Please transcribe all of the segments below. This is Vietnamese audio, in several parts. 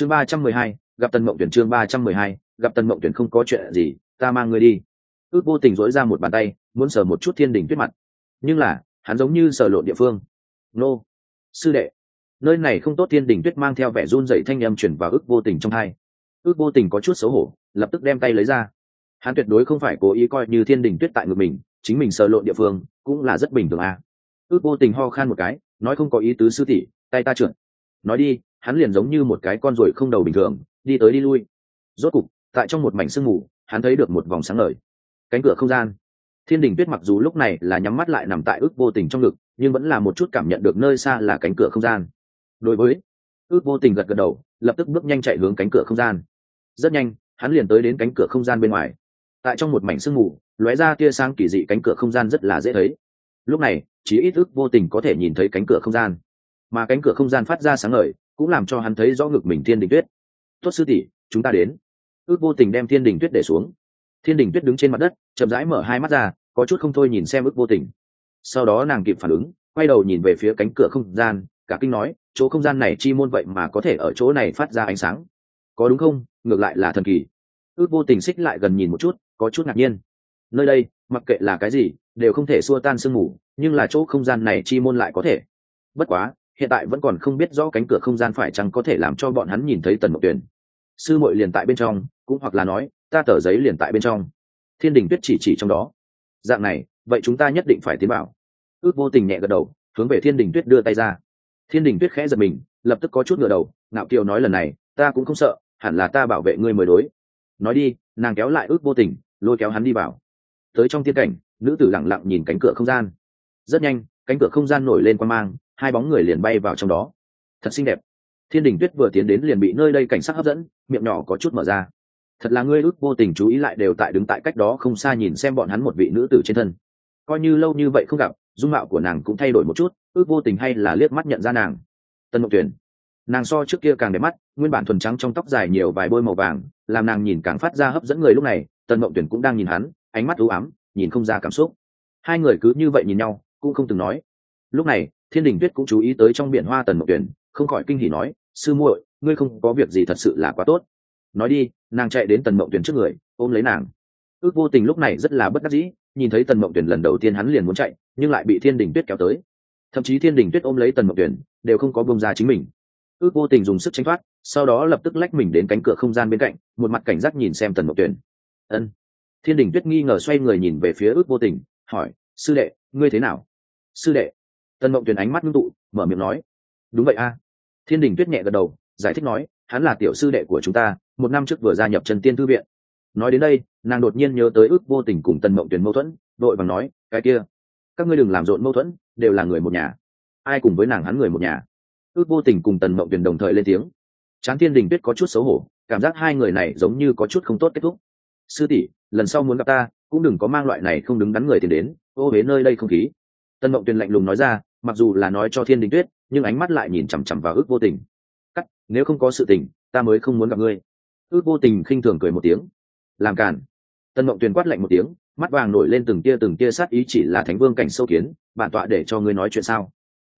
chương ba trăm mười hai, gặp tần mộng tuyển chương ba trăm mười hai, gặp tần mộng tuyển không có chuyện gì, ta mang người đi. Ước vô tình dỗi ra một bàn tay, muốn sờ một chút thiên đình tuyết mặt. Nhưng là, hắn giống như sờ lộn địa phương. Nô, sư đệ. Nơi này không tốt thiên đình tuyết mang theo vẻ run dậy thanh âm chuyển vào ước vô tình trong hai. Ước vô tình có chút xấu hổ, lập tức đem tay lấy ra. Hắn tuyệt đối không phải cố ý coi như thiên đình tuyết tại ngực mình, chính mình sờ lộn địa phương cũng là rất bình thường à. ước vô tình ho khan một cái, nói không có ý tứ sư tỷ, tay ta trượt. Nói đi hắn liền giống như một cái con ruồi không đầu bình thường, đi tới đi lui. Rốt cục, tại trong một mảnh sương mù, hắn thấy được một vòng sáng ngời. Cánh cửa không gian. Thiên đình tuyết mặc dù lúc này là nhắm mắt lại nằm tại ước vô tình trong ngực, nhưng vẫn là một chút cảm nhận được nơi xa là cánh cửa không gian. Đối với ước vô tình gật gật đầu, lập tức bước nhanh chạy hướng cánh cửa không gian. Rất nhanh, hắn liền tới đến cánh cửa không gian bên ngoài. Tại trong một mảnh sương mù, lóe ra tia sang kỳ dị cánh cửa không gian rất là dễ thấy. Lúc này, chỉ ít ước vô tình có thể nhìn thấy cánh cửa không gian. Mà cánh cửa không gian phát ra sáng ngời cũng làm cho hắn thấy rõ ngực mình thiên đình tuyết. Tốt sư tỷ, chúng ta đến. Ước vô tình đem thiên đình tuyết để xuống. Thiên đình tuyết đứng trên mặt đất, chậm rãi mở hai mắt ra, có chút không thôi nhìn xem ước vô tình. Sau đó nàng kịp phản ứng, quay đầu nhìn về phía cánh cửa không gian, cả kinh nói, chỗ không gian này chi môn vậy mà có thể ở chỗ này phát ra ánh sáng. Có đúng không? Ngược lại là thần kỳ. Ước vô tình xích lại gần nhìn một chút, có chút ngạc nhiên. Nơi đây, mặc kệ là cái gì, đều không thể xua tan sương mù, nhưng là chỗ không gian này chi môn lại có thể. Bất quá hiện tại vẫn còn không biết rõ cánh cửa không gian phải chăng có thể làm cho bọn hắn nhìn thấy tần mộc tuyển sư muội liền tại bên trong, cũng hoặc là nói, ta tờ giấy liền tại bên trong. Thiên đình tuyết chỉ chỉ trong đó. Dạng này, vậy chúng ta nhất định phải tiến bảo ước vô tình nhẹ gật đầu, hướng về thiên đình tuyết đưa tay ra. Thiên đình tuyết khẽ giật mình, lập tức có chút ngựa đầu, ngạo kiều nói lần này, ta cũng không sợ, hẳn là ta bảo vệ ngươi mới đối. Nói đi, nàng kéo lại ước vô tình, lôi kéo hắn đi vào. Tới trong tiên cảnh, nữ tử lặng lặng nhìn cánh cửa không gian. Rất nhanh, cánh cửa không gian nổi lên quan mang hai bóng người liền bay vào trong đó. Thật xinh đẹp. Thiên đình tuyết vừa tiến đến liền bị nơi đây cảnh sắc hấp dẫn, miệng nhỏ có chút mở ra. Thật là ngươi ước vô tình chú ý lại đều tại đứng tại cách đó không xa nhìn xem bọn hắn một vị nữ tử trên thân. Coi như lâu như vậy không gặp, dung mạo của nàng cũng thay đổi một chút, ước vô tình hay là liếc mắt nhận ra nàng. Tân mộng tuyển nàng so trước kia càng đẹp mắt, nguyên bản thuần trắng trong tóc dài nhiều vài bôi màu vàng, làm nàng nhìn càng phát ra hấp dẫn người lúc này, tân mộng tuyển cũng đang nhìn hắn, ánh mắt ưu ám, nhìn không ra cảm xúc. Hai người cứ như vậy nhìn nhau, cũng không từng nói. Lúc này thiên đình tuyết cũng chú ý tới trong biển hoa tần mộng tuyển không khỏi kinh hỉ nói, sư muội, ngươi không có việc gì thật sự là quá tốt. Nói đi, nàng chạy đến tần mộng tuyển trước người, ôm lấy nàng. Ước vô tình lúc này rất là bất đắc dĩ, nhìn thấy tần mộng tuyển lần đầu tiên hắn liền muốn chạy, nhưng lại bị thiên đình tuyết kéo tới. Thậm chí thiên đình tuyết ôm lấy tần mộng tuyển đều không có bông ra chính mình. Ước vô tình dùng sức tranh thoát, sau đó lập tức lách mình đến cánh cửa không gian bên cạnh, một mặt cảnh giác nhìn xem tần mộng tuyển ân. Thiên đình tuyết nghi ngờ xoay người nhìn về phía ước vô tình, hỏi, sư đệ, ngươi thế nào? Sư đệ tần mộng Tuyền ánh mắt ngưng tụ, mở miệng nói, đúng vậy a. Thiên đình tuyết nhẹ gật đầu, giải thích nói, hắn là tiểu sư đệ của chúng ta, một năm trước vừa gia nhập trần tiên thư viện. Nói đến đây, nàng đột nhiên nhớ tới ước vô tình cùng tần mộng Tuyền mâu thuẫn, đội bằng nói, cái kia, các ngươi đừng làm rộn mâu thuẫn, đều là người một nhà. Ai cùng với nàng hắn người một nhà. Ước vô tình cùng tần mộng Tuyền đồng thời lên tiếng. "Chán thiên đình tuyết có chút xấu hổ, cảm giác hai người này giống như có chút không tốt kết thúc. Sư tỷ, lần sau muốn gặp ta, cũng đừng có mang loại này không đứng đắn người tiền đến, ô huế nơi đây không khí tân mộng tuyền lạnh lùng nói ra, mặc dù là nói cho thiên đình tuyết, nhưng ánh mắt lại nhìn chằm chằm vào ước vô tình. Cắt, nếu không có sự tình, ta mới không muốn gặp ngươi. Ước vô tình khinh thường cười một tiếng. Làm cản tân mộng tuyền quát lạnh một tiếng, mắt vàng nổi lên từng tia từng tia sát ý chỉ là thánh vương cảnh sâu kiến, bản tọa để cho ngươi nói chuyện sao?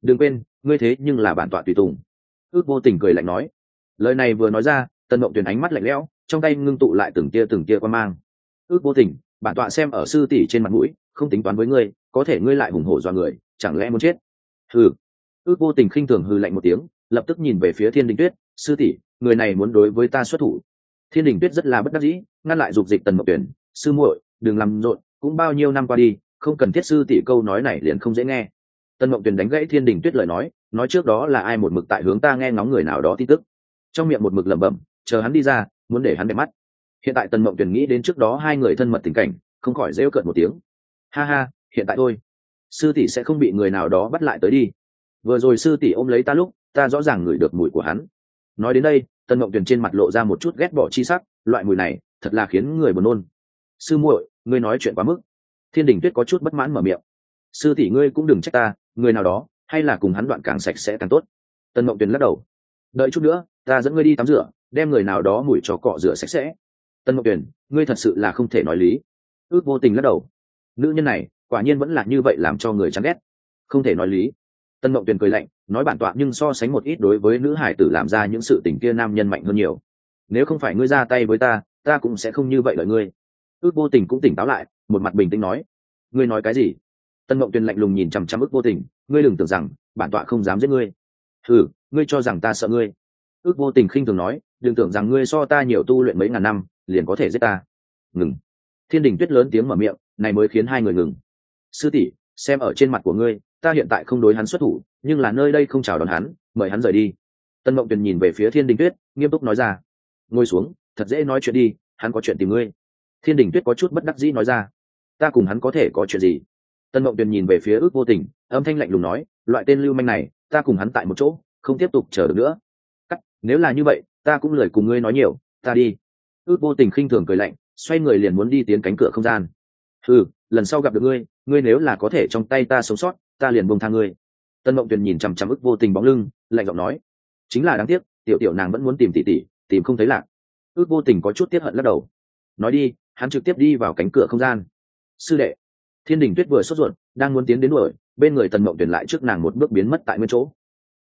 Đừng quên, ngươi thế nhưng là bản tọa tùy tùng. Ước vô tình cười lạnh nói. Lời này vừa nói ra, tân mộng tuyền ánh mắt lạnh lẽo, trong tay ngưng tụ lại từng tia từng tia quan mang. Ước vô tình, bản tọa xem ở sư tỷ trên mặt mũi, không tính toán với ngươi có thể ngươi lại hùng hổ do người, chẳng lẽ muốn chết? Hừ. Ước vô tình khinh thường hư lạnh một tiếng, lập tức nhìn về phía thiên đình tuyết, sư tỷ, người này muốn đối với ta xuất thủ. Thiên đình tuyết rất là bất đắc dĩ, ngăn lại dục dịch tần mộng tuyển, sư muội, đừng làm rộn, cũng bao nhiêu năm qua đi, không cần thiết sư tỷ câu nói này liền không dễ nghe. Tần mộng tuyển đánh gãy thiên đình tuyết lời nói nói trước đó là ai một mực tại hướng ta nghe ngóng người nào đó tin tức. Trong miệng một mực lẩm bẩm, chờ hắn đi ra, muốn để hắn đẹp mắt. Hiện tại tần mộng tuyển nghĩ đến trước đó hai người thân mật tình cảnh, không khỏi rêu cợt một tiếng. Ha ha hiện tại thôi. Sư tỷ sẽ không bị người nào đó bắt lại tới đi. Vừa rồi sư tỷ ôm lấy ta lúc, ta rõ ràng ngửi được mùi của hắn. Nói đến đây, tân mộng tuyền trên mặt lộ ra một chút ghét bỏ chi sắc, loại mùi này thật là khiến người buồn nôn. Sư muội, ngươi nói chuyện quá mức. Thiên đình tuyết có chút bất mãn mở miệng. Sư tỷ ngươi cũng đừng trách ta, người nào đó, hay là cùng hắn đoạn càng sạch sẽ càng tốt. Tân mộng tuyền lắc đầu. Đợi chút nữa, ta dẫn ngươi đi tắm rửa, đem người nào đó mùi cho cọ rửa sạch sẽ. Tân mộng tuyền, ngươi thật sự là không thể nói lý. Ước vô tình lắc đầu. Nữ nhân này quả nhiên vẫn là như vậy làm cho người chán ghét. Không thể nói lý. Tân mộng tuyền cười lạnh, nói bản tọa nhưng so sánh một ít đối với nữ hải tử làm ra những sự tình kia nam nhân mạnh hơn nhiều. Nếu không phải ngươi ra tay với ta ta cũng sẽ không như vậy lợi ngươi. Ước vô tình cũng tỉnh táo lại, một mặt bình tĩnh nói. Ngươi nói cái gì? Tân mộng tuyền lạnh lùng nhìn chằm chằm ước vô tình, ngươi đừng tưởng rằng bản tọa không dám giết ngươi. Ừ ngươi cho rằng ta sợ ngươi. Ước vô tình khinh thường nói, đừng tưởng rằng ngươi so ta nhiều tu luyện mấy ngàn năm, liền có thể giết ta. Ngừng. Thiên đình tuyết lớn tiếng mở miệng, này mới khiến hai người ngừng sư tỷ, xem ở trên mặt của ngươi, ta hiện tại không đối hắn xuất thủ, nhưng là nơi đây không chào đón hắn, mời hắn rời đi. Tân mộng tuyền nhìn về phía thiên đình tuyết, nghiêm túc nói ra. Ngồi xuống, thật dễ nói chuyện đi, hắn có chuyện tìm ngươi. Thiên đình tuyết có chút bất đắc dĩ nói ra. Ta cùng hắn có thể có chuyện gì? Tân mộng tuyền nhìn về phía ước vô tình, âm thanh lạnh lùng nói, loại tên lưu manh này, ta cùng hắn tại một chỗ, không tiếp tục chờ được nữa. Cắt, nếu là như vậy, ta cũng lời cùng ngươi nói nhiều, ta đi. Ước vô tình khinh thường cười lạnh, xoay người liền muốn đi tiến cánh cửa không gian. Ừ lần sau gặp được ngươi ngươi nếu là có thể trong tay ta sống sót, ta liền buông tha ngươi. Tân mộng tuyền nhìn chằm chằm ức vô tình bóng lưng, lạnh giọng nói, chính là đáng tiếc, tiểu tiểu nàng vẫn muốn tìm tỷ tỷ, tìm không thấy lạc. Ước vô tình có chút tiếp hận lắc đầu. Nói đi, hắn trực tiếp đi vào cánh cửa không gian. Sư đệ, thiên đình tuyết vừa sốt ruột, đang muốn tiến đến đuổi, bên người tần mộng tuyển lại trước nàng một bước biến mất tại nguyên chỗ.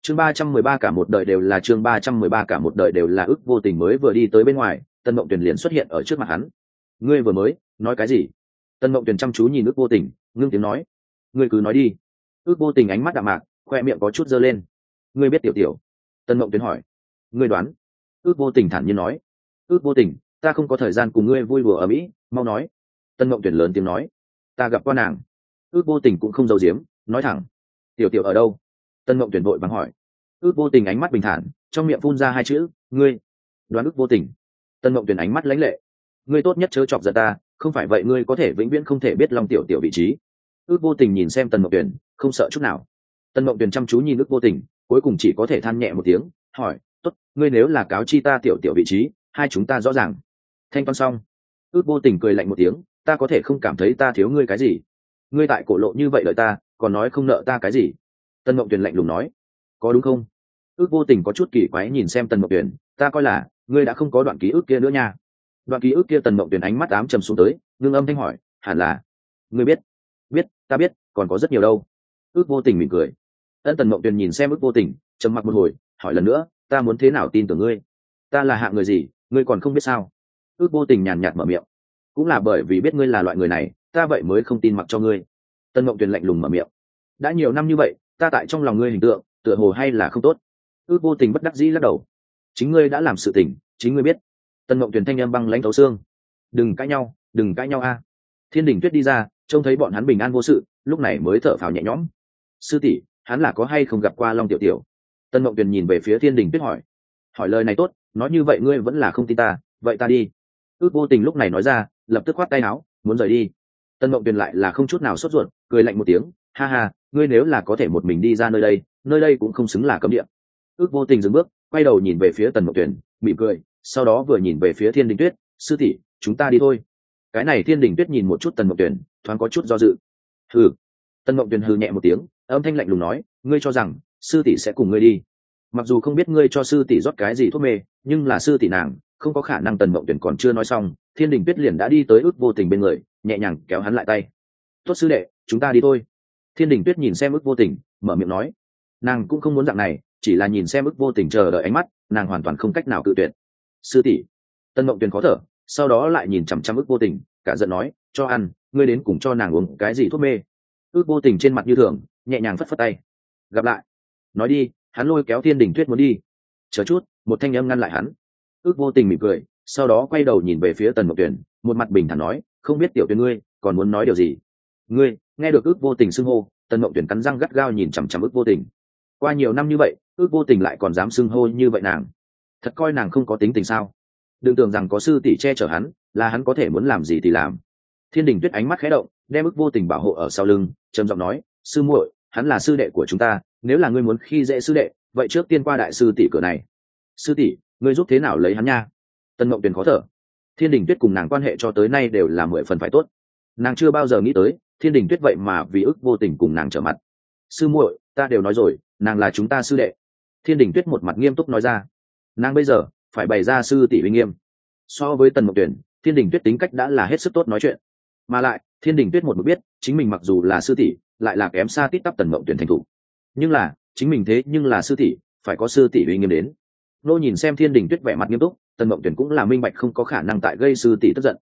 Chương ba trăm mười ba cả một đời đều là chương ba trăm mười ba cả một đời đều là ước vô tình mới vừa đi tới bên ngoài, tần mộng tuyển liền xuất hiện ở trước mặt hắn. Ngươi vừa mới, nói cái gì? Tần mộng tuyển chăm chú nhìn ước vô tình ngưng tiếng nói. Ngươi cứ nói đi. Ước vô tình ánh mắt đạm mạc, khoe miệng có chút dơ lên. Ngươi biết tiểu tiểu. Tân mộng tuyến hỏi. Ngươi đoán. Ước vô tình thản nhiên nói. Ước vô tình, ta không có thời gian cùng ngươi vui đùa ở mỹ, mau nói. Tân mộng tuyển lớn tiếng nói. Ta gặp qua nàng. Ước vô tình cũng không giấu giếm, nói thẳng. Tiểu tiểu ở đâu? Tân mộng tuyển vội vắng hỏi. Ước vô tình ánh mắt bình thản, trong miệng phun ra hai chữ, ngươi. Đoán ước vô tình. Tân mộng tuyển ánh mắt lãnh lệ. Ngươi tốt nhất chớ chọc giận ta, không phải vậy ngươi có thể vĩnh viễn không thể biết lòng tiểu tiểu vị trí ước vô tình nhìn xem tần mộng tuyển không sợ chút nào. Tần mộng tuyển chăm chú nhìn ước vô tình, cuối cùng chỉ có thể than nhẹ một tiếng, hỏi, tốt, ngươi nếu là cáo chi ta tiểu tiểu vị trí, hai chúng ta rõ ràng. Thanh toán xong, ước vô tình cười lạnh một tiếng, ta có thể không cảm thấy ta thiếu ngươi cái gì? Ngươi tại cổ lộ như vậy đợi ta, còn nói không nợ ta cái gì? Tân mộng tuyền lạnh lùng nói, có đúng không? Ước vô tình có chút kỳ quái nhìn xem tần mộng tuyền, ta coi là, ngươi đã không có đoạn ký ức kia nữa nha. Đoạn ký ức kia tần mộng tuyền ánh mắt ám trầm xuống tới, ngưng âm thanh hỏi, hẳn là, ngươi biết biết ta biết, còn có rất nhiều đâu. Ước vô tình mỉm cười. Ân tần mộng tuyền nhìn xem ước vô tình, trầm mặc một hồi, hỏi lần nữa, ta muốn thế nào tin tưởng ngươi? Ta là hạng người gì, ngươi còn không biết sao? Ước vô tình nhàn nhạt mở miệng. Cũng là bởi vì biết ngươi là loại người này, ta vậy mới không tin mặc cho ngươi. Tân mộng tuyền lạnh lùng mở miệng. Đã nhiều năm như vậy, ta tại trong lòng ngươi hình tượng, tựa hồ hay là không tốt. Ước vô tình bất đắc dĩ lắc đầu. Chính ngươi đã làm sự tình, chính ngươi biết. Tân mộng tuyền thanh em băng lãnh thấu xương. Đừng cãi nhau, đừng cãi nhau a. Thiên đình tuyết đi ra trông thấy bọn hắn bình an vô sự, lúc này mới thở phào nhẹ nhõm. Sư tỷ, hắn là có hay không gặp qua long tiểu tiểu? Tân mộng tuyền nhìn về phía thiên đình tuyết hỏi. Hỏi lời này tốt, nói như vậy ngươi vẫn là không tin ta, vậy ta đi. Ước vô tình lúc này nói ra, lập tức khoát tay áo, muốn rời đi. Tân mộng tuyền lại là không chút nào sốt ruột, cười lạnh một tiếng, ha ha, ngươi nếu là có thể một mình đi ra nơi đây nơi đây cũng không xứng là cấm địa. Ước vô tình dừng bước, quay đầu nhìn về phía tần mộng tuyền, mỉm cười, sau đó vừa nhìn về phía thiên đình tuyết, sư tỷ, chúng ta đi thôi cái này thiên đình tuyết nhìn một chút tần mộng tuyển thoáng có chút do dự. Hừ. Tần mộng tuyển hừ nhẹ một tiếng, âm thanh lạnh lùng nói, ngươi cho rằng sư tỷ sẽ cùng ngươi đi. Mặc dù không biết ngươi cho sư tỷ rót cái gì thuốc mê, nhưng là sư tỷ nàng, không có khả năng tần mộng tuyển còn chưa nói xong, thiên đình tuyết liền đã đi tới ước vô tình bên người, nhẹ nhàng kéo hắn lại tay. Tốt sư đệ, chúng ta đi thôi. Thiên đình tuyết nhìn xem ước vô tình, mở miệng nói. Nàng cũng không muốn dạng này, chỉ là nhìn xem ước vô tình chờ đợi ánh mắt, nàng hoàn toàn không cách nào cự tuyệt. Sư tỷ. Tân mộng tuyền khó thở sau đó lại nhìn chằm chằm ước vô tình, cả giận nói, cho ăn, ngươi đến cùng cho nàng uống cái gì thuốc mê? Ước vô tình trên mặt như thường, nhẹ nhàng phất phất tay. Gặp lại. Nói đi, hắn lôi kéo thiên đình tuyết muốn đi. Chờ chút, một thanh âm ngăn lại hắn. Ước vô tình mỉm cười, sau đó quay đầu nhìn về phía tần mộc tuyển, một mặt bình thản nói, không biết tiểu tuyên ngươi, còn muốn nói điều gì? Ngươi, nghe được ước vô tình xưng hô, tần mộc tuyển cắn răng gắt gao nhìn chằm chằm ước vô tình. Qua nhiều năm như vậy, ước vô tình lại còn dám xưng hô như vậy nàng. Thật coi nàng không có tính tình sao? Đừng tưởng rằng có sư tỷ che chở hắn, là hắn có thể muốn làm gì thì làm. Thiên đình tuyết ánh mắt khẽ động, đem ước vô tình bảo hộ ở sau lưng, trầm giọng nói, sư muội, hắn là sư đệ của chúng ta, nếu là ngươi muốn khi dễ sư đệ, vậy trước tiên qua đại sư tỷ cửa này. Sư tỷ, ngươi giúp thế nào lấy hắn nha? Tân mộng tuyền khó thở. Thiên đình tuyết cùng nàng quan hệ cho tới nay đều là mười phần phải tốt. Nàng chưa bao giờ nghĩ tới, thiên đình tuyết vậy mà vì ức vô tình cùng nàng trở mặt. Sư muội, ta đều nói rồi, nàng là chúng ta sư đệ. Thiên đình tuyết một mặt nghiêm túc nói ra. Nàng bây giờ phải bày ra sư tỷ uy nghiêm. So với tần mộng tuyển, thiên đình tuyết tính cách đã là hết sức tốt nói chuyện. Mà lại, thiên đình tuyết một mực biết, chính mình mặc dù là sư tỷ, lại là kém xa tít tắp tần mộng tuyển thành thủ. Nhưng là, chính mình thế nhưng là sư tỷ, phải có sư tỷ uy nghiêm đến. Nô nhìn xem thiên đình tuyết vẻ mặt nghiêm túc, tần mộng tuyển cũng là minh bạch không có khả năng tại gây sư tỷ tức giận.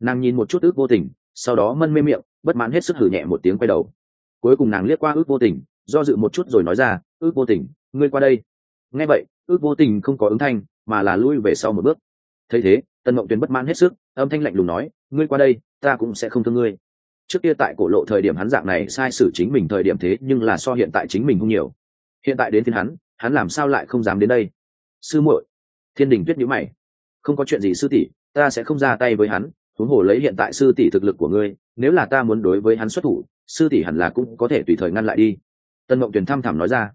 Nàng nhìn một chút ước vô tình, sau đó mân mê miệng, bất mãn hết sức hử nhẹ một tiếng quay đầu. Cuối cùng nàng liếc qua ước vô tình, do dự một chút rồi nói ra, ước vô tình, ngươi qua đây. Nghe vậy, ước vô tình không có ứng thanh mà là lui về sau một bước. Thấy thế tần mộng Tuyền bất mãn hết sức, âm thanh lạnh lùng nói, ngươi qua đây, ta cũng sẽ không thương ngươi. Trước kia tại cổ lộ thời điểm hắn dạng này sai xử chính mình thời điểm thế, nhưng là so hiện tại chính mình không nhiều. Hiện tại đến thiên hắn hắn làm sao lại không dám đến đây? Sư muội. Thiên đình tuyết nhữ mày. Không có chuyện gì sư tỷ, ta sẽ không ra tay với hắn, huống hồ lấy hiện tại sư tỷ thực lực của ngươi, nếu là ta muốn đối với hắn xuất thủ, sư tỷ hẳn là cũng có thể tùy thời ngăn lại đi. Tân mộng Tuyền thăm thẳm nói ra.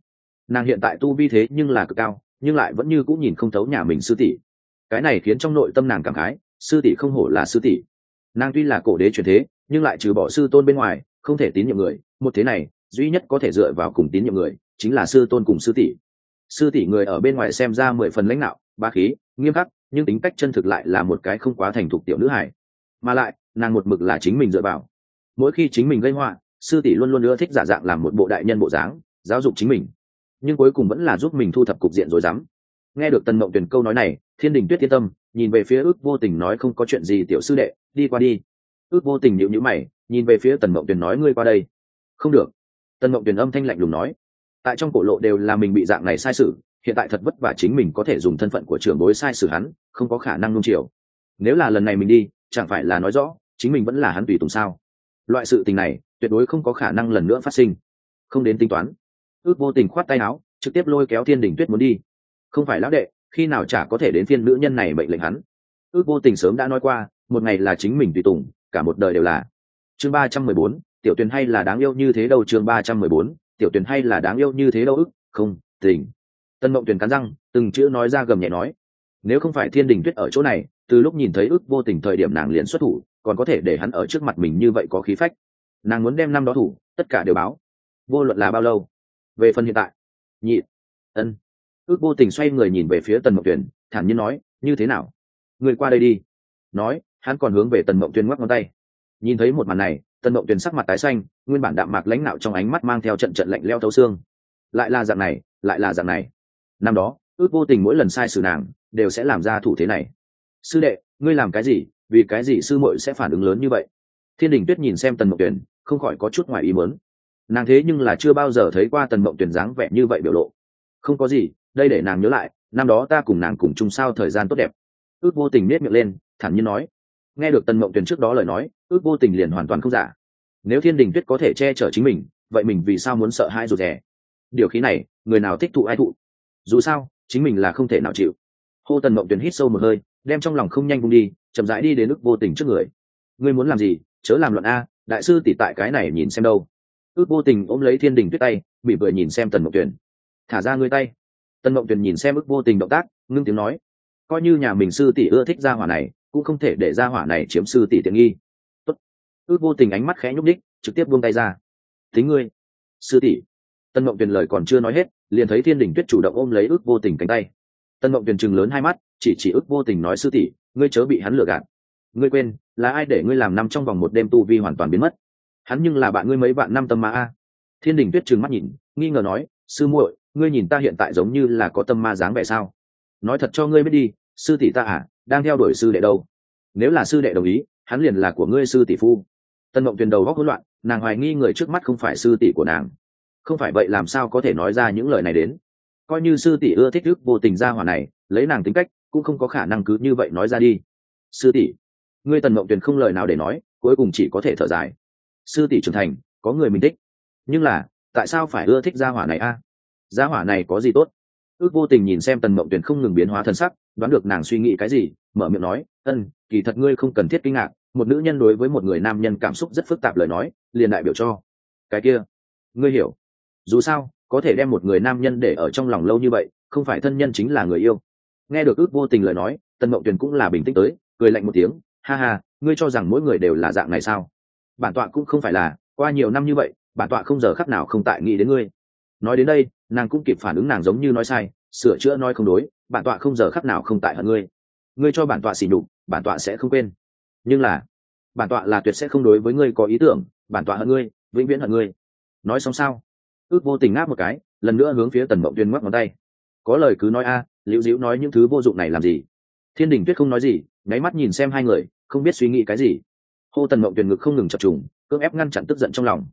Nàng hiện tại tu vi thế nhưng là cực cao nhưng lại vẫn như cũng nhìn không thấu nhà mình sư tỷ. Cái này khiến trong nội tâm nàng cảm khái, sư tỷ không hổ là sư tỷ. Nàng tuy là cổ đế truyền thế, nhưng lại trừ bỏ sư tôn bên ngoài, không thể tín nhiệm người. Một thế này, duy nhất có thể dựa vào cùng tín nhiệm người, chính là sư tôn cùng sư tỷ. Sư tỷ người ở bên ngoài xem ra mười phần lãnh đạo ba khí, nghiêm khắc, nhưng tính cách chân thực lại là một cái không quá thành thục tiểu nữ hải mà lại, nàng một mực là chính mình dựa vào. Mỗi khi chính mình gây họa, sư tỷ luôn luôn ưa thích giả dạng làm một bộ đại nhân bộ dáng, giáo dục chính mình nhưng cuối cùng vẫn là giúp mình thu thập cục diện rồi dám nghe được tần mộng tuyển câu nói này, thiên đình tuyết yên tâm, nhìn về phía ước vô tình nói không có chuyện gì tiểu sư đệ, đi qua đi. Ước vô tình nhịu nhữ mày, nhìn về phía tần mộng tuyển nói ngươi qua đây. Không được. Tần mộng tuyển âm thanh lạnh lùng nói, tại trong cổ lộ đều là mình bị dạng này sai sự, hiện tại thật vất vả chính mình có thể dùng thân phận của trưởng bối sai sự hắn, không có khả năng nung chiều. Nếu là lần này mình đi, chẳng phải là nói rõ, chính mình vẫn là hắn tùy tùng sao? Loại sự tình này, tuyệt đối không có khả năng lần nữa phát sinh. Không đến tính toán ước vô tình khoát tay áo, trực tiếp lôi kéo thiên đình tuyết muốn đi. Không phải lão đệ, khi nào chả có thể đến phiên nữ nhân này mệnh lệnh hắn. Ước vô tình sớm đã nói qua, một ngày là chính mình tùy tùng, cả một đời đều là. Chương ba trăm mười bốn, tiểu tuyền hay là đáng yêu như thế đâu? Chương ba trăm mười bốn, tiểu tuyền hay là đáng yêu như thế đâu? Ức không, tình. Tân mộng tuyền cắn răng, từng chữ nói ra gầm nhẹ nói. Nếu không phải thiên đình tuyết ở chỗ này, từ lúc nhìn thấy ức vô tình thời điểm nàng liền xuất thủ, còn có thể để hắn ở trước mặt mình như vậy có khí phách. Nàng muốn đem năm đó thủ, tất cả đều báo. Vô luận là bao lâu về phần hiện tại. Nhị. Ân. Ước vô tình xoay người nhìn về phía tần mộng tuyền, thản nhiên nói, như thế nào? Người qua đây đi. Nói, hắn còn hướng về tần mộng tuyền ngoắc ngón tay. Nhìn thấy một màn này, tần mộng tuyền sắc mặt tái xanh, nguyên bản đạm mạc lãnh nạo trong ánh mắt mang theo trận trận lạnh leo thấu xương. Lại là dạng này, lại là dạng này. Năm đó, ước vô tình mỗi lần sai sự nàng, đều sẽ làm ra thủ thế này. Sư đệ, ngươi làm cái gì? Vì cái gì sư muội sẽ phản ứng lớn như vậy? Thiên đình tuyết nhìn xem tần mộng tuyển không khỏi có chút ngoài ý muốn nàng thế nhưng là chưa bao giờ thấy qua tần mộng tuyển dáng vẻ như vậy biểu lộ. Không có gì, đây để nàng nhớ lại, năm đó ta cùng nàng cùng chung sao thời gian tốt đẹp. Ước vô tình nết miệng lên, thản nhiên nói. Nghe được tần mộng tuyển trước đó lời nói, ước vô tình liền hoàn toàn không giả. Nếu thiên đình tuyết có thể che chở chính mình, vậy mình vì sao muốn sợ hãi rụt rè? Điều khí này, người nào thích thụ ai thụ? Dù sao, chính mình là không thể nào chịu. Hô tần mộng tuyển hít sâu một hơi, đem trong lòng không nhanh bung đi, chậm rãi đi đến ước vô tình trước người. Ngươi muốn làm gì? Chớ làm luận a, đại sư tỷ tại cái này nhìn xem đâu ước vô tình ôm lấy thiên đình tuyết tay bị vừa nhìn xem tần mộng tuyển thả ra ngươi tay. Tần mộng tuyển nhìn xem ước vô tình động tác, ngưng tiếng nói. Coi như nhà mình sư tỷ ưa thích gia hỏa này, cũng không thể để gia hỏa này chiếm sư tỷ tiện nghi. Tốt. ước vô tình ánh mắt khẽ nhúc đích trực tiếp buông tay ra. Thính ngươi. Sư tỷ. Tân mộng tuyền lời còn chưa nói hết, liền thấy thiên đình tuyết chủ động ôm lấy ước vô tình cánh tay. Tân mộng tuyền chừng lớn hai mắt, chỉ chỉ ước vô tình nói, sư tỷ, ngươi chớ bị hắn lừa gạt. Ngươi quên, là ai để ngươi làm năm trong vòng một đêm tu vi hoàn toàn biến mất? Hắn nhưng là bạn ngươi mấy vạn năm tâm ma a. Thiên đình tuyết trừng mắt nhìn, nghi ngờ nói, sư muội, ngươi nhìn ta hiện tại giống như là có tâm ma dáng vẻ sao? Nói thật cho ngươi biết đi, sư tỷ ta à đang theo đuổi sư đệ đâu? Nếu là sư đệ đồng ý, hắn liền là của ngươi sư tỷ phu. Tân mộng tuyền đầu góc hỗn loạn, nàng hoài nghi người trước mắt không phải sư tỷ của nàng. Không phải vậy làm sao có thể nói ra những lời này đến? Coi như sư tỷ ưa thích thức vô tình ra hỏa này, lấy nàng tính cách, cũng không có khả năng cứ như vậy nói ra đi. Sư tỷ. Ngươi tần mộng tuyền không lời nào để nói, cuối cùng chỉ có thể thở dài sư tỷ trưởng thành, có người mình thích. Nhưng là, tại sao phải ưa thích gia hỏa này a? Gia hỏa này có gì tốt? Ước vô tình nhìn xem tần mộng tuyền không ngừng biến hóa thân sắc, đoán được nàng suy nghĩ cái gì, mở miệng nói, ân, kỳ thật ngươi không cần thiết kinh ngạc, một nữ nhân đối với một người nam nhân cảm xúc rất phức tạp lời nói, liền đại biểu cho cái kia. Ngươi hiểu. Dù sao, có thể đem một người nam nhân để ở trong lòng lâu như vậy, không phải thân nhân chính là người yêu. Nghe được ước vô tình lời nói, tần mộng tuyền cũng là bình tĩnh tới, cười lạnh một tiếng, ha ha, ngươi cho rằng mỗi người đều là dạng này sao? Bản tọa cũng không phải là qua nhiều năm như vậy bản tọa không giờ khắc nào không tại nghĩ đến ngươi. Nói đến đây nàng cũng kịp phản ứng nàng giống như nói sai sửa chữa nói không đối bản tọa không giờ khắc nào không tại hận ngươi. Ngươi cho bản tọa xỉ nhục bản tọa sẽ không quên. Nhưng là bản tọa là tuyệt sẽ không đối với ngươi có ý tưởng bản tọa hận ngươi vĩnh viễn hận ngươi. Nói xong sao? Ước vô tình ngáp một cái lần nữa hướng phía tần mộng tuyên ngoắc ngón tay. Có lời cứ nói a à, liễu diễu nói những thứ vô dụng này làm gì? Thiên đình tuyết không nói gì nháy mắt nhìn xem hai người không biết suy nghĩ cái gì hô tần mộng Tuyền ngực không ngừng chập trùng, cưỡng ép ngăn chặn tức giận trong lòng.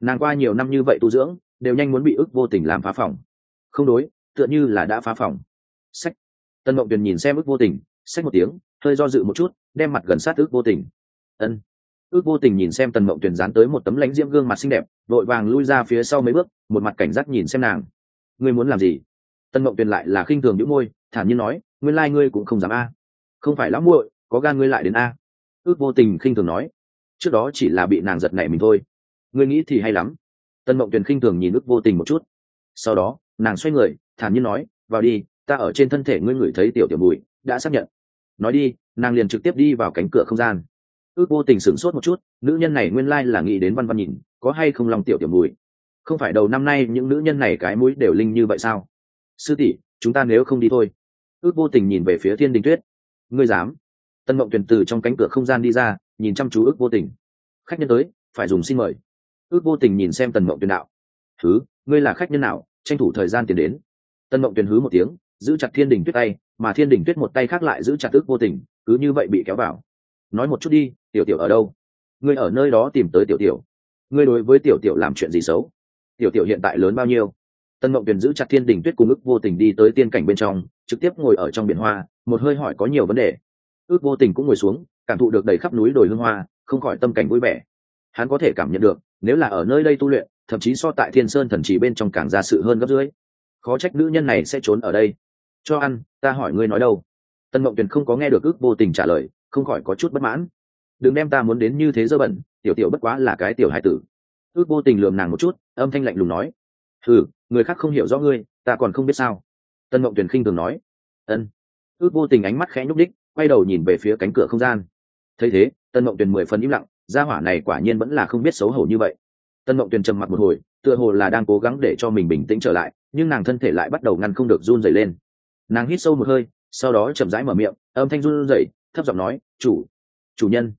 Nàng qua nhiều năm như vậy tu dưỡng, đều nhanh muốn bị ức vô tình làm phá phòng không đối, tựa như là đã phá phòng sách. Tần mộng Tuyền nhìn xem ức vô tình, sách một tiếng, hơi do dự một chút, đem mặt gần sát ức vô tình. Ân. Ước vô tình nhìn xem tần mộng Tuyền dán tới một tấm lánh diễm gương mặt xinh đẹp, vội vàng lui ra phía sau mấy bước, một mặt cảnh giác nhìn xem nàng. Ngươi muốn làm gì? Tần mộng Tuyền lại là khinh thường những môi, thản nhiên nói, nguyên lai ngươi cũng không dám a. Không phải lắm muội, có gan ngươi lại đến a ước vô tình khinh thường nói, trước đó chỉ là bị nàng giật nảy mình thôi. Ngươi nghĩ thì hay lắm. Tân mộng tuyền khinh thường nhìn ước vô tình một chút. Sau đó, nàng xoay người, thản nhiên nói, vào đi, ta ở trên thân thể ngươi ngửi thấy tiểu tiểu mùi, đã xác nhận. Nói đi, nàng liền trực tiếp đi vào cánh cửa không gian. Ước vô tình sửng sốt một chút, nữ nhân này nguyên lai là nghĩ đến văn văn nhìn, có hay không lòng tiểu tiểu mùi? Không phải đầu năm nay những nữ nhân này cái mũi đều linh như vậy sao? Sư tỷ, chúng ta nếu không đi thôi. Ước vô tình nhìn về phía thiên đình tuyết. Ngươi dám? Tân mộng tuyển từ trong cánh cửa không gian đi ra, nhìn chăm chú ước vô tình. Khách nhân tới, phải dùng xin mời. Ước vô tình nhìn xem tần mộng tuyển đạo. Thứ, ngươi là khách nhân nào? Tranh thủ thời gian tiền đến. Tân mộng tuyển hứ một tiếng, giữ chặt thiên đình tuyết tay, mà thiên đình tuyết một tay khác lại giữ chặt ước vô tình, cứ như vậy bị kéo vào. Nói một chút đi, tiểu tiểu ở đâu? Ngươi ở nơi đó tìm tới tiểu tiểu. Ngươi đối với tiểu tiểu làm chuyện gì xấu? Tiểu tiểu hiện tại lớn bao nhiêu? Tân mộng tuyển giữ chặt thiên đình tuyết cùng ước vô tình đi tới tiên cảnh bên trong, trực tiếp ngồi ở trong biển hoa, một hơi hỏi có nhiều vấn đề ước vô tình cũng ngồi xuống, cảm thụ được đầy khắp núi đồi hương hoa, không khỏi tâm cảnh vui vẻ. Hắn có thể cảm nhận được, nếu là ở nơi đây tu luyện, thậm chí so tại thiên sơn thần trì bên trong càng ra sự hơn gấp dưới khó trách nữ nhân này sẽ trốn ở đây. Cho ăn, ta hỏi ngươi nói đâu? Tân mộng tuyền không có nghe được ước vô tình trả lời, không khỏi có chút bất mãn. Đừng đem ta muốn đến như thế dơ bẩn, tiểu tiểu bất quá là cái tiểu hải tử. Ước vô tình lườm nàng một chút, âm thanh lạnh lùng nói. Ừ người khác không hiểu rõ ngươi, ta còn không biết sao. Tân mộng tuyền khinh thường nói. Ân. Ước vô tình ánh mắt khẽ nhúc đích quay đầu nhìn về phía cánh cửa không gian. Thấy thế, tân mộng tuyền mười phần im lặng, gia hỏa này quả nhiên vẫn là không biết xấu hổ như vậy. Tân mộng tuyền trầm mặt một hồi, tựa hồ là đang cố gắng để cho mình bình tĩnh trở lại, nhưng nàng thân thể lại bắt đầu ngăn không được run dày lên. Nàng hít sâu một hơi, sau đó chậm rãi mở miệng, âm thanh run rẩy, thấp giọng nói, chủ chủ nhân,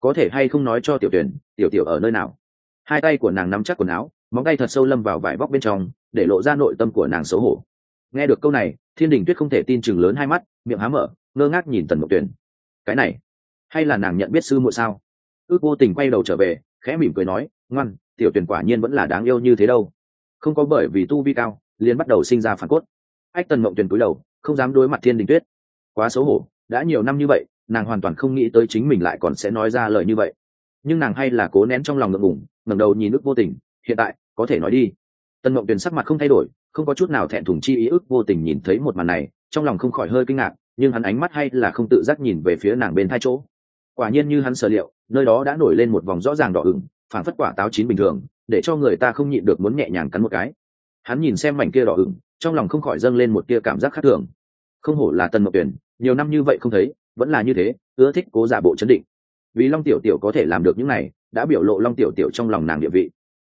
có thể hay không nói cho tiểu tuyển tiểu tiểu ở nơi nào? Hai tay của nàng nắm chắc quần áo, móng tay thật sâu lâm vào vải vóc bên trong, để lộ ra nội tâm của nàng xấu hổ. Nghe được câu này thiên đình tuyết không thể tin chừng lớn hai mắt, miệng há mở, ngơ ngác nhìn tần mộng tuyển cái này, hay là nàng nhận biết sư muội sao? Ước vô tình quay đầu trở về, khẽ mỉm cười nói, ngoan, tiểu tuyển quả nhiên vẫn là đáng yêu như thế đâu. Không có bởi vì tu vi cao, liền bắt đầu sinh ra phản cốt. Ách tần mộng tuyển cúi đầu, không dám đối mặt thiên đình tuyết. Quá xấu hổ, đã nhiều năm như vậy, nàng hoàn toàn không nghĩ tới chính mình lại còn sẽ nói ra lời như vậy. Nhưng nàng hay là cố nén trong lòng ngượng ngủng ngẩng đầu nhìn ước vô tình, hiện tại, có thể nói đi. Tần mộng tuyền sắc mặt không thay đổi không có chút nào thẹn thùng chi ý ước vô tình nhìn thấy một màn này, trong lòng không khỏi hơi kinh ngạc, nhưng hắn ánh mắt hay là không tự giác nhìn về phía nàng bên hai chỗ. Quả nhiên như hắn sở liệu, nơi đó đã nổi lên một vòng rõ ràng đỏ ửng phản phất quả táo chín bình thường, để cho người ta không nhịn được muốn nhẹ nhàng cắn một cái. Hắn nhìn xem mảnh kia đỏ ửng, trong lòng không khỏi dâng lên một tia cảm giác khác thường. Không hổ là tần mộc tuyển nhiều năm như vậy không thấy, vẫn là như thế, ưa thích cố giả bộ chấn định. Vì long tiểu tiểu có thể làm được những này, đã biểu lộ long tiểu tiểu trong lòng nàng địa vị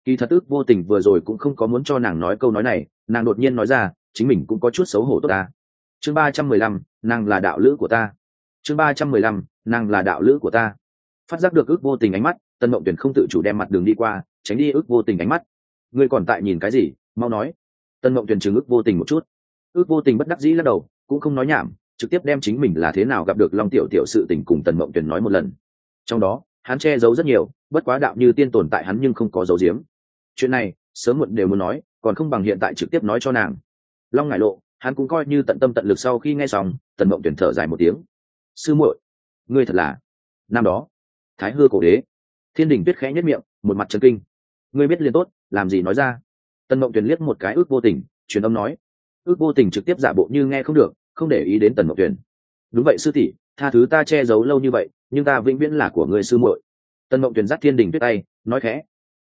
kỳ thật ước vô tình vừa rồi cũng không có muốn cho nàng nói câu nói này, nàng đột nhiên nói ra, chính mình cũng có chút xấu hổ tốt ta. Chương ba trăm mười lăm, nàng là đạo lữ của ta. Chương ba trăm mười lăm, nàng là đạo lữ của ta. Phát giác được ước vô tình ánh mắt, tân mộng tuyển không tự chủ đem mặt đường đi qua, tránh đi ước vô tình ánh mắt. Ngươi còn tại nhìn cái gì? Mau nói. Tân mộng tuyển chừng ước vô tình một chút. Ước vô tình bất đắc dĩ lắc đầu, cũng không nói nhảm, trực tiếp đem chính mình là thế nào gặp được long tiểu tiểu sự tình cùng tần mộng tuyển nói một lần. Trong đó, hắn che giấu rất nhiều, bất quá đạo như tiên tồn tại hắn nhưng không có dấu diếm chuyện này, sớm muộn đều muốn nói, còn không bằng hiện tại trực tiếp nói cho nàng. Long ngại lộ, hắn cũng coi như tận tâm tận lực sau khi nghe xong, tần mộng tuyển thở dài một tiếng. Sư muội, ngươi thật là năm đó, thái hư cổ đế. Thiên đình tuyết khẽ nhất miệng, một mặt trần kinh. Ngươi biết liền tốt, làm gì nói ra? Tần mộng tuyển liếc một cái ước vô tình, truyền âm nói. Ước vô tình trực tiếp giả bộ như nghe không được, không để ý đến tần mộng tuyển. Đúng vậy sư tỷ, tha thứ ta che giấu lâu như vậy, nhưng ta vĩnh viễn là của người sư muội. Tần mộng tuyển dắt thiên đình tuyết tay, nói khẽ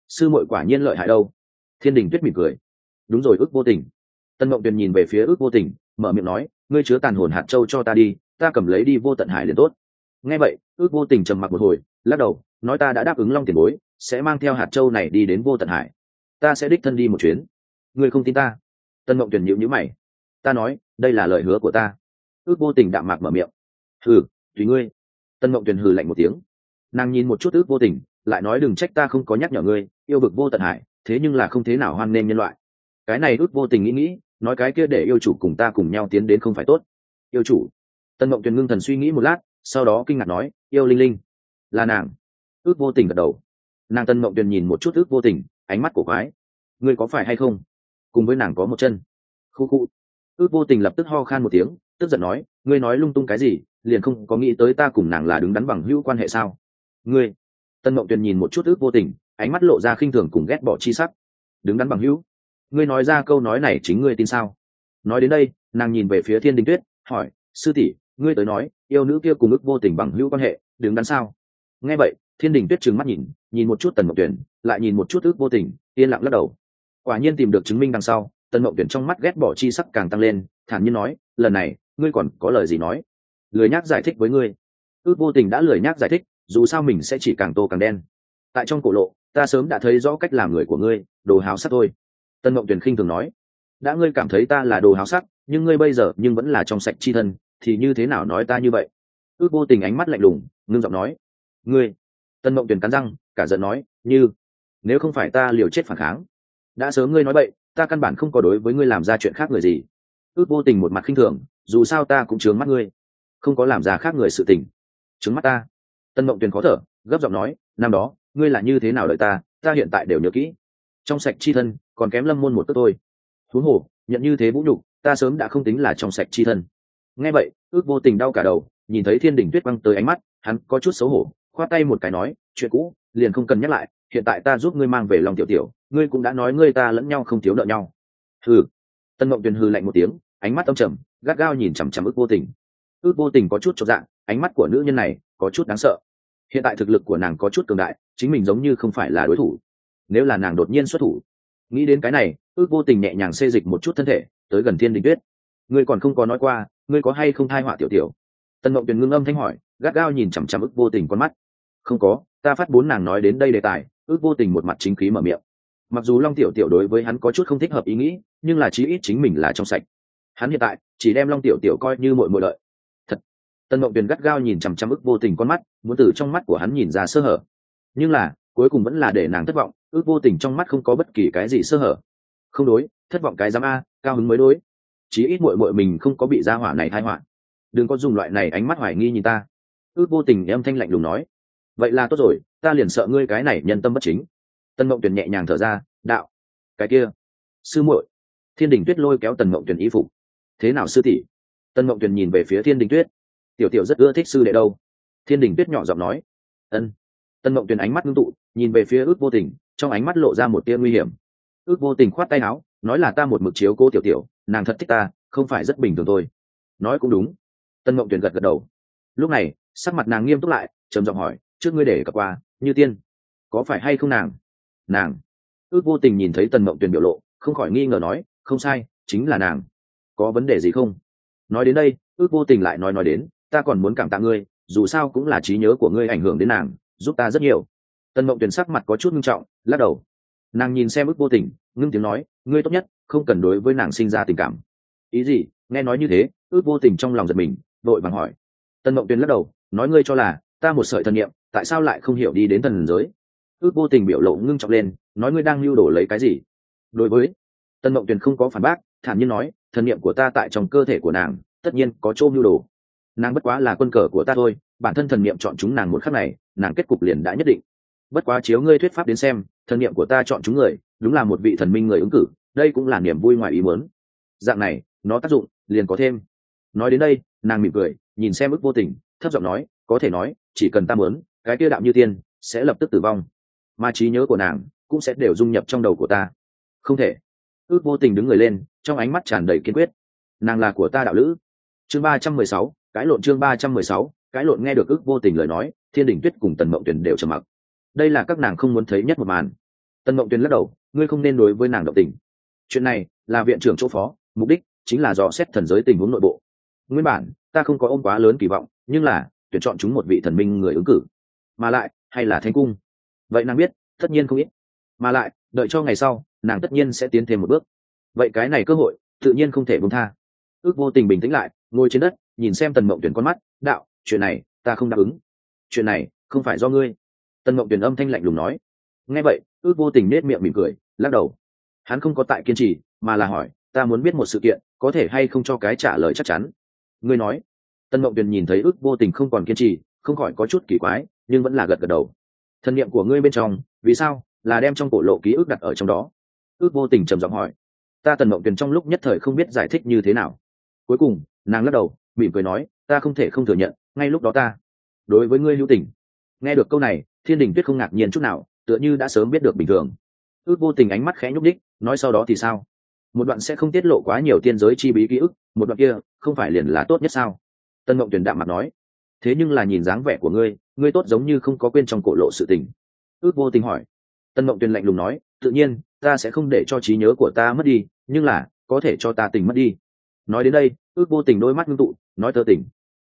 sư muội quả nhiên lợi hại đâu. Thiên đình tuyết mỉm cười. Đúng rồi, ước vô tình. Tân mộng tuyền nhìn về phía ước vô tình, mở miệng nói, ngươi chứa tàn hồn hạt châu cho ta đi, ta cầm lấy đi vô tận hải liền tốt. Nghe vậy, ước vô tình trầm mặc một hồi, lắc đầu, nói ta đã đáp ứng long tiền bối, sẽ mang theo hạt châu này đi đến vô tận hải. Ta sẽ đích thân đi một chuyến. Ngươi không tin ta? Tân mộng tuyển nhịu nhữ mày. Ta nói, đây là lời hứa của ta. Ước vô tình đạm mạc mở miệng. Hừ, tùy ngươi. Tân mộng tuyển hừ lạnh một tiếng. Nàng nhìn một chút ước vô tình, lại nói đừng trách ta không có nhắc nhở ngươi yêu vực vô tận hải, thế nhưng là không thế nào hoan nghênh nhân loại. Cái này út vô tình nghĩ nghĩ, nói cái kia để yêu chủ cùng ta cùng nhau tiến đến không phải tốt. Yêu chủ. Tân mộng tuyền ngưng thần suy nghĩ một lát, sau đó kinh ngạc nói, yêu linh linh. Là nàng. Ước vô tình gật đầu. Nàng tân mộng tuyền nhìn một chút ước vô tình, ánh mắt của quái. Ngươi có phải hay không? Cùng với nàng có một chân. Khu khu. Ước vô tình lập tức ho khan một tiếng, tức giận nói, ngươi nói lung tung cái gì, liền không có nghĩ tới ta cùng nàng là đứng đắn bằng hữu quan hệ sao? Ngươi. Tân mộng tuyền nhìn một chút ước vô tình ánh mắt lộ ra khinh thường cùng ghét bỏ chi sắc. Đứng đắn bằng hữu. Ngươi nói ra câu nói này chính ngươi tin sao? Nói đến đây, nàng nhìn về phía thiên đình tuyết, hỏi, sư tỷ, ngươi tới nói, yêu nữ kia cùng ước vô tình bằng hữu quan hệ, đứng đắn sao? Nghe vậy, thiên đình tuyết trừng mắt nhìn nhìn một chút tần mộng tuyển, lại nhìn một chút ước vô tình, yên lặng lắc đầu. Quả nhiên tìm được chứng minh đằng sau, tần mộng tuyển trong mắt ghét bỏ chi sắc càng tăng lên, thản nhiên nói, lần này, ngươi còn có lời gì nói? Lười nhác giải thích với ngươi. Ước vô tình đã lười nhác giải thích, dù sao mình sẽ chỉ càng tô càng đen. Tại trong cổ lộ ta sớm đã thấy rõ cách làm người của ngươi, đồ háo sắc thôi. Tân mộng tuyển khinh thường nói. Đã ngươi cảm thấy ta là đồ háo sắc, nhưng ngươi bây giờ nhưng vẫn là trong sạch chi thân, thì như thế nào nói ta như vậy? Ước vô tình ánh mắt lạnh lùng, ngưng giọng nói. Ngươi? Tân mộng tuyển cắn răng, cả giận nói. Như, nếu không phải ta liều chết phản kháng, đã sớm ngươi nói vậy ta căn bản không có đối với ngươi làm ra chuyện khác người gì. Ước vô tình một mặt khinh thường, dù sao ta cũng chướng mắt ngươi. Không có làm ra khác người sự tình. Chướng mắt ta. Tân mộng tuyền khó thở, gấp giọng nói. Năm đó ngươi là như thế nào đợi ta ta hiện tại đều nhớ kỹ. Trong sạch chi thân, còn kém lâm môn một tức thôi. Thú hồ, nhận như thế vũ nhục, ta sớm đã không tính là trong sạch chi thân. Nghe vậy, ước vô tình đau cả đầu, nhìn thấy thiên đình tuyết băng tới ánh mắt, hắn có chút xấu hổ, khoát tay một cái nói, chuyện cũ, liền không cần nhắc lại, hiện tại ta giúp ngươi mang về lòng tiểu tiểu, ngươi cũng đã nói ngươi ta lẫn nhau không thiếu nợ nhau. Hừ. Tân mộng tuyền hư lạnh một tiếng, ánh mắt âm trầm, gắt gao nhìn chằm chằm ước vô tình. Ước vô tình có chút cho dạng ánh mắt của nữ nhân này có chút đáng sợ. Hiện tại thực lực của nàng có chút cường đại chính mình giống như không phải là đối thủ. Nếu là nàng đột nhiên xuất thủ, nghĩ đến cái này, ước vô tình nhẹ nhàng xê dịch một chút thân thể, tới gần thiên đình tuyết. Ngươi còn không có nói qua, ngươi có hay không thai họa tiểu tiểu? Tần mộng tuyền ngưng âm thanh hỏi, gắt gao nhìn chằm chằm ước vô tình con mắt. Không có, ta phát bốn nàng nói đến đây đề tài, ước vô tình một mặt chính khí mở miệng. Mặc dù long tiểu tiểu đối với hắn có chút không thích hợp ý nghĩ, nhưng là chí ít chính mình là trong sạch. Hắn hiện tại, chỉ đem long tiểu tiểu coi như mội mội lợi. Thật. Tần mộng tuyền gắt gao nhìn chằm chằm ước vô tình con mắt, muốn từ trong mắt của hắn nhìn ra sơ hở nhưng là, cuối cùng vẫn là để nàng thất vọng, ước vô tình trong mắt không có bất kỳ cái gì sơ hở. Không đối, thất vọng cái dám a, cao hứng mới đối. Chí ít mội mội mình không có bị ra hỏa này thai họa. Đừng có dùng loại này ánh mắt hoài nghi nhìn ta. Ước vô tình em thanh lạnh lùng nói. Vậy là tốt rồi, ta liền sợ ngươi cái này nhân tâm bất chính. Tân mộng tuyển nhẹ nhàng thở ra, đạo, cái kia, sư muội. Thiên đình tuyết lôi kéo tần mộng tuyển y phục. Thế nào sư tỷ? Tân mộng tuyển nhìn về phía thiên đình tuyết. Tiểu tiểu rất ưa thích sư đệ đâu. Thiên đình tuyết nhỏ giọng nói. Ân tân mộng Tuyền ánh mắt ngưng tụ, nhìn về phía ước vô tình, trong ánh mắt lộ ra một tia nguy hiểm. Ước vô tình khoát tay áo, nói là ta một mực chiếu cô tiểu tiểu, nàng thật thích ta, không phải rất bình thường thôi. Nói cũng đúng. Tân mộng Tuyền gật gật đầu. Lúc này, sắc mặt nàng nghiêm túc lại, trầm giọng hỏi, trước ngươi để cặp qua, như tiên, có phải hay không nàng? Nàng. Ước vô tình nhìn thấy tần mộng tuyền biểu lộ, không khỏi nghi ngờ nói, không sai, chính là nàng. Có vấn đề gì không? Nói đến đây, ước vô tình lại nói nói đến, ta còn muốn cảm tạ ngươi, dù sao cũng là trí nhớ của ngươi ảnh hưởng đến nàng giúp ta rất nhiều. Tần mộng tuyền sắc mặt có chút nghiêm trọng, lắc đầu. Nàng nhìn xem ước vô tình, ngưng tiếng nói, ngươi tốt nhất, không cần đối với nàng sinh ra tình cảm. Ý gì? Nghe nói như thế? Ước vô tình trong lòng giật mình, vội vàng hỏi. Tần mộng tuyền lắc đầu, nói ngươi cho là, ta một sợi thần niệm, tại sao lại không hiểu đi đến thần giới? Ước vô tình biểu lộ ngưng trọng lên, nói ngươi đang lưu đổ lấy cái gì? Đối với. Tần mộng tuyền không có phản bác, thản nhiên nói, thần niệm của ta tại trong cơ thể của nàng, tất nhiên có chỗ lưu đồ. Nàng bất quá là quân cờ của ta thôi, bản thân thần niệm chọn chúng nàng một khắc này nàng kết cục liền đã nhất định. Bất quá chiếu ngươi thuyết pháp đến xem, thần niệm của ta chọn chúng người, đúng là một vị thần minh người ứng cử, đây cũng là niềm vui ngoài ý muốn. Dạng này, nó tác dụng liền có thêm. Nói đến đây, nàng mỉm cười, nhìn xem ức vô tình, thấp giọng nói, có thể nói, chỉ cần ta muốn, cái kia đạo như tiên sẽ lập tức tử vong. Mà trí nhớ của nàng cũng sẽ đều dung nhập trong đầu của ta. Không thể. Ước vô tình đứng người lên, trong ánh mắt tràn đầy kiên quyết. Nàng là của ta đạo lữ. Chương ba trăm mười sáu, cái lộn chương ba trăm mười sáu cái lộn nghe được ước vô tình lời nói, thiên đình tuyết cùng tần mộng tuyền đều trầm mặc. Đây là các nàng không muốn thấy nhất một màn. Tần mộng tuyền lắc đầu, ngươi không nên đối với nàng động tình. Chuyện này là viện trưởng chỗ phó, mục đích chính là dò xét thần giới tình huống nội bộ. Nguyên bản, ta không có ôm quá lớn kỳ vọng, nhưng là, tuyển chọn chúng một vị thần minh người ứng cử. Mà lại, hay là thanh cung? Vậy nàng biết, tất nhiên không ít. Mà lại, đợi cho ngày sau, nàng tất nhiên sẽ tiến thêm một bước. Vậy cái này cơ hội, tự nhiên không thể buông tha. Ước vô tình bình tĩnh lại, ngồi trên đất, nhìn xem tần mộng tuyển con mắt, đạo chuyện này, ta không đáp ứng. Chuyện này, không phải do ngươi. Tân mộng tuyển âm thanh lạnh lùng nói. Nghe vậy, ước vô tình nết miệng mỉm cười, lắc đầu. Hắn không có tại kiên trì, mà là hỏi, ta muốn biết một sự kiện, có thể hay không cho cái trả lời chắc chắn? Ngươi nói. Tân mộng tuyển nhìn thấy ước vô tình không còn kiên trì, không khỏi có chút kỳ quái, nhưng vẫn là gật gật đầu. Thân nhiệm của ngươi bên trong, vì sao, là đem trong cổ lộ ký ức đặt ở trong đó? Ước vô tình trầm giọng hỏi. Ta tần mộng tuyền trong lúc nhất thời không biết giải thích như thế nào. Cuối cùng, nàng lắc đầu, mỉm cười nói, ta không thể không thừa nhận ngay lúc đó ta. Đối với ngươi hữu tình. Nghe được câu này, thiên đình tuyết không ngạc nhiên chút nào, tựa như đã sớm biết được bình thường. Ước vô tình ánh mắt khẽ nhúc đích nói sau đó thì sao? Một đoạn sẽ không tiết lộ quá nhiều tiên giới chi bí ký ức, một đoạn kia, không phải liền là tốt nhất sao? Tân mộng tuyển đạm mặt nói. Thế nhưng là nhìn dáng vẻ của ngươi ngươi tốt giống như không có quên trong cổ lộ sự tình. Ước vô tình hỏi. Tân mộng tuyển lạnh lùng nói, tự nhiên, ta sẽ không để cho trí nhớ của ta mất đi, nhưng là, có thể cho ta tình mất đi. Nói đến đây, ước vô tình đôi mắt ngưng tụ, nói tơ tình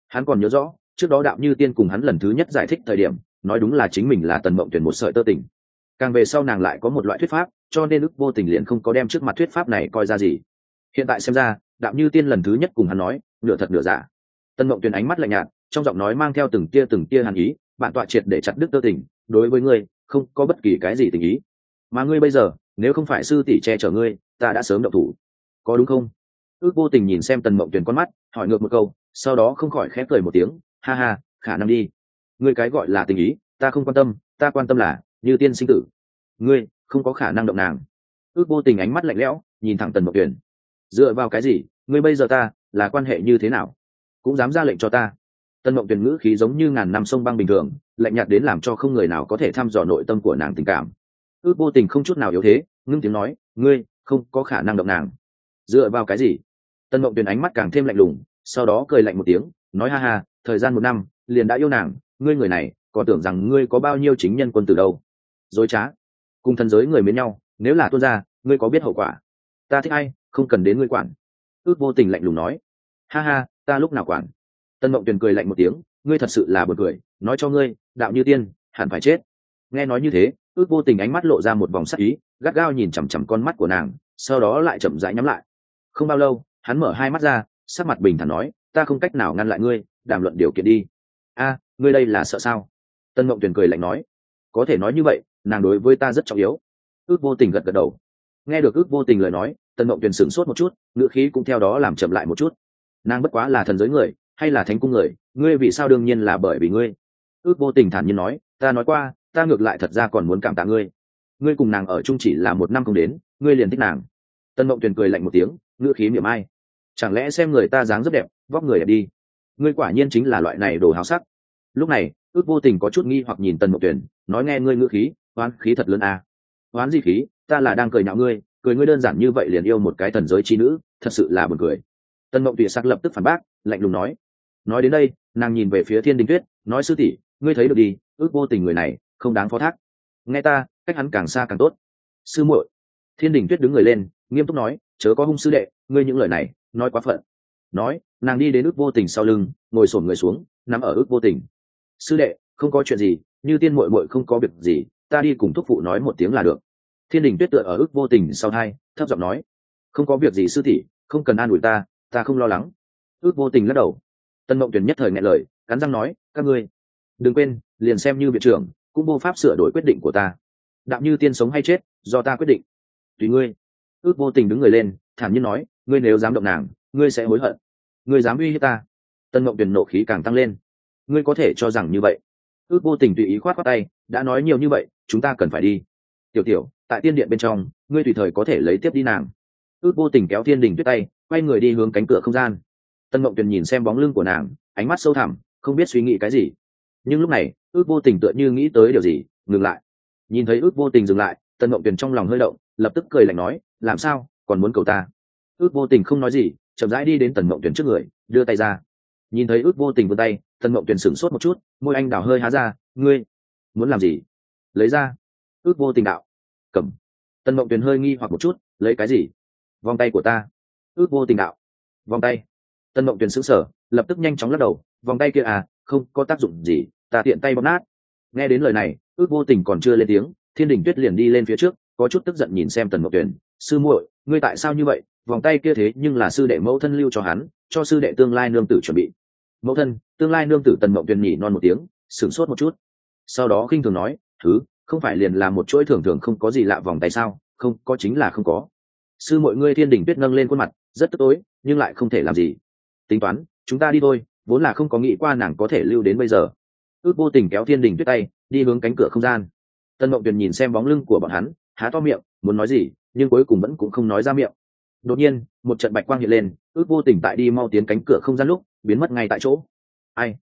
hắn còn nhớ rõ, trước đó đạo như tiên cùng hắn lần thứ nhất giải thích thời điểm, nói đúng là chính mình là tần mộng tuyển một sợi tơ tình. Càng về sau nàng lại có một loại thuyết pháp, cho nên ức vô tình liền không có đem trước mặt thuyết pháp này coi ra gì. Hiện tại xem ra, đạo như tiên lần thứ nhất cùng hắn nói, nửa thật nửa giả. Tân mộng tuyền ánh mắt lạnh nhạt, trong giọng nói mang theo từng tia từng tia hàn ý bạn tọa triệt để chặt đứt tơ tình, đối với ngươi, không có bất kỳ cái gì tình ý. Mà ngươi bây giờ, nếu không phải sư tỷ che chở ngươi, ta đã sớm động thủ. Có đúng không? Ước vô tình nhìn xem tần mộng tuyền con mắt, hỏi ngược một câu, sau đó không khỏi khép cười một tiếng, ha ha, khả năng đi. Ngươi cái gọi là tình ý, ta không quan tâm, ta quan tâm là, như tiên sinh tử. Ngươi, không có khả năng động nàng. Ước vô tình ánh mắt lạnh lẽo, nhìn thẳng tần mộng tuyền. Dựa vào cái gì? Ngươi bây giờ ta, là quan hệ như thế nào? Cũng dám ra lệnh cho ta. Tần mộng tuyền ngữ khí giống như ngàn năm sông băng bình thường, lạnh nhạt đến làm cho không người nào có thể thăm dò nội tâm của nàng tình cảm. Ước vô tình không chút nào yếu thế, ngưng tiếng nói, ngươi, không có khả năng động nàng. Dựa vào cái gì? Tân mộng tuyền ánh mắt càng thêm lạnh lùng, sau đó cười lạnh một tiếng, nói ha ha, thời gian một năm, liền đã yêu nàng, ngươi người này, còn tưởng rằng ngươi có bao nhiêu chính nhân quân từ đâu. Dối trá. Cùng thần giới người mến nhau, nếu là tuôn ra, ngươi có biết hậu quả? Ta thích ai, không cần đến ngươi quản. Ước vô tình lạnh lùng nói. Ha ha, ta lúc nào quản? Tân mộng tuyền cười lạnh một tiếng, ngươi thật sự là b u ồ n cười, nói cho ngươi, đạo như tiên, hẳn phải chết. Nghe nói như thế, ước vô tình ánh mắt lộ ra một vòng sắc ý, gắt gao nhìn chằm chằm con mắt của nàng, sau đó lại chậm rãi nhắm lại. Không bao lâu hắn mở hai mắt ra, sắc mặt bình thản nói, ta không cách nào ngăn lại ngươi, đàm luận điều kiện đi. A, ngươi đây là sợ sao? Tân mộng tuyền cười lạnh nói. Có thể nói như vậy, nàng đối với ta rất trọng yếu. Ước vô tình gật gật đầu. Nghe được ước vô tình lời nói, tân mộng tuyền sửng sốt một chút, ngữ khí cũng theo đó làm chậm lại một chút. Nàng bất quá là thần giới người, hay là thánh cung người, ngươi vì sao đương nhiên là bởi vì ngươi? Ước vô tình thản nhiên nói, ta nói qua, ta ngược lại thật ra còn muốn cảm tạ ngươi. Ngươi cùng nàng ở chung chỉ là một năm không đến, ngươi liền thích nàng. Tân mộng tuyền cười lạnh một tiếng ngựa khí miệng ai. Chẳng lẽ xem người ta dáng rất đẹp, vóc người đẹp đi. Ngươi quả nhiên chính là loại này đồ háo sắc. Lúc này, ước vô tình có chút nghi hoặc nhìn tần mộng tuyền nói nghe ngươi ngữ khí, oán khí thật lớn à. Oán gì khí, ta là đang cười nhạo ngươi, cười ngươi đơn giản như vậy liền yêu một cái thần giới chi nữ, thật sự là buồn cười. Tần mộng tuyển sắc lập tức phản bác, lạnh lùng nói. Nói đến đây, nàng nhìn về phía thiên đình tuyết, nói sư tỷ, ngươi thấy được đi, ước vô tình người này, không đáng phó thác. Nghe ta, cách hắn càng xa càng tốt. Sư muội. Thiên đình tuyết đứng người lên nghiêm túc nói, chớ có hung sư đệ, ngươi những lời này, nói quá phận. Nói, nàng đi đến ước vô tình sau lưng, ngồi sổm người xuống, nằm ở ước vô tình. Sư đệ, không có chuyện gì, như tiên muội muội không có việc gì, ta đi cùng thúc phụ nói một tiếng là được. Thiên đình tuyết tựa ở ước vô tình sau hai, thấp giọng nói, không có việc gì sư tỷ, không cần an ủi ta ta không lo lắng. Ước vô tình lắc đầu. Tân mộng tuyển nhất thời nghe lời, cắn răng nói, các ngươi, đừng quên, liền xem như viện trưởng, cũng vô pháp sửa đổi quyết định của ta. Đạm như tiên sống hay chết, do ta quyết định. Tùy ngươi ước vô tình đứng người lên, thản nhiên nói, ngươi nếu dám động nàng, ngươi sẽ hối hận. Ngươi dám uy hiếp ta. Tân mộng tuyển nộ khí càng tăng lên. Ngươi có thể cho rằng như vậy? Ước vô tình tùy ý khoát khoát tay, đã nói nhiều như vậy, chúng ta cần phải đi. Tiểu tiểu, tại tiên điện bên trong, ngươi tùy thời có thể lấy tiếp đi nàng. Ước vô tình kéo thiên đình tuyết tay, quay người đi hướng cánh cửa không gian. Tân mộng tuyền nhìn xem bóng lưng của nàng, ánh mắt sâu thẳm, không biết suy nghĩ cái gì. Nhưng lúc này, ước vô tình tựa như nghĩ tới điều gì, ngừng lại. Nhìn thấy ước vô tình dừng lại, tân mộng tuyền trong lòng hơi động lập tức cười lạnh nói, làm sao? Còn muốn cầu ta? Ước vô tình không nói gì, chậm rãi đi đến tần mộng tuyển trước người, đưa tay ra. Nhìn thấy ước vô tình vươn tay, tần mộng tuyển sửng sốt một chút, môi anh đào hơi há ra, ngươi muốn làm gì? Lấy ra. Ước vô tình đạo. Cầm. Tần mộng tuyển hơi nghi hoặc một chút, lấy cái gì? Vòng tay của ta. Ước vô tình đạo. Vòng tay. Tần mộng tuyển xứng sở lập tức nhanh chóng lắc đầu, vòng tay kia à không có tác dụng gì, ta tiện tay bóp nát. Nghe đến lời này, ước vô tình còn chưa lên tiếng, thiên đình tuyết liền đi lên phía trước có chút tức giận nhìn xem tần mộng tuyền, sư muội, ngươi tại sao như vậy? Vòng tay kia thế nhưng là sư đệ mẫu thân lưu cho hắn, cho sư đệ tương lai nương tử chuẩn bị. Mẫu thân? Tương lai nương tử tần mộng tuyền nhỉ non một tiếng, sửng sốt một chút. Sau đó khinh thường nói, thứ, không phải liền là một chuỗi thường thường không có gì lạ vòng tay sao? Không, có chính là không có. Sư mọi ngươi thiên đình tuyết nâng lên khuôn mặt, rất tức tối, nhưng lại không thể làm gì. Tính toán, chúng ta đi thôi, vốn là không có nghĩ qua nàng có thể lưu đến bây giờ. Ước vô tình kéo thiên đình tuyết tay, đi hướng cánh cửa không gian. Tân mộng tuyền nhìn xem bóng lưng của bọn hắn há to miệng, muốn nói gì, nhưng cuối cùng vẫn cũng không nói ra miệng. Đột nhiên, một trận bạch quang hiện lên, ước vô tình tại đi mau tiến cánh cửa không gian lúc, biến mất ngay tại chỗ. Ai?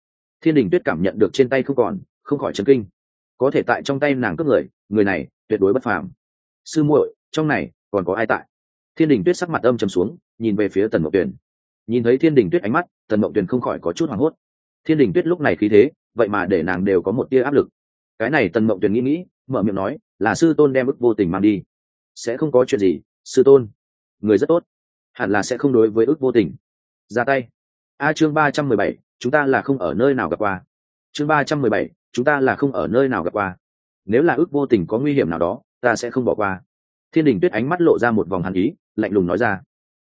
Thiên đình tuyết cảm nhận được trên tay không còn, không khỏi chấn kinh. Có thể tại trong tay nàng cướp người người này tuyệt đối bất phàm. Sư muội, trong này còn có ai tại? Thiên đình tuyết sắc mặt âm trầm xuống, nhìn về phía tần mộng tuyền. Nhìn thấy thiên đình tuyết ánh mắt, tần mộng tuyền không khỏi có chút hoảng hốt. Thiên đình tuyết lúc này khí thế, vậy mà để nàng đều có một tia áp lực. Cái này tần mộng tuyền nghĩ nghĩ mở miệng nói, là sư tôn đem ức vô tình mang đi. Sẽ không có chuyện gì, sư tôn. Người rất tốt, hẳn là sẽ không đối với ức vô tình. Ra tay. A chương ba trăm mười bảy, chúng ta là không ở nơi nào gặp qua. Chương ba trăm mười bảy, chúng ta là không ở nơi nào gặp qua. Nếu là ước vô tình có nguy hiểm nào đó, ta sẽ không bỏ qua. Thiên đình tuyết ánh mắt lộ ra một vòng hàn ý, lạnh lùng nói ra.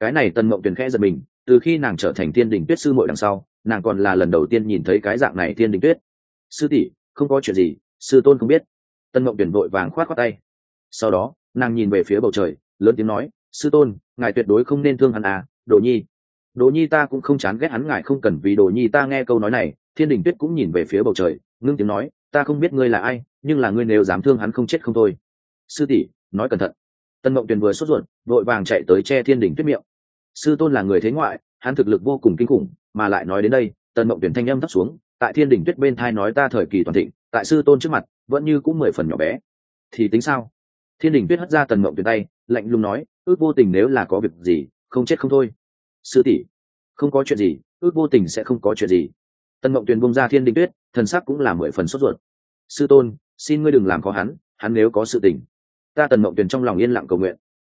Cái này tần mộng tuyền khẽ giật mình, từ khi nàng trở thành thiên đình tuyết sư muội đằng sau, nàng còn là lần đầu tiên nhìn thấy cái dạng này thiên đình tuyết. Sư tỷ, không có chuyện gì, sư tôn không biết. Tân mộng tuyển vội vàng khoát khoát tay. Sau đó, nàng nhìn về phía bầu trời, lớn tiếng nói, sư tôn, ngài tuyệt đối không nên thương hắn à đồ nhi. Đồ nhi ta cũng không chán ghét hắn, ngài không cần vì đồ nhi ta nghe câu nói này. Thiên đình tuyết cũng nhìn về phía bầu trời, ngưng tiếng nói, ta không biết ngươi là ai, nhưng là ngươi nếu dám thương hắn không chết không thôi. Sư tỷ, nói cẩn thận. Tân mộng tuyền vừa sốt ruột, vội vàng chạy tới che thiên đình tuyết miệng. Sư tôn là người thế ngoại, hắn thực lực vô cùng kinh khủng, mà lại nói đến đây, tân mộng tuyền thanh âm thấp xuống tại thiên đình tuyết bên thai nói ta thời kỳ toàn thịnh, tại sư tôn trước mặt, vẫn như cũng mười phần nhỏ bé. Thì tính sao? Thiên đình tuyết hất ra tần mộng tuyền tay, lạnh lùng nói, ước vô tình nếu là có việc gì, không chết không thôi. Sư tỷ, không có chuyện gì, ước vô tình sẽ không có chuyện gì. Tần mộng tuyền bông ra thiên đình tuyết, thần sắc cũng là mười phần sốt ruột. Sư tôn, xin ngươi đừng làm khó hắn hắn nếu có sự tình. Ta tần mộng tuyền trong lòng yên lặng cầu nguyện.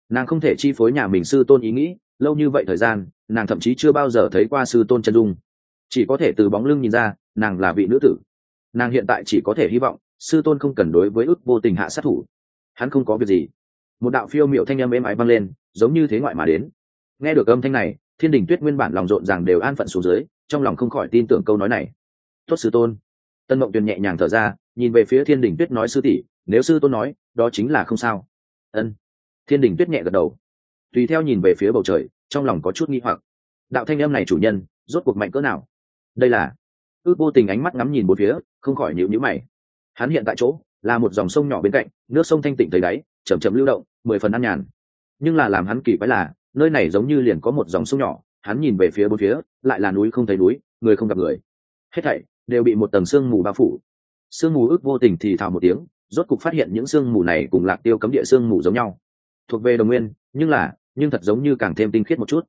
Nàng không thể chi phối nhà mình sư tôn ý nghĩ, lâu như vậy thời gian, nàng thậm chí chưa bao giờ thấy qua sư tôn chân dung chỉ có thể từ bóng lưng nhìn ra, nàng là vị nữ tử. Nàng hiện tại chỉ có thể hy vọng, sư tôn không cần đối với ước vô tình hạ sát thủ. Hắn không có việc gì. Một đạo phiêu m i ệ u thanh âm êm ái vang lên, giống như thế ngoại mà đến. Nghe được âm thanh này, thiên đình tuyết nguyên bản lòng rộn ràng đều an phận xuống dưới, trong lòng không khỏi tin tưởng câu nói này. Tốt sư tôn. Tân mộng tuyền nhẹ nhàng thở ra, nhìn về phía thiên đình tuyết nói, sư tỷ, nếu sư tôn nói, đó chính là không sao. Ân. Thiên đình tuyết nhẹ gật đầu. Tùy theo nhìn về phía bầu trời, trong lòng có chút nghi hoặc. Đạo thanh âm này chủ nhân, rốt cuộc mạnh cỡ nào? Đây là ước vô tình ánh mắt ngắm nhìn bốn phía, không khỏi nhịu nhữ mày. Hắn hiện tại chỗ là một dòng sông nhỏ bên cạnh, nước sông thanh tịnh thấy đáy chầm chậm lưu động, mười phần ăn nhàn. Nhưng là làm hắn kỳ quái là, nơi này giống như liền có một dòng sông nhỏ, hắn nhìn về phía bốn phía, lại là núi không thấy núi, người không gặp người. Hết thảy đều bị một tầng sương mù bao phủ. Sương mù ước vô tình thì thào một tiếng, rốt cục phát hiện những sương mù này cùng lạc tiêu cấm địa sương mù giống nhau. Thuộc về đồng nguyên, nhưng là, nhưng thật giống như càng thêm tinh khiết một chút.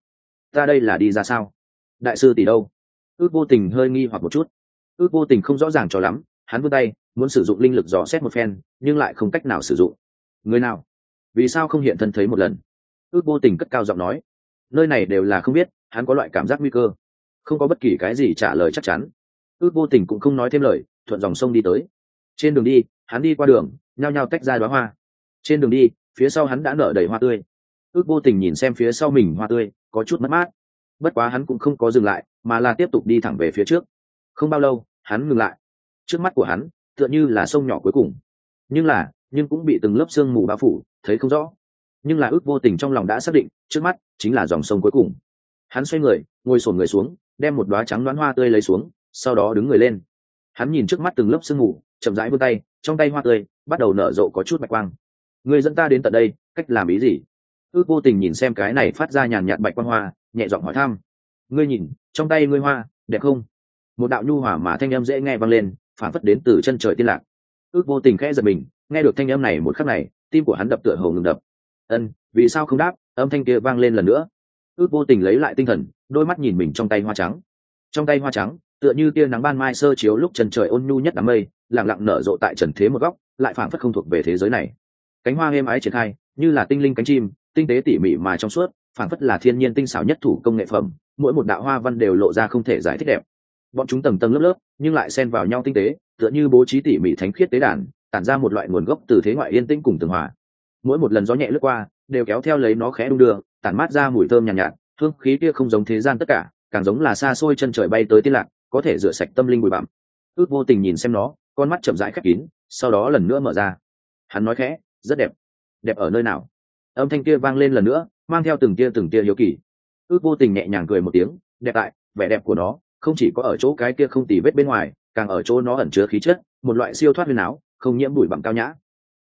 Ta đây là đi ra sao? Đại sư tỷ đâu? Ước vô tình hơi nghi hoặc một chút. Ước vô tình không rõ ràng cho lắm, hắn vươn tay, muốn sử dụng linh lực dò xét một phen, nhưng lại không cách nào sử dụng. Người nào? Vì sao không hiện thân thấy một lần? Ước vô tình cất cao giọng nói. Nơi này đều là không biết, hắn có loại cảm giác nguy cơ. Không có bất kỳ cái gì trả lời chắc chắn. Ước vô tình cũng không nói thêm lời, thuận dòng sông đi tới. Trên đường đi, hắn đi qua đường, nhao nhao tách ra đoá hoa. Trên đường đi, phía sau hắn đã nở đầy hoa tươi. Ước vô tình nhìn xem phía sau mình hoa tươi, có chút mất mát. Bất quá hắn cũng không có dừng lại mà là tiếp tục đi thẳng về phía trước. Không bao lâu, hắn ngừng lại. Trước mắt của hắn, tựa như là sông nhỏ cuối cùng. Nhưng là, nhưng cũng bị từng lớp sương mù bao phủ, thấy không rõ. Nhưng là ước vô tình trong lòng đã xác định, trước mắt chính là dòng sông cuối cùng. Hắn xoay người, ngồi sổn người xuống, đem một đoá trắng đoán hoa tươi lấy xuống, sau đó đứng người lên. Hắn nhìn trước mắt từng lớp sương mù, chậm rãi vươn tay, trong tay hoa tươi bắt đầu nở rộ có chút bạch quang. Người dẫn ta đến tận đây, cách làm ý gì? Ước vô tình nhìn xem cái này phát ra nhàn nhạt bạch quang hoa, nhẹ giọng hỏi thăm ngươi nhìn, trong tay ngươi hoa, đẹp không? Một đạo nhu hỏa mà thanh âm dễ nghe vang lên phản phất đến từ chân trời tiên lạc. Ước vô tình khẽ giật mình, nghe được thanh âm này một khắc này, tim của hắn đập tựa hồ ngừng đập. Ân, vì sao không đáp? Âm thanh kia vang lên lần nữa. Ước vô tình lấy lại tinh thần, đôi mắt nhìn mình trong tay hoa trắng. Trong tay hoa trắng, tựa như tia nắng ban mai sơ chiếu lúc trần trời ôn nhu nhất đám mây lẳng lặng nở rộ tại trần thế một góc, lại phảng phất không thuộc về thế giới này. Cánh hoa êm ái triển khai, như là tinh linh cánh chim, tinh tế tỉ mỉ mà trong suốt. Phản phất là thiên nhiên tinh xảo nhất thủ công nghệ phẩm mỗi một đạo hoa văn đều lộ ra không thể giải thích đẹp. Bọn chúng tầng tầng lớp lớp nhưng lại xen vào nhau tinh tế tựa như bố trí tỉ mỉ thánh khiết tế đàn tản ra một loại nguồn gốc từ thế ngoại yên tĩnh cùng tường hòa. Mỗi một lần gió nhẹ lướt qua đều kéo theo lấy nó khẽ đung đưa tản mát ra mùi thơm nhàn nhạt, nhạt hương khí kia không giống thế gian tất cả càng giống là xa xôi chân trời bay tới tiên lạc có thể rửa sạch tâm linh bụi bặm. Ước vô tình nhìn xem nó con mắt chậm rãi khép kín sau đó lần nữa mở ra. Hắn nói khẽ rất đẹp. Đẹp ở nơi nào? Âm thanh kia vang lên lần nữa mang theo từng tia từng tia hiếu kỳ. Ước vô tình nhẹ nhàng cười một tiếng, đẹp tại, vẻ đẹp của nó không chỉ có ở chỗ cái kia không tì vết bên ngoài, càng ở chỗ nó ẩn chứa khí chất, một loại siêu thoát huyền áo không nhiễm bụi bặm cao nhã.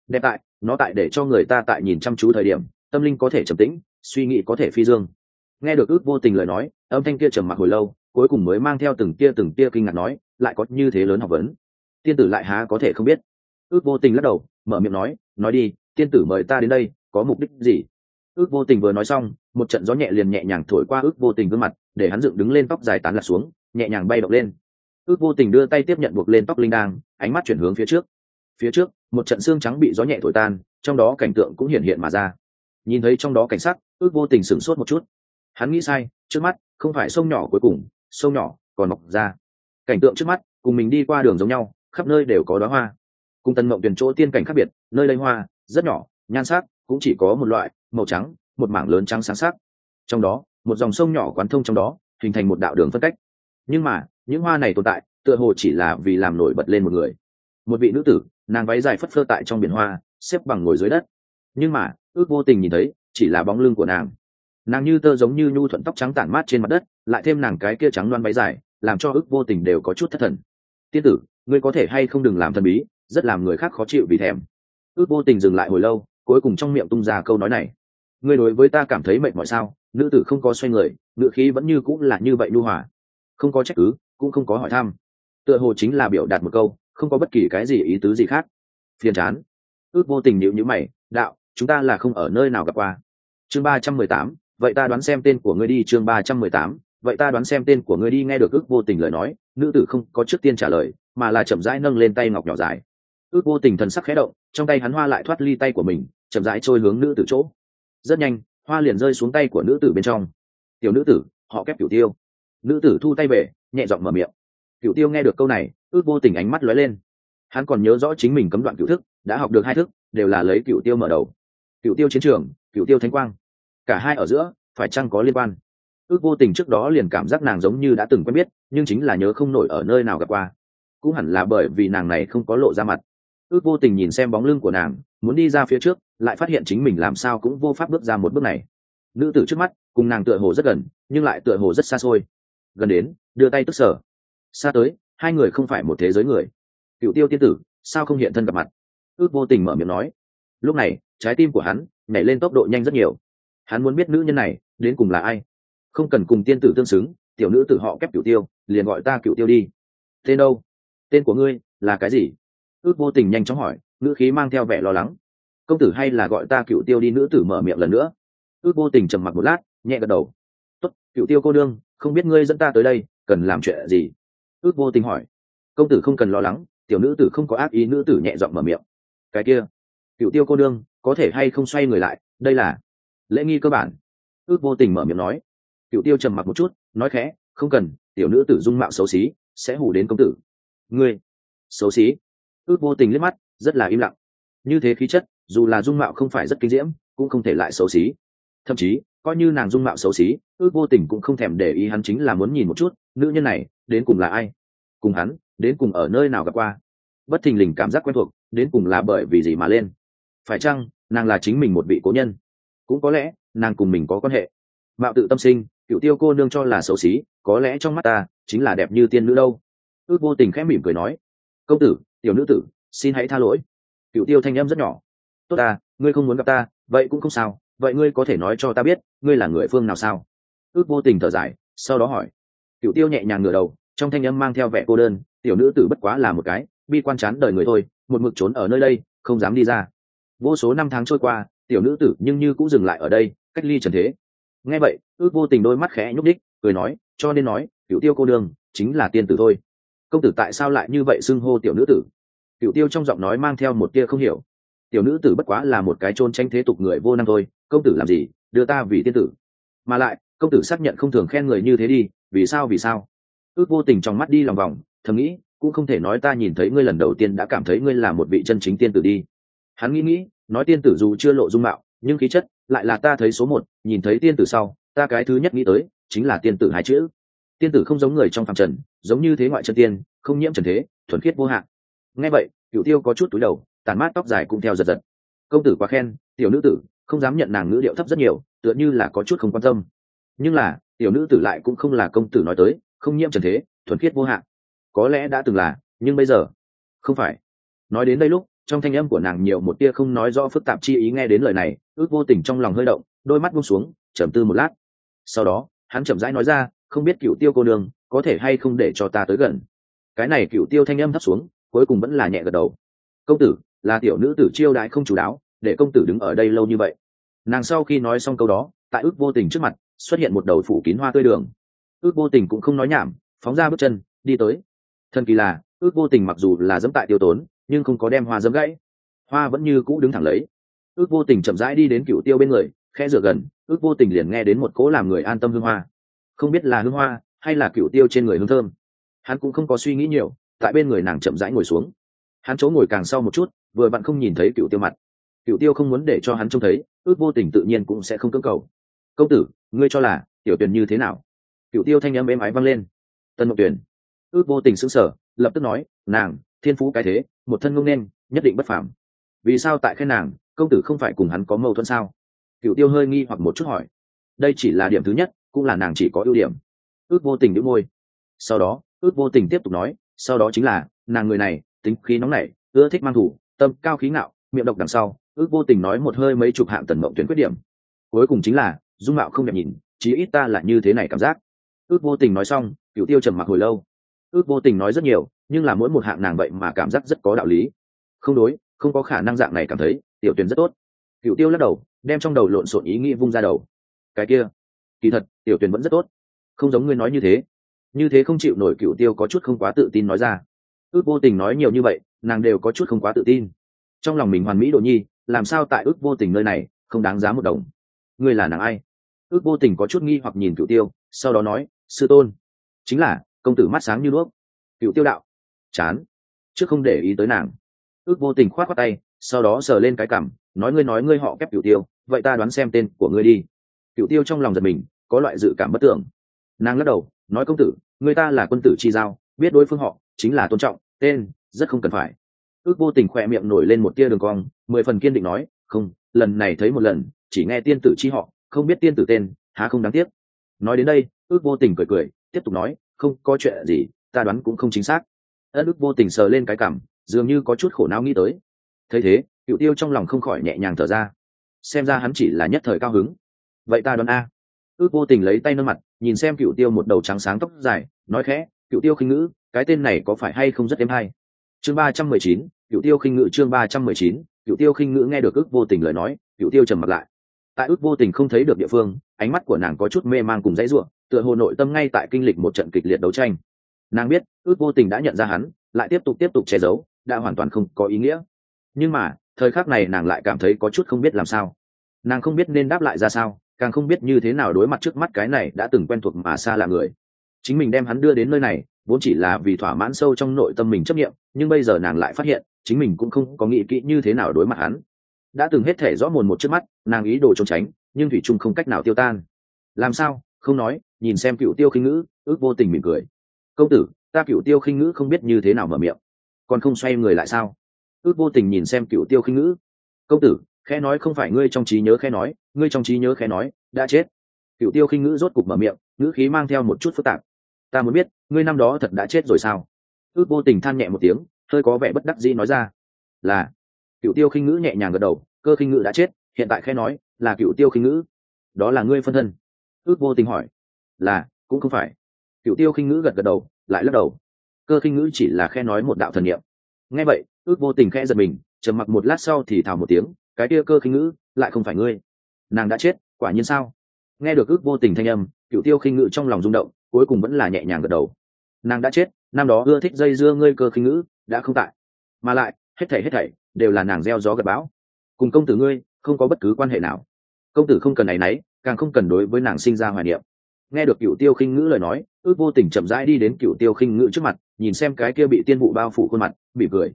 Đẹp tại, nó tại để cho người ta tại nhìn chăm chú thời điểm, tâm linh có thể trầm tĩnh, suy nghĩ có thể phi dương. Nghe được ước vô tình lời nói, âm thanh kia trầm mặc hồi lâu, cuối cùng mới mang theo từng tia từng tia kinh ngạc nói, lại có như thế lớn học vấn. Tiên tử lại há có thể không biết. Ước vô tình lắc đầu, mở miệng nói nói đi, tiên tử mời ta đến đây, có mục đích gì? Ước vô tình vừa nói xong, một trận gió nhẹ liền nhẹ nhàng thổi qua ước vô tình gương mặt, để hắn dựng đứng lên tóc dài tán lạc xuống, nhẹ nhàng bay động lên. Ước vô tình đưa tay tiếp nhận buộc lên tóc linh đang ánh mắt chuyển hướng phía trước. Phía trước, một trận xương trắng bị gió nhẹ thổi tan, trong đó cảnh tượng cũng hiện hiện mà ra. Nhìn thấy trong đó cảnh sắc, ước vô tình sửng sốt một chút. Hắn nghĩ sai, trước mắt, không phải sông nhỏ cuối cùng, sông nhỏ, còn mọc ra. Cảnh tượng trước mắt, cùng mình đi qua đường giống nhau, khắp nơi đều có đóa hoa. Cùng tân mộng tuyển chỗ tiên cảnh khác biệt, nơi lấy hoa, rất nhỏ, nhan sắc cũng chỉ có một loại màu trắng, một mảng lớn trắng sáng sắc. Trong đó, một dòng sông nhỏ quán thông trong đó, hình thành một đạo đường phân cách. Nhưng mà, những hoa này tồn tại, tựa hồ chỉ là vì làm nổi bật lên một người. Một vị nữ tử, nàng váy dài phất phơ tại trong biển hoa, xếp bằng ngồi dưới đất. Nhưng mà, ước vô tình nhìn thấy, chỉ là bóng lưng của nàng. Nàng như tơ giống như nhu thuận tóc trắng tản mát trên mặt đất, lại thêm nàng cái kia trắng loan váy dài, làm cho ước vô tình đều có chút thất thần. Tiên tử, ngươi có thể hay không đừng làm thần bí, rất làm người khác khó chịu vì thèm. Ước vô tình dừng lại hồi lâu, cuối cùng trong miệng tung ra câu nói này ngươi đối với ta cảm thấy mệt mỏi sao? Nữ tử không có xoay người, ngựa khí vẫn như cũng là như vậy lưu hòa. Không có trách cứ, cũng không có hỏi thăm. Tựa hồ chính là biểu đạt một câu, không có bất kỳ cái gì ý tứ gì khác. Phiền chán. Ước vô tình nhịu nhữ mày, đạo, chúng ta là không ở nơi nào gặp qua. Chương ba trăm mười tám, vậy ta đoán xem tên của ngươi đi. Chương ba trăm mười tám, vậy ta đoán xem tên của ngươi đi. Nghe được ước vô tình lời nói, nữ tử không có trước tiên trả lời, mà là chậm rãi nâng lên tay ngọc nhỏ dài. Ước vô tình thần sắc khẽ động, trong tay hắn hoa lại thoát ly tay của mình, chậm rãi trôi hướng nữ tử chỗ rất nhanh, hoa liền rơi xuống tay của nữ tử bên trong. Tiểu nữ tử, họ kép cửu tiêu. Nữ tử thu tay về, nhẹ giọng mở miệng. Cửu tiêu nghe được câu này, ước vô tình ánh mắt lóe lên. Hắn còn nhớ rõ chính mình cấm đoạn cửu thức, đã học được hai thức, đều là lấy cửu tiêu mở đầu. Cửu tiêu chiến trường, cửu tiêu thánh quang. Cả hai ở giữa, phải chăng có liên quan? Ước vô tình trước đó liền cảm giác nàng giống như đã từng quen biết, nhưng chính là nhớ không nổi ở nơi nào gặp qua. Cũng hẳn là bởi vì nàng này không có lộ ra mặt. Ước vô tình nhìn xem bóng lưng của nàng muốn đi ra phía trước, lại phát hiện chính mình làm sao cũng vô pháp bước ra một bước này. Nữ tử trước mắt, cùng nàng tựa hồ rất gần, nhưng lại tựa hồ rất xa xôi. Gần đến, đưa tay tức sở. Xa tới, hai người không phải một thế giới người. Cựu tiêu tiên tử, sao không hiện thân gặp mặt? Ước vô tình mở miệng nói. Lúc này, trái tim của hắn nhảy lên tốc độ nhanh rất nhiều. Hắn muốn biết nữ nhân này, đến cùng là ai? Không cần cùng tiên tử tương xứng, tiểu nữ tử họ kép cựu tiêu, liền gọi ta cựu tiêu đi. Tên đâu? Tên của ngươi là cái gì? Ước vô tình nhanh chóng hỏi ngữ khí mang theo vẻ lo lắng. Công tử hay là gọi ta cựu tiêu đi, nữ tử mở miệng lần nữa. Ước vô tình trầm mặc một lát, nhẹ gật đầu. Tốt, cựu tiêu cô đương, không biết ngươi dẫn ta tới đây, cần làm chuyện gì? Ước vô tình hỏi. Công tử không cần lo lắng, tiểu nữ tử không có ác ý, nữ tử nhẹ giọng mở miệng. Cái kia, cựu tiêu cô đương, có thể hay không xoay người lại, đây là lễ nghi cơ bản. Ước vô tình mở miệng nói. Cựu tiêu trầm mặc một chút, nói khẽ, không cần, tiểu nữ tử dung mạo xấu xí, sẽ hù đến công tử. Ngươi, xấu xí. Ước vô tình liếc mắt rất là im lặng. Như thế khí chất, dù là dung mạo không phải rất kinh diễm, cũng không thể lại xấu xí. Thậm chí, coi như nàng dung mạo xấu xí, ước vô tình cũng không thèm để ý hắn chính là muốn nhìn một chút, nữ nhân này, đến cùng là ai? Cùng hắn, đến cùng ở nơi nào gặp qua? Bất thình lình cảm giác quen thuộc, đến cùng là bởi vì gì mà lên? Phải chăng, nàng là chính mình một vị cố nhân? Cũng có lẽ, nàng cùng mình có quan hệ. Mạo tự tâm sinh, cựu tiêu cô nương cho là xấu xí, có lẽ trong mắt ta, chính là đẹp như tiên nữ đâu. Ước vô tình khẽ mỉm cười nói, công tử, tiểu nữ tử xin hãy tha lỗi. Cựu tiêu thanh âm rất nhỏ. Tốt ta, ngươi không muốn gặp ta, vậy cũng không sao, vậy ngươi có thể nói cho ta biết, ngươi là người phương nào sao? Ước vô tình thở dài, sau đó hỏi. Cựu tiêu nhẹ nhàng ngửa đầu, trong thanh âm mang theo vẻ cô đơn, tiểu nữ tử bất quá là một cái, bi quan chán đời người thôi, một mực trốn ở nơi đây, không dám đi ra. Vô số năm tháng trôi qua, tiểu nữ tử nhưng như cũng dừng lại ở đây, cách ly trần thế. Nghe vậy, ước vô tình đôi mắt khẽ nhúc đích cười nói, cho nên nói, cựu tiêu cô đương chính là tiên tử thôi. Công tử tại sao lại như vậy xưng hô tiểu nữ tử? Cựu tiêu trong giọng nói mang theo một tia không hiểu. Tiểu nữ tử bất quá là một cái chôn tranh thế tục người vô năng thôi, công tử làm gì, đưa ta vì tiên tử. Mà lại, công tử xác nhận không thường khen người như thế đi, vì sao vì sao? Ước vô tình trong mắt đi lòng vòng, thầm nghĩ, cũng không thể nói ta nhìn thấy ngươi lần đầu tiên đã cảm thấy ngươi là một vị chân chính tiên tử đi. Hắn nghĩ nghĩ, nói tiên tử dù chưa lộ dung mạo, nhưng khí chất lại là ta thấy số một, nhìn thấy tiên tử sau, ta cái thứ nhất nghĩ tới, chính là tiên tử hai chữ. Tiên tử không giống người trong phạm trần, giống như thế ngoại chân tiên, không nhiễm trần thế, thuần khiết vô hạn nghe vậy cựu tiêu có chút túi đầu, tàn mát tóc dài cũng theo giật giật. Công tử quá khen, tiểu nữ tử, không dám nhận nàng ngữ điệu thấp rất nhiều, tựa như là có chút không quan tâm. Nhưng là, tiểu nữ tử lại cũng không là công tử nói tới, không nhiễm trần thế, thuần khiết vô hạn có lẽ đã từng là, nhưng bây giờ, không phải. Nói đến đây lúc, trong thanh âm của nàng nhiều một tia không nói rõ phức tạp chi ý nghe đến lời này, ước vô tình trong lòng hơi động, đôi mắt buông xuống, trầm tư một lát. Sau đó, hắn chậm rãi nói ra, không biết cựu tiêu cô nương có thể hay không để cho ta tới gần. Cái này cựu tiêu thanh âm thấp xuống cuối cùng vẫn là nhẹ gật đầu. Công tử, là tiểu nữ tử chiêu đại không chủ đáo, để công tử đứng ở đây lâu như vậy. Nàng sau khi nói xong câu đó, tại ước vô tình trước mặt, xuất hiện một đầu phủ kín hoa tươi đường. Ước vô tình cũng không nói nhảm, phóng ra bước chân, đi tới. Thần kỳ là, ước vô tình mặc dù là dẫm tại tiêu tốn, nhưng không có đem hoa dẫm gãy. Hoa vẫn như cũ đứng thẳng lấy. Ước vô tình chậm rãi đi đến cựu tiêu bên người khe rửa gần, ước vô tình liền nghe đến một cỗ làm người an tâm hương hoa. Không biết là hương hoa, hay là cựu tiêu trên người hương thơm. Hắn cũng không có suy nghĩ nhiều tại bên người nàng chậm rãi ngồi xuống. Hắn chỗ ngồi càng sau một chút, vừa bạn không nhìn thấy cựu tiêu mặt. Cựu tiêu không muốn để cho hắn trông thấy, ước vô tình tự nhiên cũng sẽ không cưỡng cầu. Công tử, ngươi cho là tiểu tuyền như thế nào? Cựu tiêu thanh âm êm ái vang lên. Tân mộng tuyền. Ước vô tình sững sờ, lập tức nói, nàng, thiên phú cái thế, một thân ngông nên, nhất định bất phàm. Vì sao tại khen nàng, công tử không phải cùng hắn có mâu thuẫn sao? Cựu tiêu hơi nghi hoặc một chút hỏi. Đây chỉ là điểm thứ nhất, cũng là nàng chỉ có ưu điểm. Ước vô tình đĩu môi. Sau đó, ước vô tình tiếp tục nói sau đó chính là, nàng người này, tính khí nóng nảy, ưa thích mang thủ, tâm cao khí ngạo, miệng độc đằng sau, ước vô tình nói một hơi mấy chục hạng tần mộng tuyển khuyết điểm. Cuối cùng chính là, dung mạo không đẹp nhìn, chí ít ta là như thế này cảm giác. Ước vô tình nói xong cựu tiêu trầm mặc hồi lâu. Ước vô tình nói rất nhiều, nhưng là mỗi một hạng nàng vậy mà cảm giác rất có đạo lý. Không đối, không có khả năng dạng này cảm thấy, tiểu tuyển rất tốt. Cựu tiêu lắc đầu, đem trong đầu lộn xộn ý nghĩ vung ra đầu. Cái kia, kỳ thật, tiểu tuyển vẫn rất tốt. Không giống ngươi nói như thế như thế không chịu nổi cựu tiêu có chút không quá tự tin nói ra. Ước vô tình nói nhiều như vậy, nàng đều có chút không quá tự tin. Trong lòng mình hoàn mỹ độ nhi, làm sao tại ước vô tình nơi này, không đáng giá một đồng. Ngươi là nàng ai? Ước vô tình có chút nghi hoặc nhìn cựu tiêu, sau đó nói, sư tôn, chính là, công tử mắt sáng như đuốc. Cựu tiêu đạo, chán, trước không để ý tới nàng. Ước vô tình khoát khoác tay, sau đó sờ lên cái cảm nói, ngươi nói ngươi họ kép cựu tiêu, vậy ta đoán xem tên của ngươi đi. Cựu tiêu trong lòng giật mình, có loại dự cảm bất tưởng. Nàng lắc đầu nói công tử, người ta là quân tử chi giao, biết đối phương họ, chính là tôn trọng, tên, rất không cần phải. Ước vô tình khỏe miệng nổi lên một tia đường cong, mười phần kiên định nói, không, lần này thấy một lần, chỉ nghe tiên tử chi họ, không biết tiên tử tên, há không đáng tiếc. Nói đến đây, ước vô tình cười cười, tiếp tục nói, không có chuyện gì, ta đoán cũng không chính xác. Ân ước vô tình sờ lên cái cảm dường như có chút khổ não nghĩ tới. Thấy thế cựu tiêu trong lòng không khỏi nhẹ nhàng thở ra. Xem ra hắn chỉ là nhất thời cao hứng. Vậy ta đoán a ước vô tình lấy tay nâng mặt, nhìn xem cựu tiêu một đầu trắng sáng tóc dài, nói khẽ, cựu tiêu khinh ngữ, cái tên này có phải hay không rất êm hay? Chương ba trăm mười chín, cựu tiêu khinh ngữ chương ba trăm mười chín, cựu tiêu khinh ngữ nghe được ước vô tình lời nói, cựu tiêu trầm mặt lại. Tại ước vô tình không thấy được địa phương, ánh mắt của nàng có chút mê man cùng dãy ruộng tựa hồ nội tâm ngay tại kinh lịch một trận kịch liệt đấu tranh. Nàng biết, ước vô tình đã nhận ra hắn, lại tiếp tục tiếp tục che giấu, đã hoàn toàn không có ý nghĩa. Nhưng mà, thời khắc này nàng lại cảm thấy có chút không biết làm sao. Nàng không biết nên đáp lại ra sao càng không biết như thế nào đối mặt trước mắt cái này đã từng quen thuộc mà xa là người. Chính mình đem hắn đưa đến nơi này, vốn chỉ là vì thỏa mãn sâu trong nội tâm mình chấp nghiệm nhưng bây giờ nàng lại phát hiện, chính mình cũng không có nghĩ kỹ như thế nào đối mặt hắn. Đã từng hết thể rõ mồn một trước mắt, nàng ý đồ trốn tránh, nhưng thủy trung không cách nào tiêu tan. Làm sao? Không nói, nhìn xem cựu tiêu khinh ngữ, ước vô tình mỉm cười. Công tử, ta cựu tiêu khinh ngữ không biết như thế nào mở miệng. Còn không xoay người lại sao? Ước vô tình nhìn xem cựu tiêu khinh ngữ. Công tử khẽ nói không phải ngươi trong trí nhớ khẽ nói, ngươi trong trí nhớ khẽ nói, đã chết. Cựu tiêu khinh ngữ rốt cục mở miệng, ngữ khí mang theo một chút phức tạp. Ta muốn biết, ngươi năm đó thật đã chết rồi sao? Ước vô tình than nhẹ một tiếng, hơi có vẻ bất đắc dĩ nói ra. Là. Cựu tiêu khinh ngữ nhẹ nhàng gật đầu, cơ khinh ngữ đã chết, hiện tại khẽ nói, là cựu tiêu khinh ngữ. Đó là ngươi phân thân. Ước vô tình hỏi. Là, cũng không phải. Cựu tiêu khinh ngữ gật gật đầu, lại lắc đầu. Cơ khinh ngữ chỉ là khe nói một đạo thần niệm. Nghe vậy, ước vô tình khẽ giật mình, trầm mặc một lát sau thì thào một tiếng cái kia cơ khinh ngữ lại không phải ngươi. Nàng đã chết, quả nhiên sao? Nghe được ước vô tình thanh âm cựu tiêu khinh ngữ trong lòng rung động, cuối cùng vẫn là nhẹ nhàng gật đầu. Nàng đã chết, năm đó ưa thích dây dưa ngươi cơ khinh ngữ, đã không tại. Mà lại, hết thảy hết thảy đều là nàng gieo gió gật bão. Cùng công tử ngươi, không có bất cứ quan hệ nào. Công tử không cần này nấy, càng không cần đối với nàng sinh ra hoài niệm. Nghe được cựu tiêu khinh ngữ lời nói, ước vô tình chậm rãi đi đến cựu tiêu khinh ngữ trước mặt, nhìn xem cái kia bị tiên vụ bao phủ khuôn mặt bị cười.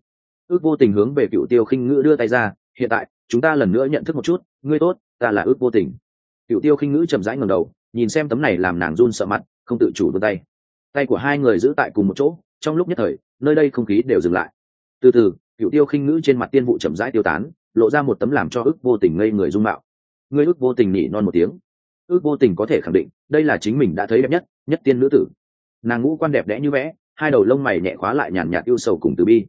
Ước vô tình hướng về cựu tiêu khinh ngữ đưa tay ra, hiện tại chúng ta lần nữa nhận thức một chút, ngươi tốt, ta là ước vô tình. Cựu tiêu khinh ngữ chậm rãi ngầm đầu, nhìn xem tấm này làm nàng run sợ mặt, không tự chủ vươn tay. Tay của hai người giữ tại cùng một chỗ, trong lúc nhất thời, nơi đây không khí đều dừng lại. Từ từ, cựu tiêu khinh ngữ trên mặt tiên vụ chậm rãi tiêu tán, lộ ra một tấm làm cho ước vô tình ngây người dung mạo. Ngươi ước vô tình nhỉ non một tiếng. Ước vô tình có thể khẳng định, đây là chính mình đã thấy đẹp nhất nhất tiên nữ tử. Nàng ngũ quan đẹp đẽ như vẽ, hai đầu lông mày nhẹ khóa lại nhàn nhạt yêu sầu cùng từ bi.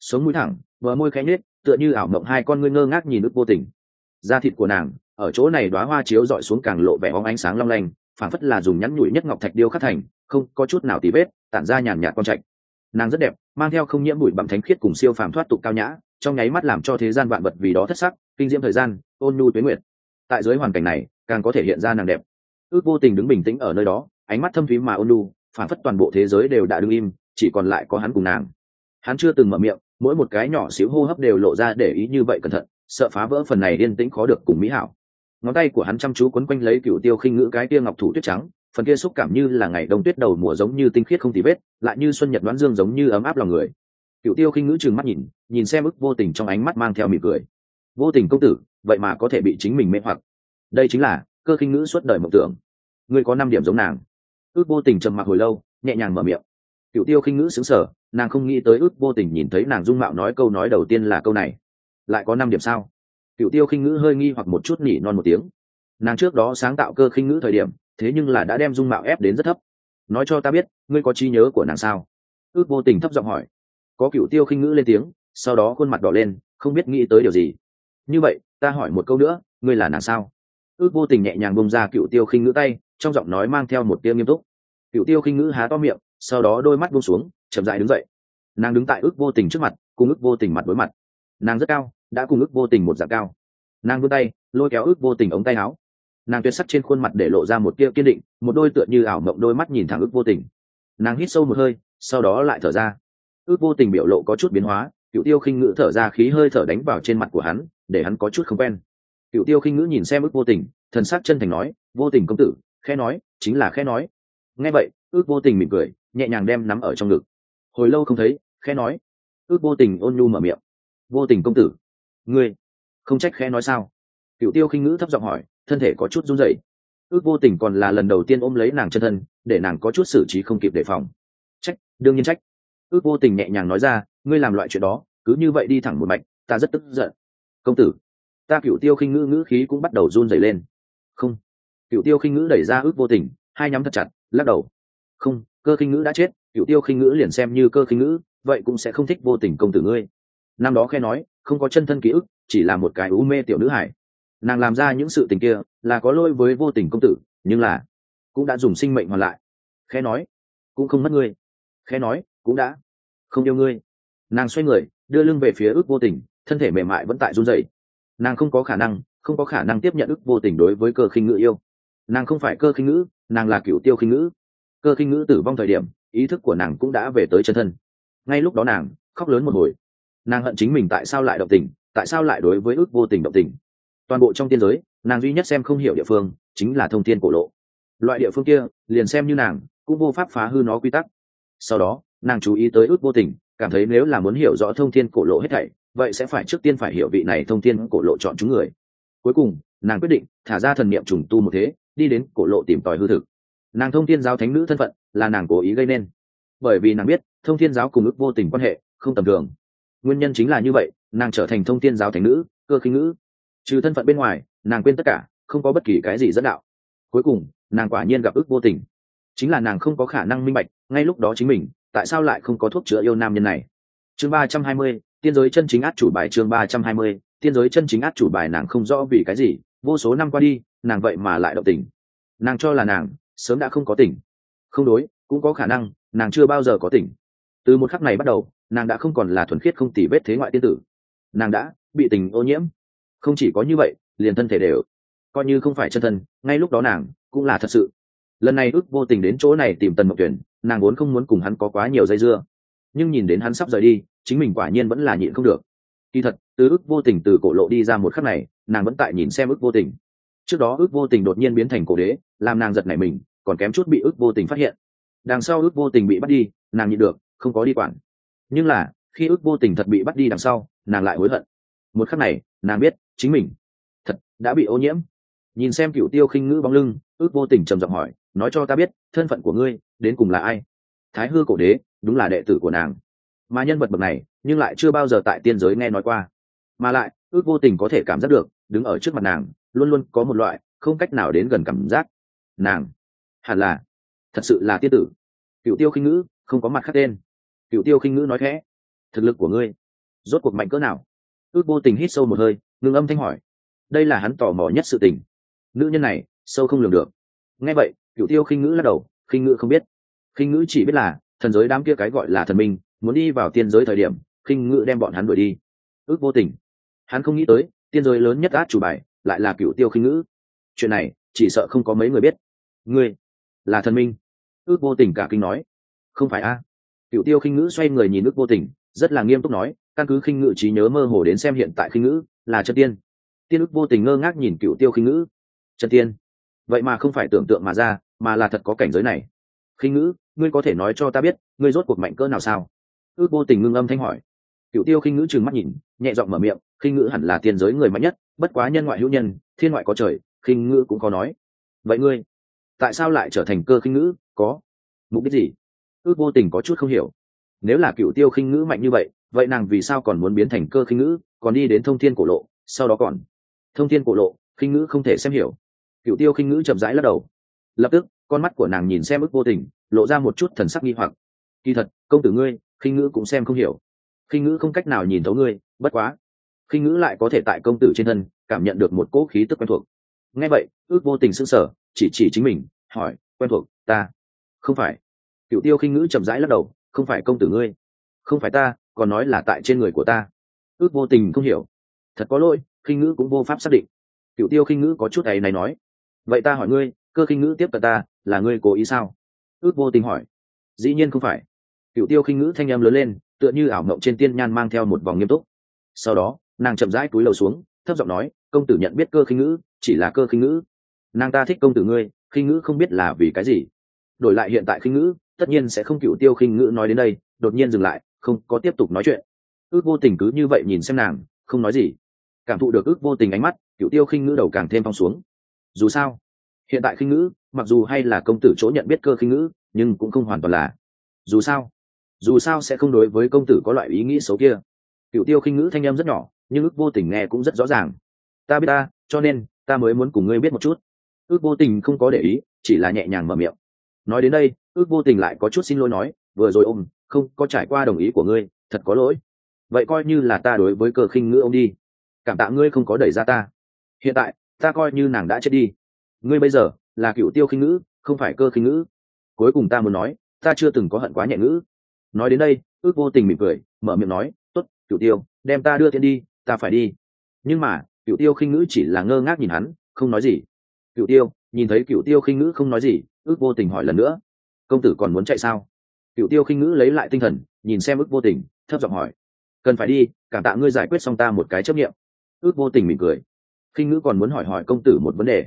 Sống mũi thẳng vờ môi khẽ nhếch tựa như ảo mộng hai con ngươi ngơ ngác nhìn ức vô tình. Da thịt của nàng, ở chỗ này đóa hoa chiếu dọi xuống càng lộ vẻ óng ánh sáng long lanh phản phất là dùng nhắn nhủi nhất ngọc thạch điêu khắc thành, không có chút nào tì vết, tản ra nhàn nhạt con trạch. Nàng rất đẹp, mang theo không nhiễm bụi bặm thánh khiết cùng siêu phàm thoát tục cao nhã, trong nháy mắt làm cho thế gian vạn vật vì đó thất sắc, kinh diễm thời gian, ôn nhu tuyến nguyệt. Tại dưới hoàn cảnh này, càng có thể hiện ra nàng đẹp. Ước vô tình đứng bình tĩnh ở nơi đó, ánh mắt thâm thúy mà ôn nhu phản phất toàn bộ thế giới đều đã đứng im, chỉ còn lại có hắn cùng nàng. Hắn chưa từng mở miệng mỗi một cái nhỏ xíu hô hấp đều lộ ra để ý như vậy cẩn thận, sợ phá vỡ phần này yên tĩnh khó được cùng mỹ hảo. Ngón tay của hắn chăm chú quấn quanh lấy cựu tiêu khinh ngữ cái tia ngọc thủ tuyết trắng, phần kia xúc cảm như là ngày đông tuyết đầu mùa giống như tinh khiết không tì vết, lại như xuân nhật đoán dương giống như ấm áp lòng người. Cựu tiêu khinh ngữ trừng mắt nhìn nhìn xem ức vô tình trong ánh mắt mang theo mỉm cười. Vô tình công tử, vậy mà có thể bị chính mình mê hoặc. Đây chính là, cơ khinh ngữ suốt đời mộng tưởng. Ngươi có năm điểm giống nàng. Ước vô tình trầm mặc hồi lâu, nhẹ nhàng mở miệng. Cựu tiêu khinh ngữ xứng sở nàng không nghĩ tới ước vô tình nhìn thấy nàng dung mạo nói câu nói đầu tiên là câu này. Lại có năm điểm sao? Cựu tiêu khinh ngữ hơi nghi hoặc một chút nỉ non một tiếng. Nàng trước đó sáng tạo cơ khinh ngữ thời điểm, thế nhưng là đã đem dung mạo ép đến rất thấp. Nói cho ta biết, ngươi có trí nhớ của nàng sao? Ước vô tình thấp giọng hỏi. Có cựu tiêu khinh ngữ lên tiếng, sau đó khuôn mặt đỏ lên, không biết nghĩ tới điều gì. Như vậy, ta hỏi một câu nữa, ngươi là nàng sao? Ước vô tình nhẹ nhàng bông ra cựu tiêu khinh ngữ tay, trong giọng nói mang theo một tia nghiêm túc. Cựu tiêu khinh ngữ há to miệng sau đó đôi mắt buông xuống, chậm dại đứng dậy. Nàng đứng tại ước vô tình trước mặt, cùng ước vô tình mặt đối mặt. Nàng rất cao, đã cùng ước vô tình một dạng cao. Nàng vươn tay, lôi kéo ước vô tình ống tay áo. Nàng tuyệt sắc trên khuôn mặt để lộ ra một tia kiên định, một đôi tựa như ảo mộng đôi mắt nhìn thẳng ước vô tình. Nàng hít sâu một hơi, sau đó lại thở ra. Ước vô tình biểu lộ có chút biến hóa cựu tiêu khinh ngữ thở ra khí hơi thở đánh vào trên mặt của hắn, để hắn có chút không quen. Cựu tiêu khinh ngữ nhìn xem ước vô tình, thần sắc chân thành nói, vô tình công tử khe nói, chính là khe nói. Nghe vậy, ước vô tình mỉm cười nhẹ nhàng đem nắm ở trong ngực. Hồi lâu không thấy khe nói. Ước vô tình ôn nhu mở miệng. Vô tình công tử. Ngươi không trách khe nói sao? Cựu tiêu khinh ngữ thấp giọng hỏi, thân thể có chút run rẩy. Ước vô tình còn là lần đầu tiên ôm lấy nàng chân thân, để nàng có chút xử trí không kịp đề phòng. Trách, đương nhiên trách. Ước vô tình nhẹ nhàng nói ra, ngươi làm loại chuyện đó, cứ như vậy đi thẳng một mạch, ta rất tức giận. Công tử, ta cựu tiêu khinh ngữ ngữ khí cũng bắt đầu run rẩy lên. Không. Cựu tiêu khinh ngữ đẩy ra ước vô tình, hai nhắm thật chặt, lắc đầu. Không cơ khinh ngữ đã chết cựu tiêu khinh ngữ liền xem như cơ khinh ngữ, vậy cũng sẽ không thích vô tình công tử ngươi. Năm đó khe nói, không có chân thân ký ức, chỉ là một cái u mê tiểu nữ hải nàng làm ra những sự tình kia là có lỗi với vô tình công tử, nhưng là cũng đã dùng sinh mệnh hoàn lại. Khe nói, cũng không mất ngươi. Khe nói, cũng đã không yêu ngươi. Nàng xoay người, đưa lưng về phía ước vô tình, thân thể mềm mại vẫn tại run rẩy. Nàng không có khả năng, không có khả năng tiếp nhận ước vô tình đối với cơ khinh ngữ yêu. Nàng không phải cơ khinh ngữ, nàng là cựu tiêu khinh ngữ cơ khinh ngữ tử vong thời điểm, ý thức của nàng cũng đã về tới chân thân. Ngay lúc đó nàng khóc lớn một hồi. Nàng hận chính mình tại sao lại động tình, tại sao lại đối với ước vô tình động tình. Toàn bộ trong tiên giới, nàng duy nhất xem không hiểu địa phương chính là thông tin cổ lộ. Loại địa phương kia, liền xem như nàng, cũng vô pháp phá hư nó quy tắc. Sau đó, nàng chú ý tới ước vô tình, cảm thấy nếu là muốn hiểu rõ thông thiên cổ lộ hết thảy, vậy sẽ phải trước tiên phải hiểu vị này thông thiên cổ lộ chọn chúng người. Cuối cùng, nàng quyết định thả ra thần niệm trùng tu một thế, đi đến cổ lộ tìm tòi hư thực nàng thông thiên giáo thánh nữ thân phận là nàng cố ý gây nên. Bởi vì nàng biết, thông thiên giáo cùng ước vô tình quan hệ không tầm thường. Nguyên nhân chính là như vậy, nàng trở thành thông thiên giáo thánh nữ, cơ khinh nữ. trừ thân phận bên ngoài, nàng quên tất cả, không có bất kỳ cái gì dẫn đạo. Cuối cùng, nàng quả nhiên gặp ước vô tình. Chính là nàng không có khả năng minh bạch, ngay lúc đó chính mình, tại sao lại không có thuốc chữa yêu nam nhân này? Chương ba trăm hai mươi, tiên giới chân chính át chủ bài chương ba trăm hai mươi, tiên giới chân chính át chủ bài nàng không rõ vì cái gì, vô số năm qua đi, nàng vậy mà lại động tình. Nàng cho là nàng sớm đã không có tỉnh. Không đối, cũng có khả năng, nàng chưa bao giờ có tỉnh. Từ một khắc này bắt đầu, nàng đã không còn là thuần khiết không tỉ vết thế ngoại tiên tử. Nàng đã bị tình ô nhiễm. Không chỉ có như vậy, liền thân thể đều coi như không phải chân thân, ngay lúc đó nàng cũng là thật sự. Lần này ước vô tình đến chỗ này tìm tần mộc tuyển, nàng vốn không muốn cùng hắn có quá nhiều dây dưa. Nhưng nhìn đến hắn sắp rời đi, chính mình quả nhiên vẫn là nhịn không được. Kỳ thật, từ ước vô tình từ cổ lộ đi ra một khắc này, nàng vẫn tại nhìn xem ước vô tình. Trước đó ước vô tình đột nhiên biến thành cổ đế, làm nàng giật nảy mình còn kém chút bị ước vô tình phát hiện. Đằng sau ước vô tình bị bắt đi, nàng nhịn được, không có đi quản. Nhưng là, khi ước vô tình thật bị bắt đi đằng sau, nàng lại hối hận. Một khắc này, nàng biết chính mình thật đã bị ô nhiễm. Nhìn xem cựu tiêu khinh ngữ bóng lưng, ước vô tình trầm giọng hỏi, nói cho ta biết, thân phận của ngươi, đến cùng là ai? Thái hư cổ đế, đúng là đệ tử của nàng. Mà nhân vật bậc này, nhưng lại chưa bao giờ tại tiên giới nghe nói qua. Mà lại, ước vô tình có thể cảm giác được, đứng ở trước mặt nàng, luôn luôn có một loại không cách nào đến gần cảm giác. Nàng hẳn là. Thật sự là tiên tử. Cựu tiêu khinh ngữ, không có mặt khác tên. Cựu tiêu khinh ngữ nói khẽ. Thực lực của ngươi, rốt cuộc mạnh cỡ nào? Ước vô tình hít sâu một hơi, ngưng âm thanh hỏi. Đây là hắn tò mò nhất sự tình. Nữ nhân này, sâu không lường được. Nghe vậy cựu tiêu khinh ngữ lắc đầu, khinh ngữ không biết. Khinh ngữ chỉ biết là, thần giới đám kia cái gọi là thần minh, muốn đi vào tiên giới thời điểm, khinh ngữ đem bọn hắn đuổi đi. Ước vô tình. Hắn không nghĩ tới, tiên giới lớn nhất át chủ bài, lại là cựu tiêu khinh ngữ. Chuyện này, chỉ sợ không có mấy người biết. Ngươi là thần minh. Ước vô tình cả kinh nói. Không phải a. Cựu tiêu khinh ngữ xoay người nhìn ước vô tình, rất là nghiêm túc nói, căn cứ khinh ngữ trí nhớ mơ hồ đến xem hiện tại khinh ngữ là chân tiên. Tiên ước vô tình ngơ ngác nhìn cựu tiêu khinh ngữ. Chân tiên. Vậy mà không phải tưởng tượng mà ra, mà là thật có cảnh giới này. Khinh ngữ, ngươi có thể nói cho ta biết, ngươi rốt cuộc mạnh cỡ nào sao? Ước vô tình ngưng âm thanh hỏi. Cựu tiêu khinh ngữ trừng mắt nhìn, nhẹ giọng mở miệng, khinh ngữ hẳn là tiên giới người mạnh nhất, bất quá nhân ngoại hữu nhân, thiên ngoại có trời, khinh ngữ cũng có nói. Vậy ngươi tại sao lại trở thành cơ khinh ngữ? Có. Mục đích gì? Ước vô tình có chút không hiểu. Nếu là cựu tiêu khinh ngữ mạnh như vậy vậy nàng vì sao còn muốn biến thành cơ khinh ngữ? Còn đi đến thông thiên cổ lộ, sau đó còn. Thông thiên cổ lộ, khinh ngữ không thể xem hiểu. Cựu tiêu khinh ngữ chậm rãi lắc đầu. Lập tức, con mắt của nàng nhìn xem ước vô tình, lộ ra một chút thần sắc nghi hoặc. Kỳ thật, công tử ngươi, khinh ngữ cũng xem không hiểu. Khinh ngữ không cách nào nhìn thấu ngươi, bất quá. Khinh ngữ lại có thể tại công tử trên thân, cảm nhận được một cỗ khí tức quen thuộc nghe vậy, ước vô tình s ư n g sở chỉ chỉ chính mình, hỏi, quen thuộc, ta? Không phải. Cựu tiêu khinh ngữ chậm rãi lắc đầu, không phải công tử ngươi. Không phải ta, còn nói là tại trên người của ta. Ước vô tình không hiểu. Thật có lỗi, khinh ngữ cũng vô pháp xác định. Cựu tiêu khinh ngữ có chút ấy này nói. Vậy ta hỏi ngươi, cơ khinh ngữ tiếp cận ta, là ngươi cố ý sao? Ước vô tình hỏi. Dĩ nhiên không phải. Cựu tiêu khinh ngữ thanh em lớn lên, tựa như ảo mộng trên tiên nhan mang theo một vòng nghiêm túc. Sau đó, nàng chậm rãi túi lầu xuống, thấp giọng nói công tử nhận biết cơ khinh ngữ, chỉ là cơ khinh ngữ. Nàng ta thích công tử ngươi, khinh ngữ không biết là vì cái gì. Đổi lại hiện tại khinh ngữ, tất nhiên sẽ không cựu tiêu khinh ngữ nói đến đây, đột nhiên dừng lại, không có tiếp tục nói chuyện. Ước vô tình cứ như vậy nhìn xem nàng, không nói gì. Cảm thụ được ước vô tình ánh mắt, cựu tiêu khinh ngữ đầu càng thêm phong xuống. Dù sao, hiện tại khinh ngữ, mặc dù hay là công tử chỗ nhận biết cơ khinh ngữ, nhưng cũng không hoàn toàn là. Dù sao dù sao sẽ không đối với công tử có loại ý nghĩ xấu kia. Cựu tiêu khinh ngữ thanh âm rất nhỏ, nhưng ước vô tình nghe cũng rất rõ ràng ta biết ta, cho nên ta mới muốn cùng ngươi biết một chút. Ước vô tình không có để ý, chỉ là nhẹ nhàng mở miệng. Nói đến đây, ước vô tình lại có chút xin lỗi nói, vừa rồi ôm, không có trải qua đồng ý của ngươi, thật có lỗi. Vậy coi như là ta đối với cờ khinh ngữ ông đi. Cảm tạ ngươi không có đẩy ra ta. Hiện tại, ta coi như nàng đã chết đi. Ngươi bây giờ là cựu tiêu khinh ngữ, không phải cơ khinh ngữ. Cuối cùng ta muốn nói, ta chưa từng có hận quá nhẹ ngữ. Nói đến đây, ước vô tình mỉm cười, mở miệng nói t ố t cựu tiêu, đem ta đưa thiên đi, ta phải đi. Nhưng mà cựu tiêu khinh ngữ chỉ là ngơ ngác nhìn hắn, không nói gì. Cựu tiêu, nhìn thấy cựu tiêu khinh ngữ không nói gì, ước vô tình hỏi lần nữa. Công tử còn muốn chạy sao? Cựu tiêu khinh ngữ lấy lại tinh thần, nhìn xem ước vô tình, thấp giọng hỏi. Cần phải đi, cảm tạ ngươi giải quyết xong ta một cái chấp nghiệm ước vô tình mỉm cười. Khinh ngữ còn muốn hỏi hỏi công tử một vấn đề.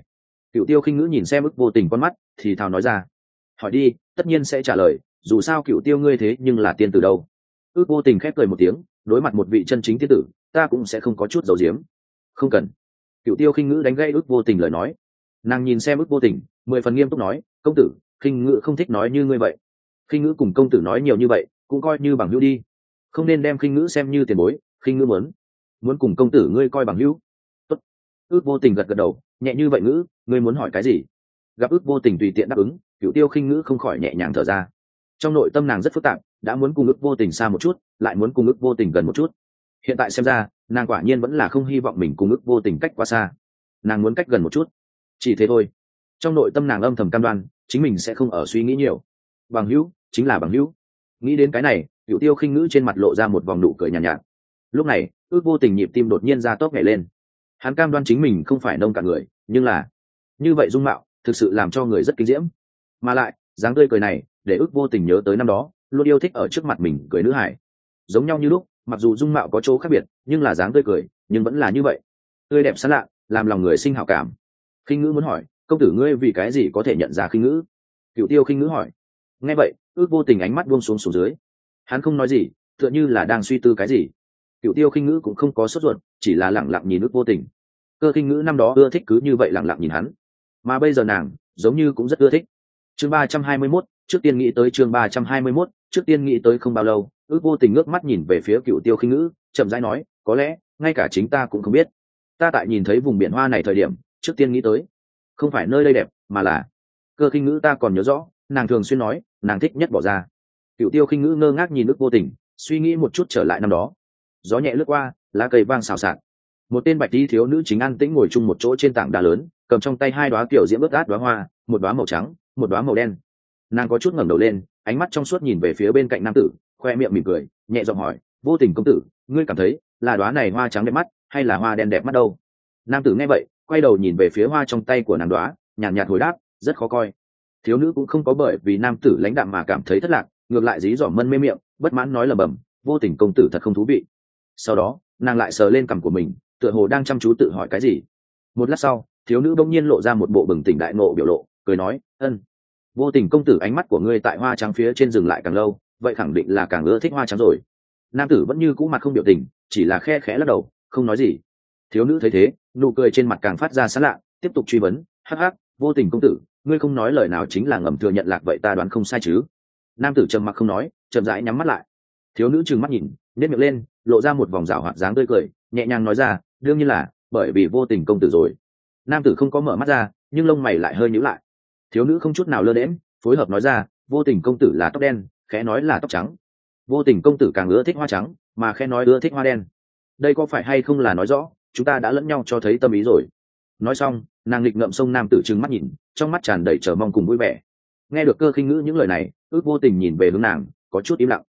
Cựu tiêu khinh ngữ nhìn xem ước vô tình con mắt, thì thào nói ra. Hỏi đi, tất nhiên sẽ trả lời, dù sao cựu tiêu ngươi thế nhưng là tiên tử đâu. Ước vô tình khép cười một tiếng, đối mặt một vị chân chính tiên tử, ta cũng sẽ không có chút dầu diếm không cần. Cựu tiêu khinh ngữ đánh gây ước vô tình lời nói. Nàng nhìn xem ước vô tình, mười phần nghiêm túc nói, công tử, khinh ngữ không thích nói như ngươi vậy. Khinh ngữ cùng công tử nói nhiều như vậy, cũng coi như bằng hữu đi. Không nên đem khinh ngữ xem như tiền bối, khinh ngữ muốn. Muốn cùng công tử ngươi coi bằng hữu. Tốt. ước vô tình gật gật đầu, nhẹ như vậy ngữ, ngươi muốn hỏi cái gì? Gặp ước vô tình tùy tiện đáp ứng, cựu tiêu khinh ngữ không khỏi nhẹ nhàng thở ra. Trong nội tâm nàng rất phức tạp, đã muốn cùng ước vô tình xa một chút, lại muốn cùng ước vô tình gần một chút hiện tại xem ra nàng quả nhiên vẫn là không hy vọng mình cùng ước vô tình cách quá xa. Nàng muốn cách gần một chút. Chỉ thế thôi. Trong nội tâm nàng âm thầm cam đoan chính mình sẽ không ở suy nghĩ nhiều. Bằng hữu chính là bằng hữu. Nghĩ đến cái này cựu tiêu khinh ngữ trên mặt lộ ra một vòng nụ cười nhàn nhạt, nhạt. Lúc này ước vô tình nhịp tim đột nhiên ra tốc nhảy lên. Hắn cam đoan chính mình không phải nông cả người nhưng là như vậy dung mạo thực sự làm cho người rất kinh diễm. Mà lại dáng tươi cười này để ước vô tình nhớ tới năm đó luôn yêu thích ở trước mặt mình cười nữ hải. Giống nhau như lúc mặc dù dung mạo có chỗ khác biệt, nhưng là dáng tươi cười, nhưng vẫn là như vậy. Tươi đẹp sán lạ, làm lòng người sinh hảo cảm. Khinh ngữ muốn hỏi, công tử ngươi vì cái gì có thể nhận ra khinh ngữ? Cựu tiêu khinh ngữ hỏi. Nghe vậy, ước vô tình ánh mắt buông xuống xuống dưới. Hắn không nói gì, tựa như là đang suy tư cái gì. Cựu tiêu khinh ngữ cũng không có sốt ruột, chỉ là lẳng lặng nhìn ước vô tình. Cơ khinh ngữ năm đó ưa thích cứ như vậy lẳng lặng nhìn hắn. Mà bây giờ nàng, giống như cũng rất ưa thích. Chương ba trăm hai mươi mốt, trước tiên nghĩ tới chương ba trăm hai mươi mốt, trước tiên nghĩ tới không bao lâu ước vô tình ngước mắt nhìn về phía cựu tiêu khinh ngữ, chậm rãi nói, có lẽ, ngay cả chính ta cũng không biết. Ta tại nhìn thấy vùng biển hoa này thời điểm, trước tiên nghĩ tới, không phải nơi đây đẹp, mà là cơ khinh ngữ ta còn nhớ rõ, nàng thường xuyên nói, nàng thích nhất bỏ ra. Cựu tiêu khinh ngữ ngơ ngác nhìn ước vô tình, suy nghĩ một chút trở lại năm đó. Gió nhẹ lướt qua, lá cây vang xào xạc. Một tên bạch tí thiếu nữ chính an tĩnh ngồi chung một chỗ trên tảng đá lớn, cầm trong tay hai đoá kiểu diễm ướt át đoá hoa, một đoá màu trắng, một đoá màu đen. Nàng có chút ngẩng đầu lên, ánh mắt trong suốt nhìn về phía bên cạnh nam tử khoe miệng mỉm cười, nhẹ giọng hỏi, vô tình công tử, ngươi cảm thấy là đoá này hoa trắng đẹp mắt, hay là hoa đen đẹp mắt đâu? Nam tử nghe vậy, quay đầu nhìn về phía hoa trong tay của nàng đoá nhàn nhạt hồi đáp, rất khó coi. Thiếu nữ cũng không có bởi vì nam tử lãnh đạm mà cảm thấy thất lạc, ngược lại dí dỏm mân mê miệng, bất mãn nói lầm bầm vô tình công tử thật không thú vị. Sau đó, nàng lại sờ lên cằm của mình, tựa hồ đang chăm chú tự hỏi cái gì. Một lát sau, thiếu nữ bỗng nhiên lộ ra một bộ bừng tỉnh đại nộ biểu lộ, cười nói, ân, vô tình công tử ánh mắt của ngươi tại hoa trắng phía trên rừng lại càng lâu vậy khẳng định là càng ưa thích hoa trắng rồi. Nam tử vẫn như cũ mặt không biểu tình, chỉ là khe khẽ lắc đầu, không nói gì. Thiếu nữ thấy thế, nụ cười trên mặt càng phát ra xa lạ, tiếp tục truy vấn, hắc hắc, vô tình công tử, ngươi không nói lời nào chính là ngầm thừa nhận lạc vậy ta đoán không sai chứ? Nam tử trầm mặc không nói, chậm rãi nhắm mắt lại. Thiếu nữ trừng mắt nhìn nếp miệng lên, lộ ra một vòng rào hoạt dáng tươi cười, nhẹ nhàng nói ra, đương nhiên là, bởi vì vô tình công tử rồi. Nam tử không có mở mắt ra, nhưng lông mày lại hơi nhíu lại. Thiếu nữ không chút nào lơ đễm phối hợp nói ra, vô tình công tử là tóc đen khẽ nói là tóc trắng. Vô tình công tử càng ưa thích hoa trắng, mà khẽ nói ưa thích hoa đen. Đây có phải hay không là nói rõ, chúng ta đã lẫn nhau cho thấy tâm ý rồi. Nói xong, nàng nghịch ngậm sông nam tử trừng mắt nhìn, trong mắt tràn đầy chờ mong cùng vui vẻ. Nghe được cơ khinh ngữ những lời này, ước vô tình nhìn về hướng nàng, có chút im lặng.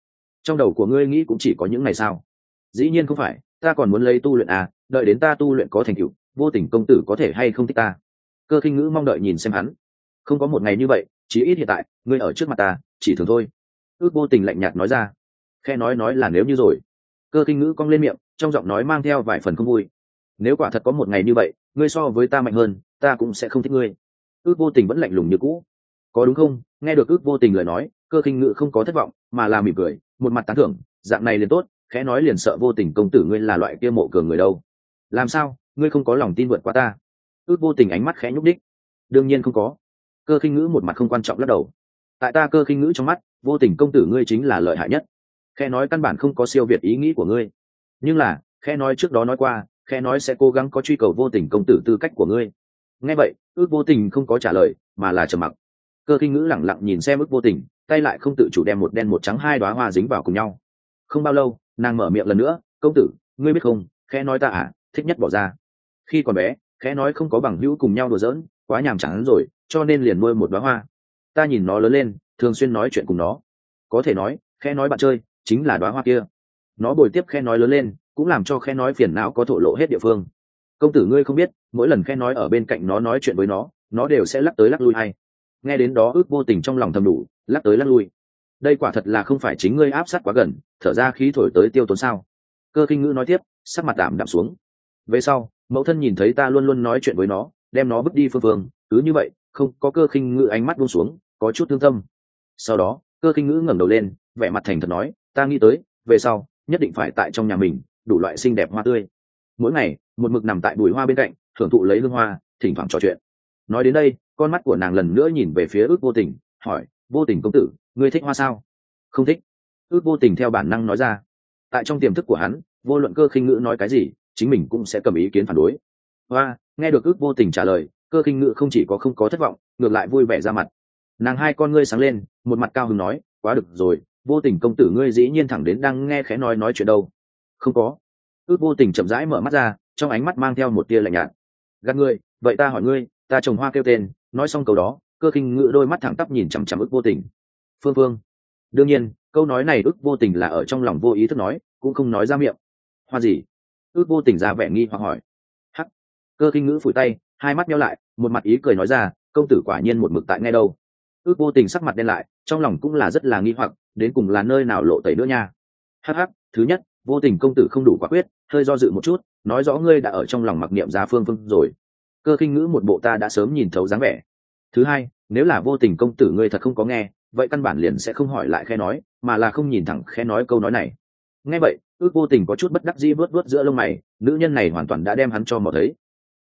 Trong đầu của ngươi nghĩ cũng chỉ có những ngày sao dĩ nhiên không phải, ta còn muốn lấy tu luyện à đợi đến ta tu luyện có thành tựu, vô tình công tử có thể hay không thích ta? Cơ khinh ngữ mong đợi nhìn xem hắn. Không có một ngày như vậy, chỉ ít hiện tại, ngươi ở trước mặt ta, chỉ thường thôi ước vô tình lạnh nhạt nói ra. Khe nói nói là nếu như rồi. Cơ Kinh ngữ cong lên miệng, trong giọng nói mang theo vài phần không vui. Nếu quả thật có một ngày như vậy, ngươi so với ta mạnh hơn, ta cũng sẽ không thích ngươi. Ước vô tình vẫn lạnh lùng như cũ. Có đúng không? Nghe được ước vô tình lời nói, cơ khinh ngữ không có thất vọng, mà là mỉm cười, một mặt tán thưởng, dạng này liền tốt, khẽ nói liền sợ vô tình công tử ngươi là loại kia mộ cường người đâu. Làm sao? Ngươi không có lòng tin vượt qua ta. Ước vô tình ánh mắt khẽ nhúc đích đương nhiên không có. Cơ khinh ngữ một mặt không quan trọng lắc đầu tại ta cơ khinh ngữ trong mắt, vô tình công tử ngươi chính là lợi hại nhất. Khe nói căn bản không có siêu việt ý nghĩ của ngươi. Nhưng là, khe nói trước đó nói qua, khe nói sẽ cố gắng có truy cầu vô tình công tử tư cách của ngươi. Nghe vậy, ước vô tình không có trả lời, mà là trầm mặc. Cơ kinh ngữ lẳng lặng nhìn xem ước vô tình, tay lại không tự chủ đem một đen một trắng hai đoá hoa dính vào cùng nhau. Không bao lâu, nàng mở miệng lần nữa, công tử, ngươi biết không khẽ nói ta à thích nhất bỏ ra. Khi còn bé khẽ nói không có bằng hữu cùng nhau đùa giỡn, quá nhàm chán rồi, cho nên liền nuôi một đoá hoa ta nhìn nó lớn lên, thường xuyên nói chuyện cùng nó. Có thể nói, khe nói bạn chơi, chính là đoá hoa kia. Nó bồi tiếp khe nói lớn lên, cũng làm cho khe nói phiền não có thổ lộ hết địa phương. Công tử ngươi không biết, mỗi lần khe nói ở bên cạnh nó nói chuyện với nó nó đều sẽ lắc tới lắc lui hay nghe đến đó ước vô tình trong lòng thầm đủ, lắc tới lắc lui. Đây quả thật là không phải chính ngươi áp sát quá gần, thở ra khí thổi tới tiêu tốn sao. Cơ kinh ngữ nói tiếp, sắc mặt tạm đạm xuống. Về sau, mẫu thân nhìn thấy ta luôn luôn nói chuyện với nó, đem nó bước đi phương phương, cứ như vậy không, có cơ khinh ngữ ánh mắt buông xuống, có chút thương tâm. Sau đó, cơ khinh ngữ ngẩng đầu lên, vẻ mặt thành thật nói, ta nghĩ tới, về sau, nhất định phải tại trong nhà mình, đủ loại xinh đẹp hoa tươi. Mỗi ngày, một mực nằm tại bùi hoa bên cạnh, thưởng thụ lấy hương hoa, thỉnh thoảng trò chuyện. Nói đến đây, con mắt của nàng lần nữa nhìn về phía ước vô tình, hỏi, vô tình công tử, ngươi thích hoa sao? Không thích. Ước vô tình theo bản năng nói ra. Tại trong tiềm thức của hắn, vô luận cơ khinh ngữ nói cái gì, chính mình cũng sẽ cầm ý kiến phản đối. Hoa, nghe được ước vô tình trả lời cơ khinh ngự không chỉ có không có thất vọng, ngược lại vui vẻ ra mặt. Nàng hai con ngươi sáng lên, một mặt cao hứng nói, quá được rồi, vô tình công tử ngươi dĩ nhiên thẳng đến đang nghe khẽ nói nói chuyện đâu. Không có. Ước vô tình chậm rãi mở mắt ra, trong ánh mắt mang theo một tia lạnh nhạt. Gạt ngươi, vậy ta hỏi ngươi, ta trồng hoa kêu tên, nói xong câu đó, cơ khinh ngự đôi mắt thẳng tắp nhìn chằm chằm ước vô tình. Phương phương. Đương nhiên, câu nói này ước vô tình là ở trong lòng vô ý thức nói, cũng không nói ra miệng. Hoa gì? Ước vô tình ra vẻ nghi hoặc hỏi. Hắc. Cơ khinh ngữ phủi tay hai mắt nhau lại, một mặt ý cười nói ra, công tử quả nhiên một mực tại nghe đâu. Ước vô tình sắc mặt đen lại, trong lòng cũng là rất là nghi hoặc, đến cùng là nơi nào lộ tẩy nữa nha. Hh thứ nhất, vô tình công tử không đủ quả quyết, hơi do dự một chút, nói rõ ngươi đã ở trong lòng mặc niệm giá phương phương rồi. Cơ khinh ngữ một bộ ta đã sớm nhìn thấu dáng vẻ. Thứ hai, nếu là vô tình công tử ngươi thật không có nghe, vậy căn bản liền sẽ không hỏi lại khe nói, mà là không nhìn thẳng khe nói câu nói này. Nghe vậy, ước vô tình có chút bất đắc dĩ vớt vớt giữa lông mày, nữ nhân này hoàn toàn đã đem hắn cho mò thấy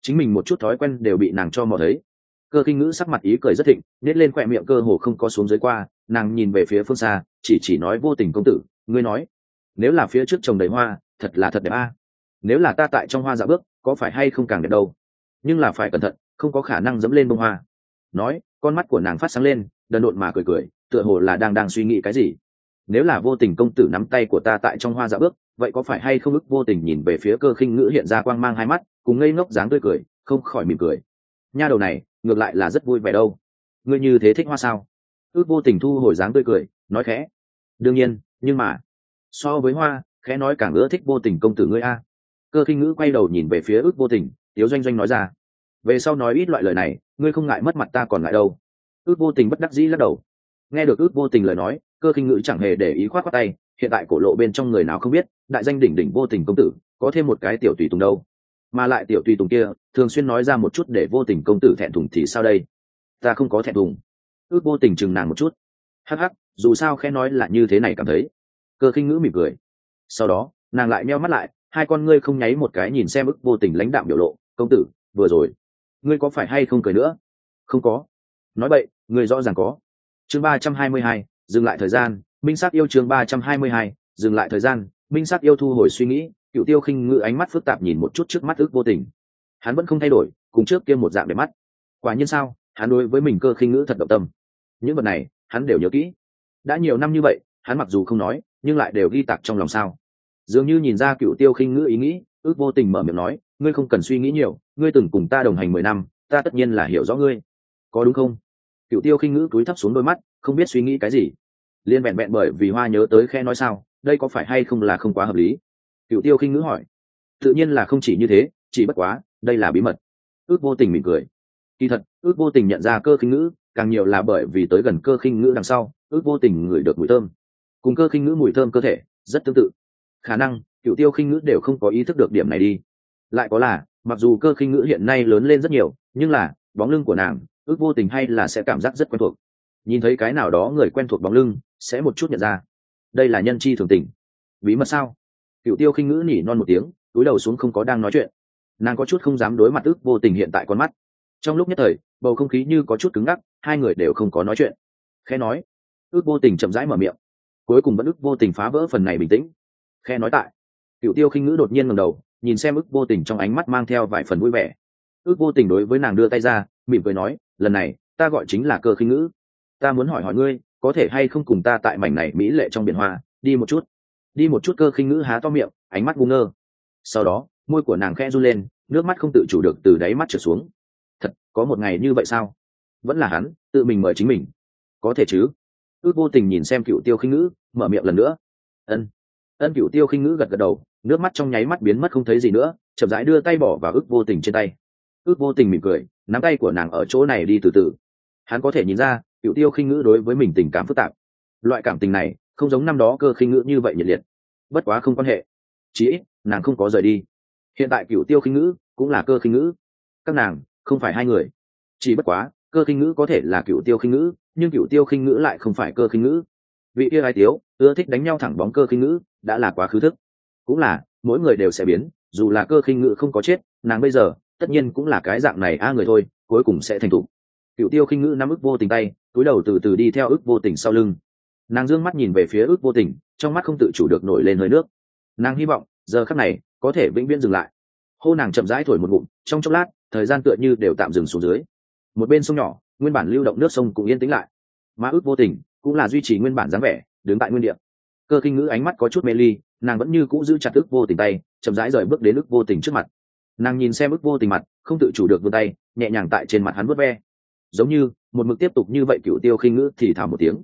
chính mình một chút thói quen đều bị nàng cho mò thấy. Cơ kinh ngữ sắc mặt ý cười rất thịnh nết lên khoe miệng cơ hồ không có xuống dưới qua, nàng nhìn về phía phương xa, chỉ chỉ nói vô tình công tử, ngươi nói, nếu là phía trước trồng đầy hoa, thật là thật đẹp a. Nếu là ta tại trong hoa dạ bước, có phải hay không càng đẹp đâu? Nhưng là phải cẩn thận, không có khả năng dẫm lên bông hoa. Nói, con mắt của nàng phát sáng lên, đần độn mà cười cười, tựa hồ là đang đang suy nghĩ cái gì. Nếu là vô tình công tử nắm tay của ta tại trong hoa dạ bước vậy có phải hay không ức vô tình nhìn về phía cơ khinh ngữ hiện ra quang mang hai mắt, cùng ngây ngốc dáng tươi cười, không khỏi mỉm cười. Nha đầu này, ngược lại là rất vui vẻ đâu. Ngươi như thế thích hoa sao? Ước vô tình thu hồi dáng tươi cười, nói khẽ. Đương nhiên, nhưng mà, so với hoa, khẽ nói càng ưa thích vô tình công tử ngươi a. Cơ khinh ngữ quay đầu nhìn về phía ước vô tình, tiếu doanh doanh nói ra. Về sau nói ít loại lời này, ngươi không ngại mất mặt ta còn ngại đâu. Ước vô tình bất đắc dĩ lắc đầu. Nghe được ước vô tình lời nói, cơ khinh ngữ chẳng hề để ý khoát khoát tay hiện tại cổ lộ bên trong người nào không biết, đại danh đỉnh đỉnh vô tình công tử, có thêm một cái tiểu tùy tùng đâu. Mà lại tiểu tùy tùng kia, thường xuyên nói ra một chút để vô tình công tử thẹn thùng thì sao đây? Ta không có thẹn thùng. Ước vô tình chừng nàng một chút. Hắc hắc, dù sao khẽ nói là như thế này cảm thấy. Cơ khinh ngữ mỉm cười. Sau đó, nàng lại meo mắt lại, hai con ngươi không nháy một cái nhìn xem ức vô tình lãnh đạm biểu lộ. Công tử, vừa rồi, ngươi có phải hay không cười nữa? Không có. Nói vậy ngươi rõ ràng có. Chương ba trăm hai mươi hai, dừng lại thời gian minh sắc yêu chương ba trăm hai mươi hai, dừng lại thời gian. Minh sắc yêu thu hồi suy nghĩ cựu tiêu khinh ngự ánh mắt phức tạp nhìn một chút trước mắt ước vô tình. Hắn vẫn không thay đổi, cùng trước kia một dạng đẹp mắt. Quả nhiên sao, hắn đối với mình cơ khinh ngữ thật động tâm. Những vật này, hắn đều nhớ kỹ. Đã nhiều năm như vậy, hắn mặc dù không nói, nhưng lại đều ghi tạc trong lòng sao. Dường như nhìn ra cựu tiêu khinh ngữ ý nghĩ, ước vô tình mở miệng nói, ngươi không cần suy nghĩ nhiều, ngươi từng cùng ta đồng hành mười năm, ta tất nhiên là hiểu rõ ngươi. Có đúng không? Cựu tiêu khinh ngữ túi thấp xuống đôi mắt, không biết suy nghĩ cái gì liên vẹn vẹn bởi vì hoa nhớ tới khe nói sao, đây có phải hay không là không quá hợp lý? Cựu tiêu khinh ngữ hỏi. Tự nhiên là không chỉ như thế, chỉ bất quá, đây là bí mật. Ước vô tình mỉm cười. Kỳ thật, ước vô tình nhận ra cơ khinh ngữ, càng nhiều là bởi vì tới gần cơ khinh ngữ đằng sau, ước vô tình ngửi được mùi thơm. Cùng cơ khinh ngữ mùi thơm cơ thể, rất tương tự. Khả năng, cựu tiêu khinh ngữ đều không có ý thức được điểm này đi. Lại có là, mặc dù cơ khinh ngữ hiện nay lớn lên rất nhiều, nhưng là, bóng lưng của nàng, ước vô tình hay là sẽ cảm giác rất quen thuộc. Nhìn thấy cái nào đó người quen thuộc bóng lưng sẽ một chút nhận ra. Đây là nhân chi thường tình. Bí mật sao? Cựu tiêu khinh ngữ nhỉ non một tiếng, túi đầu xuống không có đang nói chuyện. Nàng có chút không dám đối mặt ước vô tình hiện tại con mắt. Trong lúc nhất thời, bầu không khí như có chút cứng ngắc, hai người đều không có nói chuyện. Khe nói. Ước vô tình chậm rãi mở miệng. Cuối cùng vẫn ước vô tình phá vỡ phần này bình tĩnh. Khe nói tại. Cựu tiêu khinh ngữ đột nhiên ngầm đầu, nhìn xem ước vô tình trong ánh mắt mang theo vài phần vui vẻ. Ước vô tình đối với nàng đưa tay ra, mỉm cười nói, lần này, ta gọi chính là cơ khinh ngữ. Ta muốn hỏi hỏi ngươi có thể hay không cùng ta tại mảnh này mỹ lệ trong biển hoa, đi một chút. Đi một chút cơ khinh ngữ há to miệng, ánh mắt ngu ngơ. Sau đó, môi của nàng khẽ run lên, nước mắt không tự chủ được từ đáy mắt trở xuống. Thật, có một ngày như vậy sao? Vẫn là hắn, tự mình mời chính mình. Có thể chứ? Ước vô tình nhìn xem cựu tiêu khinh ngữ, mở miệng lần nữa. Ân. Ân cựu tiêu khinh ngữ gật gật đầu, nước mắt trong nháy mắt biến mất không thấy gì nữa, chậm rãi đưa tay bỏ vào ước vô tình trên tay. Ước vô tình mỉm cười, nắm tay của nàng ở chỗ này đi từ từ. Hắn có thể nhìn ra cựu tiêu khinh ngữ đối với mình tình cảm phức tạp. Loại cảm tình này, không giống năm đó cơ khinh ngữ như vậy nhiệt liệt. Bất quá không quan hệ. Chí ít, nàng không có rời đi. Hiện tại cựu tiêu khinh ngữ cũng là cơ khinh ngữ. Các nàng, không phải hai người. Chỉ bất quá, cơ khinh ngữ có thể là cựu tiêu khinh ngữ, nhưng cựu tiêu khinh ngữ lại không phải cơ khinh ngữ. Vị kia ai tiếu, ưa thích đánh nhau thẳng bóng cơ khinh ngữ, đã là quá khứ thức. Cũng là, mỗi người đều sẽ biến, dù là cơ khinh ngữ không có chết, nàng bây giờ, tất nhiên cũng là cái dạng này a người thôi, cuối cùng sẽ thành thục cựu tiêu khinh ngữ nắm ức vô tình tay, túi đầu từ từ đi theo ức vô tình sau lưng. Nàng d ư ơ n g mắt nhìn về phía ức vô tình, trong mắt không tự chủ được nổi lên hơi nước. Nàng hy vọng, giờ khắc này, có thể vĩnh viễn dừng lại. Hô nàng chậm rãi thổi một bụng trong chốc lát, thời gian tựa như đều tạm dừng xuống dưới. Một bên sông nhỏ, nguyên bản lưu động nước sông cũng yên tĩnh lại. Mà ước vô tình, cũng là duy trì nguyên bản dáng vẻ, đứng tại nguyên địa. Cơ kinh ngữ ánh mắt có chút mê ly, nàng vẫn như cũ giữ chặt ước vô tình tay, chậm rãi rời bước đến ước vô tình trước mặt. Nàng nhìn xem ước vô tình mặt, không tự chủ được vươn tay, nhẹ nhàng tại trên mặt hắn vớt ve giống như, một mực tiếp tục như vậy cựu tiêu khinh ngữ thì thảo một tiếng.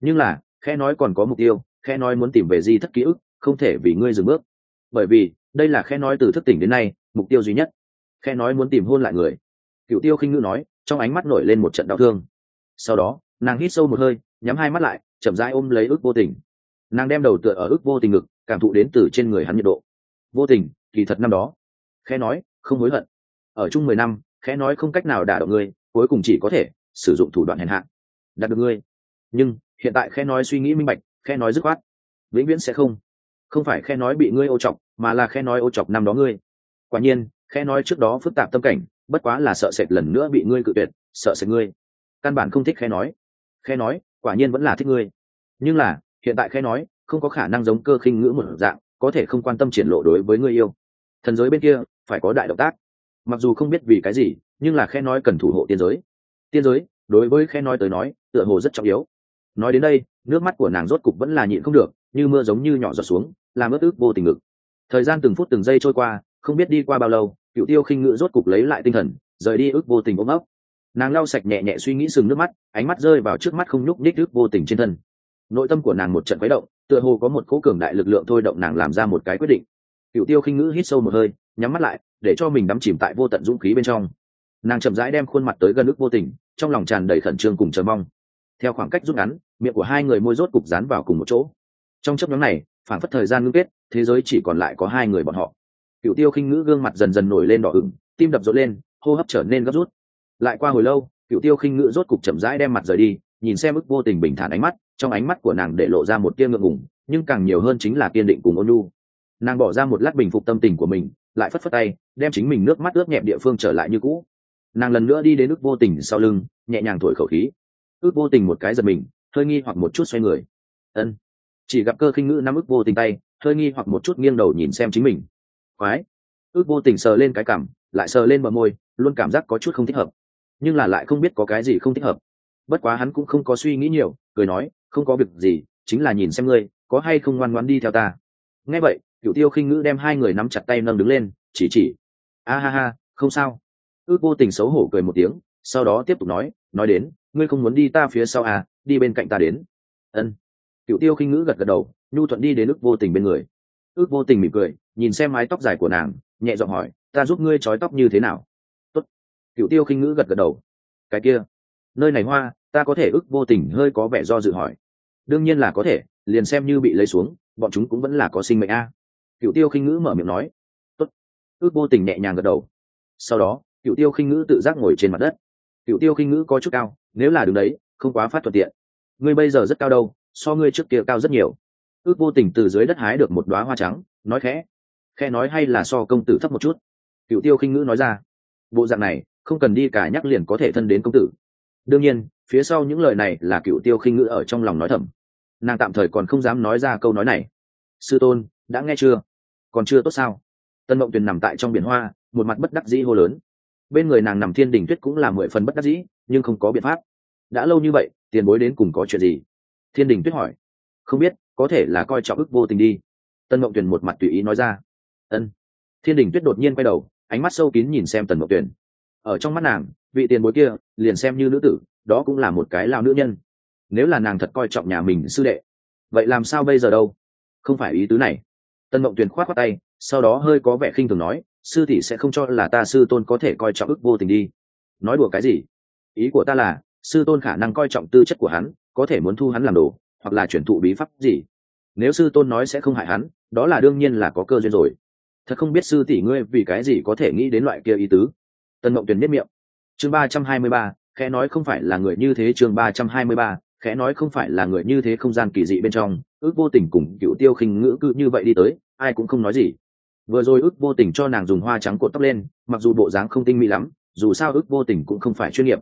Nhưng là khe nói còn có mục tiêu khe nói muốn tìm về di thất ký ức, không thể vì ngươi dừng bước. Bởi vì, đây là khe nói từ thức tỉnh đến nay, mục tiêu duy nhất. Khe nói muốn tìm hôn lại người. Cựu tiêu khinh ngữ nói, trong ánh mắt nổi lên một trận đau thương. Sau đó, nàng hít sâu một hơi, nhắm hai mắt lại, chậm rãi ôm lấy ước vô tình. Nàng đem đầu tựa ở ước vô tình ngực, cảm thụ đến từ trên người hắn nhiệt độ. Vô tình, kỳ thật năm đó. Khe nói, không hối hận. Ở chung mười năm, khẽ nói không cách nào đả động ngươi cuối cùng chỉ có thể sử dụng thủ đoạn hèn hạ. Đạt được ngươi. Nhưng, hiện tại khe nói suy nghĩ minh bạch, khe nói dứt khoát. Vĩnh viễn sẽ không. Không phải khe nói bị ngươi ô chọc, mà là khe nói ô chọc năm đó ngươi. Quả nhiên, khe nói trước đó phức tạp tâm cảnh, bất quá là sợ sệt lần nữa bị ngươi cự tuyệt, sợ sệt ngươi. Căn bản không thích khe nói. Khe nói, quả nhiên vẫn là thích ngươi. Nhưng là, hiện tại khe nói, không có khả năng giống cơ khinh ngữ một dạng, có thể không quan tâm triển lộ đối với ngươi yêu. Thần giới bên kia, phải có đại động tác. Mặc dù không biết vì cái gì nhưng là khẽ nói cần thủ hộ tiên giới. Tiên giới, đối với khẽ nói tới nói, tựa hồ rất trọng yếu. Nói đến đây, nước mắt của nàng rốt cục vẫn là nhịn không được, như mưa giống như nhỏ giọt xuống, làm ướt ướt vô tình ngực. Thời gian từng phút từng giây trôi qua, không biết đi qua bao lâu, cựu tiêu khinh ngự rốt cục lấy lại tinh thần, rời đi ước vô tình ôm ấp. Nàng lau sạch nhẹ nhẹ suy nghĩ sừng nước mắt, ánh mắt rơi vào trước mắt không nhúc nhích ước vô tình trên thân. Nội tâm của nàng một trận quấy động, tựa hồ có một cố cường đại lực lượng thôi động nàng làm ra một cái quyết định. Cựu tiêu khinh ngữ hít sâu một hơi, nhắm mắt lại, để cho mình đắm chìm tại vô tận dũng khí bên trong nàng chậm rãi đem khuôn mặt tới gần ức vô tình, trong lòng tràn đầy khẩn trương cùng chờ mong. Theo khoảng cách rút ngắn, miệng của hai người môi rốt cục dán vào cùng một chỗ. Trong chấp nhóm này phản phất thời gian ngưng kết, thế giới chỉ còn lại có hai người bọn họ. Cựu tiêu khinh ngữ gương mặt dần dần nổi lên đỏ ửng, tim đập rộn lên, hô hấp trở nên gấp rút. Lại qua hồi lâu, cựu tiêu khinh ngữ rốt cục chậm rãi đem mặt rời đi, nhìn xem ức vô tình bình thản ánh mắt, trong ánh mắt của nàng để lộ ra một tia ngượng ngùng, nhưng càng nhiều hơn chính là kiên định cùng ôn nhu. Nàng bỏ ra một lát bình phục tâm tình của mình, lại phất phất tay, đem chính mình nước mắt ướt nhẹp địa phương trở lại như cũ nàng lần nữa đi đến ước vô tình sau lưng, nhẹ nhàng thổi khẩu khí. Ước vô tình một cái giật mình, hơi nghi hoặc một chút xoay người. Ân. Chỉ gặp cơ khinh ngữ năm ước vô tình tay, hơi nghi hoặc một chút nghiêng đầu nhìn xem chính mình. Quái. Ước vô tình sờ lên cái cảm, lại sờ lên bờ môi, luôn cảm giác có chút không thích hợp. Nhưng là lại không biết có cái gì không thích hợp. Bất quá hắn cũng không có suy nghĩ nhiều, cười nói, không có việc gì, chính là nhìn xem ngươi, có hay không ngoan ngoãn đi theo ta. Nghe vậy cựu tiêu khinh ngữ đem hai người nắm chặt tay nâng đứng lên, chỉ chỉ. A ha ha, không sao ước vô tình xấu hổ cười một tiếng, sau đó tiếp tục nói nói đến, ngươi không muốn đi ta phía sau à đi bên cạnh ta đến. Ân. Cựu tiêu khinh ngữ gật gật đầu, nhu thuận đi đến ước vô tình bên người. Ước vô tình mỉm cười, nhìn xem mái tóc dài của nàng, nhẹ giọng hỏi, ta giúp ngươi trói tóc như thế nào? Tốt. cựu tiêu khinh ngữ gật gật đầu. Cái kia, nơi này hoa, ta có thể ước vô tình hơi có vẻ do dự hỏi. Đương nhiên là có thể, liền xem như bị lấy xuống, bọn chúng cũng vẫn là có sinh mệnh a. Cựu tiêu khinh ngữ mở miệng nói. Tốt. ước vô tình nhẹ nhàng gật đầu. Sau đó cựu tiêu khinh ngữ tự giác ngồi trên mặt đất. Cựu tiêu khinh ngữ có chút cao, nếu là đứng đấy, không quá phát thuận tiện. Ngươi bây giờ rất cao đâu, so ngươi trước kia cao rất nhiều. Ước vô tình từ dưới đất hái được một đoá hoa trắng, nói khẽ. Khe nói hay là so công tử thấp một chút? Cựu tiêu khinh ngữ nói ra. Bộ dạng này, không cần đi cả nhắc liền có thể thân đến công tử. Đương nhiên, phía sau những lời này là cựu tiêu khinh ngữ ở trong lòng nói thầm. Nàng tạm thời còn không dám nói ra câu nói này. Sư tôn, đã nghe chưa? Còn chưa tốt sao? Tân mộng tuyền nằm tại trong biển hoa, một mặt bất đắc dĩ hô lớn bên người nàng nằm thiên đình tuyết cũng là mười phần bất đắc dĩ, nhưng không có biện pháp. Đã lâu như vậy, tiền bối đến cùng có chuyện gì? Thiên đình tuyết hỏi. Không biết, có thể là coi trọng ức vô tình đi. Tân mộng tuyền một mặt tùy ý nói ra. Ân. Thiên đình tuyết đột nhiên quay đầu, ánh mắt sâu kín nhìn xem tần mộng tuyền. Ở trong mắt nàng, vị tiền bối kia, liền xem như nữ tử, đó cũng là một cái lao nữ nhân. Nếu là nàng thật coi trọng nhà mình sư đệ, vậy làm sao bây giờ đâu? Không phải ý tứ này. Tân mộng tuyền khoát khoát tay, sau đó hơi có vẻ khinh thường nói sư tỷ sẽ không cho là ta sư tôn có thể coi trọng ức vô tình đi. Nói đùa cái gì? Ý của ta là, sư tôn khả năng coi trọng tư chất của hắn, có thể muốn thu hắn làm đồ, hoặc là chuyển thụ bí pháp gì. Nếu sư tôn nói sẽ không hại hắn, đó là đương nhiên là có cơ duyên rồi. Thật không biết sư tỷ ngươi vì cái gì có thể nghĩ đến loại kia ý tứ. Tân mộng tuyền biết miệng. Chương ba trăm hai mươi ba, khẽ nói không phải là người như thế, chương ba trăm hai mươi ba, khẽ nói không phải là người như thế không gian kỳ dị bên trong, ước vô tình cùng cựu tiêu khinh ngữ cư như vậy đi tới, ai cũng không nói gì vừa rồi ước vô tình cho nàng dùng hoa trắng cột tóc lên, mặc dù bộ dáng không tinh mỹ lắm, dù sao ước vô tình cũng không phải chuyên nghiệp.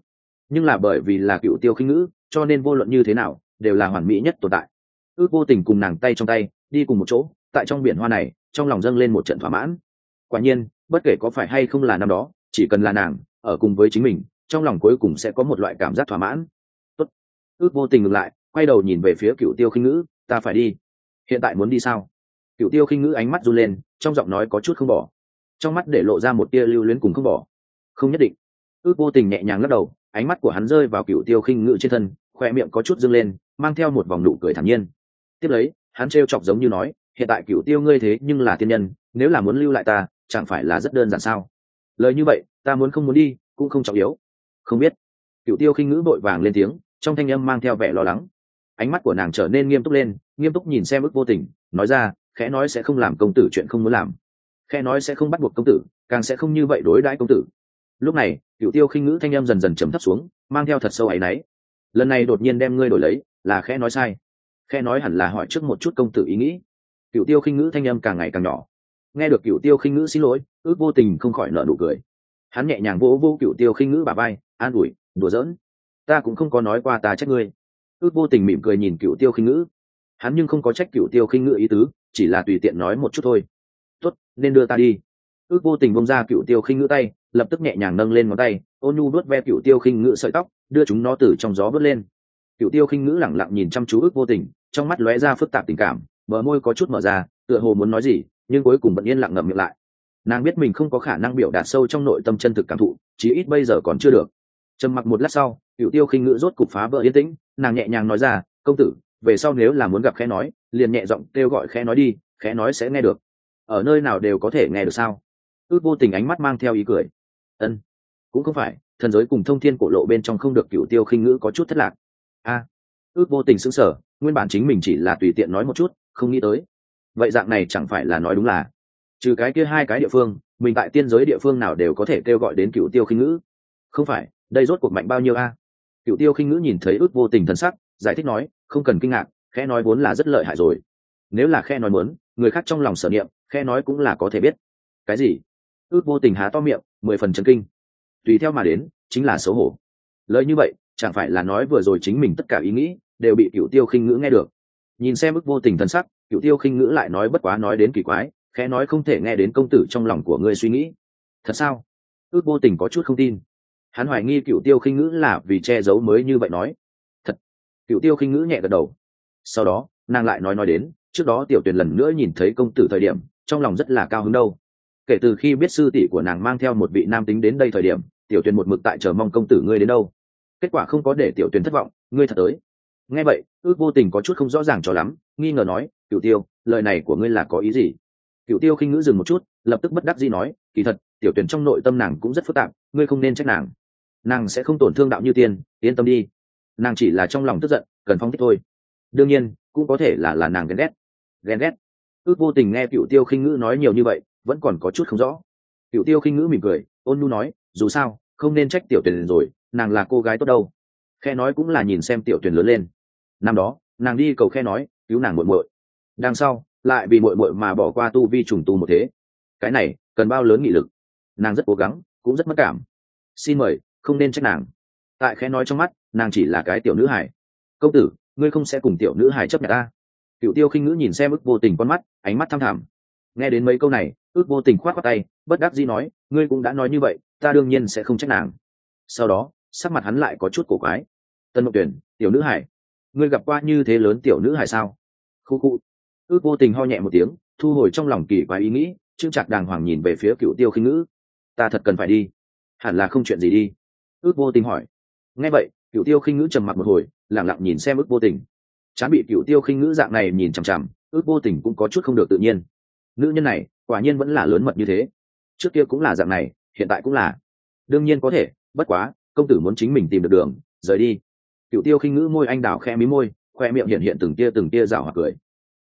Nhưng là bởi vì là cựu tiêu khinh ngữ cho nên vô luận như thế nào, đều là hoàn mỹ nhất tồn tại. Ước vô tình cùng nàng tay trong tay, đi cùng một chỗ, tại trong biển hoa này, trong lòng dâng lên một trận thỏa mãn. Quả nhiên, bất kể có phải hay không là năm đó, chỉ cần là nàng, ở cùng với chính mình, trong lòng cuối cùng sẽ có một loại cảm giác thỏa mãn. Tốt. ước vô tình ngừng lại, quay đầu nhìn về phía cựu tiêu khinh ngữ ta phải đi. Hiện tại muốn đi sao? Cựu tiêu khinh ngữ ánh mắt run lên, trong giọng nói có chút không bỏ. Trong mắt để lộ ra một tia lưu luyến cùng không bỏ. Không nhất định. Ước vô tình nhẹ nhàng lắc đầu, ánh mắt của hắn rơi vào cựu tiêu khinh ngữ trên thân khoe miệng có chút dâng lên, mang theo một vòng nụ cười thản nhiên. Tiếp lấy, hắn trêu chọc giống như nói, hiện tại cựu tiêu ngươi thế nhưng là tiên nhân, nếu là muốn lưu lại ta, chẳng phải là rất đơn giản sao? Lời như vậy, ta muốn không muốn đi, cũng không trọng yếu. Không biết. Cựu tiêu khinh ngữ vội vàng lên tiếng, trong thanh âm mang theo vẻ lo lắng. Ánh mắt của nàng trở nên nghiêm túc lên, nghiêm túc nhìn xem ức vô tình, nói ra khẽ nói sẽ không làm công tử chuyện không muốn làm. Khẽ nói sẽ không bắt buộc công tử, càng sẽ không như vậy đối đãi công tử. Lúc này cựu tiêu khinh ngữ thanh âm dần dần chấm thấp xuống, mang theo thật sâu áy náy. Lần này đột nhiên đem ngươi đổi lấy, là khẽ nói sai. Khẽ nói hẳn là hỏi trước một chút công tử ý nghĩ. Cựu tiêu khinh ngữ thanh âm càng ngày càng nhỏ. Nghe được cựu tiêu khinh ngữ xin lỗi, ước vô tình không khỏi nợ nụ cười. Hắn nhẹ nhàng vỗ vô cựu tiêu khinh ngữ bà bay an ủi, đùa giỡn. Ta cũng không có nói qua ta trách ngươi. Ước vô tình mỉm cười nhìn cựu tiêu khinh ngữ. Hắn nhưng không có trách cựu tiêu khinh ngữ ý tứ chỉ là tùy tiện nói một chút thôi. Tốt, nên đưa ta đi. Ước vô tình bông ra cựu tiêu khinh ngữ tay, lập tức nhẹ nhàng nâng lên ngón tay, ôn nhu đuốt ve cựu tiêu khinh ngữ sợi tóc, đưa chúng nó từ trong gió bớt lên. Cựu tiêu khinh ngữ lẳng lặng nhìn chăm chú ước vô tình, trong mắt lóe ra phức tạp tình cảm, bờ môi có chút mở ra, tựa hồ muốn nói gì, nhưng cuối cùng vẫn yên lặng ngậm miệng lại. Nàng biết mình không có khả năng biểu đạt sâu trong nội tâm chân thực cảm thụ, chí ít bây giờ còn chưa được. Trầm mặc một lát sau, cựu tiêu khinh ngữ rốt cục phá vỡ yên tĩnh, nàng nhẹ nhàng nói ra, công tử về sau nếu là muốn gặp khẽ nói, liền nhẹ giọng kêu gọi khẽ nói đi, khẽ nói sẽ nghe được. Ở nơi nào đều có thể nghe được sao? Ước vô tình ánh mắt mang theo ý cười. Ân, cũng không phải, thần giới cùng thông thiên cổ lộ bên trong không được cựu tiêu khinh ngữ có chút thất lạc. A, ước vô tình xứng sở nguyên bản chính mình chỉ là tùy tiện nói một chút, không nghĩ tới. Vậy dạng này chẳng phải là nói đúng là, trừ cái kia hai cái địa phương, mình tại tiên giới địa phương nào đều có thể kêu gọi đến cựu tiêu khinh ngữ. Không phải, đây rốt cuộc mạnh bao nhiêu a? Cựu tiêu khinh ngữ nhìn thấy ước vô tình thân sắc giải thích nói, không cần kinh ngạc khe nói vốn là rất lợi hại rồi. Nếu là khe nói muốn, người khác trong lòng sở niệm khe nói cũng là có thể biết. Cái gì? Ước vô tình há to miệng, mười phần chân kinh. Tùy theo mà đến, chính là xấu hổ. Lời như vậy, chẳng phải là nói vừa rồi chính mình tất cả ý nghĩ đều bị cựu tiêu khinh ngữ nghe được. Nhìn xem ước vô tình thân sắc cựu tiêu khinh ngữ lại nói bất quá nói đến kỳ quái, khẽ nói không thể nghe đến công tử trong lòng của ngươi suy nghĩ. Thật sao? Ước vô tình có chút không tin. Hắn hoài nghi cựu tiêu khinh ngữ là vì che giấu mới như vậy nói cựu tiêu khinh ngữ nhẹ gật đầu. Sau đó, nàng lại nói nói đến, trước đó tiểu tuyền lần nữa nhìn thấy công tử thời điểm, trong lòng rất là cao hứng đâu. Kể từ khi biết sư tỷ của nàng mang theo một vị nam tính đến đây thời điểm, tiểu tuyền một mực tại chờ mong công tử ngươi đến đâu. Kết quả không có để tiểu tuyền thất vọng, ngươi thật tới. Nghe vậy, ước vô tình có chút không rõ ràng cho lắm, nghi ngờ nói, cựu tiêu, lời này của ngươi là có ý gì? Cựu tiêu khinh ngữ dừng một chút, lập tức bất đắc dĩ nói, kỳ thật, tiểu tuyển trong nội tâm nàng cũng rất phức tạp, ngươi không nên trách nàng. Nàng sẽ không tổn thương đạo như tiên, yên tâm đi nàng chỉ là trong lòng tức giận, cần phong thích thôi. Đương nhiên, cũng có thể là là nàng ghen ghét. Ghen ghét? Ước vô tình nghe cựu tiêu khinh ngữ nói nhiều như vậy, vẫn còn có chút không rõ. Cựu tiêu khinh ngữ mỉm cười, ôn nu nói, dù sao, không nên trách tiểu tuyển rồi, nàng là cô gái tốt đâu. Khe nói cũng là nhìn xem tiểu tuyển lớn lên. Năm đó, nàng đi cầu khe nói, cứu nàng muội muội. Đằng sau, lại vì muội muội mà bỏ qua tu vi trùng tu một thế. Cái này, cần bao lớn nghị lực. Nàng rất cố gắng, cũng rất mất cảm. Xin mời, không nên trách nàng. Tại khẽ nói trong mắt nàng chỉ là cái tiểu nữ hải công tử, ngươi không sẽ cùng tiểu nữ hải chấp nhận ta. Cựu tiêu khinh ngữ nhìn xem ức vô tình con mắt, ánh mắt thăm thẳm. Nghe đến mấy câu này, ước vô tình khoát qua tay, bất đắc dĩ nói, ngươi cũng đã nói như vậy, ta đương nhiên sẽ không trách nàng. Sau đó, sắc mặt hắn lại có chút cổ quái. Tân mộng tuyển, tiểu nữ hải ngươi gặp qua như thế lớn tiểu nữ hải sao? Khu khu. Ước vô tình ho nhẹ một tiếng, thu hồi trong lòng kỳ quái ý nghĩ chưng chặt đàng hoàng nhìn về phía cựu tiêu khinh ngữ ta thật cần phải đi. Hẳn là không chuyện gì đi. Ước vô tình hỏi. Nghe vậy cựu tiêu khinh ngữ trầm mặc một hồi lẳng lặng nhìn xem ước vô tình. Chán bị cựu tiêu khinh ngữ dạng này nhìn chằm chằm, ước vô tình cũng có chút không được tự nhiên. Nữ nhân này, quả nhiên vẫn là lớn mật như thế. Trước kia cũng là dạng này, hiện tại cũng là. Đương nhiên có thể, bất quá, công tử muốn chính mình tìm được đường, rời đi. Cựu tiêu khinh ngữ môi anh đào khe mí môi, khoe miệng hiện hiện từng tia từng tia rào hoặc cười.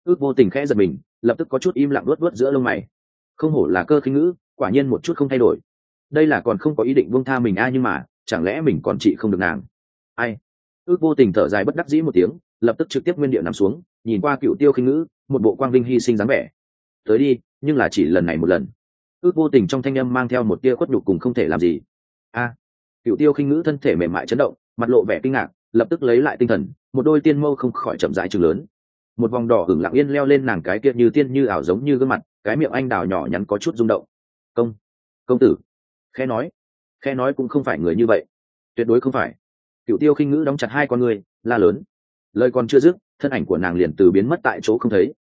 Ước vô tình khẽ giật mình, lập tức có chút im lặng luốt luốt giữa lông mày. Không hổ là cơ khinh ngữ, quả nhiên một chút không thay đổi. Đây là còn không có ý định buông tha mình ai nhưng mà, chẳng lẽ mình còn trị không được nàng? Ai? Ước vô tình thở dài bất đắc dĩ một tiếng, lập tức trực tiếp nguyên địa nằm xuống, nhìn qua cựu tiêu khinh ngữ, một bộ quang vinh hy sinh dáng vẻ. Tới đi, nhưng là chỉ lần này một lần. Ước vô tình trong thanh âm mang theo một tia khuất nhục cùng không thể làm gì. A! Cựu tiêu khinh ngữ thân thể mềm mại chấn động, mặt lộ vẻ kinh ngạc, lập tức lấy lại tinh thần, một đôi tiên mâu không khỏi chậm rãi chừng lớn. Một vòng đỏ hửng lặng yên leo lên nàng cái kia như tiên như ảo giống như gương mặt, cái miệng anh đào nhỏ nhắn có chút rung động. Công công tử. Khe nói khe nói cũng không phải người như vậy. Tuyệt đối không phải cựu tiêu khinh ngữ đóng chặt hai con người, la lớn. Lời còn chưa dứt, thân ảnh của nàng liền từ biến mất tại chỗ không thấy.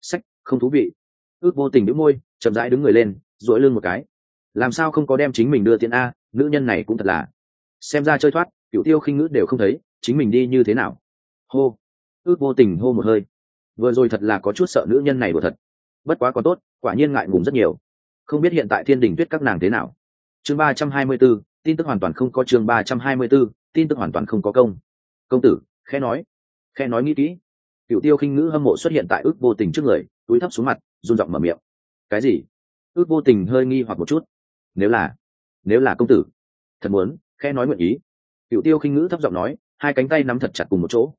Sách, không thú vị. Ước vô tình đĩu môi, chậm rãi đứng người lên, duỗi lưng một cái. Làm sao không có đem chính mình đưa tiền a, nữ nhân này cũng thật là. Xem ra chơi thoát cựu tiêu khinh ngữ đều không thấy, chính mình đi như thế nào? Hô. Ước vô tình hô một hơi. Vừa rồi thật là có chút sợ nữ nhân này của thật. Bất quá có tốt, quả nhiên ngại ngùng rất nhiều. Không biết hiện tại thiên đình tuyết các nàng thế nào? Chương ba trăm hai mươi b ố tin tức hoàn toàn không có chương ba trăm hai mươi b ố tin tức hoàn toàn không có công. Công tử khe nói. Khe nói nghĩ kỹ. Cựu tiêu khinh ngữ hâm mộ xuất hiện tại ước vô tình trước người, túi thấp xuống mặt, run giọng mở miệng. Cái gì? Ước vô tình hơi nghi hoặc một chút. Nếu là nếu là công tử, thật muốn khe nói nguyện ý. Cựu tiêu khinh ngữ thấp giọng nói, hai cánh tay nắm thật chặt cùng một chỗ.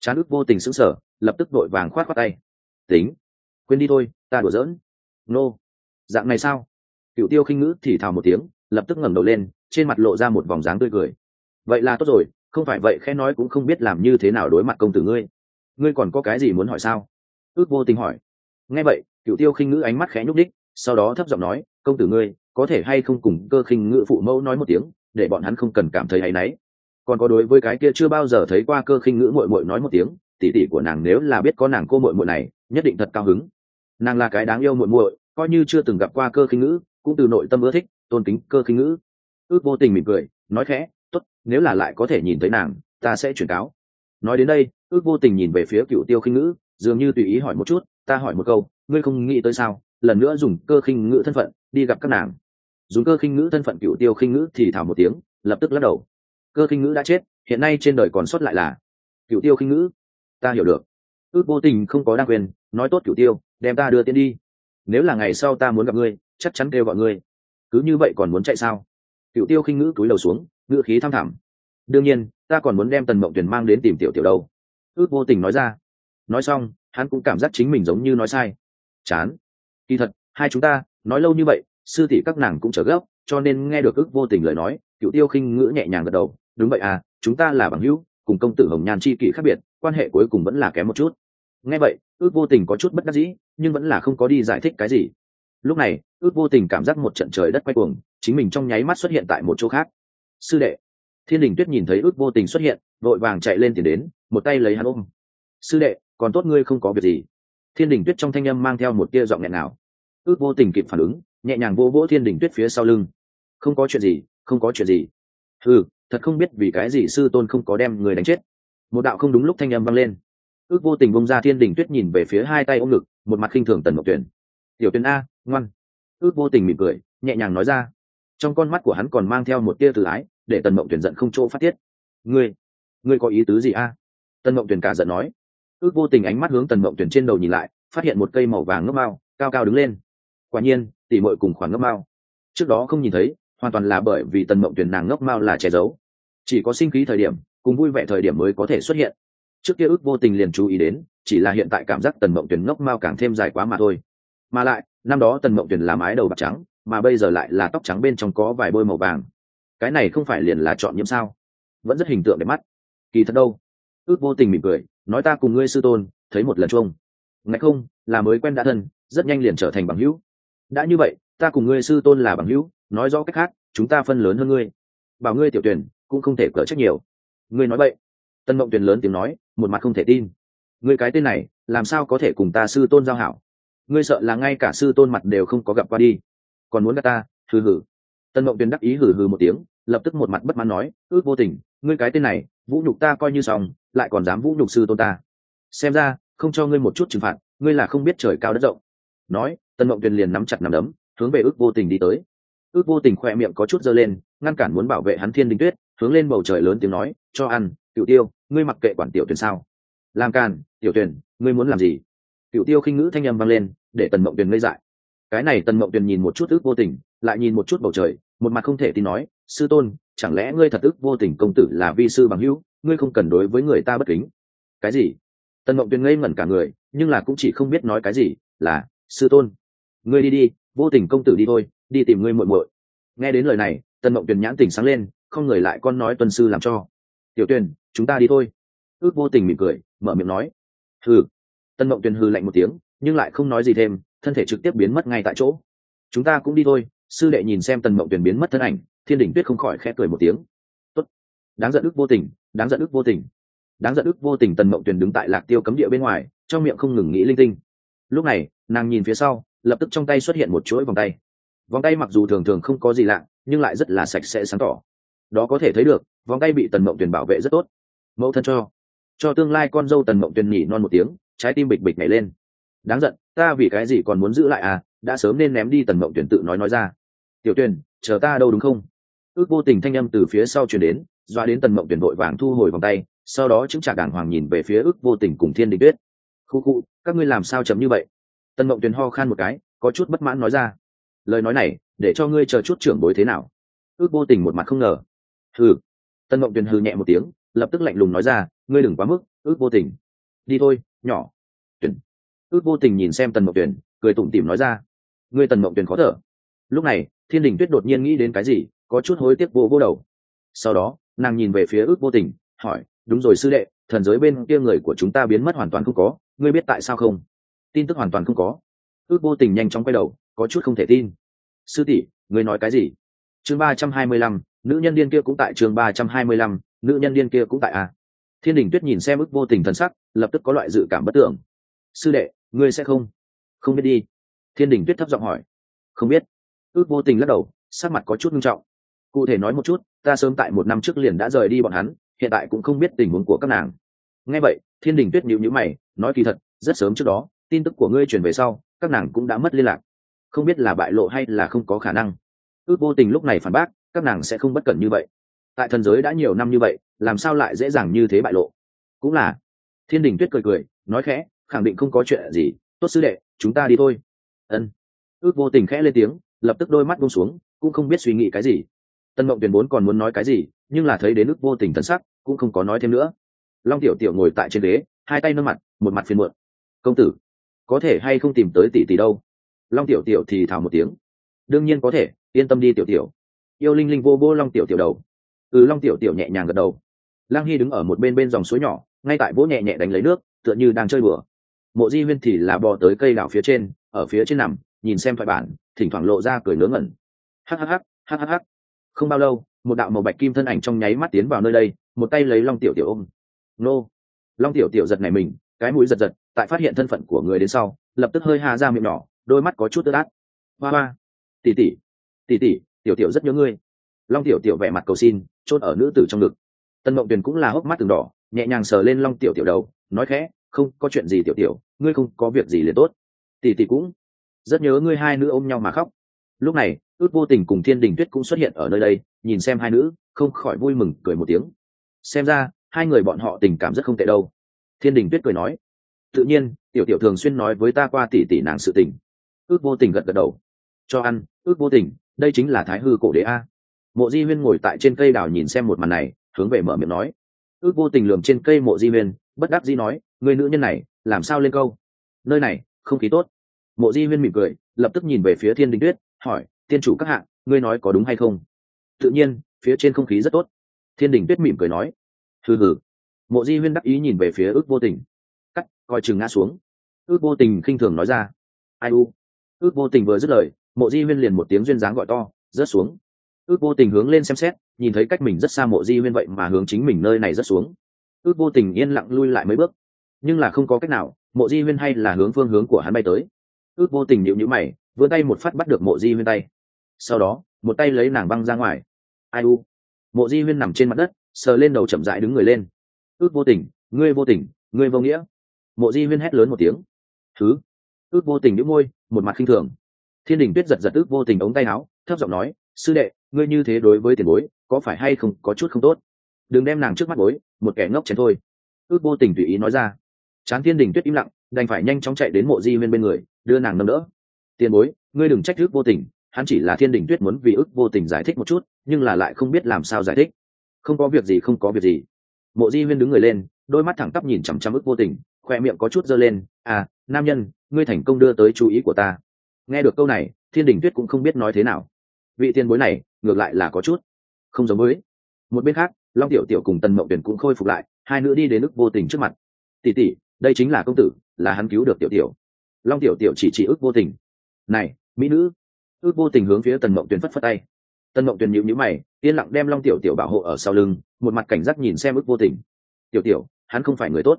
Chán ước vô tình sững sờ, lập tức đội vàng khoát khoát tay. Tính, quên đi thôi, ta đùa giỡn. Nô. Dạng này sao? Cựu tiêu khinh ngữ thì thào một tiếng, lập tức ngẩng đầu lên, trên mặt lộ ra một vòng dáng tươi cười vậy là tốt rồi, không phải vậy, khẽ nói cũng không biết làm như thế nào đối mặt công tử ngươi. Ngươi còn có cái gì muốn hỏi sao? Ước vô tình hỏi. Nghe vậy cựu tiêu khinh ngữ ánh mắt khẽ nhúc đích sau đó thấp giọng nói, công tử ngươi, có thể hay không cùng cơ khinh ngữ phụ mẫu nói một tiếng, để bọn hắn không cần cảm thấy hay náy? Còn có đối với cái kia chưa bao giờ thấy qua cơ khinh ngữ mội mội nói một tiếng tỉ tỉ của nàng nếu là biết có nàng cô mội mội này, nhất định thật cao hứng. Nàng là cái đáng yêu muội muội, coi như chưa từng gặp qua cơ khinh ngữ, cũng từ nội tâm ưa thích, tôn kính cơ khinh ngữ. Ước vô tình mỉm cười, nói khẽ tốt, nếu là lại có thể nhìn thấy nàng, ta sẽ chuyển cáo. Nói đến đây, ước vô tình nhìn về phía cựu tiêu khinh ngữ, dường như tùy ý hỏi một chút, ta hỏi một câu, ngươi không nghĩ tới sao, lần nữa dùng cơ khinh ngữ thân phận đi gặp các nàng? Dùng cơ khinh ngữ thân phận cựu tiêu khinh ngữ thì thảo một tiếng, lập tức lắc đầu. Cơ khinh ngữ đã chết, hiện nay trên đời còn sót lại là cựu tiêu khinh ngữ. Ta hiểu được. Ước vô tình không có đa quyền, nói tốt cựu tiêu, đem ta đưa tiến đi. Nếu là ngày sau ta muốn gặp ngươi, chắc chắn kêu gọi ngươi. Cứ như vậy còn muốn chạy sao? Cựu tiêu khinh ngữ túi đầu xuống ngữ khí tham thẳm. Đương nhiên, ta còn muốn đem tần mộng tuyển mang đến tìm tiểu tiểu đâu. Ước vô tình nói ra. Nói xong, hắn cũng cảm giác chính mình giống như nói sai. Chán. Kỳ thật, hai chúng ta, nói lâu như vậy, sư tỷ các nàng cũng trở gấp, cho nên nghe được ước vô tình lời nói cựu tiêu khinh ngữ nhẹ nhàng gật đầu. Đúng vậy à chúng ta là bằng hữu, cùng công tử hồng nhàn chi kỷ khác biệt, quan hệ cuối cùng vẫn là kém một chút. Nghe vậy, ước vô tình có chút bất đắc dĩ, nhưng vẫn là không có đi giải thích cái gì. Lúc này, ước vô tình cảm giác một trận trời đất quay cuồng, chính mình trong nháy mắt xuất hiện tại một chỗ khác sư đệ. Thiên đình tuyết nhìn thấy ước vô tình xuất hiện, vội vàng chạy lên tiền đến, một tay lấy hắn ôm. Sư đệ, còn tốt ngươi không có việc gì. Thiên đình tuyết trong thanh â m mang theo một tia giọng nghẹn nào ước vô tình kịp phản ứng, nhẹ nhàng vô vỗ thiên đình tuyết phía sau lưng. Không có chuyện gì, không có chuyện gì. Ừ thật không biết vì cái gì sư tôn không có đem người đánh chết. Một đạo không đúng lúc thanh â m vang lên. Ước vô tình bông ra thiên đình tuyết nhìn về phía hai tay ôm ngực, một mặt khinh thường tần mộc tuyển. Tiểu tuyển a, ngoan. Ước vô tình mỉm cười, nhẹ nhàng nói ra. Trong con mắt của hắn còn mang theo một tia tự ái để tần mộng tuyển giận không chỗ phát tiết. Ngươi ngươi có ý tứ gì a? Tần mộng tuyển cả giận nói. Ước vô tình ánh mắt hướng tần mộng tuyển trên đầu nhìn lại, phát hiện một cây màu vàng ngốc mao, cao cao đứng lên. Quả nhiên, tỉ mội cùng khoản ngốc mao. Trước đó không nhìn thấy, hoàn toàn là bởi vì tần mộng tuyển nàng ngốc mao là che giấu. Chỉ có sinh khí thời điểm, cùng vui vẻ thời điểm mới có thể xuất hiện. Trước kia ước vô tình liền chú ý đến, chỉ là hiện tại cảm giác tần mộng tuyển ngốc mao càng thêm dài quá mà thôi. Mà lại, năm đó tần mộng tuyển là mái đầu bạc trắng, mà bây giờ lại là tóc trắng bên trong có vài bôi màu vàng cái này không phải liền là chọn nhiễm sao? Vẫn rất hình tượng đẹp mắt. Kỳ thật đâu? Ước vô tình mỉm cười, nói ta cùng ngươi sư tôn, thấy một lần chuông ngạch không, là mới quen đã thân, rất nhanh liền trở thành bằng hữu. Đã như vậy, ta cùng ngươi sư tôn là bằng hữu, nói rõ cách khác, chúng ta phân lớn hơn ngươi. Bảo ngươi tiểu tuyển, cũng không thể cỡ trách nhiều. Ngươi nói vậy. Tân mộng tuyển lớn tiếng nói, một mặt không thể tin. Ngươi cái tên này, làm sao có thể cùng ta sư tôn giao hảo? Ngươi sợ là ngay cả sư tôn mặt đều không có gặp qua đi. Còn muốn gặp ta, hừ hừ. Tân mộng tuyển đắc ý hừ hừ một tiếng lập tức một mặt bất mãn nói, ước vô tình, ngươi cái tên này, vũ nhục ta coi như xong, lại còn dám vũ nhục sư tôn ta. Xem ra, không cho ngươi một chút trừng phạt, ngươi là không biết trời cao đất rộng. Nói tân mộng tuyền liền nắm chặt nắm đấm, hướng về ước vô tình đi tới. Ước vô tình khoe miệng có chút dơ lên, ngăn cản muốn bảo vệ hắn thiên đình tuyết, hướng lên bầu trời lớn tiếng nói, cho ăn cựu tiêu, ngươi mặc kệ quản tiểu tuyển sao. Làm càn, tiểu tuyển, ngươi muốn làm gì? Cựu tiêu khinh ngữ thanh â m vang lên, để tần mộng tuyền ngây dại. Cái này tần mộng tuyền nhìn một chút ước vô tình, lại nhìn một chút bầu trời, một mặt không thể tin nói sư tôn, chẳng lẽ ngươi thật ức vô tình công tử là vi sư bằng hữu, ngươi không cần đối với người ta bất kính? Cái gì? Tần mộng tuyền ngây ngẩn cả người, nhưng là cũng chỉ không biết nói cái gì, là, sư tôn, ngươi đi đi, vô tình công tử đi thôi, đi tìm ngươi muội muội. Nghe đến lời này, tần mộng tuyền nhãn tình sáng lên, không người lại con nói tuân sư làm cho. Tiểu tuyền, chúng ta đi thôi. Ước vô tình mỉm cười, mở miệng nói. Hừ. Tân mộng tuyền hư lạnh một tiếng, nhưng lại không nói gì thêm, thân thể trực tiếp biến mất ngay tại chỗ. Chúng ta cũng đi thôi, sư đệ nhìn xem tần mộng tuyền biến mất thân ảnh thiên đỉnh tuyết không khỏi khẽ cười một tiếng. Tốt. Đáng giận ức vô tình, đáng giận ức vô tình. Đáng giận ức vô tình tần mộng tuyền đứng tại lạc tiêu cấm địa bên ngoài, trong miệng không ngừng nghĩ linh tinh. Lúc này, nàng nhìn phía sau, lập tức trong tay xuất hiện một chuỗi vòng tay. Vòng tay mặc dù thường thường không có gì lạ, nhưng lại rất là sạch sẽ sáng tỏ. Đó có thể thấy được, vòng tay bị tần mộng tuyền bảo vệ rất tốt. Mẫu thân cho. Cho tương lai con dâu tần mộng tuyền nhỉ non một tiếng, trái tim bịch bịch nhảy lên. Đáng giận, ta vì cái gì còn muốn giữ lại à đã sớm nên ném đi tần mộng Tuyền tự nói nói ra. Tiểu tuyền, chờ ta đâu đúng không? Ước vô tình thanh âm từ phía sau chuyển đến, doa đến tần mộng tuyển vội vàng thu hồi vòng tay, sau đó chứng trả đàng hoàng nhìn về phía ước vô tình cùng thiên đình tuyết. Khu khu, các ngươi làm sao chấm như vậy? Tần mộng tuyển ho khan một cái, có chút bất mãn nói ra. Lời nói này, để cho ngươi chờ chút trưởng bối thế nào? Ước vô tình một mặt không ngờ. Hừ. Tần mộng tuyển hừ nhẹ một tiếng, lập tức lạnh lùng nói ra, ngươi đừng quá mức, ước vô tình. Đi thôi, nhỏ. Tuyển. Ước vô tình nhìn xem tần mộng tuyển, cười tủm tỉm nói ra. Ngươi tần mộng tuyển khó thở. Lúc này, thiên đình tuyết đột nhiên nghĩ đến cái gì? Có chút hối tiếc vô vô đầu. Sau đó, nàng nhìn về phía ước vô tình, hỏi, đúng rồi sư đệ, thần giới bên kia người của chúng ta biến mất hoàn toàn không có, ngươi biết tại sao không? Tin tức hoàn toàn không có. Ước vô tình nhanh chóng quay đầu, có chút không thể tin. Sư tỷ, ngươi nói cái gì? Chương ba trăm hai mươi lăm, nữ nhân điên kia cũng tại chương ba trăm hai mươi lăm, nữ nhân điên kia cũng tại a thiên đình tuyết nhìn xem ước vô tình thần sắc, lập tức có loại dự cảm bất tưởng. Sư đệ, ngươi sẽ không? Không biết đi. Thiên đình tuyết thấp giọng hỏi. Không biết. Ước vô tình lắc đầu, sắc mặt có chút nghiêm trọng cụ thể nói một chút, ta sớm tại một năm trước liền đã rời đi bọn hắn, hiện tại cũng không biết tình huống của các nàng. Nghe vậy, thiên đình tuyết nhịu nhữ mày, nói kỳ thật, rất sớm trước đó, tin tức của ngươi truyền về sau, các nàng cũng đã mất liên lạc. Không biết là bại lộ hay là không có khả năng. Ước vô tình lúc này phản bác, các nàng sẽ không bất cẩn như vậy. Tại thần giới đã nhiều năm như vậy, làm sao lại dễ dàng như thế bại lộ? Cũng là. Thiên đình tuyết cười cười, nói khẽ, khẳng định không có chuyện gì. Tốt sư đệ, chúng ta đi thôi. Ân. Ước vô tình khẽ lên tiếng, lập tức đôi mắt buông xuống, cũng không biết suy nghĩ cái gì tân mộng tuyển vốn còn muốn nói cái gì, nhưng là thấy đến ức vô tình tân sắc, cũng không có nói thêm nữa. Long tiểu tiểu ngồi tại trên ghế, hai tay nâng mặt, một mặt phiền muộn. Công tử, có thể hay không tìm tới tỷ tỷ đâu? Long tiểu tiểu thì thào một tiếng. Đương nhiên có thể, yên tâm đi tiểu tiểu. Yêu linh linh vô vô long tiểu tiểu đầu. Ừ long tiểu tiểu nhẹ nhàng gật đầu. Lang hy đứng ở một bên bên dòng suối nhỏ, ngay tại vỗ nhẹ nhẹ đánh lấy nước, tựa như đang chơi bừa mộ di huyên thì là bò tới cây đảo phía trên, ở phía trên nằm, nhìn xem thoại bản, thỉnh thoảng lộ ra cười ngớ ngẩn. Hắc hắc hắc hắc hắc không bao lâu, một đạo màu bạch kim thân ảnh trong nháy mắt tiến vào nơi đây, một tay lấy long tiểu tiểu ôm. Nô! Long tiểu tiểu giật này mình, cái mũi giật giật, tại phát hiện thân phận của người đến sau, lập tức hơi hà ra miệng nhỏ, đôi mắt có chút tức át. Hoa hoa! Tỉ tỉ tỉ tỉ tiểu tiểu rất nhớ ngươi. Long tiểu tiểu vẻ mặt cầu xin, chôn ở nữ tử trong ngực. Tân mộng tuyền cũng là hốc mắt từng đỏ, nhẹ nhàng sờ lên long tiểu tiểu đầu, nói khẽ, không có chuyện gì tiểu tiểu, ngươi không có việc gì liền tốt. Tỷ tỷ cũng rất nhớ ngươi hai nữ ôm nhau mà khóc lúc này, ước vô tình cùng thiên đình tuyết cũng xuất hiện ở nơi đây, nhìn xem hai nữ, không khỏi vui mừng, cười một tiếng. Xem ra, hai người bọn họ tình cảm rất không tệ đâu. Thiên đình tuyết cười nói, tự nhiên, tiểu tiểu thường xuyên nói với ta qua tỷ tỷ nàng sự tình. Ước vô tình gật gật đầu. Cho ăn, ước vô tình, đây chính là thái hư cổ đế a. Mộ di huyên ngồi tại trên cây đào nhìn xem một màn này, hướng về mở miệng nói. Ước vô tình lườm trên cây mộ di huyên, bất đắc dĩ nói, người nữ nhân này, làm sao lên câu? Nơi này, không khí tốt. Mộ di huyên mỉm cười, lập tức nhìn về phía thiên đình tuyết hỏi, tiên chủ các hạng ngươi nói có đúng hay không? Tự nhiên, phía trên không khí rất tốt. Thiên đình tuyết mỉm cười nói, hừ hừ. Mộ di huyên đắc ý nhìn về phía ước vô tình. Cắt, coi chừng ngã xuống. Ước vô tình khinh thường nói ra, ai u? Ước vô tình vừa dứt lời, mộ di huyên liền một tiếng duyên dáng gọi to, rớt xuống. Ước vô tình hướng lên xem xét, nhìn thấy cách mình rất xa mộ di huyên vậy mà hướng chính mình nơi này rớt xuống. Ước vô tình yên lặng lui lại mấy bước. Nhưng là không có cách nào, mộ di huyên hay là hướng phương hướng của hắn bay tới. Ước vô tình nhịu nhữ mày vươn tay một phát bắt được mộ di huyên tay. Sau đó, một tay lấy nàng băng ra ngoài. Ai u? Mộ di huyên nằm trên mặt đất, sờ lên đầu chậm dại đứng người lên. Ước vô tình, ngươi vô tình, ngươi vô nghĩa. Mộ di huyên hét lớn một tiếng. Thứ. Ước vô tình đĩu môi, một mặt khinh thường. Thiên đình tuyết giật giật ước vô tình ống tay áo, thấp giọng nói, sư đệ, ngươi như thế đối với tiền bối, có phải hay không có chút không tốt? Đừng đem nàng trước mắt bối, một kẻ ngốc chén thôi. Ước vô tình tùy ý nói ra. Chán thiên đình tuyết im lặng, đành phải nhanh chóng chạy đến mộ di huyên bên người, đưa nàng nâng đỡ tiền bối, ngươi đừng trách ước vô tình, hắn chỉ là thiên đình tuyết muốn vì ước vô tình giải thích một chút, nhưng là lại không biết làm sao giải thích. Không có việc gì, không có việc gì. Mộ di huyên đứng người lên, đôi mắt thẳng tắp nhìn chằm chằm ước vô tình, khoe miệng có chút dơ lên à nam nhân, ngươi thành công đưa tới chú ý của ta. Nghe được câu này, thiên đình tuyết cũng không biết nói thế nào. Vị tiền bối này, ngược lại là có chút không giống với. Một bên khác, long tiểu tiểu cùng tần mậu tuyển cũng khôi phục lại, hai nữ đi đến ước vô tình trước mặt. Tỉ tỉ đây chính là công tử, là hắn cứu được tiểu tiểu. Long tiểu tiểu chỉ chỉ ước vô tình này, mỹ nữ. Ước vô tình hướng phía tần mộng tuyền phất phất tay. Tần mộng tuyền nhịu nhữ mày, yên lặng đem long tiểu tiểu bảo hộ ở sau lưng, một mặt cảnh giác nhìn xem ước vô tình. Tiểu tiểu, hắn không phải người tốt.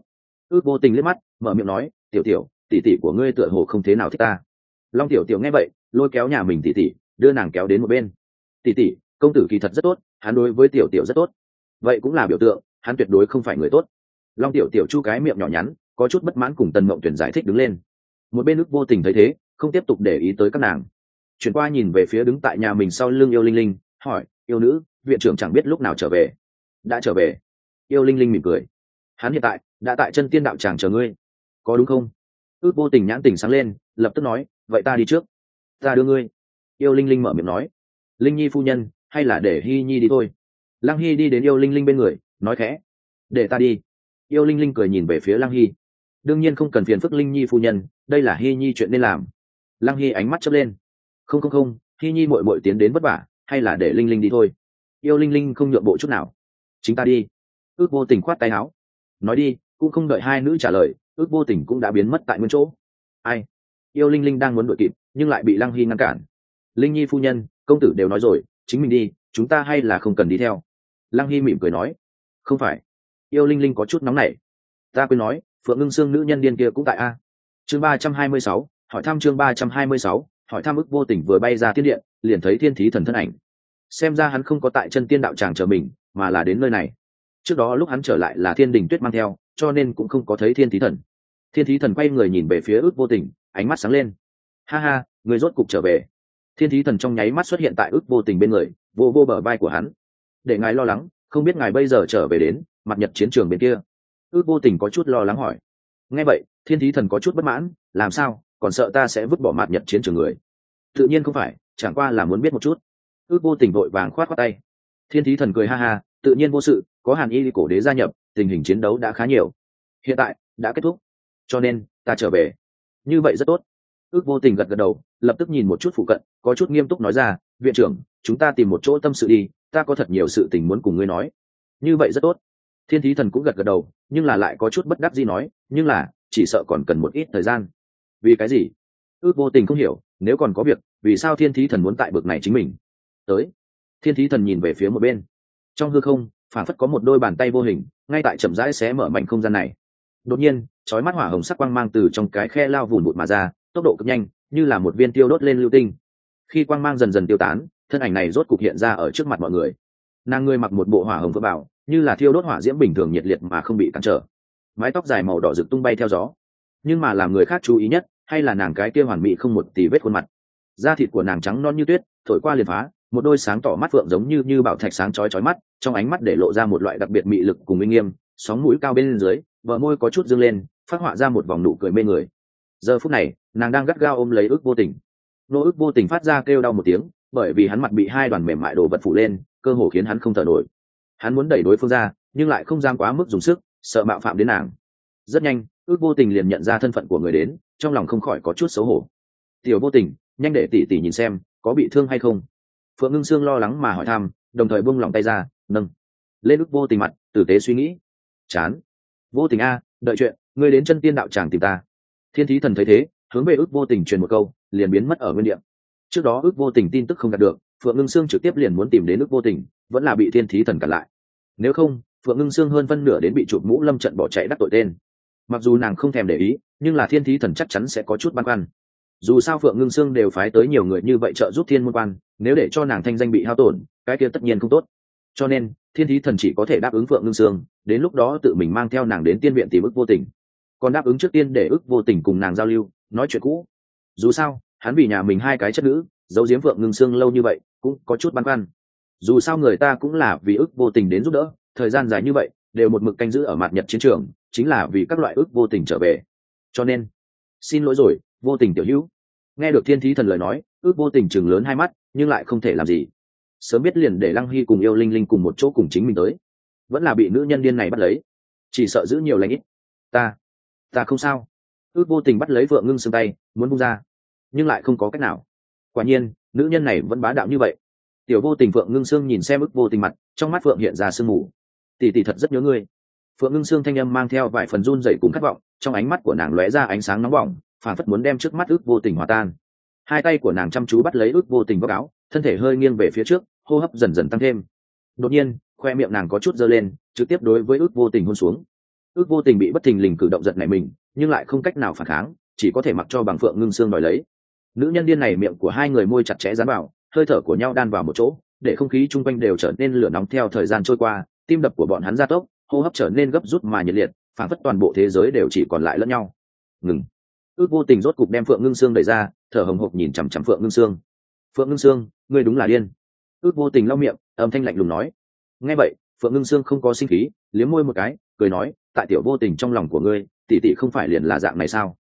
Ước vô tình liếc mắt, mở miệng nói, tiểu tiểu, tỷ tỷ của ngươi tựa hồ không thế nào thích ta. Long tiểu tiểu nghe vậy, lôi kéo nhà mình tỷ tỷ, đưa nàng kéo đến một bên. Tỷ tỷ, công tử kỳ thật rất tốt, hắn đối với tiểu tiểu rất tốt. Vậy cũng là biểu tượng, hắn tuyệt đối không phải người tốt. Long tiểu tiểu chu cái miệng nhỏ nhắn, có chút bất mãn cùng tần mộng tuyển giải thích đứng lên. Một bên ước vô tình thấy thế không tiếp tục để ý tới các nàng. Chuyển qua nhìn về phía đứng tại nhà mình sau lưng yêu linh linh, hỏi, yêu nữ, viện trưởng chẳng biết lúc nào trở về? Đã trở về. Yêu linh linh mỉm cười. Hắn hiện tại, đã tại chân tiên đạo tràng chờ ngươi. Có đúng không? Ước vô tình nhãn tình sáng lên, lập tức nói, vậy ta đi trước. Ta đưa ngươi. Yêu linh linh mở miệng nói, linh nhi phu nhân, hay là để hy nhi đi thôi. Lăng hy đi đến yêu linh linh bên người, nói khẽ, để ta đi. Yêu linh linh cười nhìn về phía lăng hy đương nhiên không cần phiền phức linh nhi phu nhân, đây là hy nhi chuyện nên làm lăng hy ánh mắt chớp lên. Không không không, hy nhi mội mội tiến đến vất vả, hay là để linh linh đi thôi? Yêu linh linh không nhượng bộ chút nào. Chính ta đi. Ước vô tình khoát tay áo. Nói đi, cũng không đợi hai nữ trả lời, ước vô tình cũng đã biến mất tại nguyên chỗ. Ai? Yêu linh linh đang muốn đuổi kịp, nhưng lại bị lăng hy ngăn cản. Linh nhi phu nhân, công tử đều nói rồi, chính mình đi, chúng ta hay là không cần đi theo. Lăng hy mỉm cười nói. Không phải. Yêu linh linh có chút nóng nảy. Ta quên nói, phượng ngưng xương nữ nhân điên kia cũng tại a. Chương ba trăm hai mươi sáu hỏi thăm chương ba trăm hai mươi sáu, hỏi thăm ức vô tình vừa bay ra tiên điện, liền thấy thiên thí thần thân ảnh. Xem ra hắn không có tại chân tiên đạo tràng chờ mình, mà là đến nơi này. Trước đó lúc hắn trở lại là thiên đình tuyết mang theo, cho nên cũng không có thấy thiên thí thần. Thiên thí thần quay người nhìn về phía ước vô tình, ánh mắt sáng lên. Ha ha, người rốt cục trở về. Thiên thí thần trong nháy mắt xuất hiện tại ước vô tình bên người, vô vô bờ vai của hắn. Để ngài lo lắng, không biết ngài bây giờ trở về đến, mặt nhật chiến trường bên kia. Ước vô tình có chút lo lắng hỏi. Nghe vậy, thiên thí thần có chút bất mãn, làm sao? Còn sợ ta sẽ vứt bỏ mặt nhật chiến trường người. Tự nhiên không phải, chẳng qua là muốn biết một chút. Ước vô tình vội vàng khoát khoát tay. Thiên thí thần cười ha ha, tự nhiên vô sự, có hàn y cổ đế gia nhập, tình hình chiến đấu đã khá nhiều. Hiện tại, đã kết thúc. Cho nên, ta trở về. Như vậy rất tốt. Ước vô tình gật gật đầu, lập tức nhìn một chút phụ cận, có chút nghiêm túc nói ra, viện trưởng, chúng ta tìm một chỗ tâm sự đi, ta có thật nhiều sự tình muốn cùng ngươi nói. Như vậy rất tốt. Thiên thí thần cũng gật gật đầu, nhưng là lại có chút bất đắc gì nói, nhưng là, chỉ sợ còn cần một ít thời gian vì cái gì? Ước vô tình không hiểu, nếu còn có việc, vì sao thiên thí thần muốn tại bực này chính mình? Tới, thiên thí thần nhìn về phía một bên. Trong hư không, phản phất có một đôi bàn tay vô hình, ngay tại chậm rãi xé mở mảnh không gian này. Đột nhiên, chói mắt hỏa hồng sắc quang mang từ trong cái khe lao vùn bụt mà ra, tốc độ cực nhanh, như là một viên tiêu đốt lên lưu tinh. Khi quang mang dần dần tiêu tán, thân ảnh này rốt cục hiện ra ở trước mặt mọi người. Nàng ngươi mặc một bộ hỏa hồng vỡ bảo, như là thiêu đốt hỏa diễm bình thường nhiệt liệt mà không bị cản trở. Mái tóc dài màu đỏ rực tung bay theo gió. Nhưng mà làm người khác chú ý nhất hay là nàng cái kia hoàn mỹ không một tì vết khuôn mặt. Da thịt của nàng trắng non như tuyết, thổi qua liền phá, một đôi sáng tỏ mắt phượng giống như như bảo thạch sáng chói chói mắt, trong ánh mắt để lộ ra một loại đặc biệt mị lực cùng minh nghiêm, sóng mũi cao bên dưới vợ môi có chút dâng lên, phát họa ra một vòng nụ cười mê người. Giờ phút này, nàng đang gắt gao ôm lấy ước vô tình. Nô ước vô tình phát ra kêu đau một tiếng, bởi vì hắn mặt bị hai đoàn mềm mại đồ vật phủ lên, cơ hồ khiến hắn không thở nổi. Hắn muốn đẩy đối phương ra, nhưng lại không dám quá mức dùng sức, sợ mạo phạm đến nàng. Rất nhanh ước vô tình liền nhận ra thân phận của người đến, trong lòng không khỏi có chút xấu hổ. Tiểu vô tình, nhanh để tỉ tỉ nhìn xem, có bị thương hay không? Phượng ngưng sương lo lắng mà hỏi thăm, đồng thời buông lỏng tay ra, nâng. Lên ước vô tình mặt, tử tế suy nghĩ. Chán. Vô tình a, đợi chuyện, ngươi đến chân tiên đạo tràng tìm ta. Thiên thí thần thấy thế, hướng về ước vô tình truyền một câu, liền biến mất ở nguyên điểm. trước đó ước vô tình tin tức không đạt được, phượng ngưng sương trực tiếp liền muốn tìm đến ước vô tình, vẫn là bị thiên thí thần cản lại. Nếu không, phượng ngưng sương hơn phân nửa đến bị chụp mũ lâm trận bỏ chạy đắc tội tên mặc dù nàng không thèm để ý, nhưng là thiên thí thần chắc chắn sẽ có chút băn khoăn. Dù sao phượng ngưng sương đều phái tới nhiều người như vậy trợ giúp thiên môn quan, nếu để cho nàng thanh danh bị hao tổn, cái kia tất nhiên không tốt. Cho nên, thiên thí thần chỉ có thể đáp ứng phượng ngưng sương, đến lúc đó tự mình mang theo nàng đến tiên viện tìm ức vô tình. Còn đáp ứng trước tiên để ức vô tình cùng nàng giao lưu, nói chuyện cũ. Dù sao, hắn vì nhà mình hai cái chất nữ, giấu giếm phượng ngưng sương lâu như vậy, cũng có chút băn khoăn. Dù sao người ta cũng là vì ức vô tình đến giúp đỡ, thời gian dài như vậy đều một mực canh giữ ở mặt nhật chiến trường, chính là vì các loại ước vô tình trở về. Cho nên, xin lỗi rồi, vô tình tiểu hữu. Nghe được thiên thí thần lời nói, ước vô tình chừng lớn hai mắt, nhưng lại không thể làm gì. Sớm biết liền để lăng hy cùng yêu linh linh cùng một chỗ cùng chính mình tới. Vẫn là bị nữ nhân điên này bắt lấy. Chỉ sợ giữ nhiều lãnh ít. Ta ta không sao. Ước vô tình bắt lấy vợ ngưng xương tay, muốn bung ra. Nhưng lại không có cách nào. Quả nhiên, nữ nhân này vẫn bá đạo như vậy. Tiểu vô tình phượng ngưng xương nhìn xem ước vô tình mặt, trong mắt phượng hiện ra sương mù tỷ tỷ thật rất nhớ ngươi. Phượng ngưng sương thanh âm mang theo vài phần run dậy cùng khát vọng, trong ánh mắt của nàng lóe ra ánh sáng nóng bỏng phản phất muốn đem trước mắt ước vô tình hòa tan. Hai tay của nàng chăm chú bắt lấy ước vô tình góc áo, thân thể hơi nghiêng về phía trước, hô hấp dần dần tăng thêm. Đột nhiên, khoe miệng nàng có chút dơ lên, trực tiếp đối với ước vô tình hôn xuống. Ước vô tình bị bất thình lình cử động giật này mình, nhưng lại không cách nào phản kháng, chỉ có thể mặc cho bằng phượng ngưng xương đòi lấy. Nữ nhân điên này miệng của hai người môi chặt chẽ dán vào, hơi thở của nhau đan vào một chỗ, để không khí chung quanh đều trở nên lửa nóng theo thời gian trôi qua tim đập của bọn hắn gia tốc, hô hấp trở nên gấp rút mà nhiệt liệt phản phất toàn bộ thế giới đều chỉ còn lại lẫn nhau. Ngừng. Ước vô tình rốt cục đem phượng ngưng sương đẩy ra, thở hồng hộc nhìn chằm chằm phượng ngưng sương. Phượng ngưng sương, ngươi đúng là điên. Ước vô tình lau miệng, âm thanh lạnh lùng nói. Nghe vậy, phượng ngưng sương không có sinh khí, liếm môi một cái, cười nói, tại tiểu vô tình trong lòng của ngươi, tỷ tỷ không phải liền là dạng này sao?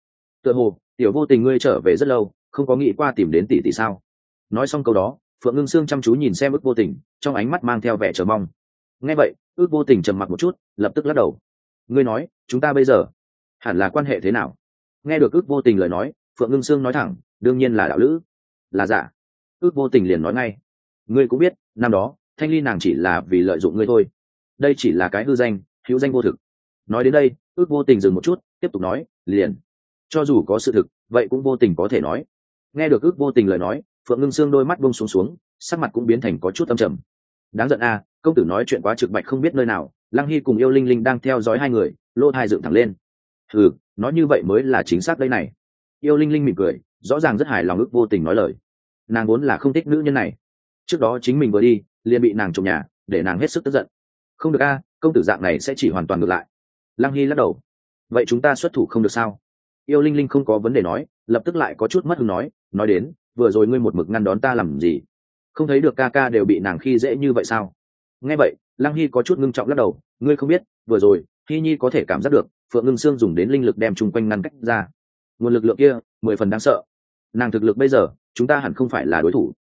Tựa hồ, tiểu vô tình ngươi trở về rất lâu, không có nghĩ qua tìm đến tỷ tỷ sao? Nói xong câu đó, phượng ngưng sương chăm chú nhìn xem ước vô tình, trong ánh mắt mang theo vẻ chờ mong nghe vậy, ước vô tình trầm mặc một chút, lập tức lắc đầu. Ngươi nói, chúng ta bây giờ hẳn là quan hệ thế nào? Nghe được ước vô tình lời nói, phượng ngưng sương nói thẳng, đương nhiên là đạo lữ. Là giả. Ước vô tình liền nói ngay. Ngươi cũng biết, năm đó, thanh ly nàng chỉ là vì lợi dụng ngươi thôi. Đây chỉ là cái hư danh, hữu danh vô thực. Nói đến đây, ước vô tình dừng một chút, tiếp tục nói, liền. Cho dù có sự thực, vậy cũng vô tình có thể nói. Nghe được ước vô tình lời nói, phượng ngưng xương đôi mắt bông xuống xuống, sắc mặt cũng biến thành có chút âm trầm. Đáng giận a công tử nói chuyện quá trực bạch không biết nơi nào, lăng hy cùng yêu linh linh đang theo dõi hai người lô thai dựng thẳng lên. Ừ nói như vậy mới là chính xác đây này. Yêu linh linh mỉm cười, rõ ràng rất hài lòng ước vô tình nói lời. Nàng vốn là không thích nữ nhân này. Trước đó chính mình vừa đi, liền bị nàng trộm nhà, để nàng hết sức tức giận. Không được a, công tử dạng này sẽ chỉ hoàn toàn ngược lại. Lăng hy lắc đầu. Vậy chúng ta xuất thủ không được sao? Yêu linh linh không có vấn đề nói, lập tức lại có chút mất hứng nói nói đến, vừa rồi ngươi một mực ngăn đón ta làm gì? Không thấy được ca ca đều bị nàng khi dễ như vậy sao? Nghe vậy, lăng hy có chút ngưng trọng lắc đầu, ngươi không biết, vừa rồi, hy nhi có thể cảm giác được, phượng ngưng sương dùng đến linh lực đem chung quanh ngăn cách ra. Nguồn lực lượng kia, mười phần đáng sợ. Nàng thực lực bây giờ, chúng ta hẳn không phải là đối thủ.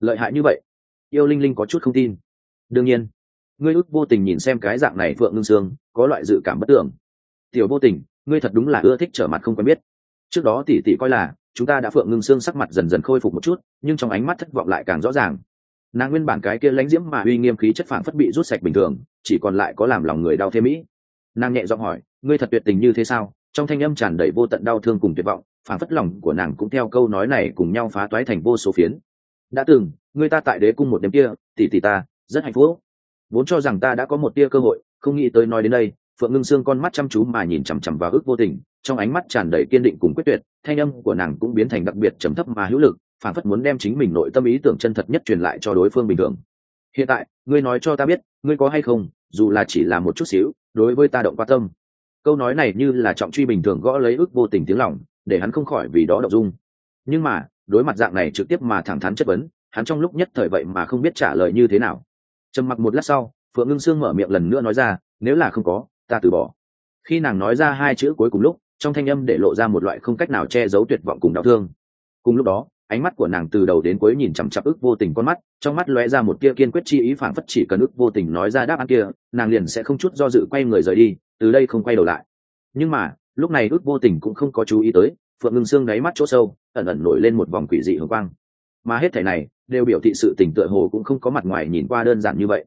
Lợi hại như vậy, yêu linh linh có chút không tin. Đương nhiên, ngươi út vô tình nhìn xem cái dạng này phượng ngưng sương, có loại dự cảm bất tưởng. Tiểu vô tình, ngươi thật đúng là ưa thích trở mặt không quen biết. Trước đó tỷ tỷ coi là, chúng ta đã phượng ngưng xương sắc mặt dần dần khôi phục một chút, nhưng trong ánh mắt thất vọng lại càng rõ ràng nàng nguyên bản cái kia lãnh diễm mà uy nghiêm khí chất phản phất bị rút sạch bình thường, chỉ còn lại có làm lòng người đau thêm mỹ. Nàng nhẹ giọng hỏi, ngươi thật tuyệt tình như thế sao? Trong thanh âm tràn đầy vô tận đau thương cùng tuyệt vọng phản phất lòng của nàng cũng theo câu nói này cùng nhau phá toái thành vô số phiến. Đã từng, ngươi ta tại đế cung một đêm kia, tỷ tỷ ta, rất hạnh phúc. Vốn cho rằng ta đã có một tia cơ hội, không nghĩ tới nói đến đây, phượng ngưng xương con mắt chăm chú mà nhìn chằm chằm vào ước vô tình, trong ánh mắt tràn đầy kiên định cùng quyết tuyệt, thanh âm của nàng cũng biến thành đặc biệt trầm thấp mà hữu lực phản phất muốn đem chính mình nội tâm ý tưởng chân thật nhất truyền lại cho đối phương bình thường. Hiện tại, ngươi nói cho ta biết, ngươi có hay không, dù là chỉ là một chút xíu, đối với ta động qua tâm. Câu nói này như là trọng truy bình thường gõ lấy ước vô tình tiếng lòng, để hắn không khỏi vì đó động dung. Nhưng mà, đối mặt dạng này trực tiếp mà thẳng thắn chất vấn, hắn trong lúc nhất thời vậy mà không biết trả lời như thế nào. Trầm mặc một lát sau, phượng ngưng sương mở miệng lần nữa nói ra, nếu là không có, ta từ bỏ. Khi nàng nói ra hai chữ cuối cùng lúc, trong thanh âm để lộ ra một loại không cách nào che giấu tuyệt vọng cùng đau thương. Cùng lúc đó ánh mắt của nàng từ đầu đến cuối nhìn chằm chặp ức vô tình con mắt, trong mắt lóe ra một tia kiên quyết chi ý phảng phất chỉ cần ức vô tình nói ra đáp án kia, nàng liền sẽ không chút do dự quay người rời đi, từ đây không quay đầu lại. Nhưng mà, lúc này ức vô tình cũng không có chú ý tới, phượng ngưng xương đáy mắt chỗ sâu, ẩn ẩn nổi lên một vòng quỷ dị hồng quang. Mà hết thể này, đều biểu thị sự tình tựa hồ cũng không có mặt ngoài nhìn qua đơn giản như vậy.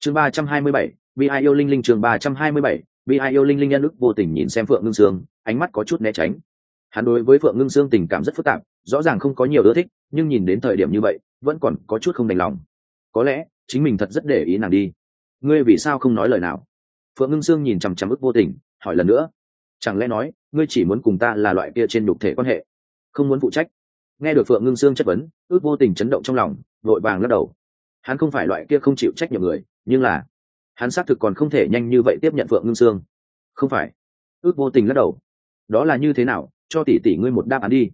Chương ba trăm hai mươi bảy, bi ai yêu linh linh chương ba trăm hai mươi bảy, bi ai yêu linh linh nhân ức vô tình nhìn xem phượng ngưng sương, ánh mắt có chút né tránh. Hắn đối với phượng ngưng sương tình cảm rất phức tạp rõ ràng không có nhiều ưa thích, nhưng nhìn đến thời điểm như vậy, vẫn còn có chút không đành lòng. Có lẽ, chính mình thật rất để ý nàng đi. Ngươi vì sao không nói lời nào? Phượng ngưng sương nhìn chằm chằm ức vô tình, hỏi lần nữa. Chẳng lẽ nói, ngươi chỉ muốn cùng ta là loại kia trên đục thể quan hệ? Không muốn phụ trách. Nghe được phượng ngưng sương chất vấn ước vô tình chấn động trong lòng, vội vàng lắc đầu. Hắn không phải loại kia không chịu trách nhiệm người, nhưng là, hắn xác thực còn không thể nhanh như vậy tiếp nhận phượng ngưng sương. Không phải. Ước vô tình lắc đầu. Đó là như thế nào? Cho tỷ tỷ ngươi một đáp án đi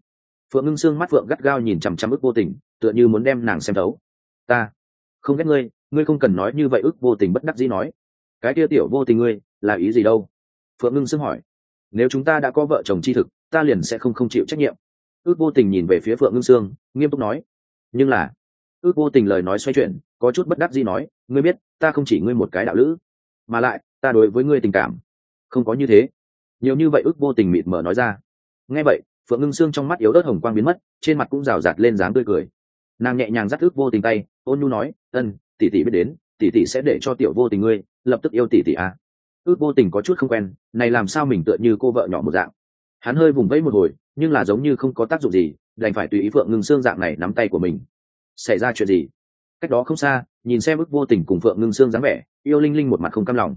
phượng ngưng sương mắt phượng gắt gao nhìn chằm chằm ức vô tình, tựa như muốn đem nàng xem thấu. Ta không ghét ngươi ngươi không cần nói như vậy, ức vô tình bất đắc dĩ nói. Cái kia tiểu vô tình ngươi là ý gì đâu? Phượng ngưng sương hỏi. Nếu chúng ta đã có vợ chồng tri thực, ta liền sẽ không không chịu trách nhiệm. Ước vô tình nhìn về phía phượng ngưng sương, nghiêm túc nói. Nhưng là, ước vô tình lời nói xoay chuyển, có chút bất đắc gì nói. Ngươi biết, ta không chỉ ngươi một cái đạo lữ, mà lại, ta đối với ngươi tình cảm không có như thế. Nhiều như vậy ước vô tình mịt mở nói ra. Nghe vậy phượng ngưng xương trong mắt yếu ớt hồng quang biến mất, trên mặt cũng rào rạt lên dáng tươi cười. Nàng nhẹ nhàng dắt ước vô tình tay, ôn nhu nói, ân, tỷ tỷ biết đến, tỷ tỷ sẽ để cho tiểu vô tình ngươi lập tức yêu tỷ tỷ à. ước vô tình có chút không quen, này làm sao mình tựa như cô vợ nhỏ một dạng? Hắn hơi vùng vẫy một hồi, nhưng là giống như không có tác dụng gì, đành phải tùy ý phượng ngưng xương dạng này nắm tay của mình. Xảy ra chuyện gì? Cách đó không xa, nhìn xem ước vô tình cùng phượng ngưng xương dáng vẻ, yêu linh linh một mặt không cam lòng.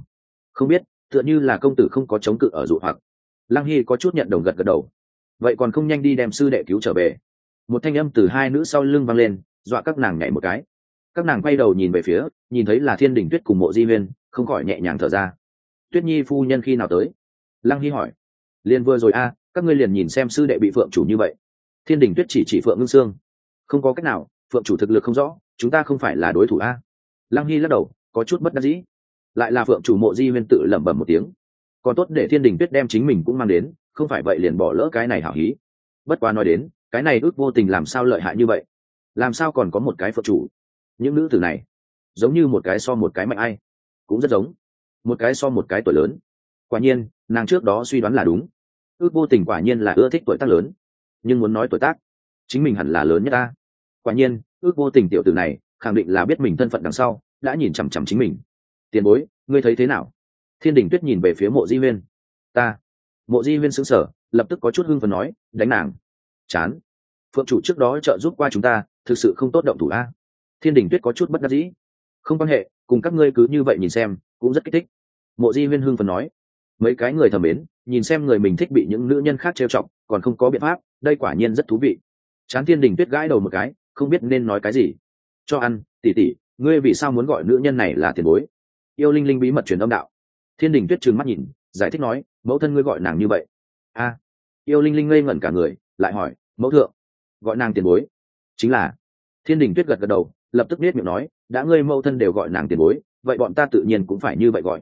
Không biết, tựa như là công tử không có chống cự ở dụ hoặc. Lăng hy có chút nhận đồng gật gật đầu vậy còn không nhanh đi đem sư đệ cứu trở về. Một thanh âm từ hai nữ sau lưng vang lên, dọa các nàng nhảy một cái. Các nàng quay đầu nhìn về phía, nhìn thấy là thiên đình tuyết cùng mộ di huyên không khỏi nhẹ nhàng thở ra. Tuyết nhi phu nhân khi nào tới? Lăng hy hỏi. Liền vừa rồi a, các ngươi liền nhìn xem sư đệ bị phượng chủ như vậy. Thiên đình tuyết chỉ chỉ phượng ngưng sương không có cách nào, phượng chủ thực lực không rõ, chúng ta không phải là đối thủ a. Lăng hy lắc đầu, có chút bất đắc dĩ. Lại là phượng chủ mộ di huyên tự lẩm bẩm một tiếng. Còn tốt để thiên đình tuyết đem chính mình cũng mang đến không phải vậy liền bỏ lỡ cái này hảo hí. Bất quá nói đến, cái này ước vô tình làm sao lợi hại như vậy? Làm sao còn có một cái phượng chủ? Những nữ tử này, giống như một cái so một cái mạnh ai, cũng rất giống. Một cái so một cái tuổi lớn. Quả nhiên, nàng trước đó suy đoán là đúng. Ước vô tình quả nhiên là ưa thích tuổi tác lớn. Nhưng muốn nói tuổi tác, chính mình hẳn là lớn nhất ta. Quả nhiên, ước vô tình tiểu tử này, khẳng định là biết mình thân phận đằng sau, đã nhìn chằm chằm chính mình. Tiền bối, ngươi thấy thế nào? Thiên đình tuyết nhìn về phía mộ di huyên ta mộ di huyên xứng sở lập tức có chút hưng phần nói, đánh nàng. Chán. Phượng chủ trước đó trợ giúp qua chúng ta, thực sự không tốt động thủ a. Thiên đình tuyết có chút bất đắc dĩ. Không quan hệ, cùng các ngươi cứ như vậy nhìn xem, cũng rất kích thích. Mộ di huyên hưng phần nói. Mấy cái người thầm mến, nhìn xem người mình thích bị những nữ nhân khác trêu chọc, còn không có biện pháp, đây quả nhiên rất thú vị. Chán thiên đình tuyết gãi đầu một cái, không biết nên nói cái gì. Cho ăn tỉ tỉ ngươi vì sao muốn gọi nữ nhân này là tiền bối? Yêu linh linh bí mật truyền âm đạo. Thiên đình tuyết trừng mắt nhìn, giải thích nói mẫu thân ngươi gọi nàng như vậy? A. Yêu linh linh ngây ngẩn cả người, lại hỏi, mẫu thượng, gọi nàng tiền bối. Chính là. Thiên đình tuyết gật gật đầu, lập tức biết miệng nói, đã ngươi mẫu thân đều gọi nàng tiền bối, vậy bọn ta tự nhiên cũng phải như vậy gọi.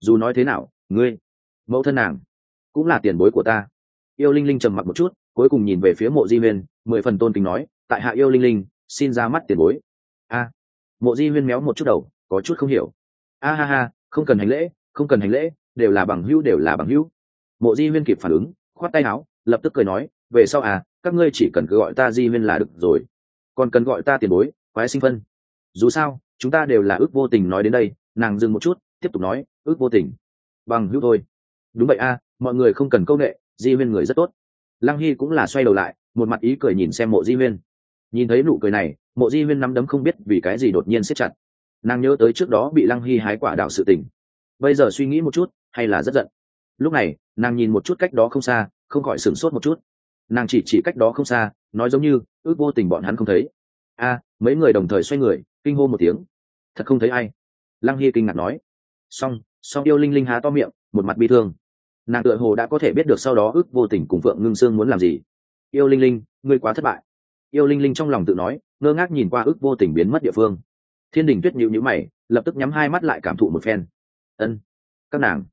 Dù nói thế nào, ngươi, mẫu thân nàng, cũng là tiền bối của ta. Yêu linh linh trầm mặc một chút, cuối cùng nhìn về phía mộ di huyên, mười phần tôn kính nói, tại hạ yêu linh linh, xin ra mắt tiền bối. A. Mộ di huyên méo một chút đầu, có chút không hiểu. A ha ha, không cần hành lễ, không cần hành lễ đều là bằng hữu, đều là bằng hữu. Mộ di huyên kịp phản ứng, khoát tay áo, lập tức cười nói, về sau à các ngươi chỉ cần cứ gọi ta di huyên là được rồi. Còn cần gọi ta tiền bối, quái sinh phân. Dù sao, chúng ta đều là ước vô tình nói đến đây. Nàng dừng một chút, tiếp tục nói, ước vô tình. Bằng hữu thôi. Đúng vậy a mọi người không cần công nghệ, di huyên người rất tốt. Lăng hy cũng là xoay đầu lại, một mặt ý cười nhìn xem mộ di huyên. Nhìn thấy nụ cười này, mộ di huyên nắm đấm không biết vì cái gì đột nhiên siết chặt. Nàng nhớ tới trước đó bị lăng hy hái quả đạo sự tình. Bây giờ suy nghĩ một chút hay là rất giận. Lúc này, nàng nhìn một chút cách đó không xa, không khỏi sửng sốt một chút. Nàng chỉ chỉ cách đó không xa, nói giống như, ước vô tình bọn hắn không thấy. A, mấy người đồng thời xoay người, kinh hô một tiếng. Thật không thấy ai. Lăng hy kinh ngạc nói. Xong Song yêu linh linh há to miệng, một mặt bi thương. Nàng tựa hồ đã có thể biết được sau đó ước vô tình cùng phượng ngưng sương muốn làm gì. Yêu linh linh, ngươi quá thất bại. Yêu linh linh trong lòng tự nói, ngơ ngác nhìn qua ước vô tình biến mất địa phương. Thiên đình tuyết nhịu nhữ mày, lập tức nhắm hai mắt lại cảm thụ một phen. Ân, các nàng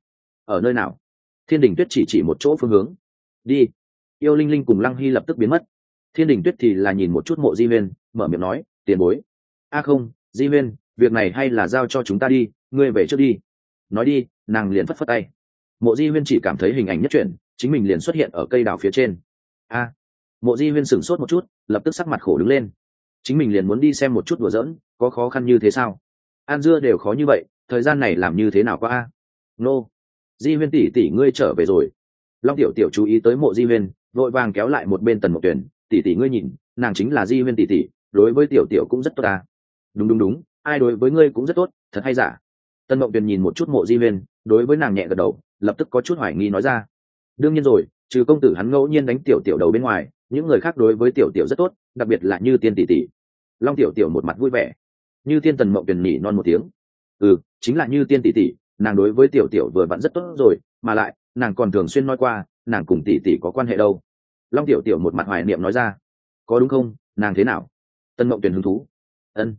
ở nơi nào? Thiên đình tuyết chỉ chỉ một chỗ phương hướng. Đi. Yêu linh linh cùng lăng hy lập tức biến mất. Thiên đình tuyết thì là nhìn một chút mộ di huyên, mở miệng nói, tiền bối. A không, di huyên, việc này hay là giao cho chúng ta đi, ngươi về trước đi. Nói đi, nàng liền phất phất tay. Mộ di huyên chỉ cảm thấy hình ảnh nhất chuyển, chính mình liền xuất hiện ở cây đào phía trên. A. Mộ di huyên sửng sốt một chút, lập tức sắc mặt khổ đứng lên. Chính mình liền muốn đi xem một chút đùa giỡn, có khó khăn như thế sao? An dưa đều khó như vậy, thời gian này làm như thế nào qua a? Nô di huyên tỷ tỷ ngươi trở về rồi. Long tiểu tiểu chú ý tới mộ di huyên, vội vàng kéo lại một bên tần mộ tuyển tỷ tỷ ngươi nhìn, nàng chính là di huyên tỷ tỷ, đối với tiểu tiểu cũng rất tốt ta. Đúng đúng đúng, ai đối với ngươi cũng rất tốt, thật hay giả? Tần mộng tuyền nhìn một chút mộ di huyên, đối với nàng nhẹ gật đầu, lập tức có chút hoài nghi nói ra. Đương nhiên rồi, trừ công tử hắn ngẫu nhiên đánh tiểu tiểu đầu bên ngoài, những người khác đối với tiểu tiểu rất tốt, đặc biệt là như tiên tỷ tỷ. Long tiểu tiểu một mặt vui vẻ. Như tiên tần mộng tuyền nhỉ non một tiếng. Ừ chính là như tiên tỷ tỷ nàng đối với tiểu tiểu vừa vặn rất tốt rồi, mà lại, nàng còn thường xuyên nói qua, nàng cùng tỷ tỷ có quan hệ đâu. Long tiểu tiểu một mặt hoài niệm nói ra, có đúng không? Nàng thế nào? Tân mộng tuyển hứng thú. Ân.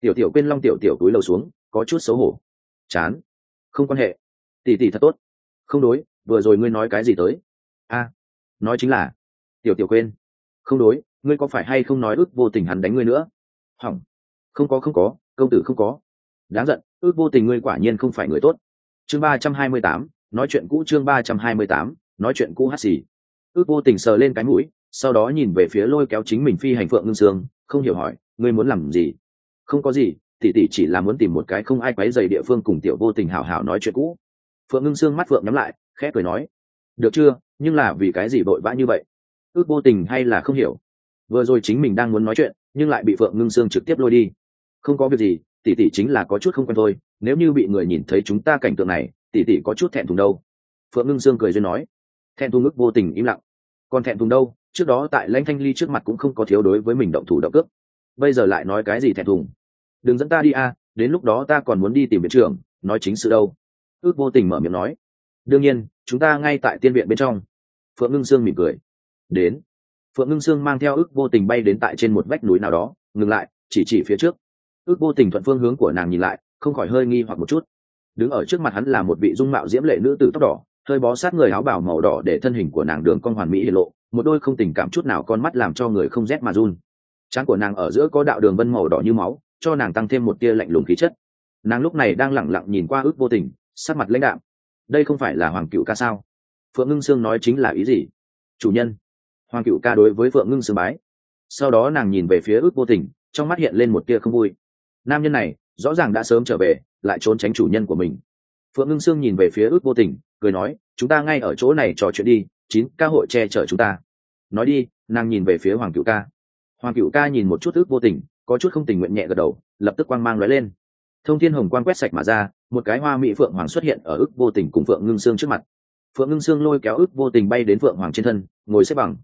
Tiểu tiểu quên long tiểu tiểu túi lầu xuống, có chút xấu hổ. Chán. Không quan hệ. Tỷ tỷ thật tốt. Không đối, vừa rồi ngươi nói cái gì tới? A. Nói chính là. Tiểu tiểu quên. Không đối, ngươi có phải hay không nói ước vô tình hắn đánh ngươi nữa? Hỏng. Không có không có, công tử không có. Đáng giận ước vô tình ngươi quả nhiên không phải người tốt. Chương ba trăm hai mươi tám, nói chuyện cũ chương ba trăm hai mươi tám, nói chuyện cũ hát xì. Ước vô tình sờ lên cái mũi, sau đó nhìn về phía lôi kéo chính mình phi hành phượng ngưng sương, không hiểu hỏi, ngươi muốn làm gì? Không có gì, tỷ tỷ chỉ là muốn tìm một cái không ai quấy dày địa phương cùng tiểu vô tình hảo hảo nói chuyện cũ. Phượng ngưng sương mắt phượng nhắm lại, khẽ cười nói, được chưa, nhưng là vì cái gì vội vã như vậy? Ước vô tình hay là không hiểu? Vừa rồi chính mình đang muốn nói chuyện, nhưng lại bị phượng ngưng sương trực tiếp lôi đi. Không có việc gì tỷ tỷ chính là có chút không quen thôi, nếu như bị người nhìn thấy chúng ta cảnh tượng này, tỷ tỷ có chút thẹn thùng đâu. Phượng ngưng sương cười duyên nói. Thẹn thùng ức vô tình im lặng. Còn thẹn thùng đâu, trước đó tại lãnh thanh ly trước mặt cũng không có thiếu đối với mình động thủ động cướp. bây giờ lại nói cái gì thẹn thùng? Đừng dẫn ta đi a, đến lúc đó ta còn muốn đi tìm viện trưởng, nói chính sự đâu. Ước vô tình mở miệng nói. Đương nhiên, chúng ta ngay tại tiên viện bên trong. Phượng ngưng sương mỉm cười. Đến. Phượng ngưng sương mang theo ước vô tình bay đến tại trên một vách núi nào đó, ngừng lại, chỉ chỉ phía trước ước vô tình thuận phương hướng của nàng nhìn lại, không khỏi hơi nghi hoặc một chút. Đứng ở trước mặt hắn là một vị dung mạo diễm lệ nữ tử tóc đỏ, hơi bó sát người áo bảo màu đỏ để thân hình của nàng đường con hoàn mỹ hiện lộ, một đôi không tình cảm chút nào con mắt làm cho người không rét mà run. Trán của nàng ở giữa có đạo đường vân màu đỏ như máu, cho nàng tăng thêm một tia lạnh lùng khí chất. Nàng lúc này đang lẳng lặng nhìn qua ước vô tình sát mặt lãnh đạm. Đây không phải là hoàng cựu ca sao? Phượng ngưng sương nói chính là ý gì? Chủ nhân, hoàng cựu ca đối với phượng ngưng sương bái. Sau đó nàng nhìn về phía ước vô tình, trong mắt hiện lên một tia không vui nam nhân này rõ ràng đã sớm trở về, lại trốn tránh chủ nhân của mình. Phượng ngưng sương nhìn về phía ước vô tình, cười nói, chúng ta ngay ở chỗ này trò chuyện đi, chín ca hội che chở chúng ta. Nói đi, nàng nhìn về phía hoàng cựu ca. Hoàng cựu ca nhìn một chút ước vô tình, có chút không tình nguyện nhẹ gật đầu, lập tức quang mang lóe lên. Thông thiên hồng quang quét sạch mà ra, một cái hoa mỹ phượng hoàng xuất hiện ở ước vô tình cùng phượng ngưng Sương trước mặt. Phượng ngưng Sương lôi kéo ước vô tình bay đến phượng hoàng trên thân, ngồi xếp bằng.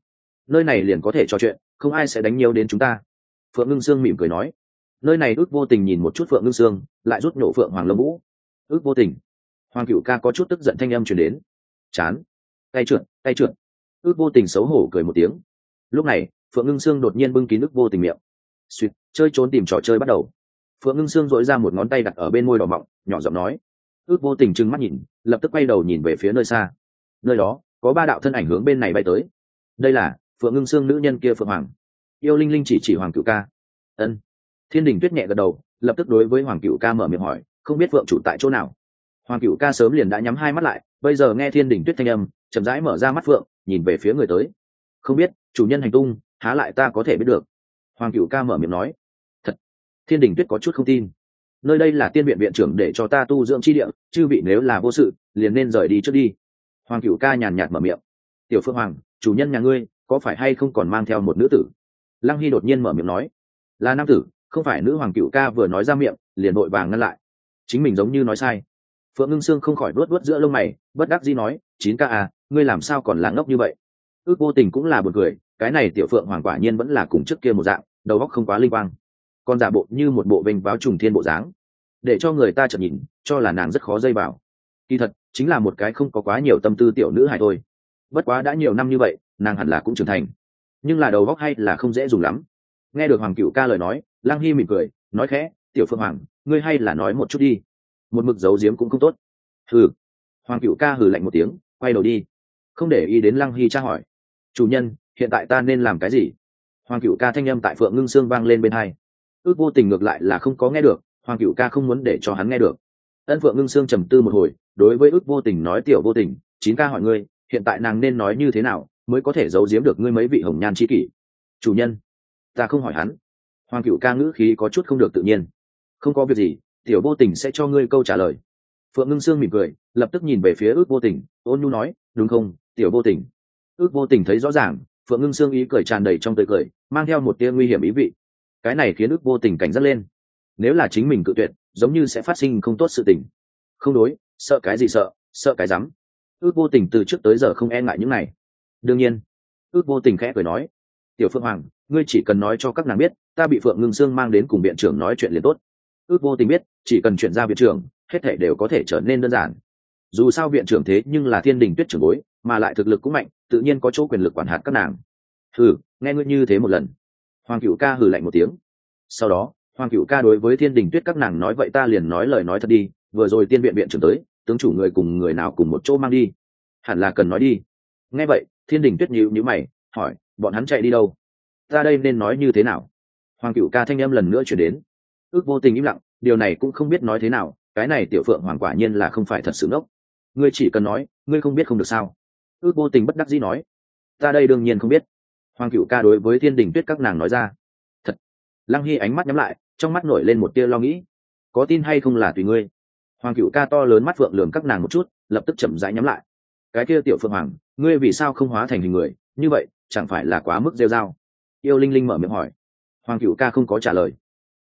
Nơi này liền có thể trò chuyện, không ai sẽ đánh nhiều đến chúng ta. Phượng ngưng Sương mỉm cười nói nơi này ước vô tình nhìn một chút phượng ngưng xương lại rút nhổ phượng hoàng lâm vũ. Ước vô tình. Hoàng cựu ca có chút tức giận thanh âm chuyển đến. Chán. Tay trượt tay trượt. Ước vô tình xấu hổ cười một tiếng. Lúc này, phượng ngưng sương đột nhiên bưng kín ước vô tình miệng. Suýt chơi trốn tìm trò chơi bắt đầu. Phượng ngưng sương dội ra một ngón tay đặt ở bên môi đỏ mọng, nhỏ giọng nói. Ước vô tình trừng mắt nhìn, lập tức quay đầu nhìn về phía nơi xa. Nơi đó, có ba đạo thân ảnh hướng bên này bay tới. Đây là phượng ngưng sương nữ nhân kia phượng hoàng. Yêu linh linh chỉ chỉ hoàng cựu ca. Ân thiên đình tuyết nhẹ gật đầu, lập tức đối với hoàng cựu ca mở miệng hỏi, không biết phượng chủ tại chỗ nào? Hoàng cựu ca sớm liền đã nhắm hai mắt lại, bây giờ nghe thiên đình tuyết thanh âm, chậm rãi mở ra mắt phượng nhìn về phía người tới. Không biết, chủ nhân hành tung, há lại ta có thể biết được? Hoàng cựu ca mở miệng nói. Thật, thiên đình tuyết có chút không tin. Nơi đây là tiên viện viện trưởng để cho ta tu dưỡng chi địa, chư vị nếu là vô sự, liền nên rời đi trước đi. Hoàng cựu ca nhàn nhạt mở miệng. Tiểu phương hoàng, chủ nhân nhà ngươi, có phải hay không còn mang theo một nữ tử? Lăng hy đột nhiên mở miệng nói. Là nam tử không phải nữ hoàng cựu ca vừa nói ra miệng, liền vội vàng ngăn lại. Chính mình giống như nói sai. Phượng ngưng sương không khỏi luốt luốt giữa lông mày, bất đắc dĩ nói, chín ca à ngươi làm sao còn là ngốc như vậy? Ước vô tình cũng là buồn cười, cái này tiểu phượng hoàng quả nhiên vẫn là cùng trước kia một dạng, đầu óc không quá linh quang. Còn giả bộ như một bộ vinh váo trùng thiên bộ dáng. Để cho người ta chợt nhìn, cho là nàng rất khó dây vào. Kỳ thật, chính là một cái không có quá nhiều tâm tư tiểu nữ hài thôi. Bất quá đã nhiều năm như vậy, nàng hẳn là cũng trưởng thành. Nhưng là đầu óc hay là không dễ dùng lắm nghe được hoàng cựu ca lời nói, lang hy mỉm cười, nói khẽ, tiểu phượng hoàng, ngươi hay là nói một chút đi. Một mực giấu giếm cũng không tốt. Hừ. Hoàng cựu ca hừ lạnh một tiếng, quay đầu đi. Không để ý đến lăng hy tra hỏi. Chủ nhân, hiện tại ta nên làm cái gì? Hoàng cựu ca thanh â m tại phượng ngưng sương vang lên bên hai. Ước vô tình ngược lại là không có nghe được, hoàng cựu ca không muốn để cho hắn nghe được. Ân phượng ngưng sương trầm tư một hồi, đối với ước vô tình nói, tiểu vô tình, chín ca hỏi ngươi, hiện tại nàng nên nói như thế nào mới có thể giấu giếm được ngươi mấy vị hồng nhan c kỷ? Chủ nhân ta không hỏi hắn. Hoàng cựu ca ngữ khí có chút không được tự nhiên. Không có việc gì, tiểu vô tình sẽ cho ngươi câu trả lời. Phượng ngưng sương mỉm cười, lập tức nhìn về phía ước vô tình, ôn nhu nói, đúng không, tiểu vô tình? Ước vô tình thấy rõ ràng, phượng ngưng sương ý cười tràn đầy trong tươi cười, mang theo một tia nguy hiểm ý vị. Cái này khiến ước vô tình cảnh giác lên. Nếu là chính mình cự tuyệt, giống như sẽ phát sinh không tốt sự tình. Không đối, sợ cái gì sợ sợ cái rắm. Ước vô tình từ trước tới giờ không e ngại những này. Đương nhiên, ước vô tình khẽ cười nói tiểu phượng hoàng, ngươi chỉ cần nói cho các nàng biết, ta bị phượng ngưng sương mang đến cùng viện trưởng nói chuyện liền tốt. Ước vô tình biết, chỉ cần chuyển ra viện trưởng, hết thể đều có thể trở nên đơn giản. Dù sao viện trưởng thế nhưng là thiên đình tuyết trưởng bối, mà lại thực lực cũng mạnh, tự nhiên có chỗ quyền lực quản hạt các nàng. Hừ, nghe ngươi như thế một lần. Hoàng cựu ca hừ lạnh một tiếng. Sau đó, hoàng cựu ca đối với thiên đình tuyết các nàng nói vậy ta liền nói lời nói thật đi, vừa rồi tiên viện viện trưởng tới, tướng chủ người cùng người nào cùng một chỗ mang đi. Hẳn là cần nói đi. Nghe vậy, thiên đình tuyết nhíu nhíu mày, hỏi bọn hắn chạy đi đâu? Ta đây nên nói như thế nào? Hoàng cựu ca thanh âm lần nữa chuyển đến. Ước vô tình im lặng, điều này cũng không biết nói thế nào, cái này tiểu phượng hoàng quả nhiên là không phải thật sự ngốc. Ngươi chỉ cần nói, ngươi không biết không được sao? Ước vô tình bất đắc dĩ nói. Ta đây đương nhiên không biết. Hoàng cựu ca đối với thiên đình tuyết các nàng nói ra. Thật. Lăng hy ánh mắt nhắm lại, trong mắt nổi lên một tia lo nghĩ. Có tin hay không là tùy ngươi? Hoàng cựu ca to lớn mắt phượng lường các nàng một chút, lập tức chậm rãi nhắm lại. Cái kia tiểu phượng hoàng, ngươi vì sao không hóa thành hình người? Như vậy chẳng phải là quá mức rêu dao, yêu linh linh mở miệng hỏi. Hoàng cựu ca không có trả lời.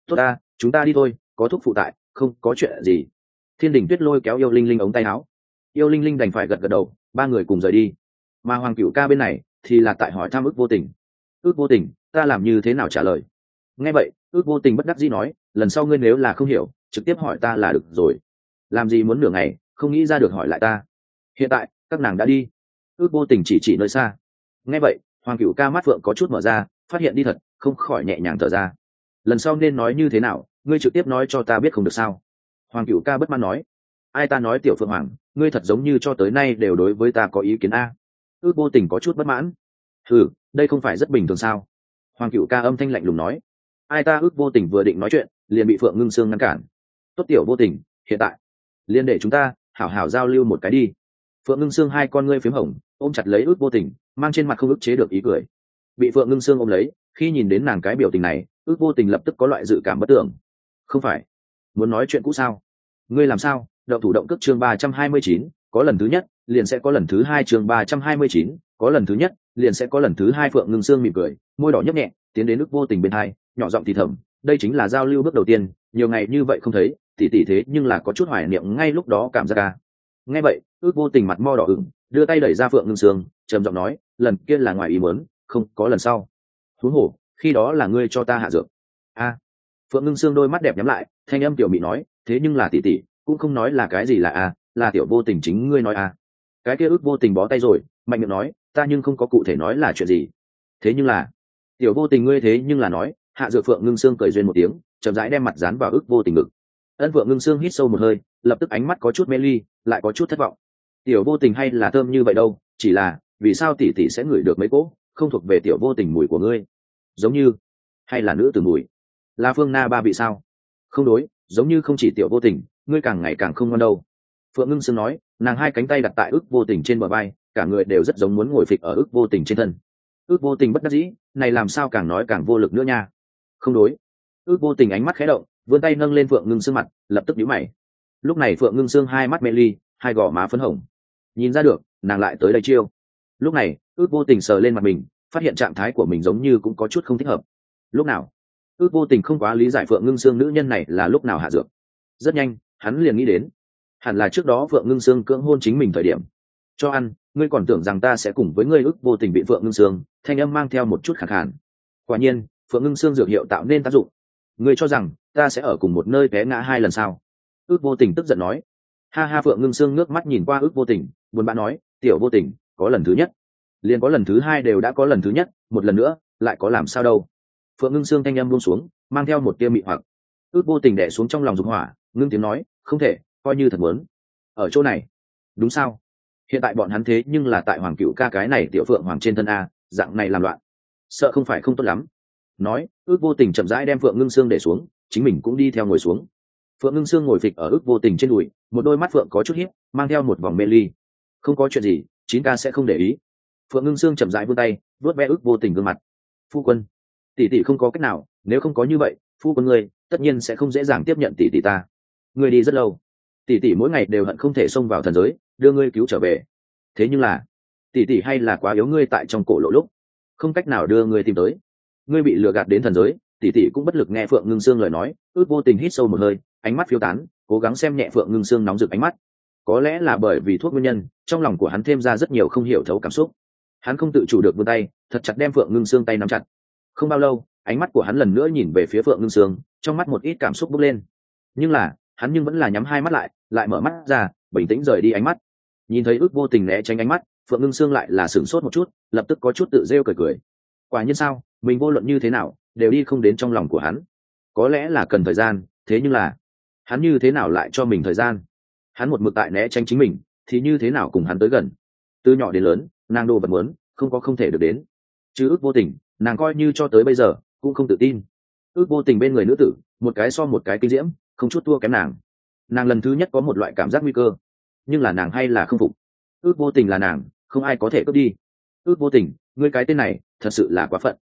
Tốt ta chúng ta đi thôi có thuốc phụ tại không có chuyện gì. Thiên đình tuyết lôi kéo yêu linh linh ống tay áo. Yêu linh linh đành phải gật gật đầu ba người cùng rời đi. Mà hoàng cựu ca bên này thì là tại hỏi tham ước vô tình. Ước vô tình ta làm như thế nào trả lời? Nghe vậy ước vô tình bất đắc dĩ nói lần sau ngươi nếu là không hiểu trực tiếp hỏi ta là được rồi. Làm gì muốn nửa ngày không nghĩ ra được hỏi lại ta. Hiện tại các nàng đã đi. Ước vô tình chỉ chỉ nơi xa. Nghe vậy hoàng cựu ca mắt phượng có chút mở ra, phát hiện đi thật, không khỏi nhẹ nhàng thở ra. Lần sau nên nói như thế nào, ngươi trực tiếp nói cho ta biết không được sao? Hoàng cựu ca bất mãn nói. Ai ta nói tiểu phượng hoàng, ngươi thật giống như cho tới nay đều đối với ta có ý kiến a. Ước vô tình có chút bất mãn. Ừ đây không phải rất bình thường sao? Hoàng cựu ca âm thanh lạnh lùng nói. Ai ta ước vô tình vừa định nói chuyện, liền bị phượng ngưng sương ngăn cản. Tốt tiểu vô tình, hiện tại, liền để chúng ta hảo hảo giao lưu một cái đi. Phượng ngưng sương hai con ngươi p h í m hồng ôm chặt lấy ước vô tình, mang trên mặt không ức chế được ý cười. Bị phượng ngưng sương ôm lấy, khi nhìn đến nàng cái biểu tình này, ước vô tình lập tức có loại dự cảm bất tưởng. Không phải. Muốn nói chuyện cũ sao? Ngươi làm sao? Đậu thủ động cước chương ba trăm hai mươi chín, có lần thứ nhất, liền sẽ có lần thứ hai chương ba trăm hai mươi chín, có lần thứ nhất, liền sẽ có lần thứ hai phượng ngưng xương mỉm cười, môi đỏ nhấp nhẹ, tiến đến ước vô tình bên hai, nhỏ giọng thì thầm, đây chính là giao lưu bước đầu tiên, nhiều ngày như vậy không thấy, tỉ tỉ thế nhưng là có chút hoài niệm ngay lúc đó cảm giác ca nghe vậy, ước vô tình mặt mo đỏ ửng đưa tay đẩy ra phượng ngưng sương, trầm giọng nói, lần kia là ngoài ý muốn, không có lần sau. Thú hổ, khi đó là ngươi cho ta hạ dược. A. Phượng ngưng sương đôi mắt đẹp nhắm lại, thanh âm tiểu mị nói, thế nhưng là tỉ tỉ cũng không nói là cái gì là a, là tiểu vô tình chính ngươi nói a. Cái kia ước vô tình bó tay rồi, mạnh miệng nói, ta nhưng không có cụ thể nói là chuyện gì. Thế nhưng là, tiểu vô tình ngươi thế nhưng là nói, hạ dược phượng ngưng sương cười duyên một tiếng, chậm rãi đem mặt dán vào ước vô tình ngực. Ân phượng ngưng sương hít sâu một hơi, lập tức ánh mắt có chút mê ly, lại có chút thất vọng tiểu vô tình hay là thơm như vậy đâu chỉ là vì sao tỷ tỷ sẽ ngửi được mấy cỗ không thuộc về tiểu vô tình mùi của ngươi? Giống như hay là nữ từ mùi? Là phương na ba bị sao? Không đối giống như không chỉ tiểu vô tình ngươi càng ngày càng không ngon đâu. Phượng ngưng sương nói nàng hai cánh tay đặt tại ức vô tình trên bờ vai, cả người đều rất giống muốn ngồi phịch ở ức vô tình trên thân. Ước vô tình bất đắc dĩ này làm sao càng nói càng vô lực nữa nha. Không đối. Ước vô tình ánh mắt khé động vươn tay nâng lên phượng ngưng sương mặt lập tức nhíu mày. Lúc này phượng ngưng sương hai mắt mê ly hai gò má phấn hồng nhìn ra được, nàng lại tới đây chiêu. Lúc này, ước vô tình sờ lên mặt mình, phát hiện trạng thái của mình giống như cũng có chút không thích hợp. Lúc nào? Ước vô tình không quá lý giải phượng ngưng sương nữ nhân này là lúc nào hạ dược. Rất nhanh, hắn liền nghĩ đến, hẳn là trước đó phượng ngưng sương cưỡng hôn chính mình thời điểm. Cho ăn, ngươi còn tưởng rằng ta sẽ cùng với ngươi ước vô tình bị phượng ngưng sương, thanh âm mang theo một chút khẳng khản quả nhiên, phượng ngưng sương dược hiệu tạo nên tác dụng. Ngươi cho rằng, ta sẽ ở cùng một nơi té ngã hai lần sau ước vô tình tức giận nói. Ha ha, phượng ngưng sương nước mắt nhìn qua ước vô tình buồn bã nói, tiểu vô tình, có lần thứ nhất. Liền có lần thứ hai đều đã có lần thứ nhất, một lần nữa, lại có làm sao đâu. Phượng ngưng sương thanh â m buông xuống, mang theo một tia mị hoặc. Ước vô tình đẻ xuống trong lòng dục hỏa, ngưng tiếng nói, không thể, coi như thật muốn. Ở chỗ này. Đúng sao? Hiện tại bọn hắn thế nhưng là tại hoàng cựu ca cái này tiểu phượng hoàng trên thân a, dạng này làm loạn. Sợ không phải không tốt lắm. Nói, ước vô tình chậm rãi đem phượng ngưng sương để xuống, chính mình cũng đi theo ngồi xuống. Phượng ngưng sương ngồi phịch ở ước vô tình trên đùi, một đôi mắt phượng có chút hiếp, mang theo một vòng mê ly không có chuyện gì, chín ca sẽ không để ý. Phượng ngưng sương chậm rãi vươn tay vớt ve ước vô tình gương mặt. Phu quân, tỷ tỷ không có cách nào, nếu không có như vậy, phu quân ngươi, tất nhiên sẽ không dễ dàng tiếp nhận tỷ tỷ ta. Ngươi đi rất lâu. Tỷ tỷ mỗi ngày đều hận không thể xông vào thần giới, đưa ngươi cứu trở về. Thế nhưng là, tỷ tỷ hay là quá yếu ngươi tại trong cổ lộ lúc, không cách nào đưa ngươi tìm tới. Ngươi bị lừa gạt đến thần giới, tỷ tỷ cũng bất lực nghe phượng ngưng sương lời nói, ước vô tình hít sâu một hơi, ánh mắt phiêu tán, cố gắng xem nhẹ phượng ngưng sương nóng rực ánh mắt có lẽ là bởi vì thuốc nguyên nhân, trong lòng của hắn thêm ra rất nhiều không hiểu thấu cảm xúc. Hắn không tự chủ được vươn tay, thật chặt đem phượng ngưng xương tay nắm chặt. Không bao lâu, ánh mắt của hắn lần nữa nhìn về phía phượng ngưng xương trong mắt một ít cảm xúc bốc lên. Nhưng là, hắn nhưng vẫn là nhắm hai mắt lại lại mở mắt ra, bình tĩnh rời đi ánh mắt. Nhìn thấy ước vô tình né tránh ánh mắt, phượng ngưng xương lại là sửng sốt một chút, lập tức có chút tự rêu cười cười. Quả nhiên sao, mình vô luận như thế nào, đều đi không đến trong lòng của hắn. Có lẽ là cần thời gian, thế nhưng là, hắn như thế nào lại cho mình thời gian? Hắn một mực tại né tránh chính mình, thì như thế nào cùng hắn tới gần? Từ nhỏ đến lớn, nàng đồ vật muốn, không có không thể được đến. Chứ ước vô tình, nàng coi như cho tới bây giờ, cũng không tự tin. Ước vô tình bên người nữ tử, một cái so một cái kinh diễm, không chút thua kém nàng. Nàng lần thứ nhất có một loại cảm giác nguy cơ. Nhưng là nàng hay là không phục. Ước vô tình là nàng, không ai có thể cướp đi. Ước vô tình, ngươi cái tên này, thật sự là quá phận.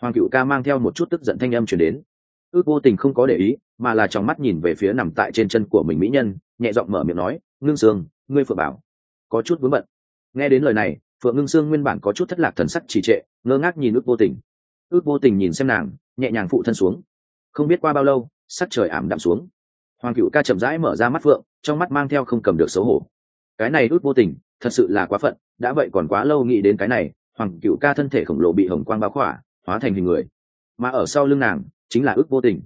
Hoàng cựu ca mang theo một chút tức giận thanh âm chuyển đến ước vô tình không có để ý, mà là trong mắt nhìn về phía nằm tại trên chân của mình mỹ nhân, nhẹ giọng mở miệng nói, ngưng sương, ngươi phượng bảo, có chút vướng bận. Nghe đến lời này, phượng ngưng sương nguyên bản có chút thất lạc thần sắc trì trệ, ngơ ngác nhìn ước vô tình. Ước vô tình nhìn xem nàng, nhẹ nhàng phụ thân xuống. Không biết qua bao lâu, sắc trời ảm đạm xuống. Hoàng cựu ca chậm rãi mở ra mắt phượng, trong mắt mang theo không cầm được xấu hổ. Cái này ước vô tình, thật sự là quá phận, đã vậy còn quá lâu nghĩ đến cái này, hoàng cựu ca thân thể khổng lồ bị hồng quang báo khỏa, hóa thành hình người. Mà ở sau lưng nàng chính là ước vô tình.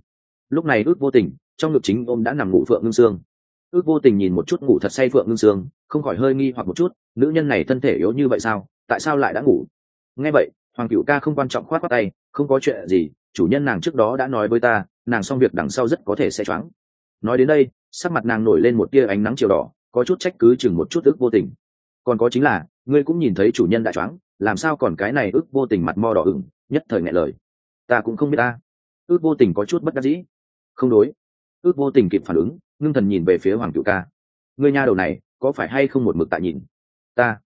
Lúc này ước vô tình, trong ngực chính ôm đã nằm ngủ phượng ngưng sương. Ước vô tình nhìn một chút ngủ thật say phượng ngưng sương, không khỏi hơi nghi hoặc một chút, nữ nhân này thân thể yếu như vậy sao, tại sao lại đã ngủ? Nghe vậy, hoàng cựu ca không quan trọng khoát khoát tay, không có chuyện gì, chủ nhân nàng trước đó đã nói với ta, nàng xong việc đằng sau rất có thể sẽ choáng. Nói đến đây, sắc mặt nàng nổi lên một tia ánh nắng chiều đỏ, có chút trách cứ chừng một chút ước vô tình. Còn có chính là, ngươi cũng nhìn thấy chủ nhân đã choáng, làm sao còn cái này ước vô tình mặt mo đỏ ửng, nhất thời ngại lời. Ta cũng không biết ta ước vô tình có chút bất đắc dĩ. Không đối. Ước vô tình kịp phản ứng, ngưng thần nhìn về phía hoàng cựu ca. Người nhà đầu này, có phải hay không một mực tại nhìn? Ta.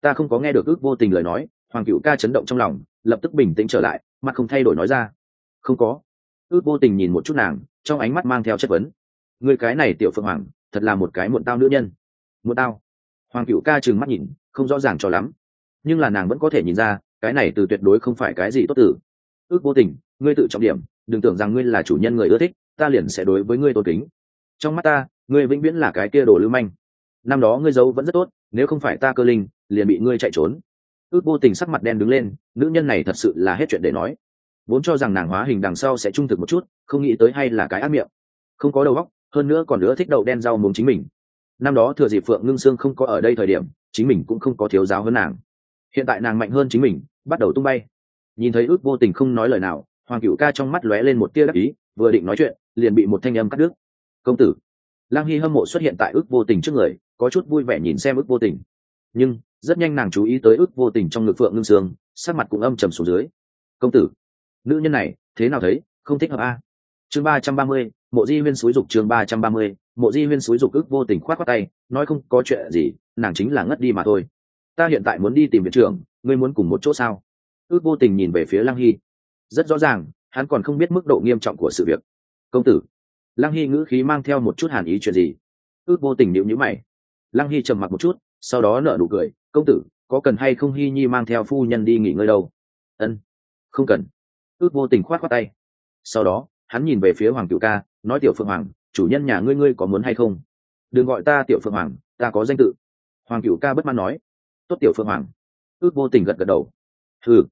Ta không có nghe được ước vô tình lời nói, hoàng cựu ca chấn động trong lòng, lập tức bình tĩnh trở lại, mặt không thay đổi nói ra. Không có. Ước vô tình nhìn một chút nàng, trong ánh mắt mang theo chất vấn. Người cái này tiểu phượng hoàng, thật là một cái muộn tao nữ nhân. Muộn tao. Hoàng cựu ca trừng mắt nhìn, không rõ ràng cho lắm. Nhưng là nàng vẫn có thể nhìn ra, cái này từ tuyệt đối không phải cái gì tốt tử. Ước vô tình, ngươi tự trọng điểm đừng tưởng rằng ngươi là chủ nhân người ưa thích, ta liền sẽ đối với ngươi tôn kính. Trong mắt ta, ngươi vĩnh viễn là cái kia đồ lưu manh. Năm đó ngươi giấu vẫn rất tốt, nếu không phải ta cơ linh, liền bị ngươi chạy trốn. Ước vô tình sắc mặt đen đứng lên, nữ nhân này thật sự là hết chuyện để nói. Vốn cho rằng nàng hóa hình đằng sau sẽ trung thực một chút, không nghĩ tới hay là cái ác miệng. Không có đầu óc, hơn nữa còn nữa thích đậu đen rau muống chính mình. Năm đó thừa dịp phượng ngưng sương không có ở đây thời điểm, chính mình cũng không có thiếu giáo hơn nàng. Hiện tại nàng mạnh hơn chính mình, bắt đầu tung bay. Nhìn thấy ước vô tình không nói lời nào hoàng cựu ca trong mắt lóe lên một tia đắc ý, vừa định nói chuyện, liền bị một thanh âm cắt đứt. Công tử. Lang hy hâm mộ xuất hiện tại ước vô tình trước người, có chút vui vẻ nhìn xem ước vô tình. Nhưng, rất nhanh nàng chú ý tới ước vô tình trong ngực phượng ngưng sương, sắc mặt cũng âm trầm xuống dưới. Công tử, nữ nhân này, thế nào thấy? Không thích hợp a. Chương ba trăm ba mươi, mộ di huyên xúi dục chương ba trăm ba mươi, mộ di huyên xúi dục ước vô tình khoát khoát tay, nói không có chuyện gì, nàng chính là ngất đi mà thôi. Ta hiện tại muốn đi tìm viện trưởng, ngươi muốn cùng một chỗ sao? Ước vô tình nhìn về phía Lang hy rất rõ ràng, hắn còn không biết mức độ nghiêm trọng của sự việc. Công tử. Lăng hy ngữ khí mang theo một chút hàn ý chuyện gì. Ước vô tình nhịu nhữ mày. Lăng hy trầm mặc một chút, sau đó nở nụ cười, công tử, có cần hay không hy nhi mang theo phu nhân đi nghỉ ngơi đâu? Ân, không cần. Ước vô tình khoát khoát tay. Sau đó, hắn nhìn về phía hoàng cựu ca, nói, tiểu phượng hoàng, chủ nhân nhà ngươi ngươi có muốn hay không? Đừng gọi ta tiểu phượng hoàng, ta có danh tự. Hoàng cựu ca bất mãn nói. Tốt tiểu phượng hoàng. Ước vô tình gật gật đầu. Hừ.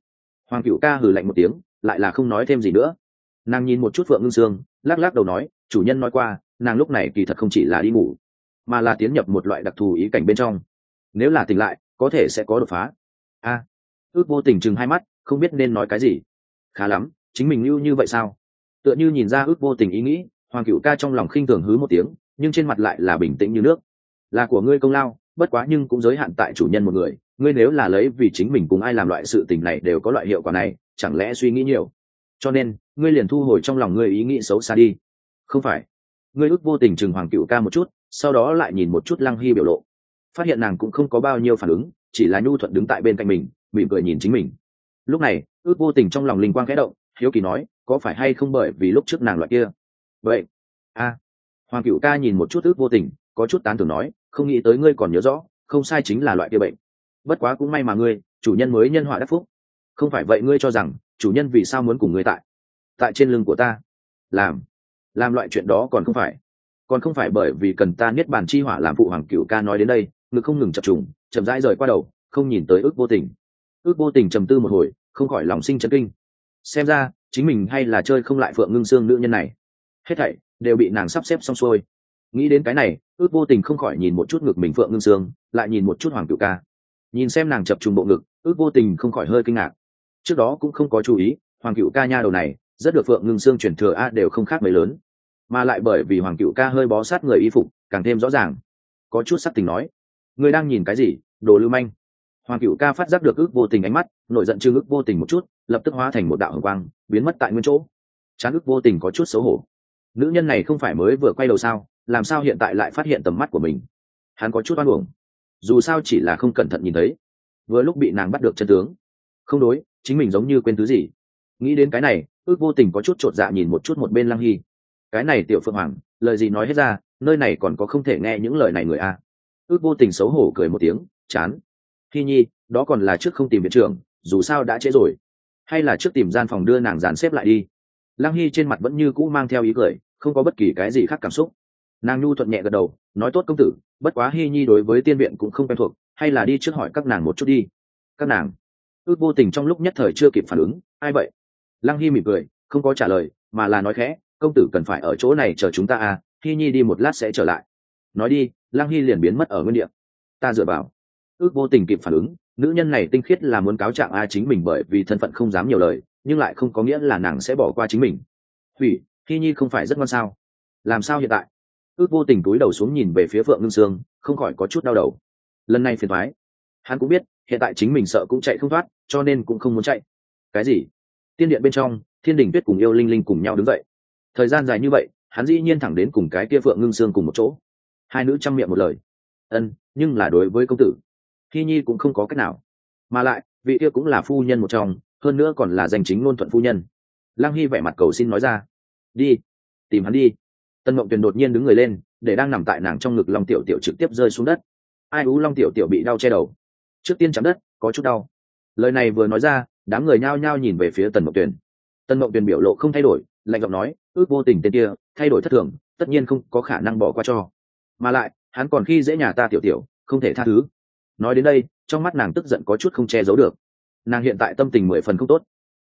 Hoàng cựu ca hừ lạnh một tiếng lại là không nói thêm gì nữa. Nàng nhìn một chút phượng ngưng sương, lắc lắc đầu nói, chủ nhân nói qua, nàng lúc này kỳ thật không chỉ là đi ngủ, mà là tiến nhập một loại đặc thù ý cảnh bên trong. Nếu là tỉnh lại, có thể sẽ có đột phá. A. Ước vô tình chừng hai mắt, không biết nên nói cái gì. Khá lắm, chính mình lưu như vậy sao? Tựa như nhìn ra ước vô tình ý nghĩ, hoàng cựu ca trong lòng khinh thường hứ một tiếng, nhưng trên mặt lại là bình tĩnh như nước. Là của ngươi công lao, bất quá nhưng cũng giới hạn tại chủ nhân một người ngươi nếu là lấy vì chính mình cùng ai làm loại sự tình này đều có loại hiệu quả này, chẳng lẽ suy nghĩ nhiều? Cho nên, ngươi liền thu hồi trong lòng ngươi ý nghĩ xấu xa đi. Không phải. Ngươi ước vô tình chừng hoàng cựu ca một chút, sau đó lại nhìn một chút lăng hy biểu lộ. Phát hiện nàng cũng không có bao nhiêu phản ứng, chỉ là nhu thuận đứng tại bên cạnh mình, mỉm cười nhìn chính mình. Lúc này, ước vô tình trong lòng linh quang khẽ động, hiếu kỳ nói, có phải hay không bởi vì lúc trước nàng loại kia? Vậy, a. Hoàng cựu ca nhìn một chút ước vô tình, có chút tán tưởng nói, không nghĩ tới ngươi còn nhớ rõ, không sai chính là loại kia bệnh bất quá cũng may mà ngươi, chủ nhân mới nhân họa đắc phúc. Không phải vậy ngươi cho rằng, chủ nhân vì sao muốn cùng ngươi tại tại trên lưng của ta? Làm làm loại chuyện đó còn không phải. Còn không phải bởi vì cần ta niết bàn chi hỏa làm phụ hoàng cựu ca nói đến đây, ngực không ngừng chập trùng, chậm rãi rời qua đầu, không nhìn tới ước vô tình. Ước vô tình trầm tư một hồi, không khỏi lòng sinh chấn kinh. Xem ra, chính mình hay là chơi không lại phượng ngưng xương nữ nhân này. Hết thảy đều bị nàng sắp xếp xong xuôi. Nghĩ đến cái này, ước vô tình không khỏi nhìn một chút ngực mình phượng ngưng xương lại nhìn một chút hoàng cựu ca nhìn xem nàng chập trùng bộ ngực, ước vô tình không khỏi hơi kinh ngạc. Trước đó cũng không có chú ý, hoàng cựu ca nha đầu này, rất được phượng ngưng xương chuyển thừa a đều không khác mấy lớn. Mà lại bởi vì hoàng cựu ca hơi bó sát người y phục, càng thêm rõ ràng. Có chút sắc tình nói người đang nhìn cái gì, đồ lưu manh? Hoàng cựu ca phát giác được ước vô tình ánh mắt, nổi giận chưng ước vô tình một chút, lập tức hóa thành một đạo hồng quang, biến mất tại nguyên chỗ. Chán ước vô tình có chút xấu hổ. Nữ nhân này không phải mới vừa quay đầu sao, làm sao hiện tại lại phát hiện tầm mắt của mình? Hắn có chút oan uổng dù sao chỉ là không cẩn thận nhìn thấy. Vừa lúc bị nàng bắt được chân tướng. Không đối, chính mình giống như quên thứ gì. Nghĩ đến cái này, ước vô tình có chút t r ộ t dạ nhìn một chút một bên lăng hy. Cái này tiểu phượng hoàng, lời gì nói hết ra, nơi này còn có không thể nghe những lời này người a. Ước vô tình xấu hổ cười một tiếng, chán. Hy nhi, đó còn là trước không tìm viện trưởng, dù sao đã trễ rồi. Hay là trước tìm gian phòng đưa nàng dàn xếp lại đi. Lăng hy trên mặt vẫn như cũ mang theo ý cười, không có bất kỳ cái gì khác cảm xúc nàng nhu thuận nhẹ gật đầu, nói, tốt công tử, bất quá hy nhi đối với tiên viện cũng không quen thuộc, hay là đi trước hỏi các nàng một chút đi. Các nàng, ước vô tình trong lúc nhất thời chưa kịp phản ứng, ai vậy? Lăng hy mỉm cười, không có trả lời, mà là nói khẽ, công tử cần phải ở chỗ này chờ chúng ta à hy nhi đi một lát sẽ trở lại. Nói đi, lăng hy liền biến mất ở nguyên đ ị a ta dựa vào. Ước vô tình kịp phản ứng, nữ nhân này tinh khiết là muốn cáo trạng a chính mình bởi vì thân phận không dám nhiều lời, nhưng lại không có nghĩa là nàng sẽ bỏ qua chính mình. Hủy hy nhi không phải rất ngon sao? Làm sao hiện tại? Ước vô tình túi đầu xuống nhìn về phía phượng ngưng sương, không khỏi có chút đau đầu. Lần này phiền thoái hắn cũng biết, hiện tại chính mình sợ cũng chạy không thoát, cho nên cũng không muốn chạy. Cái gì? Tiên điện bên trong, thiên đình tuyết cùng yêu linh linh cùng nhau đứng dậy. Thời gian dài như vậy, hắn dĩ nhiên thẳng đến cùng cái kia phượng ngưng sương cùng một chỗ. Hai nữ chăm miệng một lời. Ân, nhưng là đối với công tử Thi nhi cũng không có cách nào. Mà lại, vị kia cũng là phu nhân một trong, hơn nữa còn là danh chính ngôn thuận phu nhân. Lăng hy vẻ mặt cầu xin nói ra. Đi, tìm hắn đi tân mộng tuyền đột nhiên đứng người lên, để đang nằm tại nàng trong ngực long tiểu tiểu trực tiếp rơi xuống đất. Ai ú long tiểu tiểu bị đau che đầu. Trước tiên chạm đất, có chút đau. Lời này vừa nói ra, đám người nhao nhao nhìn về phía tần mộng tuyền. Tần mộng tuyền biểu lộ không thay đổi, lạnh giọng nói, ước vô tình tên kia, thay đổi thất thường, tất nhiên không có khả năng bỏ qua cho. Mà lại, hắn còn khi dễ nhà ta tiểu tiểu, không thể tha thứ. Nói đến đây, trong mắt nàng tức giận có chút không che giấu được. Nàng hiện tại tâm tình mười phần không tốt.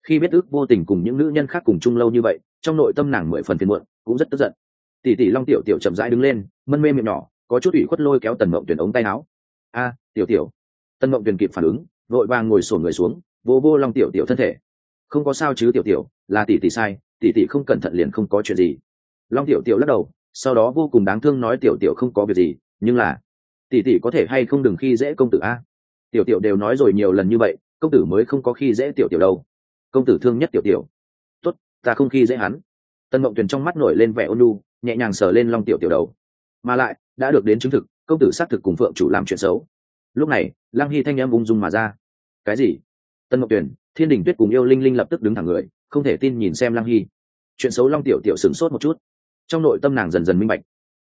Khi biết ước vô tình cùng những nữ nhân khác cùng chung lâu như vậy, trong nội tâm nàng mười phần phiền muộn, cũng rất tức giận tỷ tỷ long tiểu tiểu chậm rãi đứng lên, mân mê miệng nhỏ, có chút ủy khuất lôi kéo tần mộng tuyển ống tay áo. A, tiểu tiểu. Tần mộng tuyển kịp phản ứng, vội vàng ngồi sổ người xuống, vô vô long tiểu tiểu thân thể. Không có sao chứ, tiểu tiểu, là tỷ tỷ sai, tỷ tỷ không cẩn thận liền không có chuyện gì. Long tiểu tiểu lắc đầu, sau đó vô cùng đáng thương nói, tiểu tiểu không có việc gì, nhưng là, tỷ tỷ có thể hay không đừng khi dễ công tử a? Tiểu tiểu đều nói rồi nhiều lần như vậy, công tử mới không có khi dễ tiểu tiểu đâu. Công tử thương nhất tiểu tiểu. Tốt, ta không khi dễ hắn. Tân mộng tuyền trong mắt nổi lên vẻ ôn lu nhẹ nhàng sờ lên long tiểu tiểu đầu. Mà lại, đã được đến chứng thực, công tử xác thực cùng phượng chủ làm chuyện xấu. Lúc này, lăng hy thanh em ung dung mà ra. Cái gì? Tân ngọc tuyển thiên đình tuyết cùng yêu linh linh lập tức đứng thẳng người, không thể tin nhìn xem lăng hy. Chuyện xấu long tiểu tiểu sửng sốt một chút. Trong nội tâm nàng dần dần minh bạch.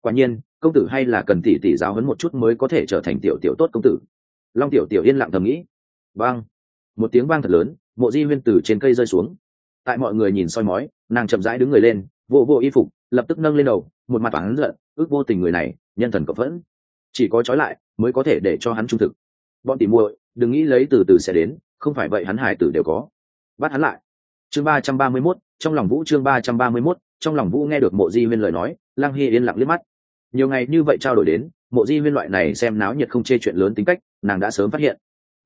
Quả nhiên, công tử hay là cần tỉ tỉ giáo hấn một chút mới có thể trở thành tiểu tiểu tốt công tử. Long tiểu tiểu yên lặng thầm nghĩ. Vang một tiếng vang thật lớn, mộ di huyên từ trên cây rơi xuống. Tại mọi người nhìn soi mói, nàng chậm rãi đứng người lên vô vô y phục lập tức nâng lên đầu, một mặt toán giận, ước vô tình người này, nhân thần cộng phẫn. Chỉ có trói lại, mới có thể để cho hắn trung thực. Bọn tỉ muội, đừng nghĩ lấy từ từ sẽ đến, không phải vậy hắn hải tử đều có. Bắt hắn lại. Chương ba trăm ba mươi mốt, trong lòng vũ chương ba trăm ba mươi mốt, trong lòng vũ nghe được mộ di huyên lời nói lang hy yên lặng liếc mắt. Nhiều ngày như vậy trao đổi đến, mộ di huyên loại này xem náo nhiệt không chê chuyện lớn tính cách, nàng đã sớm phát hiện.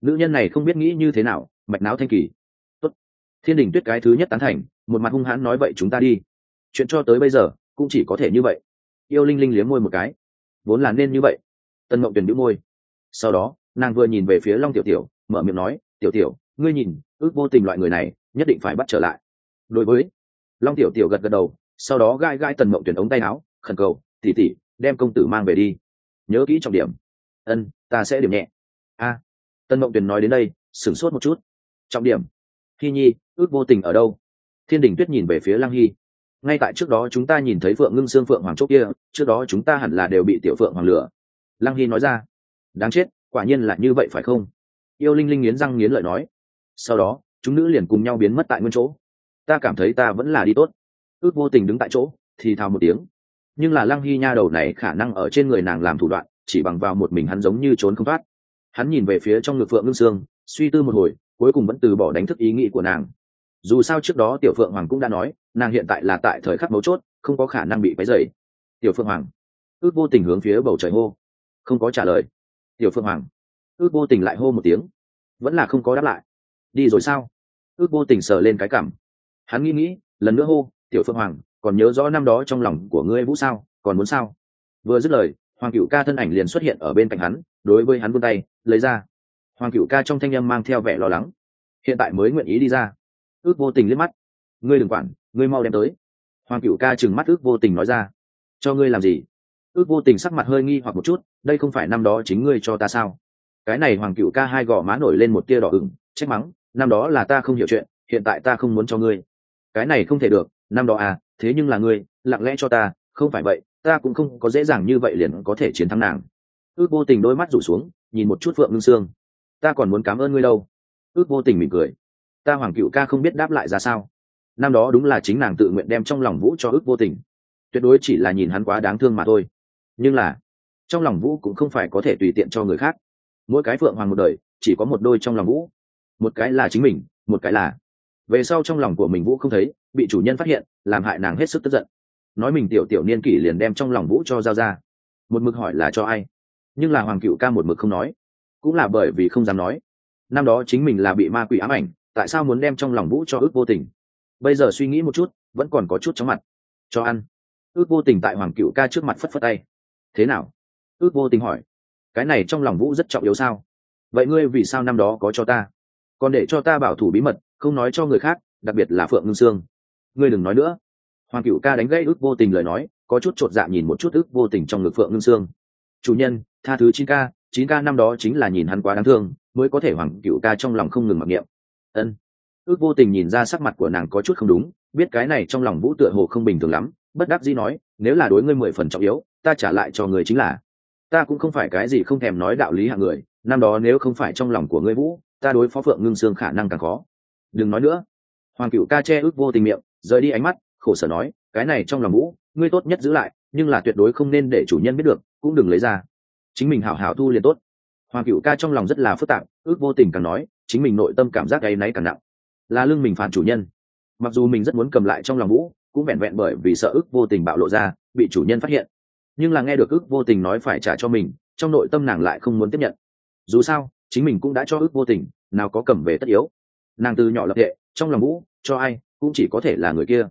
Nữ nhân này không biết nghĩ như thế nào, mạch não thanh kỳ. Tốt. thiên đình tuyết cái thứ nhất tán thành, một mặt hung hãn nói vậy chúng ta đi chuyện cho tới bây giờ cũng chỉ có thể như vậy. Yêu linh linh liếm môi một cái. Vốn là nên như vậy. Tân mộng tuyển đĩu môi. Sau đó, nàng vừa nhìn về phía long tiểu tiểu, mở miệng nói, tiểu tiểu, ngươi nhìn, ước vô tình loại người này, nhất định phải bắt trở lại. Đối với long tiểu tiểu gật gật đầu, sau đó gai gai tần mộng tuyển ống tay áo, khẩn cầu tỉ tỉ đem công tử mang về đi. Nhớ kỹ trọng điểm. Ân, ta sẽ điểm nhẹ. A. Tân mộng tuyển nói đến đây, sửng sốt một chút. Trọng điểm? Khi nhi, ước vô tình ở đâu? Thiên đình tuyết nhìn về phía lang hy ngay tại trước đó chúng ta nhìn thấy phượng ngưng xương phượng hoàng trúc kia, trước đó chúng ta hẳn là đều bị tiểu phượng hoàng lửa lăng hy nói ra. Đáng chết, quả nhiên là như vậy phải không? Yêu linh linh nghiến răng nghiến lợi nói. Sau đó, chúng nữ liền cùng nhau biến mất tại nguyên chỗ. Ta cảm thấy ta vẫn là đi tốt. Ước vô tình đứng tại chỗ, thì thào một tiếng. Nhưng là lăng hy nha đầu này khả năng ở trên người nàng làm thủ đoạn, chỉ bằng vào một mình hắn giống như trốn không thoát. Hắn nhìn về phía trong ngực phượng ngưng sương, suy tư một hồi, cuối cùng vẫn từ bỏ đánh thức ý nghĩ của nàng dù sao trước đó tiểu phượng hoàng cũng đã nói, nàng hiện tại là tại thời khắc mấu chốt, không có khả năng bị váy dày tiểu phượng hoàng, ước vô tình hướng phía bầu trời hô. Không có trả lời. Tiểu phượng hoàng, ước vô tình lại hô một tiếng. Vẫn là không có đáp lại. Đi rồi sao? Ước vô tình sờ lên cái cảm. Hắn nghĩ nghĩ, lần nữa hô, tiểu phượng hoàng, còn nhớ rõ năm đó trong lòng của ngươi vũ sao? Còn muốn sao? Vừa dứt lời, hoàng cựu ca thân ảnh liền xuất hiện ở bên cạnh hắn, đối với hắn vươn tay, lấy ra. Hoàng cựu ca trong thanh â m mang theo vẻ lo lắng. Hiện tại mới nguyện ý đi ra ước vô tình liếc mắt. Ngươi đừng quản, ngươi mau đem tới. Hoàng cựu ca chừng mắt ước vô tình nói ra. Cho ngươi làm gì? Ước vô tình sắc mặt hơi nghi hoặc một chút, đây không phải năm đó chính ngươi cho ta sao? Cái này hoàng cựu ca hai gò má nổi lên một tia đỏ ửng, trách mắng, năm đó là ta không hiểu chuyện, hiện tại ta không muốn cho ngươi. Cái này không thể được, năm đó à thế nhưng là ngươi, lặng lẽ cho ta, không phải vậy, ta cũng không có dễ dàng như vậy liền có thể chiến thắng nàng. Ước vô tình đôi mắt rủ xuống, nhìn một chút phượng ngưng sương. Ta còn muốn cảm ơn ngươi đâu. Ước vô tình mỉm cười ta hoàng cựu ca không biết đáp lại ra sao. Năm đó đúng là chính nàng tự nguyện đem trong lòng vũ cho ước vô tình. Tuyệt đối chỉ là nhìn hắn quá đáng thương mà thôi. Nhưng là, trong lòng vũ cũng không phải có thể tùy tiện cho người khác. Mỗi cái phượng hoàng một đời, chỉ có một đôi trong lòng vũ. Một cái là chính mình, một cái là. Về sau trong lòng của mình vũ không thấy, bị chủ nhân phát hiện, làm hại nàng hết sức tức giận. Nói mình tiểu tiểu niên kỷ liền đem trong lòng vũ cho giao ra. Một mực hỏi là cho ai? Nhưng là hoàng cựu ca một mực không nói. Cũng là bởi vì không dám nói. Năm đó chính mình là bị ma quỷ ám ảnh tại sao muốn đem trong lòng vũ cho ước vô tình? Bây giờ suy nghĩ một chút, vẫn còn có chút chóng mặt. Cho ăn. Ước vô tình tại hoàng cựu ca trước mặt phất phất tay. Thế nào? Ước vô tình hỏi. Cái này trong lòng vũ rất trọng yếu sao? Vậy ngươi vì sao năm đó có cho ta? Còn để cho ta bảo thủ bí mật, không nói cho người khác, đặc biệt là phượng ngưng sương. Ngươi đừng nói nữa. Hoàng cựu ca đánh gây ước vô tình lời nói, có chút t r ộ t dạ nhìn một chút ước vô tình trong ngực phượng ngưng sương. Chủ nhân, tha thứ chín ca chín ca năm đó chính là nhìn hắn quá đáng thương, mới có thể hoàng cựu ca trong lòng không ngừng mặc niệm ân. Ước vô tình nhìn ra sắc mặt của nàng có chút không đúng, biết cái này trong lòng vũ tựa hồ không bình thường lắm, bất đắc dĩ nói, nếu là đối ngươi mười phần trọng yếu, ta trả lại cho người chính là. Ta cũng không phải cái gì không thèm nói đạo lý hạng người, năm đó nếu không phải trong lòng của ngươi vũ, ta đối phó phượng ngưng xương khả năng càng khó. Đừng nói nữa. Hoàng cựu ca che ước vô tình miệng, rời đi ánh mắt, khổ sở nói, cái này trong lòng vũ, ngươi tốt nhất giữ lại, nhưng là tuyệt đối không nên để chủ nhân biết được, cũng đừng lấy ra. Chính mình hảo hảo thu liền tốt hoàng cựu ca trong lòng rất là phức tạp, ước vô tình càng nói, chính mình nội tâm cảm giác gáy náy càng nặng. Là lưng mình phản chủ nhân. Mặc dù mình rất muốn cầm lại trong lòng vũ, cũng vẹn vẹn bởi vì sợ ước vô tình bạo lộ ra, bị chủ nhân phát hiện. Nhưng là nghe được ước vô tình nói phải trả cho mình, trong nội tâm nàng lại không muốn tiếp nhận. Dù sao, chính mình cũng đã cho ước vô tình, nào có cầm về tất yếu. Nàng từ nhỏ lập hệ, trong lòng vũ, cho ai, cũng chỉ có thể là người kia.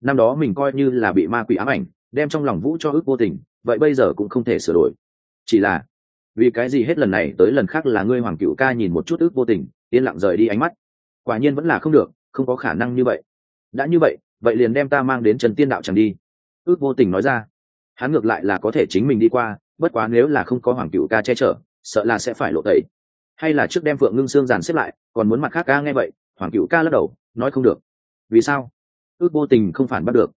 Năm đó mình coi như là bị ma quỷ ám ảnh, đem trong lòng vũ cho ước vô tình, vậy bây giờ cũng không thể sửa đổi. Chỉ là vì cái gì hết lần này tới lần khác là ngươi hoàng cựu ca nhìn một chút ước vô tình, yên lặng rời đi ánh mắt? Quả nhiên vẫn là không được, không có khả năng như vậy. Đã như vậy vậy liền đem ta mang đến trần tiên đạo chẳng đi. Ước vô tình nói ra. Hắn ngược lại là có thể chính mình đi qua, bất quá nếu là không có hoàng cựu ca che chở, sợ là sẽ phải lộ tẩy. Hay là trước đem phượng ngưng xương giàn xếp lại, còn muốn mặt khác ca nghe vậy, hoàng cựu ca lắc đầu, nói không được. Vì sao? Ước vô tình không phản bắt được.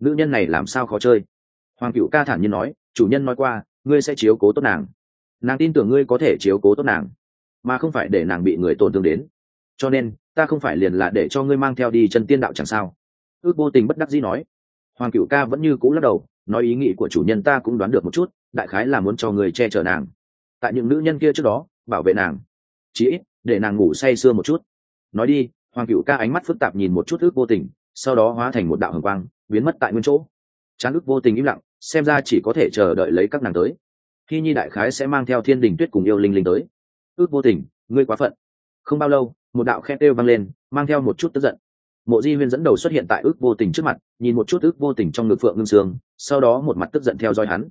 Nữ nhân này làm sao khó chơi? Hoàng cựu ca thản nhiên nói, chủ nhân nói qua, ngươi sẽ chiếu cố tốt nàng nàng tin tưởng ngươi có thể chiếu cố tốt nàng, mà không phải để nàng bị người tổn thương đến. Cho nên, ta không phải liền là để cho ngươi mang theo đi chân tiên đạo chẳng sao. Ước vô tình bất đắc dĩ nói. Hoàng cựu ca vẫn như cũ lắc đầu, nói ý nghĩ của chủ nhân ta cũng đoán được một chút, đại khái là muốn cho người che chở nàng. Tại những nữ nhân kia trước đó, bảo vệ nàng. Chí ít, để nàng ngủ say sưa một chút. Nói đi, hoàng cựu ca ánh mắt phức tạp nhìn một chút ước vô tình, sau đó hóa thành một đạo hồng quang, biến mất tại nguyên chỗ. Tráng ước vô tình im lặng, xem ra chỉ có thể chờ đợi lấy các nàng tới khi nhi đại khái sẽ mang theo thiên đình tuyết cùng yêu linh linh tới. Ước vô tình, ngươi quá phận. Không bao lâu, một đạo khe têu vang lên, mang theo một chút tức giận. Mộ di huyên dẫn đầu xuất hiện tại ước vô tình trước mặt, nhìn một chút ước vô tình trong ngực phượng ngưng sương, sau đó một mặt tức giận theo dõi hắn.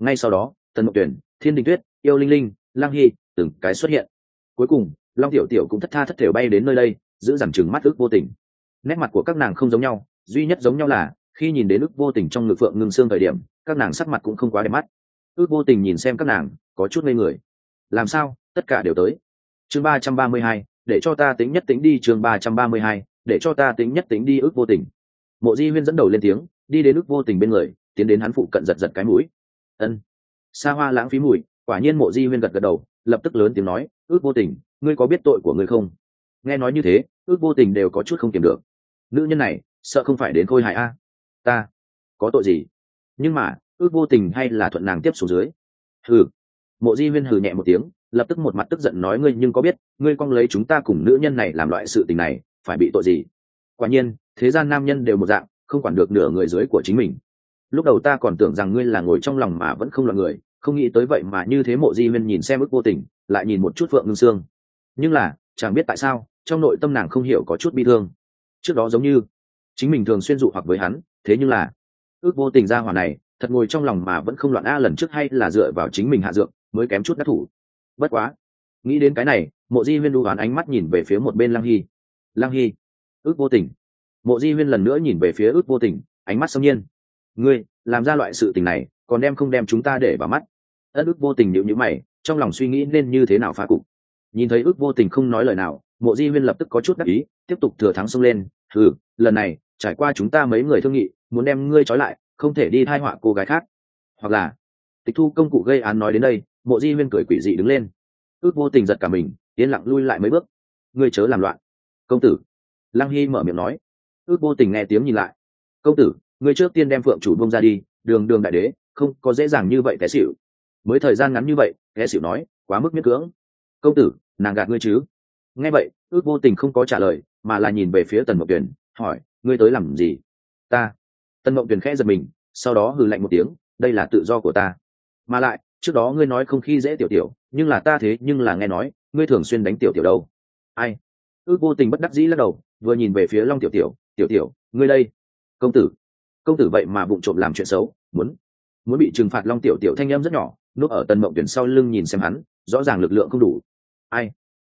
Ngay sau đó, tần mộc tuyển, thiên đình tuyết, yêu linh linh, lang hy, từng cái xuất hiện. Cuối cùng, long tiểu tiểu cũng thất tha thất thể bay đến nơi đây, giữ dằn chừng mắt ước vô tình. Nét mặt của các nàng không giống nhau, duy nhất giống nhau là, khi nhìn đến ước vô tình trong ngực phượng ngưng sương thời điểm, các nàng sắc mặt cũng không quá đẹp mắt ước vô tình nhìn xem các nàng, có chút ngây người. Làm sao? Tất cả đều tới. Chương ba trăm ba mươi hai, để cho ta tính nhất tính đi, chương ba trăm ba mươi hai, để cho ta tính nhất tính đi, ước vô tình. Mộ di huyên dẫn đầu lên tiếng, đi đến ước vô tình bên người, tiến đến hắn phụ cận giật giật cái mũi. Ân. Xa hoa lãng phí mùi, quả nhiên mộ di huyên gật gật đầu, lập tức lớn tiếng nói, ước vô tình, ngươi có biết tội của ngươi không? Nghe nói như thế, ước vô tình đều có chút không kiềm được. Nữ nhân này, sợ không phải đến khôi hại a. Ta, có tội gì? Nhưng mà ước vô tình hay là thuận nàng tiếp xuống dưới? Hừ. Mộ di huyên hừ nhẹ một tiếng, lập tức một mặt tức giận nói ngươi nhưng có biết, ngươi cong lấy chúng ta cùng nữ nhân này làm loại sự tình này, phải bị tội gì? Quả nhiên, thế gian nam nhân đều một dạng, không quản được nửa người dưới của chính mình. Lúc đầu ta còn tưởng rằng ngươi là ngồi trong lòng mà vẫn không là người, không nghĩ tới vậy mà như thế mộ di huyên nhìn xem ức vô tình, lại nhìn một chút phượng ngưng xương nhưng là, chẳng biết tại sao, trong nội tâm nàng không hiểu có chút bi thương. Trước đó giống như, chính mình thường xuyên dụ hoặc với hắn, thế nhưng là, ước vô tình ra hỏa này thật ngồi trong lòng mà vẫn không loạn a lần trước hay là dựa vào chính mình hạ dượng mới kém chút đắc thủ. Bất quá, nghĩ đến cái này, mộ di huyên đu đoán ánh mắt nhìn về phía một bên lăng hy. Lăng hy, ước vô tình. Mộ di huyên lần nữa nhìn về phía ước vô tình, ánh mắt sâm nhiên. Ngươi, làm ra loại sự tình này, còn đem không đem chúng ta để vào mắt. Ất ước vô tình nhịu nhữ mày, trong lòng suy nghĩ nên như thế nào phá cục. Nhìn thấy ước vô tình không nói lời nào, mộ di huyên lập tức có chút đắc ý, tiếp tục thừa thắng xông lên. Ừ lần này, trải qua chúng ta mấy người thương nghị, muốn đem ngươi trói lại không thể đi thai họa cô gái khác. Hoặc là, tịch thu công cụ gây án nói đến đây, mộ di huyên cười quỷ dị đứng lên. Ước vô tình giật cả mình, yên lặng lui lại mấy bước. Ngươi chớ làm loạn. Công tử. Lăng hy mở miệng nói. Ước vô tình nghe tiếng nhìn lại. Công tử, ngươi trước tiên đem phượng chủ bông ra đi, đường đường đại đế, không có dễ dàng như vậy té xịu mới thời gian ngắn như vậy, té xịu nói, quá mức miết cưỡng. Công tử, nàng gạt ngươi chứ? Nghe vậy, ước vô tình không có trả lời, mà là nhìn về phía tần mộc tuyển hỏi, ngươi tới làm gì? Ta Tân mộng tuyền khẽ giật mình, sau đó hừ lạnh một tiếng, đây là tự do của ta. Mà lại, trước đó ngươi nói không khi dễ tiểu tiểu, nhưng là ta thế nhưng là nghe nói, ngươi thường xuyên đánh tiểu tiểu đâu. Ai? Ước vô tình bất đắc dĩ lắc đầu, vừa nhìn về phía long tiểu tiểu tiểu tiểu, ngươi đây. Công tử. Công tử vậy mà vụng trộm làm chuyện xấu, muốn muốn bị trừng phạt long tiểu tiểu thanh em rất nhỏ, núp ở Tân mộng tuyển sau lưng nhìn xem hắn, rõ ràng lực lượng không đủ. Ai?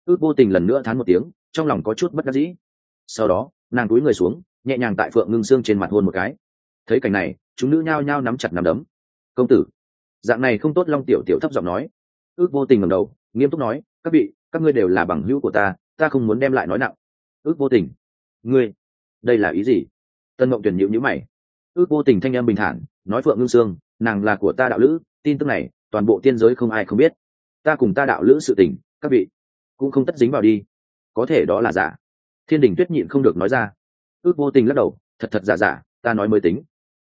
Ước vô tình lần nữa thán một tiếng, trong lòng có chút bất đắc dĩ. Sau đó, nàng túi người xuống, nhẹ nhàng tại phượng ngưng xương trên mặt hôn một cái thấy cảnh này, chúng nữ nhao nhao nắm chặt nắm đấm. Công tử. Dạng này không tốt, long tiểu tiểu thấp giọng nói. Ước vô tình ngầm đầu, nghiêm túc nói, các vị, các ngươi đều là bằng hữu của ta ta không muốn đem lại nói nặng. Ước vô tình. Ngươi, đây là ý gì? Tân mộng tuyển nhịu nhữ mày. Ước vô tình thanh âm bình thản, nói phượng ngưng sương, nàng là của ta đạo lữ, tin tức này, toàn bộ tiên giới không ai không biết. Ta cùng ta đạo lữ sự tình, các vị cũng không tất dính vào đi. Có thể đó là giả. Thiên đình tuyết nhịn không được nói ra. Ước vô tình lắc đầu, thật thật giả giả, ta nói mới tính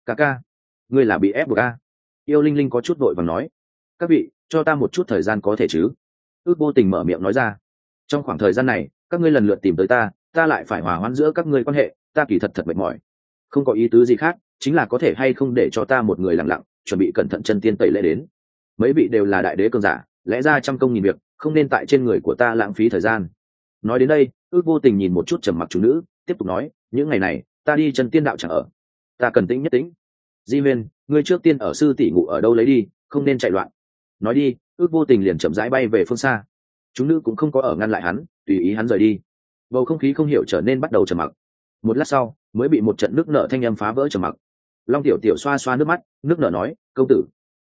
ca ca, ngươi là bị ép buộc ca yêu linh linh có chút vội và nói, các vị, cho ta một chút thời gian có thể chứ? Ước vô tình mở miệng nói ra, trong khoảng thời gian này, các ngươi lần lượt tìm tới ta ta lại phải hòa hoãn giữa các ngươi quan hệ, ta kỳ thật thật mệt mỏi. Không có ý tứ gì khác, chính là có thể hay không để cho ta một người lặng lặng, chuẩn bị cẩn thận chân tiên tẩy lễ đến. Mấy vị đều là đại đế cường giả, lẽ ra trăm công nghìn việc, không nên tại trên người của ta lãng phí thời gian. Nói đến đây, ước vô tình nhìn một chút trầm mặc chủ nữ, tiếp tục nói, những ngày này, ta đi chân tiên đạo chẳng ở ta cần tĩnh nhất tĩnh. Di huyên, ngươi trước tiên ở sư tỷ ngủ ở đâu lấy đi, không nên chạy loạn. Nói đi, ước vô tình liền chậm rãi bay về phương xa. Chúng nữ cũng không có ở ngăn lại hắn, tùy ý hắn rời đi. Bầu không khí không hiểu trở nên bắt đầu trầm mặc. Một lát sau, mới bị một trận nước nợ thanh âm phá vỡ trầm mặc. Long tiểu tiểu xoa xoa nước mắt, nước nợ nói, công tử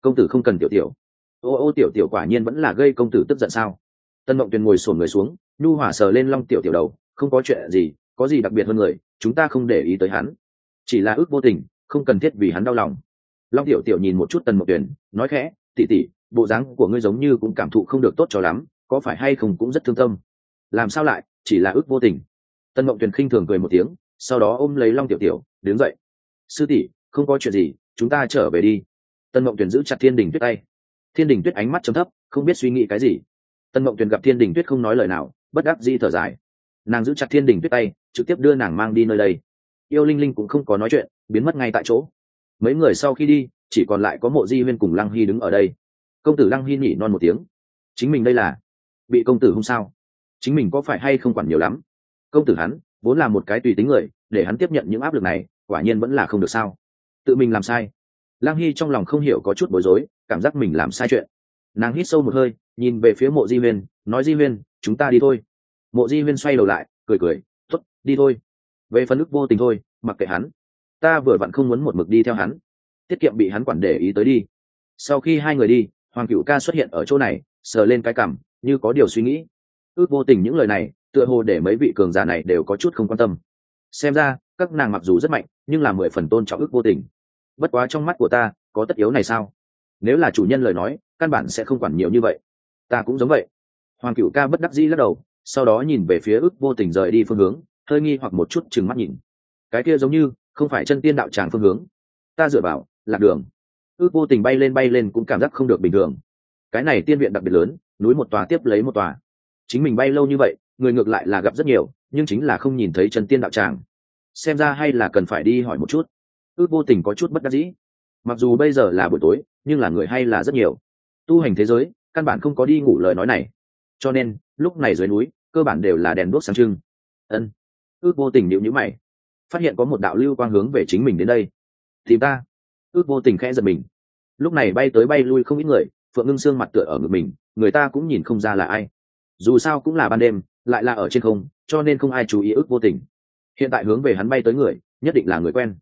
công tử không cần tiểu tiểu. Ô ô tiểu tiểu quả nhiên vẫn là gây công tử tức giận sao? Tân mộng tuyền ngồi sổn người xuống, nhu hỏa sờ lên long tiểu tiểu đầu, không có chuyện gì, có gì đặc biệt hơn người, chúng ta không để ý tới hắn chỉ là ước vô tình không cần thiết vì hắn đau lòng. Long tiểu tiểu nhìn một chút tần mộng tuyển, nói khẽ tỉ tỉ bộ dáng của ngươi giống như cũng cảm thụ không được tốt cho lắm có phải hay không cũng rất thương tâm? Làm sao lại chỉ là ước vô tình. Tân mộng tuyển khinh thường cười một tiếng sau đó ôm lấy long tiểu tiểu đứng dậy. Sư tỷ không có chuyện gì chúng ta trở về đi. Tân mộng tuyền giữ chặt thiên đình tuyết tay. Thiên đình tuyết ánh mắt chấm thấp không biết suy nghĩ cái gì. Tân mộng tuyền gặp thiên đình tuyết không nói lời nào bất đắc di thở dài. Nàng giữ chặt thiên đình tuyết tay trực tiếp đưa nàng mang đi nơi đây yêu linh linh cũng không có nói chuyện, biến mất ngay tại chỗ. Mấy người sau khi đi, chỉ còn lại có mộ di huyên cùng lăng hy đứng ở đây. Công tử lăng hy nhỉ non một tiếng. Chính mình đây là bị công tử không sao? Chính mình có phải hay không quản nhiều lắm? Công tử hắn vốn là một cái tùy tính người, để hắn tiếp nhận những áp lực này, quả nhiên vẫn là không được sao? Tự mình làm sai. Lang hy trong lòng không hiểu có chút bối rối, cảm giác mình làm sai chuyện. Nàng hít sâu một hơi, nhìn về phía mộ di huyên, nói di huyên, chúng ta đi thôi. Mộ di huyên xoay đầu lại, cười cười t ố t đi thôi về phần ức vô tình thôi, mặc kệ hắn. Ta vừa vặn không muốn một mực đi theo hắn. Tiết kiệm bị hắn quản để ý tới đi. Sau khi hai người đi, hoàng cựu ca xuất hiện ở chỗ này, sờ lên cái cằm, như có điều suy nghĩ. Ước vô tình những lời này, tựa hồ để mấy vị cường giả này đều có chút không quan tâm. Xem ra, các nàng mặc dù rất mạnh, nhưng là mười phần tôn trọng ước vô tình. Bất quá trong mắt của ta, có tất yếu này sao? Nếu là chủ nhân lời nói, căn bản sẽ không quản nhiều như vậy. Ta cũng giống vậy. Hoàng cựu ca bất đắc dĩ lắc đầu, sau đó nhìn về phía ước vô tình rời đi phương hướng hơi nghi hoặc một chút chừng mắt nhìn. Cái kia giống như, không phải chân tiên đạo tràng phương hướng. Ta dựa vào, lạc đường. Ước vô tình bay lên bay lên cũng cảm giác không được bình thường. Cái này tiên viện đặc biệt lớn, núi một tòa tiếp lấy một tòa. Chính mình bay lâu như vậy, người ngược lại là gặp rất nhiều, nhưng chính là không nhìn thấy chân tiên đạo tràng. Xem ra hay là cần phải đi hỏi một chút. Ước vô tình có chút bất đắc dĩ. Mặc dù bây giờ là buổi tối, nhưng là người hay là rất nhiều. Tu hành thế giới, căn bản không có đi ngủ lời nói này. Cho nên, lúc này dưới núi, cơ bản đều là đèn đuốc sáng trưng. Ân ước vô tình nhịu nhữ mày. Phát hiện có một đạo lưu quang hướng về chính mình đến đây. Tìm ta. Ước vô tình khẽ giật mình. Lúc này bay tới bay lui không ít người, phượng ngưng xương mặt tựa ở ngực mình, người ta cũng nhìn không ra là ai. Dù sao cũng là ban đêm, lại là ở trên không, cho nên không ai chú ý ước vô tình. Hiện tại hướng về hắn bay tới người, nhất định là người quen.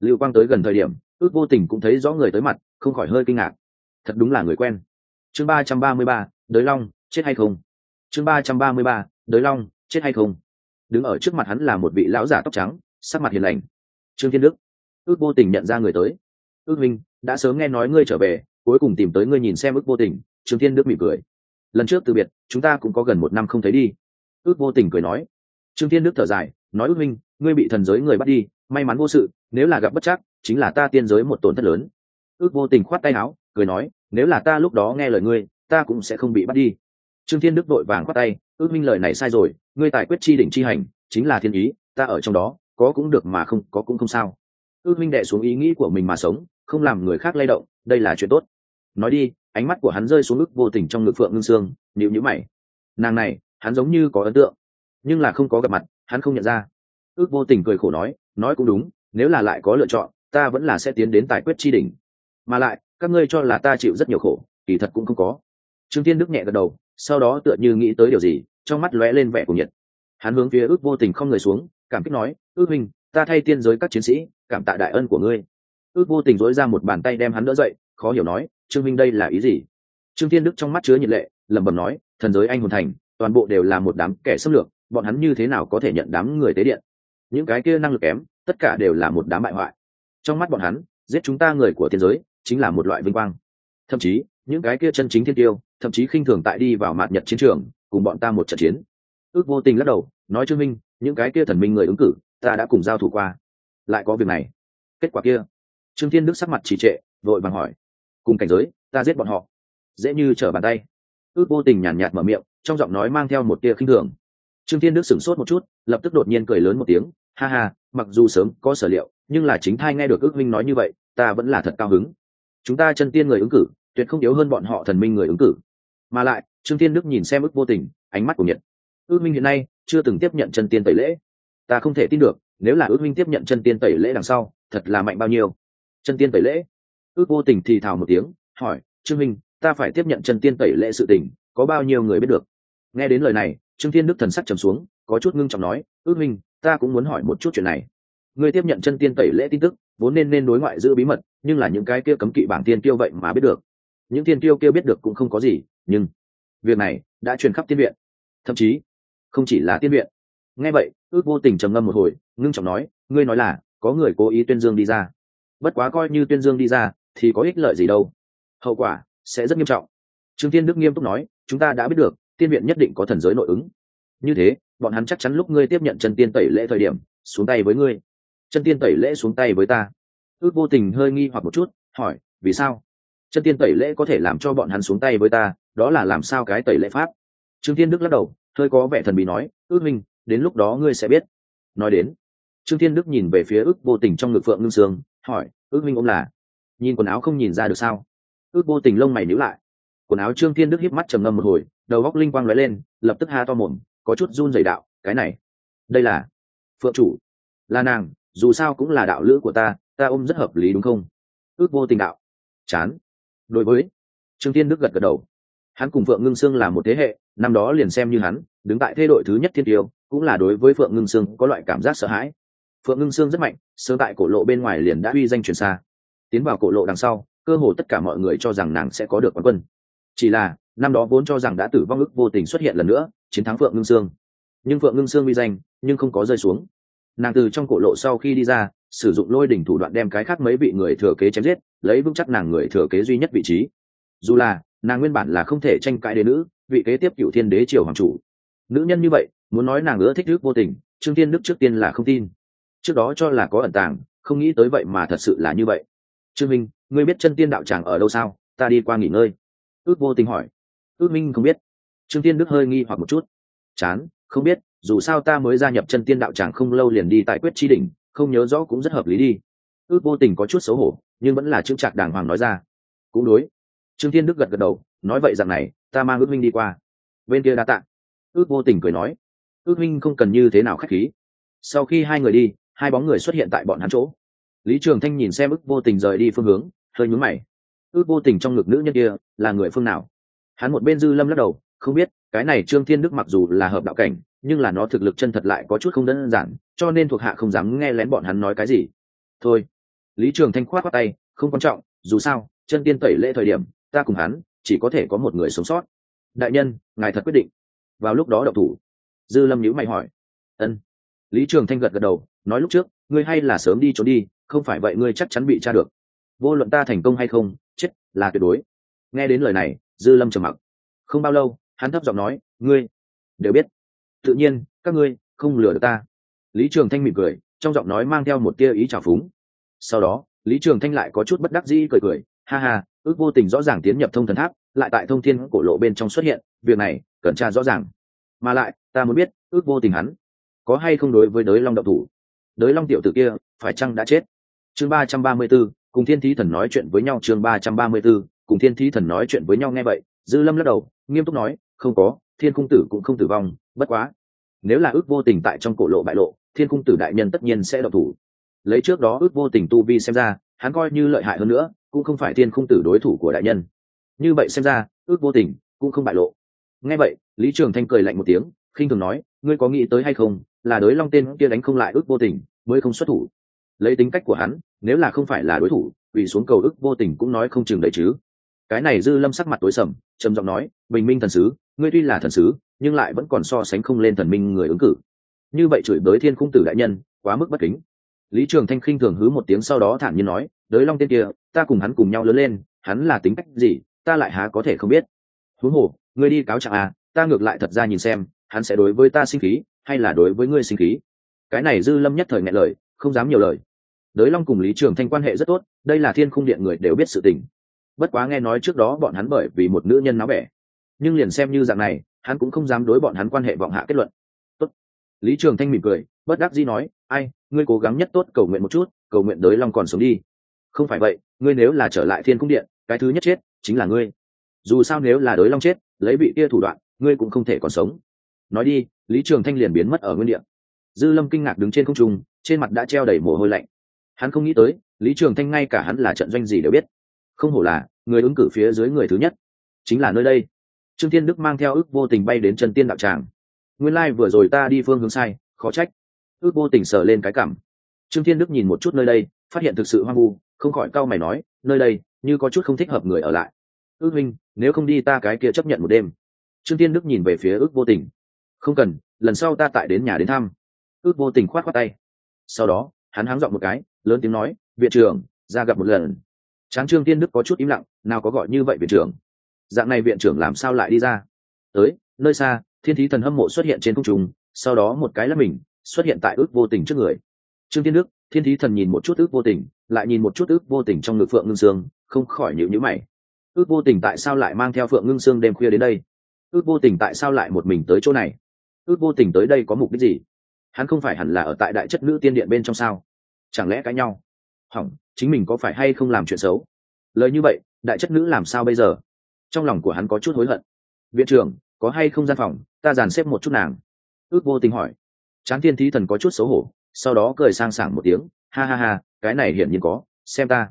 Lưu quang tới gần thời điểm, ước vô tình cũng thấy rõ người tới mặt, không khỏi hơi kinh ngạc. Thật đúng là người quen. Chương ba trăm ba mươi ba, đới long, chết hay không? Chương ba trăm ba mươi ba, đới long, chết hay không? Đứng ở trước mặt hắn là một vị lão giả tóc trắng, sắc mặt hiền lành. Trương thiên đức, ước vô tình nhận ra người tới. Ước minh đã sớm nghe nói ngươi trở về, cuối cùng tìm tới ngươi nhìn xem ước vô tình. Trương thiên đức mỉm cười. Lần trước từ biệt, chúng ta cũng có gần một năm không thấy đi. Ước vô tình cười nói. Trương thiên đức thở dài, nói ước minh ngươi bị thần giới người bắt đi, may mắn vô sự, nếu là gặp bất chắc, chính là ta tiên giới một tổn thất lớn. Ước vô tình khoát tay áo, cười nói, nếu là ta lúc đó nghe lời ngươi, ta cũng sẽ không bị bắt đi. Trương thiên đức đội vàng khoát tay, ước minh lời này sai rồi ngươi tài quyết chi đỉnh chi hành, chính là thiên ý, ta ở trong đó, có cũng được mà không, có cũng không sao. Ư minh đệ xuống ý nghĩ của mình mà sống, không làm người khác lay động, đây là chuyện tốt. Nói đi, ánh mắt của hắn rơi xuống ức vô tình trong ngực phượng ngưng sương nịu nhữ mày. Nàng này, hắn giống như có ấn tượng, nhưng là không có gặp mặt, hắn không nhận ra. Ước vô tình cười khổ nói nói cũng đúng, nếu là lại có lựa chọn, ta vẫn là sẽ tiến đến tài quyết chi đỉnh. Mà lại, các ngươi cho là ta chịu rất nhiều khổ, kỳ thật cũng không có. Trương tiên đức nhẹ gật đầu, sau đó tựa như nghĩ tới điều gì trong mắt lóe lên vẻ của nhiệt. Hắn hướng phía ước vô tình không người xuống, cảm kích nói, ước minh ta thay tiên giới các chiến sĩ, cảm tạ đại ân của ngươi. Ước vô tình dối ra một bàn tay đem hắn đỡ dậy, khó hiểu nói, trương minh đây là ý gì? Trương tiên đức trong mắt chứa nhiệt lệ, lẩm bẩm nói, thần giới anh hồn thành, toàn bộ đều là một đám kẻ xâm lược, bọn hắn như thế nào có thể nhận đám người tế điện? Những cái kia năng lực kém, tất cả đều là một đám bại hoại. Trong mắt bọn hắn, giết chúng ta người của thiên giới, chính là một loại vinh quang. Thậm chí, những cái kia chân chính thiên tiêu, thậm chí khinh thường tại đi vào mạt nhật chiến trường cùng bọn ta một trận chiến. Ước vô tình lắc đầu, nói trương minh, những cái kia thần minh người ứng cử, ta đã cùng giao thủ qua. Lại có việc này. Kết quả kia. Trương thiên đức sắc mặt trì trệ, vội vàng hỏi. Cùng cảnh giới, ta giết bọn họ. Dễ như trở bàn tay. Ước vô tình nhàn nhạt mở miệng, trong giọng nói mang theo một tia khinh thường. Trương thiên đức sửng sốt một chút, lập tức đột nhiên cười lớn một tiếng. Ha ha, mặc dù sớm có sở liệu, nhưng là chính thai nghe được ước minh nói như vậy, ta vẫn là thật cao hứng. Chúng ta chân tiên người ứng cử, tuyệt không yếu hơn bọn họ thần minh người ứng cử. Mà lại trương thiên đức nhìn xem ức vô tình, ánh mắt của nhiệt. Ước minh hiện nay chưa từng tiếp nhận chân tiên tẩy lễ. Ta không thể tin được, nếu là ước minh tiếp nhận chân tiên tẩy lễ đằng sau, thật là mạnh bao nhiêu. Chân tiên tẩy lễ? Ước vô tình thì thào một tiếng, hỏi, trương minh, ta phải tiếp nhận chân tiên tẩy lễ sự tình, có bao nhiêu người biết được? Nghe đến lời này, trương thiên đức thần sắc trầm xuống, có chút ngưng trọng nói, ước minh, ta cũng muốn hỏi một chút chuyện này. Người tiếp nhận chân tiên tẩy lễ tin tức, vốn nên nên đối ngoại giữ bí mật, nhưng là những cái kia cấm kỵ bảng tiên tiêu vậy mà biết được. Những tiên tiêu kia biết được cũng không có gì, nhưng việc này đã truyền khắp tiên viện. Thậm chí, không chỉ là tiên viện. Nghe vậy, ước vô tình trầm ngâm một hồi, ngưng trọng nói, ngươi nói là, có người cố ý tuyên dương đi ra. Bất quá coi như tuyên dương đi ra, thì có ích lợi gì đâu. Hậu quả sẽ rất nghiêm trọng. Trương tiên đức nghiêm túc nói, chúng ta đã biết được, tiên viện nhất định có thần giới nội ứng. Như thế, bọn hắn chắc chắn lúc ngươi tiếp nhận chân tiên tẩy lễ thời điểm, xuống tay với ngươi. Chân tiên tẩy lễ xuống tay với ta. Ước vô tình hơi nghi hoặc một chút, hỏi, vì sao? Chân tiên tẩy lễ có thể làm cho bọn hắn xuống tay với ta đó là làm sao cái tẩy lễ pháp? Trương Thiên đức lắc đầu, hơi có vẻ thần bí nói, ước minh, đến lúc đó ngươi sẽ biết. Nói đến, trương Thiên đức nhìn về phía ước vô tình trong ngực phượng ngưng sương, hỏi, ước minh ông là? Nhìn quần áo không nhìn ra được sao? Ước vô tình lông mày níu lại. Quần áo trương Thiên đức hiếp mắt trầm ngâm một hồi, đầu góc linh quang lóe lên, lập tức ha to mồm, có chút run dày đạo, cái này, đây là phượng chủ, là nàng, dù sao cũng là đạo lữ của ta ta ôm rất hợp lý đúng không? Ước vô tình đạo, chán. Đối với trương tiên đức gật gật đầu hắn cùng phượng ngưng sương là một thế hệ, năm đó liền xem như hắn, đứng tại thế đội thứ nhất thiên tiêu, cũng là đối với phượng ngưng sương có loại cảm giác sợ hãi. Phượng ngưng sương rất mạnh, sớm tại cổ lộ bên ngoài liền đã uy danh truyền xa. Tiến vào cổ lộ đằng sau, cơ hồ tất cả mọi người cho rằng nàng sẽ có được quán quân. Chỉ là, năm đó vốn cho rằng đã tử vong ức vô tình xuất hiện lần nữa, chiến thắng phượng ngưng sương. Nhưng phượng ngưng sương uy danh, nhưng không có rơi xuống. Nàng từ trong cổ lộ sau khi đi ra, sử dụng lôi đỉnh thủ đoạn đem cái khác mấy vị người thừa kế chém giết, lấy vững chắc nàng người thừa kế duy nhất vị trí. Dù là nàng nguyên bản là không thể tranh cãi đế nữ, vị kế tiếp cựu thiên đế triều hoàng chủ. Nữ nhân như vậy, muốn nói nàng ưa thích đức vô tình, trương tiên đức trước tiên là không tin. Trước đó cho là có ẩn tàng, không nghĩ tới vậy mà thật sự là như vậy. Trương minh, ngươi biết chân tiên đạo tràng ở đâu sao? Ta đi qua nghỉ ngơi. Ước vô tình hỏi. Ước minh không biết. Trương tiên đức hơi nghi hoặc một chút. Chán, không biết, dù sao ta mới gia nhập chân tiên đạo tràng không lâu liền đi tại quyết chi đỉnh, không nhớ rõ cũng rất hợp lý đi. Ước vô tình có chút xấu hổ, nhưng vẫn là chững chạc đàng hoàng nói ra. Cũng đối trương Thiên đức gật gật đầu, nói vậy rằng này, ta mang ước minh đi qua. Bên kia đã tạ. Ước vô tình cười nói, ước minh không cần như thế nào khách khí. Sau khi hai người đi, hai bóng người xuất hiện tại bọn hắn chỗ. Lý trường thanh nhìn xem ước vô tình rời đi phương hướng, hơi nhúm mày. Ước vô tình trong ngực nữ nhân kia là người phương nào? Hắn một bên dư lâm lắc đầu, không biết, cái này trương thiên đức mặc dù là hợp đạo cảnh, nhưng là nó thực lực chân thật lại có chút không đơn giản, cho nên thuộc hạ không dám nghe lén bọn hắn nói cái gì. Thôi. Lý trường thanh khoát khoát tay, không quan trọng, dù sao, chân tiên tẩy lễ thời điểm ta cùng hắn chỉ có thể có một người sống sót. Đại nhân, ngài thật quyết định. Vào lúc đó đậu thủ. Dư lâm nhữ mày hỏi. Ân. Lý trường thanh gật gật đầu, nói lúc trước, ngươi hay là sớm đi trốn đi, không phải vậy ngươi chắc chắn bị tra được. Vô luận ta thành công hay không, chết là tuyệt đối. Nghe đến lời này, dư lâm trầm mặc. Không bao lâu, hắn thấp giọng nói, ngươi đều biết. Tự nhiên, các ngươi không lừa được ta. Lý trường thanh mỉm cười, trong giọng nói mang theo một tia ý trào phúng. Sau đó, lý trường thanh lại có chút bất đắc dĩ cười cười, ha ha ước vô tình rõ ràng tiến nhập thông thần tháp, lại tại thông thiên cổ lộ bên trong xuất hiện, việc này, cẩn tra rõ ràng. Mà lại, ta muốn biết, ước vô tình hắn, có hay không đối với đới long động thủ? Đới long tiểu tử kia, phải chăng đã chết? Chương ba trăm ba mươi b ố cùng thiên thí thần nói chuyện với nhau, chương ba trăm ba mươi b ố cùng thiên thí thần nói chuyện với nhau nghe vậy, dư lâm lắc đầu, nghiêm túc nói, không có, thiên cung tử cũng không tử vong, bất quá. Nếu là ước vô tình tại trong cổ lộ bại lộ, thiên cung tử đại nhân tất nhiên sẽ độc thủ. Lấy trước đó ước vô tình tu vi xem ra hắn coi như lợi hại hơn nữa, cũng không phải thiên khung tử đối thủ của đại nhân. Như vậy xem ra, ước vô tình, cũng không bại lộ. Nghe vậy, lý trường thanh cười lạnh một tiếng, khinh thường nói, ngươi có nghĩ tới hay không, là đối long tên kia đánh không lại ước vô tình, mới không xuất thủ? Lấy tính cách của hắn, nếu là không phải là đối thủ vì xuống cầu ước vô tình cũng nói không chừng đấy chứ. Cái này dư lâm sắc mặt tối sầm, trầm giọng nói, bình minh thần sứ, ngươi tuy là thần sứ, nhưng lại vẫn còn so sánh không lên thần minh người ứng cử. Như vậy chửi bới thiên khung tử đại nhân, quá mức bất kính lý trường thanh khinh thường hứ một tiếng sau đó thản nhiên nói, đới long tên kia, ta cùng hắn cùng nhau lớn lên, hắn là tính cách gì, ta lại há có thể không biết. Huống hồ, ngươi đi cáo trạng à ta ngược lại thật ra nhìn xem, hắn sẽ đối với ta sinh khí, hay là đối với ngươi sinh khí? Cái này dư lâm nhất thời ngại lời, không dám nhiều lời. Đới long cùng lý trường thanh quan hệ rất tốt, đây là thiên khung điện người đều biết sự tình. Bất quá nghe nói trước đó bọn hắn bởi vì một nữ nhân náo bẻ. Nhưng liền xem như dạng này, hắn cũng không dám đối bọn hắn quan hệ vọng hạ kết luận lý trường thanh mỉm cười, bất đắc dĩ nói, ai, ngươi cố gắng nhất tốt cầu nguyện một chút, cầu nguyện đới long còn sống đi. Không phải vậy, ngươi nếu là trở lại thiên cung điện, cái thứ nhất chết chính là ngươi. Dù sao nếu là đới long chết, lấy bị kia thủ đoạn, ngươi cũng không thể còn sống. Nói đi, lý trường thanh liền biến mất ở nguyên địa. Dư lâm kinh ngạc đứng trên không trung, trên mặt đã treo đầy mồ hôi lạnh. Hắn không nghĩ tới, lý trường thanh ngay cả hắn là trận doanh gì đều biết. Không hổ là, người ứng cử phía dưới người thứ nhất, chính là nơi đây. Trương thiên đức mang theo ước vô tình bay đến trần tiên đạo tràng nguyên lai、like、vừa rồi ta đi phương hướng sai, khó trách. Ước vô tình sờ lên cái cảm. Trương thiên đức nhìn một chút nơi đây, phát hiện thực sự hoang vu, không khỏi cau mày nói, nơi đây, như có chút không thích hợp người ở lại. Ước minh nếu không đi ta cái kia chấp nhận một đêm. Trương thiên đức nhìn về phía ước vô tình. Không cần, lần sau ta tại đến nhà đến thăm. Ước vô tình khoát khoát tay. Sau đó, hắn háng dọn một cái, lớn tiếng nói, viện trưởng, ra gặp một lần. Tráng trương tiên đức có chút im lặng, nào có gọi như vậy viện trưởng? Dạng này viện trưởng làm sao lại đi ra? Tới, nơi xa thiên thí thần hâm mộ xuất hiện trên công chúng, sau đó một cái là mình xuất hiện tại ước vô tình trước người. Trương tiên đức thiên thí thần nhìn một chút ước vô tình lại nhìn một chút ước vô tình trong ngực phượng ngưng sương không khỏi nhịu nhữ mày. Ước vô tình tại sao lại mang theo phượng ngưng sương đêm khuya đến đây? Ước vô tình tại sao lại một mình tới chỗ này? Ước vô tình tới đây có mục đích gì? Hắn không phải hẳn là ở tại đại chất nữ tiên điện bên trong sao? Chẳng lẽ cãi nhau? Hỏng chính mình có phải hay không làm chuyện xấu? Lời như vậy đại chất nữ làm sao bây giờ? Trong lòng của hắn có chút hối hận. Viện trưởng có hay không gian phòng? Ta dàn xếp một chút nàng. Ước vô tình hỏi. Chán thiên thí thần có chút xấu hổ, sau đó cười sang sảng một tiếng, ha ha ha, cái này hiển nhiên có, xem ta.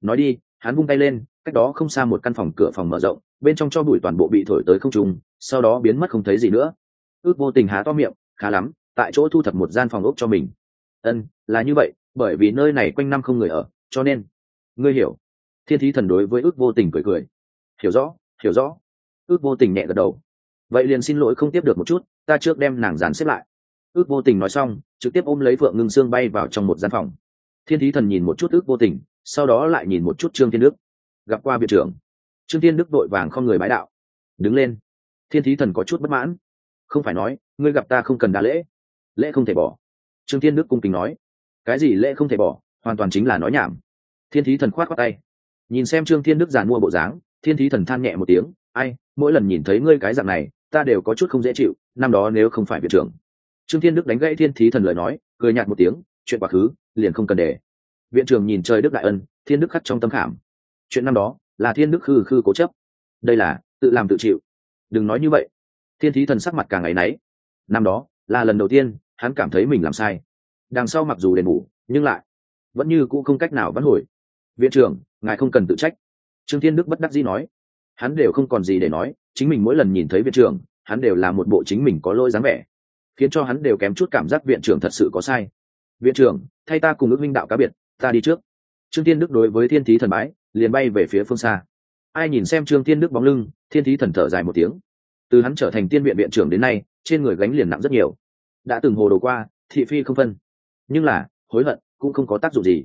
Nói đi, hắn vung tay lên, cách đó không xa một căn phòng cửa phòng mở rộng, bên trong cho bụi toàn bộ bị thổi tới không trùng sau đó biến mất không thấy gì nữa. Ước vô tình há to miệng, khá lắm, tại chỗ thu thập một gian phòng ốc cho mình. Ân, là như vậy, bởi vì nơi này quanh năm không người ở, cho nên. Ngươi hiểu. Thiên thí thần đối với ước vô tình cười cười. Hiểu rõ hiểu rõ. Ước vô tình nhẹ gật đầu vậy liền xin lỗi không tiếp được một chút, ta trước đem nàng dàn xếp lại. Ước vô tình nói xong, trực tiếp ôm lấy phượng ngưng xương bay vào trong một gian phòng. Thiên thí thần nhìn một chút ước vô tình, sau đó lại nhìn một chút trương thiên đức. Gặp qua viện trưởng. Trương thiên đức đội vàng không người bái đạo. Đứng lên. Thiên thí thần có chút bất mãn. Không phải nói, ngươi gặp ta không cần đa lễ. Lễ không thể bỏ. Trương thiên đức cung kính nói. Cái gì lễ không thể bỏ, hoàn toàn chính là nói nhảm. Thiên thí thần khoát khoát tay. Nhìn xem trương thiên đức giàn mua bộ dáng, thiên thí thần than nhẹ một tiếng. Ai, mỗi lần nhìn thấy ngươi cái dạng này ta đều có chút không dễ chịu, năm đó nếu không phải viện trưởng. Trương thiên đức đánh gãy thiên thí thần lời nói, cười nhạt một tiếng, chuyện quá khứ, liền không cần để. Viện trưởng nhìn trời đức đại ân, thiên đức khắc trong tâm khảm. Chuyện năm đó, là thiên đức khư khư cố chấp. Đây là, tự làm tự chịu. Đừng nói như vậy. Thiên thí thần sắc mặt càng ngày náy năm đó, là lần đầu tiên, hắn cảm thấy mình làm sai. Đằng sau mặc dù đền bù, nhưng lại, vẫn như cũ không cách nào vãn hồi. Viện trưởng, ngài không cần tự trách. Trương thiên đức bất đắc dĩ nói. Hắn đều không còn gì để nói chính mình mỗi lần nhìn thấy viện trưởng, hắn đều là một bộ chính mình có lỗi dáng vẻ, khiến cho hắn đều kém chút cảm giác viện trưởng thật sự có sai. Viện trưởng, thay ta cùng ước minh đạo cá biệt, ta đi trước. Trương tiên đức đối với thiên thí thần bái, liền bay về phía phương xa. Ai nhìn xem trương tiên đức bóng lưng, thiên thí thần thở dài một tiếng. Từ hắn trở thành tiên viện viện trưởng đến nay, trên người gánh liền nặng rất nhiều. Đã từng hồ đồ qua, thị phi không phân. Nhưng là, hối hận, cũng không có tác dụng gì.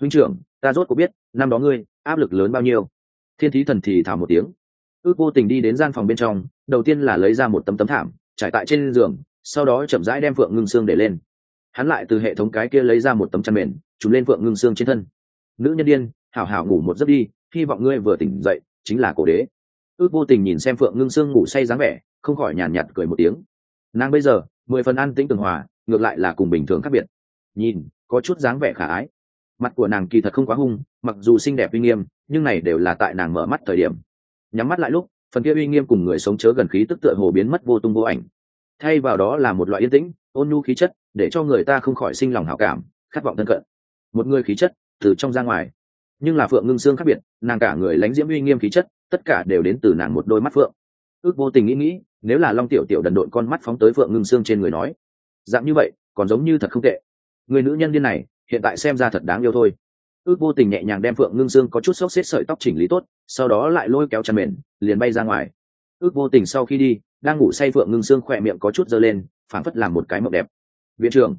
Huynh trưởng, ta rốt có biết, năm đó ngươi, áp lực lớn bao nhiêu? Thiên thí thần thì thảo một tiếng ước vô tình đi đến gian phòng bên trong đầu tiên là lấy ra một tấm tấm thảm trải tại trên giường sau đó chậm rãi đem phượng ngưng xương để lên. Hắn lại từ hệ thống cái kia lấy ra một tấm chăn mền trùm lên phượng ngưng xương trên thân. Nữ nhân điên, hảo hảo ngủ một giấc đi hy vọng ngươi vừa tỉnh dậy chính là cổ đế. Ước vô tình nhìn xem phượng ngưng xương ngủ say dáng vẻ không khỏi nhàn nhạt, nhạt cười một tiếng. Nàng bây giờ mười phần an tĩnh tường hòa ngược lại là cùng bình thường khác biệt. Nhìn có chút dáng vẻ khả ái. Mặt của nàng kỳ thật không quá hung mặc dù xinh đẹp uy nghiêm nhưng này đều là tại nàng mở mắt thời điểm nhắm mắt lại lúc, phần kia uy nghiêm cùng người sống chớ gần khí tức tựa hồ biến mất vô tung vô ảnh. Thay vào đó là một loại yên tĩnh, ôn nhu khí chất, để cho người ta không khỏi sinh lòng hảo cảm, khát vọng thân cận. Một người khí chất, từ trong ra ngoài. Nhưng là phượng ngưng xương khác biệt, nàng cả người lánh diễm uy nghiêm khí chất, tất cả đều đến từ nàng một đôi mắt phượng. Ước vô tình nghĩ nghĩ, nếu là long tiểu tiểu đần độn con mắt phóng tới phượng ngưng xương trên người nói, dạng như vậy, còn giống như thật không tệ. Người nữ nhân điên này, hiện tại xem ra thật đáng yêu thôi ước vô tình nhẹ nhàng đem phượng ngưng xương có chút xốc xếp sợi tóc chỉnh lý tốt, sau đó lại lôi kéo chăn mền, liền bay ra ngoài. Ước vô tình sau khi đi, đang ngủ say phượng ngưng xương khỏe miệng có chút dơ lên, phảng phất làm một cái mộng đẹp. Viện trưởng,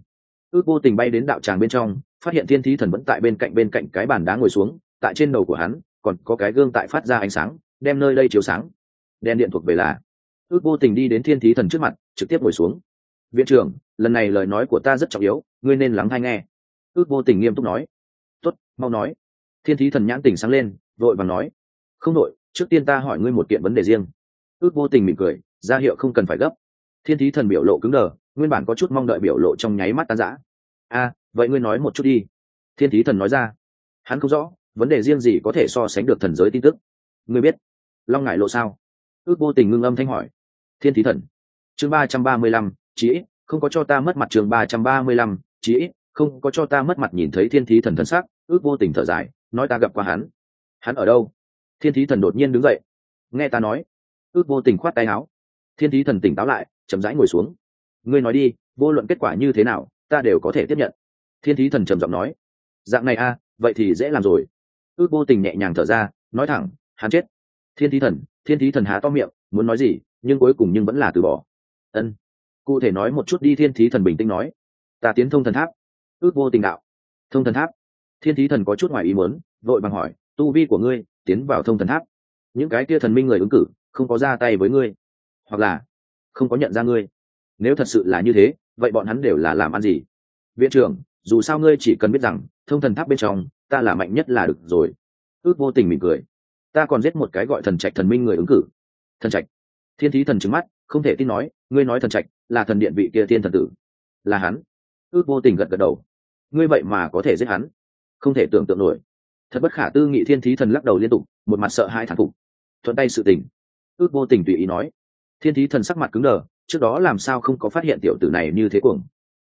ước vô tình bay đến đạo tràng bên trong, phát hiện thiên thí thần vẫn tại bên cạnh bên cạnh cái bàn đá ngồi xuống, tại trên đầu của hắn, còn có cái gương tại phát ra ánh sáng, đem nơi đây chiếu sáng. Đèn điện thuộc về là, ước vô tình đi đến thiên thí thần trước mặt, trực tiếp ngồi xuống. Viện trưởng, lần này lời nói của ta rất trọng yếu, ngươi nên lắng hay nghe. Ước vô tình nghiêm túc nói mau nói. Thiên thí thần nhãn tình sáng lên, vội và nói. Không đội trước tiên ta hỏi ngươi một kiện vấn đề riêng. Ước vô tình mỉm cười, ra hiệu không cần phải gấp. Thiên thí thần biểu lộ cứng đờ, nguyên bản có chút mong đợi biểu lộ trong nháy mắt tan rã. A vậy ngươi nói một chút đi. Thiên thí thần nói ra. Hắn không rõ, vấn đề riêng gì có thể so sánh được thần giới tin tức. Ngươi biết, long ngại lộ sao? Ước vô tình ngưng âm thanh hỏi. Thiên thí thần. Chương ba trăm ba mươi lăm, chí không có cho ta mất mặt chương ba trăm ba mươi lăm, chí không có cho ta mất mặt nhìn thấy thiên thí thần thân sắc ước vô tình thở dài nói ta gặp qua hắn. Hắn ở đâu? Thiên thí thần đột nhiên đứng dậy. Nghe ta nói. Ước vô tình khoát tay áo. Thiên thí thần tỉnh táo lại chậm rãi ngồi xuống. Ngươi nói đi vô luận kết quả như thế nào ta đều có thể tiếp nhận. Thiên thí thần trầm giọng nói. Dạng này a à, vậy thì dễ làm rồi. Ước vô tình nhẹ nhàng thở ra nói thẳng hắn chết. Thiên thí thần thiên thí thần há to miệng muốn nói gì nhưng cuối cùng nhưng vẫn là từ bỏ. Ân. Cụ thể nói một chút đi thiên thí thần bình tĩnh nói. Ta tiến thông thần tháp. Ước vô tình đạo. Thông thần tháp thiên thí thần có chút ngoài ý muốn, vội bằng hỏi, tu vi của ngươi, tiến vào thông thần tháp. Những cái kia thần minh người ứng cử, không có ra tay với ngươi. Hoặc là, không có nhận ra ngươi. Nếu thật sự là như thế, vậy bọn hắn đều là làm ăn gì? Viện trưởng, dù sao ngươi chỉ cần biết rằng, thông thần tháp bên trong, ta là mạnh nhất là được rồi. Ước vô tình mỉm cười. Ta còn giết một cái gọi thần trạch thần minh người ứng cử. Thần trạch? Thiên thí thần trứng mắt, không thể tin nói, ngươi nói thần trạch, là thần điện vị kia thiên thần tử. Là hắn. Ước vô tình gật gật đầu. Ngươi vậy mà có thể giết hắn? Không thể tưởng tượng nổi. Thật bất khả tư nghị thiên thí thần lắc đầu liên tục, một mặt sợ hai thản phục. Thuận tay sự tình. Ước vô tình tùy ý nói. Thiên thí thần sắc mặt cứng đờ, trước đó làm sao không có phát hiện tiểu tử này như thế cuồng.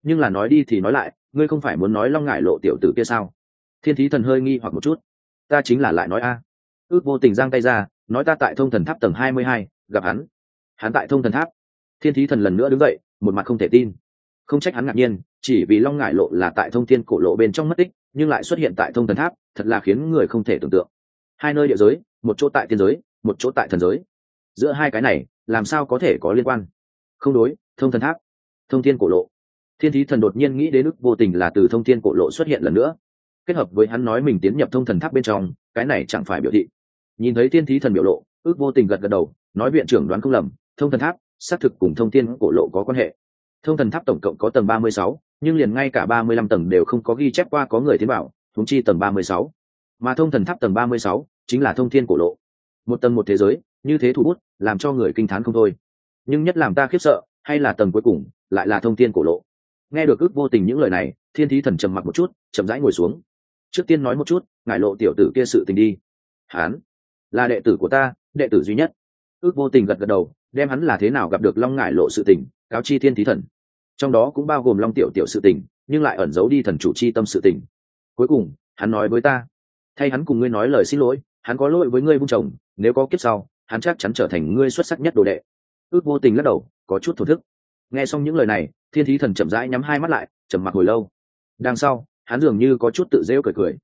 Nhưng là nói đi thì nói lại, ngươi không phải muốn nói long ngại lộ tiểu tử kia sao? Thiên thí thần hơi nghi hoặc một chút. Ta chính là lại nói a. Ước vô tình giang tay ra, nói ta tại thông thần tháp tầng hai mươi hai, gặp hắn. Hắn tại thông thần tháp. Thiên thí thần lần nữa đứng dậy, một mặt không thể tin. Không trách hắn ngạc nhiên chỉ vì long ngải lộ là tại thông thiên cổ lộ bên trong mất tích, nhưng lại xuất hiện tại thông thần tháp, thật là khiến người không thể tưởng tượng. Hai nơi địa giới, một chỗ tại tiên giới, một chỗ tại thần giới. Giữa hai cái này, làm sao có thể có liên quan? Không đối, thông thần tháp, thông thiên cổ lộ. Thiên thí thần đột nhiên nghĩ đến ức vô tình là từ thông thiên cổ lộ xuất hiện lần nữa. Kết hợp với hắn nói mình tiến nhập thông thần tháp bên trong, cái này chẳng phải biểu thị. Nhìn thấy thiên thí thần biểu lộ ước vô tình gật gật đầu, nói viện trưởng đoán không lầm, thông thần tháp, xác thực cùng thông thiên cổ lộ có quan hệ thông thần tháp tổng cộng có tầng ba mươi sáu, nhưng liền ngay cả ba mươi lăm tầng đều không có ghi chép qua có người tiến bảo thúng chi tầng ba mươi sáu. Mà thông thần tháp tầng ba mươi sáu chính là thông thiên cổ lộ. Một tầng một thế giới, như thế thủ bút, làm cho người kinh t h á n không thôi. Nhưng nhất làm ta khiếp sợ, hay là tầng cuối cùng, lại là thông thiên cổ lộ. Nghe được ước vô tình những lời này, thiên thí thần trầm mặc một chút, chậm rãi ngồi xuống. Trước tiên nói một chút ngại lộ tiểu tử kia sự tình đi. Hán, là đệ tử của ta, đệ tử duy nhất. Ước vô tình gật gật đầu đem hắn là thế nào gặp được long Ngải lộ sự tình, cáo chi thiên thí thần. Trong đó cũng bao gồm long tiểu tiểu sự tình, nhưng lại ẩn giấu đi thần chủ chi tâm sự tình. Cuối cùng, hắn nói với ta, thay hắn cùng ngươi nói lời xin lỗi, hắn có lỗi với ngươi vung chồng, nếu có kiếp sau, hắn chắc chắn trở thành ngươi xuất sắc nhất đồ đệ. Ước vô tình lắc đầu, có chút thổ thức. Nghe xong những lời này, thiên thí thần chậm rãi nhắm hai mắt lại, trầm mặc hồi lâu. Đằng sau, hắn dường như có chút tự rêu cười cười.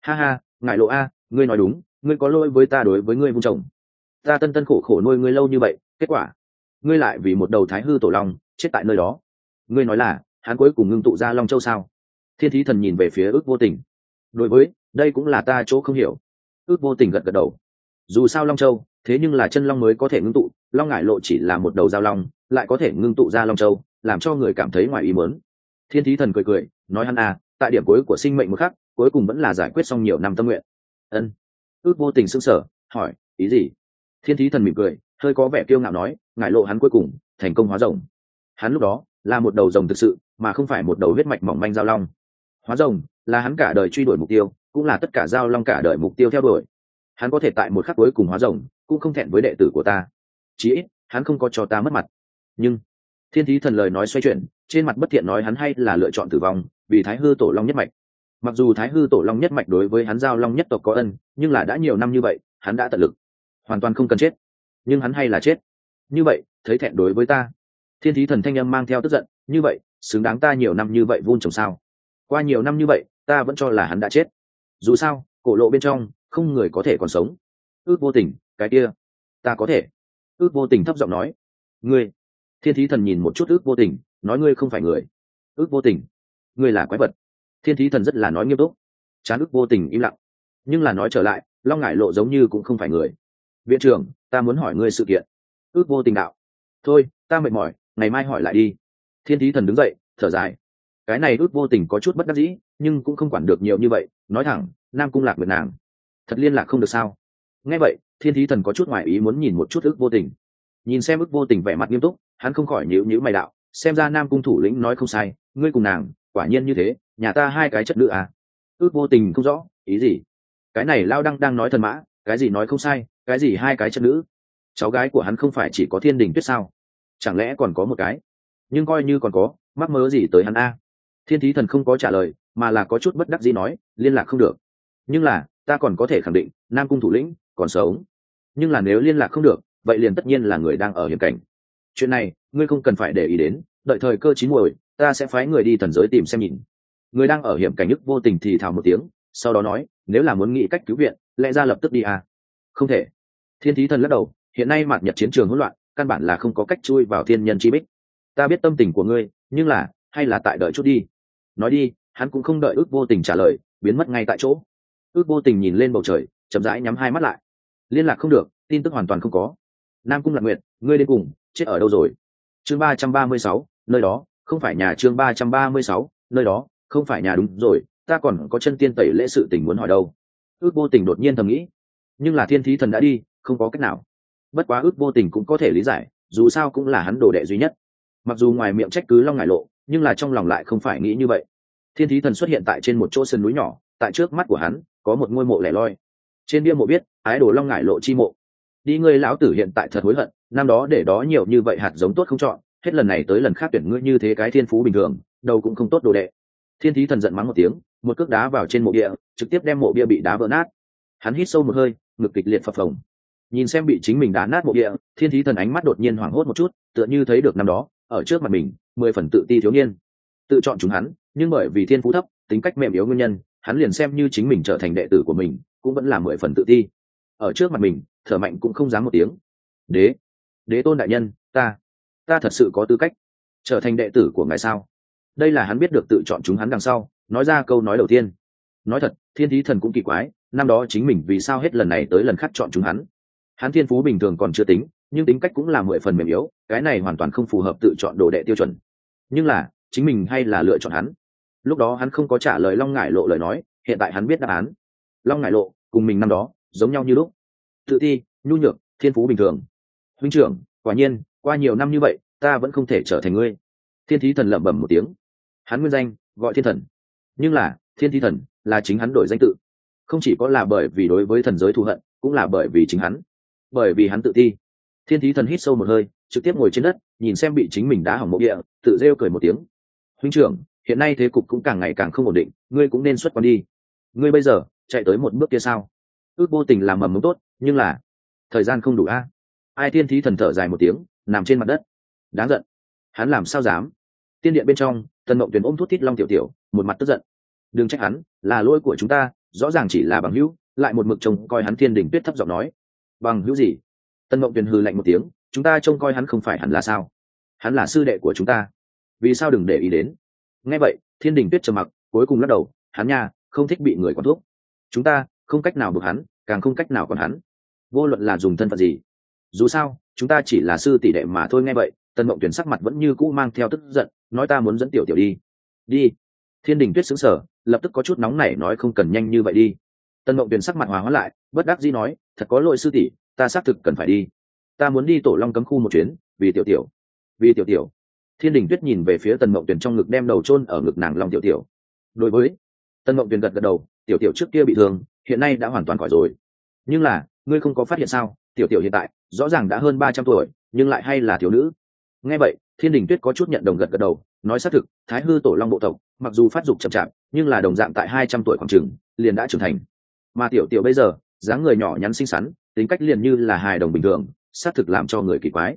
Ha ha ngại lộ a, ngươi nói đúng, ngươi có lỗi với ta đối với ngươi vung chồng. Ta tân tân khổ khổ nuôi ngươi lâu như vậy kết quả. Ngươi lại vì một đầu thái hư tổ long, chết tại nơi đó. Ngươi nói là, hắn cuối cùng ngưng tụ ra long châu sao? Thiên thí thần nhìn về phía ước vô tình. Đối với, đây cũng là ta chỗ không hiểu. Ước vô tình gật gật đầu. Dù sao long châu, thế nhưng là chân long mới có thể ngưng tụ, long ngải lộ chỉ là một đầu giao long, lại có thể ngưng tụ ra long châu, làm cho người cảm thấy ngoài ý mớn thiên thí thần cười cười, nói hắn à tại điểm cuối của sinh mệnh một khắc, cuối cùng vẫn là giải quyết xong nhiều năm tâm nguyện. Ân. Ước vô tình sững sờ, hỏi, ý gì? Thiên thí thần mỉm cười hơi có vẻ kiêu ngạo nói ngại lộ hắn cuối cùng, thành công hóa rồng. Hắn lúc đó là một đầu rồng thực sự, mà không phải một đầu huyết mạch mỏng manh giao long. Hóa rồng là hắn cả đời truy đuổi mục tiêu, cũng là tất cả giao long cả đời mục tiêu theo đuổi. Hắn có thể tại một khắc cuối cùng hóa rồng, cũng không thẹn với đệ tử của ta. Chí ít, hắn không có cho ta mất mặt. Nhưng, thiên thí thần lời nói xoay chuyển, trên mặt bất thiện nói hắn hay là lựa chọn tử vong, vì thái hư tổ long nhất mạch. Mặc dù thái hư tổ long nhất mạch đối với hắn giao long nhất tộc có ân, nhưng là đã nhiều năm như vậy, hắn đã tận lực, hoàn toàn không cần chết nhưng hắn hay là chết. Như vậy, thấy thẹn đối với ta. Thiên thí thần thanh âm mang theo tức giận, như vậy, xứng đáng ta nhiều năm như vậy vun trồng sao? Qua nhiều năm như vậy, ta vẫn cho là hắn đã chết. Dù sao, cổ lộ bên trong, không người có thể còn sống. Ước vô tình, cái kia. Ta có thể. Ước vô tình thấp giọng nói. Ngươi. Thiên thí thần nhìn một chút ước vô tình, nói ngươi không phải người. Ước vô tình. Ngươi là quái vật. Thiên thí thần rất là nói nghiêm túc. Chán ước vô tình im lặng. Nhưng là nói trở lại, long ngại lộ giống như cũng không phải người. Viện trưởng ta muốn hỏi ngươi sự kiện. Ước vô tình đạo. Thôi, ta mệt mỏi, ngày mai hỏi lại đi. Thiên thí thần đứng dậy, thở dài. Cái này ước vô tình có chút bất đắc dĩ, nhưng cũng không quản được nhiều như vậy, nói thẳng, nam cung lạc nguyệt nàng. Thật liên lạc không được sao? Nghe vậy, thiên thí thần có chút ngoại ý muốn nhìn một chút ước vô tình. Nhìn xem ước vô tình vẻ mặt nghiêm túc, hắn không khỏi nhíu nhíu mày đạo, xem ra nam cung thủ lĩnh nói không sai, ngươi cùng nàng, quả nhiên như thế, nhà ta hai cái chất nữ à? Ước vô tình không rõ, ý gì? Cái này lao đăng đang nói thần mã, cái gì nói không sai cái gì hai cái chất nữ? Cháu gái của hắn không phải chỉ có thiên đình tuyết sao? Chẳng lẽ còn có một cái? Nhưng coi như còn có, mắc mớ gì tới hắn a? Thiên thí thần không có trả lời, mà là có chút bất đắc gì nói, liên lạc không được. Nhưng là, ta còn có thể khẳng định, nam cung thủ lĩnh còn sống nhưng là nếu liên lạc không được, vậy liền tất nhiên là người đang ở hiểm cảnh. Chuyện này, ngươi không cần phải để ý đến, đợi thời cơ chín muồi, ta sẽ phái người đi thần giới tìm xem nhìn. Người đang ở hiểm cảnh nhất vô tình thì thào một tiếng, sau đó nói, nếu là muốn nghĩ cách cứu viện, lẽ ra lập tức đi à không thể thiên thí thần lắc đầu, hiện nay mặt nhật chiến trường hỗn loạn, căn bản là không có cách chui vào thiên nhân chi bích. Ta biết tâm tình của ngươi, nhưng là, hay là tại đợi chút đi. Nói đi, hắn cũng không đợi ước vô tình trả lời, biến mất ngay tại chỗ. Ước vô tình nhìn lên bầu trời, chậm rãi nhắm hai mắt lại. Liên lạc không được, tin tức hoàn toàn không có. Nam cung lạc nguyệt, ngươi đến cùng, chết ở đâu rồi? Chương ba trăm ba mươi sáu, nơi đó, không phải nhà chương ba trăm ba mươi sáu, nơi đó, không phải nhà đúng rồi, ta còn có chân tiên tẩy lễ sự tình muốn hỏi đâu. Ước vô tình đột nhiên thầm nghĩ. Nhưng là thiên thí thần đã đi không có cách nào. Bất quá ước vô tình cũng có thể lý giải, dù sao cũng là hắn đồ đệ duy nhất. Mặc dù ngoài miệng trách cứ long ngại lộ, nhưng là trong lòng lại không phải nghĩ như vậy. Thiên thí thần xuất hiện tại trên một chỗ sân núi nhỏ, tại trước mắt của hắn, có một ngôi mộ lẻ loi. Trên bia mộ biết, ái đồ long ngại lộ chi mộ. Đi ngươi lão tử hiện tại thật hối hận, năm đó để đó nhiều như vậy hạt giống tốt không chọn, hết lần này tới lần khác tuyển ngươi như thế cái thiên phú bình thường, đâu cũng không tốt đồ đệ. Thiên thí thần giận mắng một tiếng, một cước đá vào trên mộ bia, trực tiếp đem mộ bia bị đá vỡ nát. Hắn hít sâu một hơi, ngực kịch liệt phập phồng nhìn xem bị chính mình đá nát mộ địa, thiên thí thần ánh mắt đột nhiên hoảng hốt một chút, tựa như thấy được năm đó, ở trước mặt mình, mười phần tự ti thiếu niên. Tự chọn chúng hắn, nhưng bởi vì thiên phú thấp, tính cách mềm yếu nguyên nhân, hắn liền xem như chính mình trở thành đệ tử của mình, cũng vẫn là mười phần tự ti. Ở trước mặt mình, thở mạnh cũng không dám một tiếng. Đế đế tôn đại nhân, ta ta thật sự có tư cách trở thành đệ tử của ngài sao? Đây là hắn biết được tự chọn chúng hắn đằng sau, nói ra câu nói đầu tiên. Nói thật, thiên thí thần cũng kỳ quái, năm đó chính mình vì sao hết lần này tới lần khác chọn chúng hắn? Hắn thiên phú bình thường còn chưa tính, nhưng tính cách cũng là mười phần mềm yếu, cái này hoàn toàn không phù hợp tự chọn đồ đệ tiêu chuẩn. Nhưng là, chính mình hay là lựa chọn hắn? Lúc đó hắn không có trả lời long ngải lộ lời nói, hiện tại hắn biết đáp án. Long ngải lộ, cùng mình năm đó, giống nhau như lúc. Tự ti, nhu nhược, thiên phú bình thường. Huynh trưởng, quả nhiên, qua nhiều năm như vậy, ta vẫn không thể trở thành ngươi. Thiên thí thần lẩm bẩm một tiếng. Hắn nguyên danh, gọi thiên thần. Nhưng là, thiên thí thần là chính hắn đổi danh tự. Không chỉ có là bởi vì đối với thần giới thù hận, cũng là bởi vì chính hắn bởi vì hắn tự ti thiên thí thần hít sâu một hơi, trực tiếp ngồi trên đất, nhìn xem bị chính mình đá hỏng mộ địa, tự rêu cười một tiếng. Huynh trưởng, hiện nay thế cục cũng càng ngày càng không ổn định, ngươi cũng nên xuất quan đi. Ngươi bây giờ, chạy tới một bước kia sao? Ước vô tình làm mầm mống tốt, nhưng là, thời gian không đủ a. Ai thiên thí thần thở dài một tiếng, nằm trên mặt đất. Đáng giận. Hắn làm sao dám? Tiên điện bên trong, tần mộng tuyển ôm thuốc thít long tiểu tiểu, một mặt tức giận. Đừng trách hắn, là lỗi của chúng ta, rõ ràng chỉ là bằng hữu. Lại một mực chồng coi hắn thiên đình tuyết thấp giọng nói bằng hữu gì? Tân mộng tuyền hư lạnh một tiếng, chúng ta trông coi hắn không phải hẳn là sao? Hắn là sư đệ của chúng ta. Vì sao đừng để ý đến? Nghe vậy, thiên đình tuyết trầm mặc, cuối cùng lắc đầu, hắn nha, không thích bị người quản thuốc. Chúng ta, không cách nào buộc hắn, càng không cách nào còn hắn. Vô luận là dùng thân phận gì. Dù sao, chúng ta chỉ là sư tỷ đệ mà thôi, nghe vậy, tân mộng tuyển sắc mặt vẫn như cũ mang theo tức giận, nói ta muốn dẫn tiểu tiểu đi. Đi. Thiên đình tuyết xứng sở lập tức có chút nóng nảy nói không cần nhanh như vậy đi tân mộng tuyển sắc mặt hòa hóa lại, bất đắc dĩ nói, thật có lỗi sư tỷ, ta xác thực cần phải đi. Ta muốn đi tổ long cấm khu một chuyến, vì tiểu tiểu, vì tiểu tiểu. Thiên đình tuyết nhìn về phía tần mộng tuyển trong ngực đem đầu chôn ở ngực nàng long tiểu tiểu. Đối với tần mộng tuyển gật gật đầu, tiểu tiểu trước kia bị thương, hiện nay đã hoàn toàn khỏi rồi. Nhưng là, ngươi không có phát hiện sao? Tiểu tiểu hiện tại, rõ ràng đã hơn ba trăm tuổi, nhưng lại hay là thiếu nữ. Nghe vậy, thiên đình tuyết có chút nhận đồng gật gật đầu, nói xác thực, thái hư tổ long bộ tộc, mặc dù phát dục chậm chạp, nhưng là đồng dạng tại hai trăm tuổi khoảng trường liền đã trưởng thành mà tiểu tiểu bây giờ, dáng người nhỏ nhắn xinh xắn, tính cách liền như là hài đồng bình thường, xác thực làm cho người kỳ quái.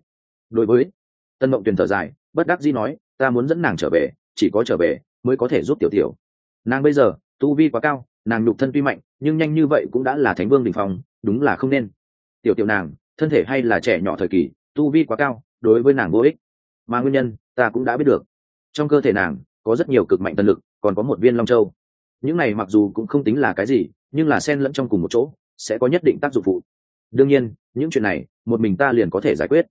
Đối với tân mộng tuyền thở dài, bất đắc dĩ nói, ta muốn dẫn nàng trở về, chỉ có trở về mới có thể giúp tiểu tiểu. Nàng bây giờ, tu vi quá cao, nàng nhục thân tuy mạnh, nhưng nhanh như vậy cũng đã là thánh vương đình phong, đúng là không nên. Tiểu tiểu nàng, thân thể hay là trẻ nhỏ thời kỳ, tu vi quá cao, đối với nàng vô ích. Mà nguyên nhân, ta cũng đã biết được. Trong cơ thể nàng, có rất nhiều cực mạnh tân lực, còn có một viên long châu. Những này mặc dù cũng không tính là cái gì nhưng là xen lẫn trong cùng một chỗ, sẽ có nhất định tác dụng phụ. Đương nhiên, những chuyện này, một mình ta liền có thể giải quyết.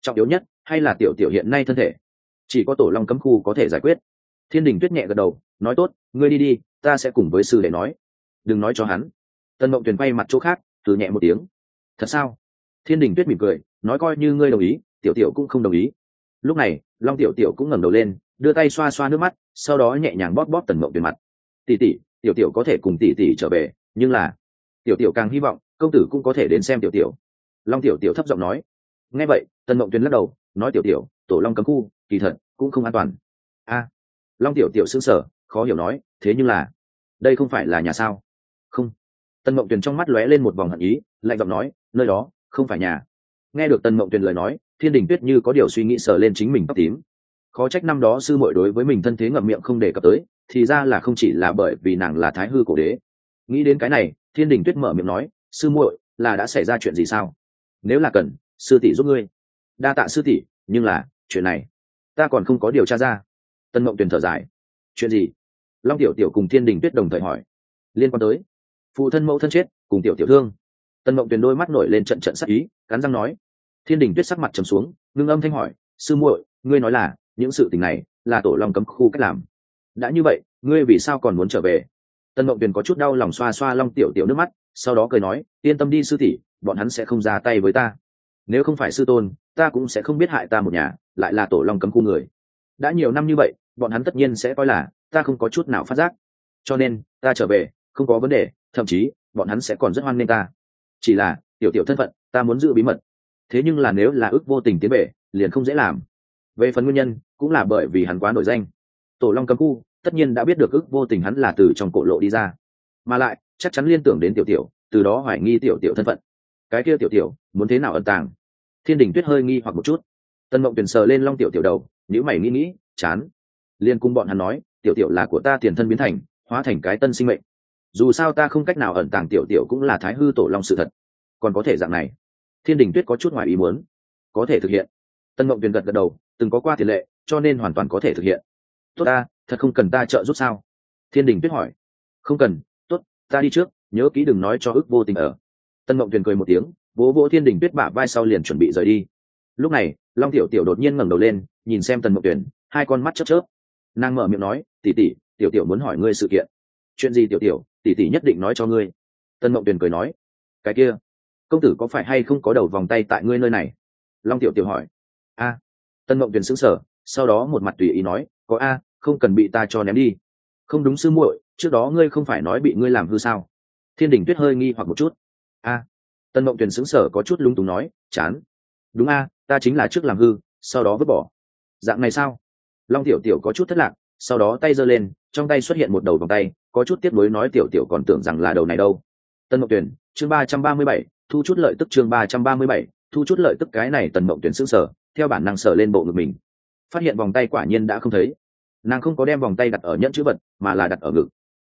Trọng yếu nhất, hay là tiểu tiểu hiện nay thân thể. Chỉ có tổ long cấm khu có thể giải quyết. Thiên đình tuyết nhẹ gật đầu, nói tốt, ngươi đi đi, ta sẽ cùng với sư để nói. Đừng nói cho hắn. Tân mộng tuyền quay mặt chỗ khác từ nhẹ một tiếng. Thật sao? Thiên đình tuyết mỉm cười, nói coi như ngươi đồng ý, tiểu tiểu cũng không đồng ý. Lúc này, long tiểu tiểu cũng ngẩng đầu lên, đưa tay xoa xoa nước mắt, sau đó nhẹ nhàng bóp bóp tần mộng tuyền mặt. Tỉ tỉ tiểu tiểu có thể cùng tỉ tỉ trở về nhưng là, tiểu tiểu càng hy vọng, công tử cũng có thể đến xem tiểu tiểu. Long tiểu tiểu thấp giọng nói. Nghe vậy, tần mộng tuyền lắc đầu, nói tiểu tiểu, tổ long cấm khu, kỳ thật, cũng không an toàn. A. Long tiểu tiểu xứng sở khó hiểu nói, thế nhưng là, đây không phải là nhà sao? Không. Tần mộng tuyền trong mắt lóe lên một vòng hận ý, lạnh giọng nói, nơi đó, không phải nhà. Nghe được tần mộng tuyền lời nói, thiên đình tuyết như có điều suy nghĩ sờ lên chính mình tóc tím. Khó trách năm đó sư muội đối với mình thân thế ngậm miệng không đề cập tới, thì ra là không chỉ là bởi vì nàng là thái hư cổ đế nghĩ đến cái này, thiên đình tuyết mở miệng nói, sư muội, là đã xảy ra chuyện gì sao? Nếu là cần, sư tỷ giúp ngươi. Đa tạ sư tỷ, nhưng là, chuyện này, ta còn không có điều tra ra. Tân mộng tuyền thở dài. Chuyện gì? Long tiểu tiểu cùng thiên đình tuyết đồng thời hỏi. Liên quan tới, phụ thân mẫu thân chết, cùng tiểu tiểu thương. Tân mộng tuyền đôi mắt nổi lên trận trận sắc ý, cắn răng nói. Thiên đình tuyết sắc mặt trầm xuống, ngưng âm thanh hỏi, sư muội, ngươi nói là, những sự tình này, là tổ long cấm khu cách làm. Đã như vậy, ngươi vì sao còn muốn trở về? Tân mộng tuyền có chút đau lòng xoa xoa long tiểu tiểu nước mắt sau đó cười nói yên tâm đi sư tỷ bọn hắn sẽ không ra tay với ta. Nếu không phải sư tôn ta cũng sẽ không biết hại ta một nhà lại là tổ long cấm khu người. Đã nhiều năm như vậy bọn hắn tất nhiên sẽ coi là ta không có chút nào phát giác. Cho nên ta trở về không có vấn đề thậm chí bọn hắn sẽ còn rất hoan nghênh ta. Chỉ là tiểu tiểu thân phận ta muốn giữ bí mật. Thế nhưng là nếu là ước vô tình tiến về, liền không dễ làm. Về phần nguyên nhân cũng là bởi vì hắn quá nổi danh. Tổ long cấm khu tất nhiên đã biết được ước vô tình hắn là từ trong cổ lộ đi ra. Mà lại, chắc chắn liên tưởng đến tiểu tiểu, từ đó hoài nghi tiểu tiểu thân phận. Cái kia tiểu tiểu, muốn thế nào ẩn tàng? Thiên đình tuyết hơi nghi hoặc một chút. Tân mộng tuyển sờ lên long tiểu tiểu đầu nếu mày nghĩ nghĩ, chán. Liên cung bọn hắn nói, tiểu tiểu là của ta tiền thân biến thành, hóa thành cái tân sinh mệnh. Dù sao ta không cách nào ẩn tàng tiểu tiểu cũng là thái hư tổ long sự thật. Còn có thể dạng này. Thiên đình tuyết có chút ngoài ý muốn. Có thể thực hiện. Tân mộng tuyển gật gật đầu, từng có qua tiền lệ, cho nên hoàn toàn có thể thực hiện. Tốt ta thật không cần ta trợ giúp sao? Thiên đình tuyết hỏi. Không cần, tốt, ta đi trước, nhớ kỹ đừng nói cho ước vô tình ở. Tân mộng tuyền cười một tiếng, vỗ vỗ thiên đình tuyết bả vai sau liền chuẩn bị rời đi. Lúc này, long tiểu tiểu đột nhiên ngẩng đầu lên, nhìn xem tần mộng tuyền, hai con mắt chớp chớp. Nàng mở miệng nói tỉ tỉ tiểu tiểu muốn hỏi ngươi sự kiện. Chuyện gì tiểu tiểu? Tỉ tỉ nhất định nói cho ngươi. Tân mộng tuyền cười nói, cái kia, công tử có phải hay không có đầu vòng tay tại ngươi nơi này? Long tiểu tiểu hỏi. A. Tân mộng tuyền xứng sở sau đó một mặt tùy ý nói, có a không cần bị ta cho ném đi. Không đúng sư muội, trước đó ngươi không phải nói bị ngươi làm hư sao? Thiên đình tuyết hơi nghi hoặc một chút. A. Tân mộng tuyển xứng sở có chút lung túng nói, chán. Đúng a, ta chính là trước làm hư, sau đó vứt bỏ. Dạng này sao? Long tiểu tiểu có chút thất lạc, sau đó tay giơ lên, trong tay xuất hiện một đầu vòng tay, có chút tiếp nối nói, tiểu tiểu còn tưởng rằng là đầu này đâu. Tân mộng tuyển chương ba trăm ba mươi bảy, thu chút lợi tức chương ba trăm ba mươi bảy, thu chút lợi tức cái này tần mộng tuyển xứng sở theo bản năng sở lên bộ ngực mình. Phát hiện vòng tay quả nhiên đã không thấy nàng không có đem vòng tay đặt ở nhẫn chữ vật, mà là đặt ở ngực.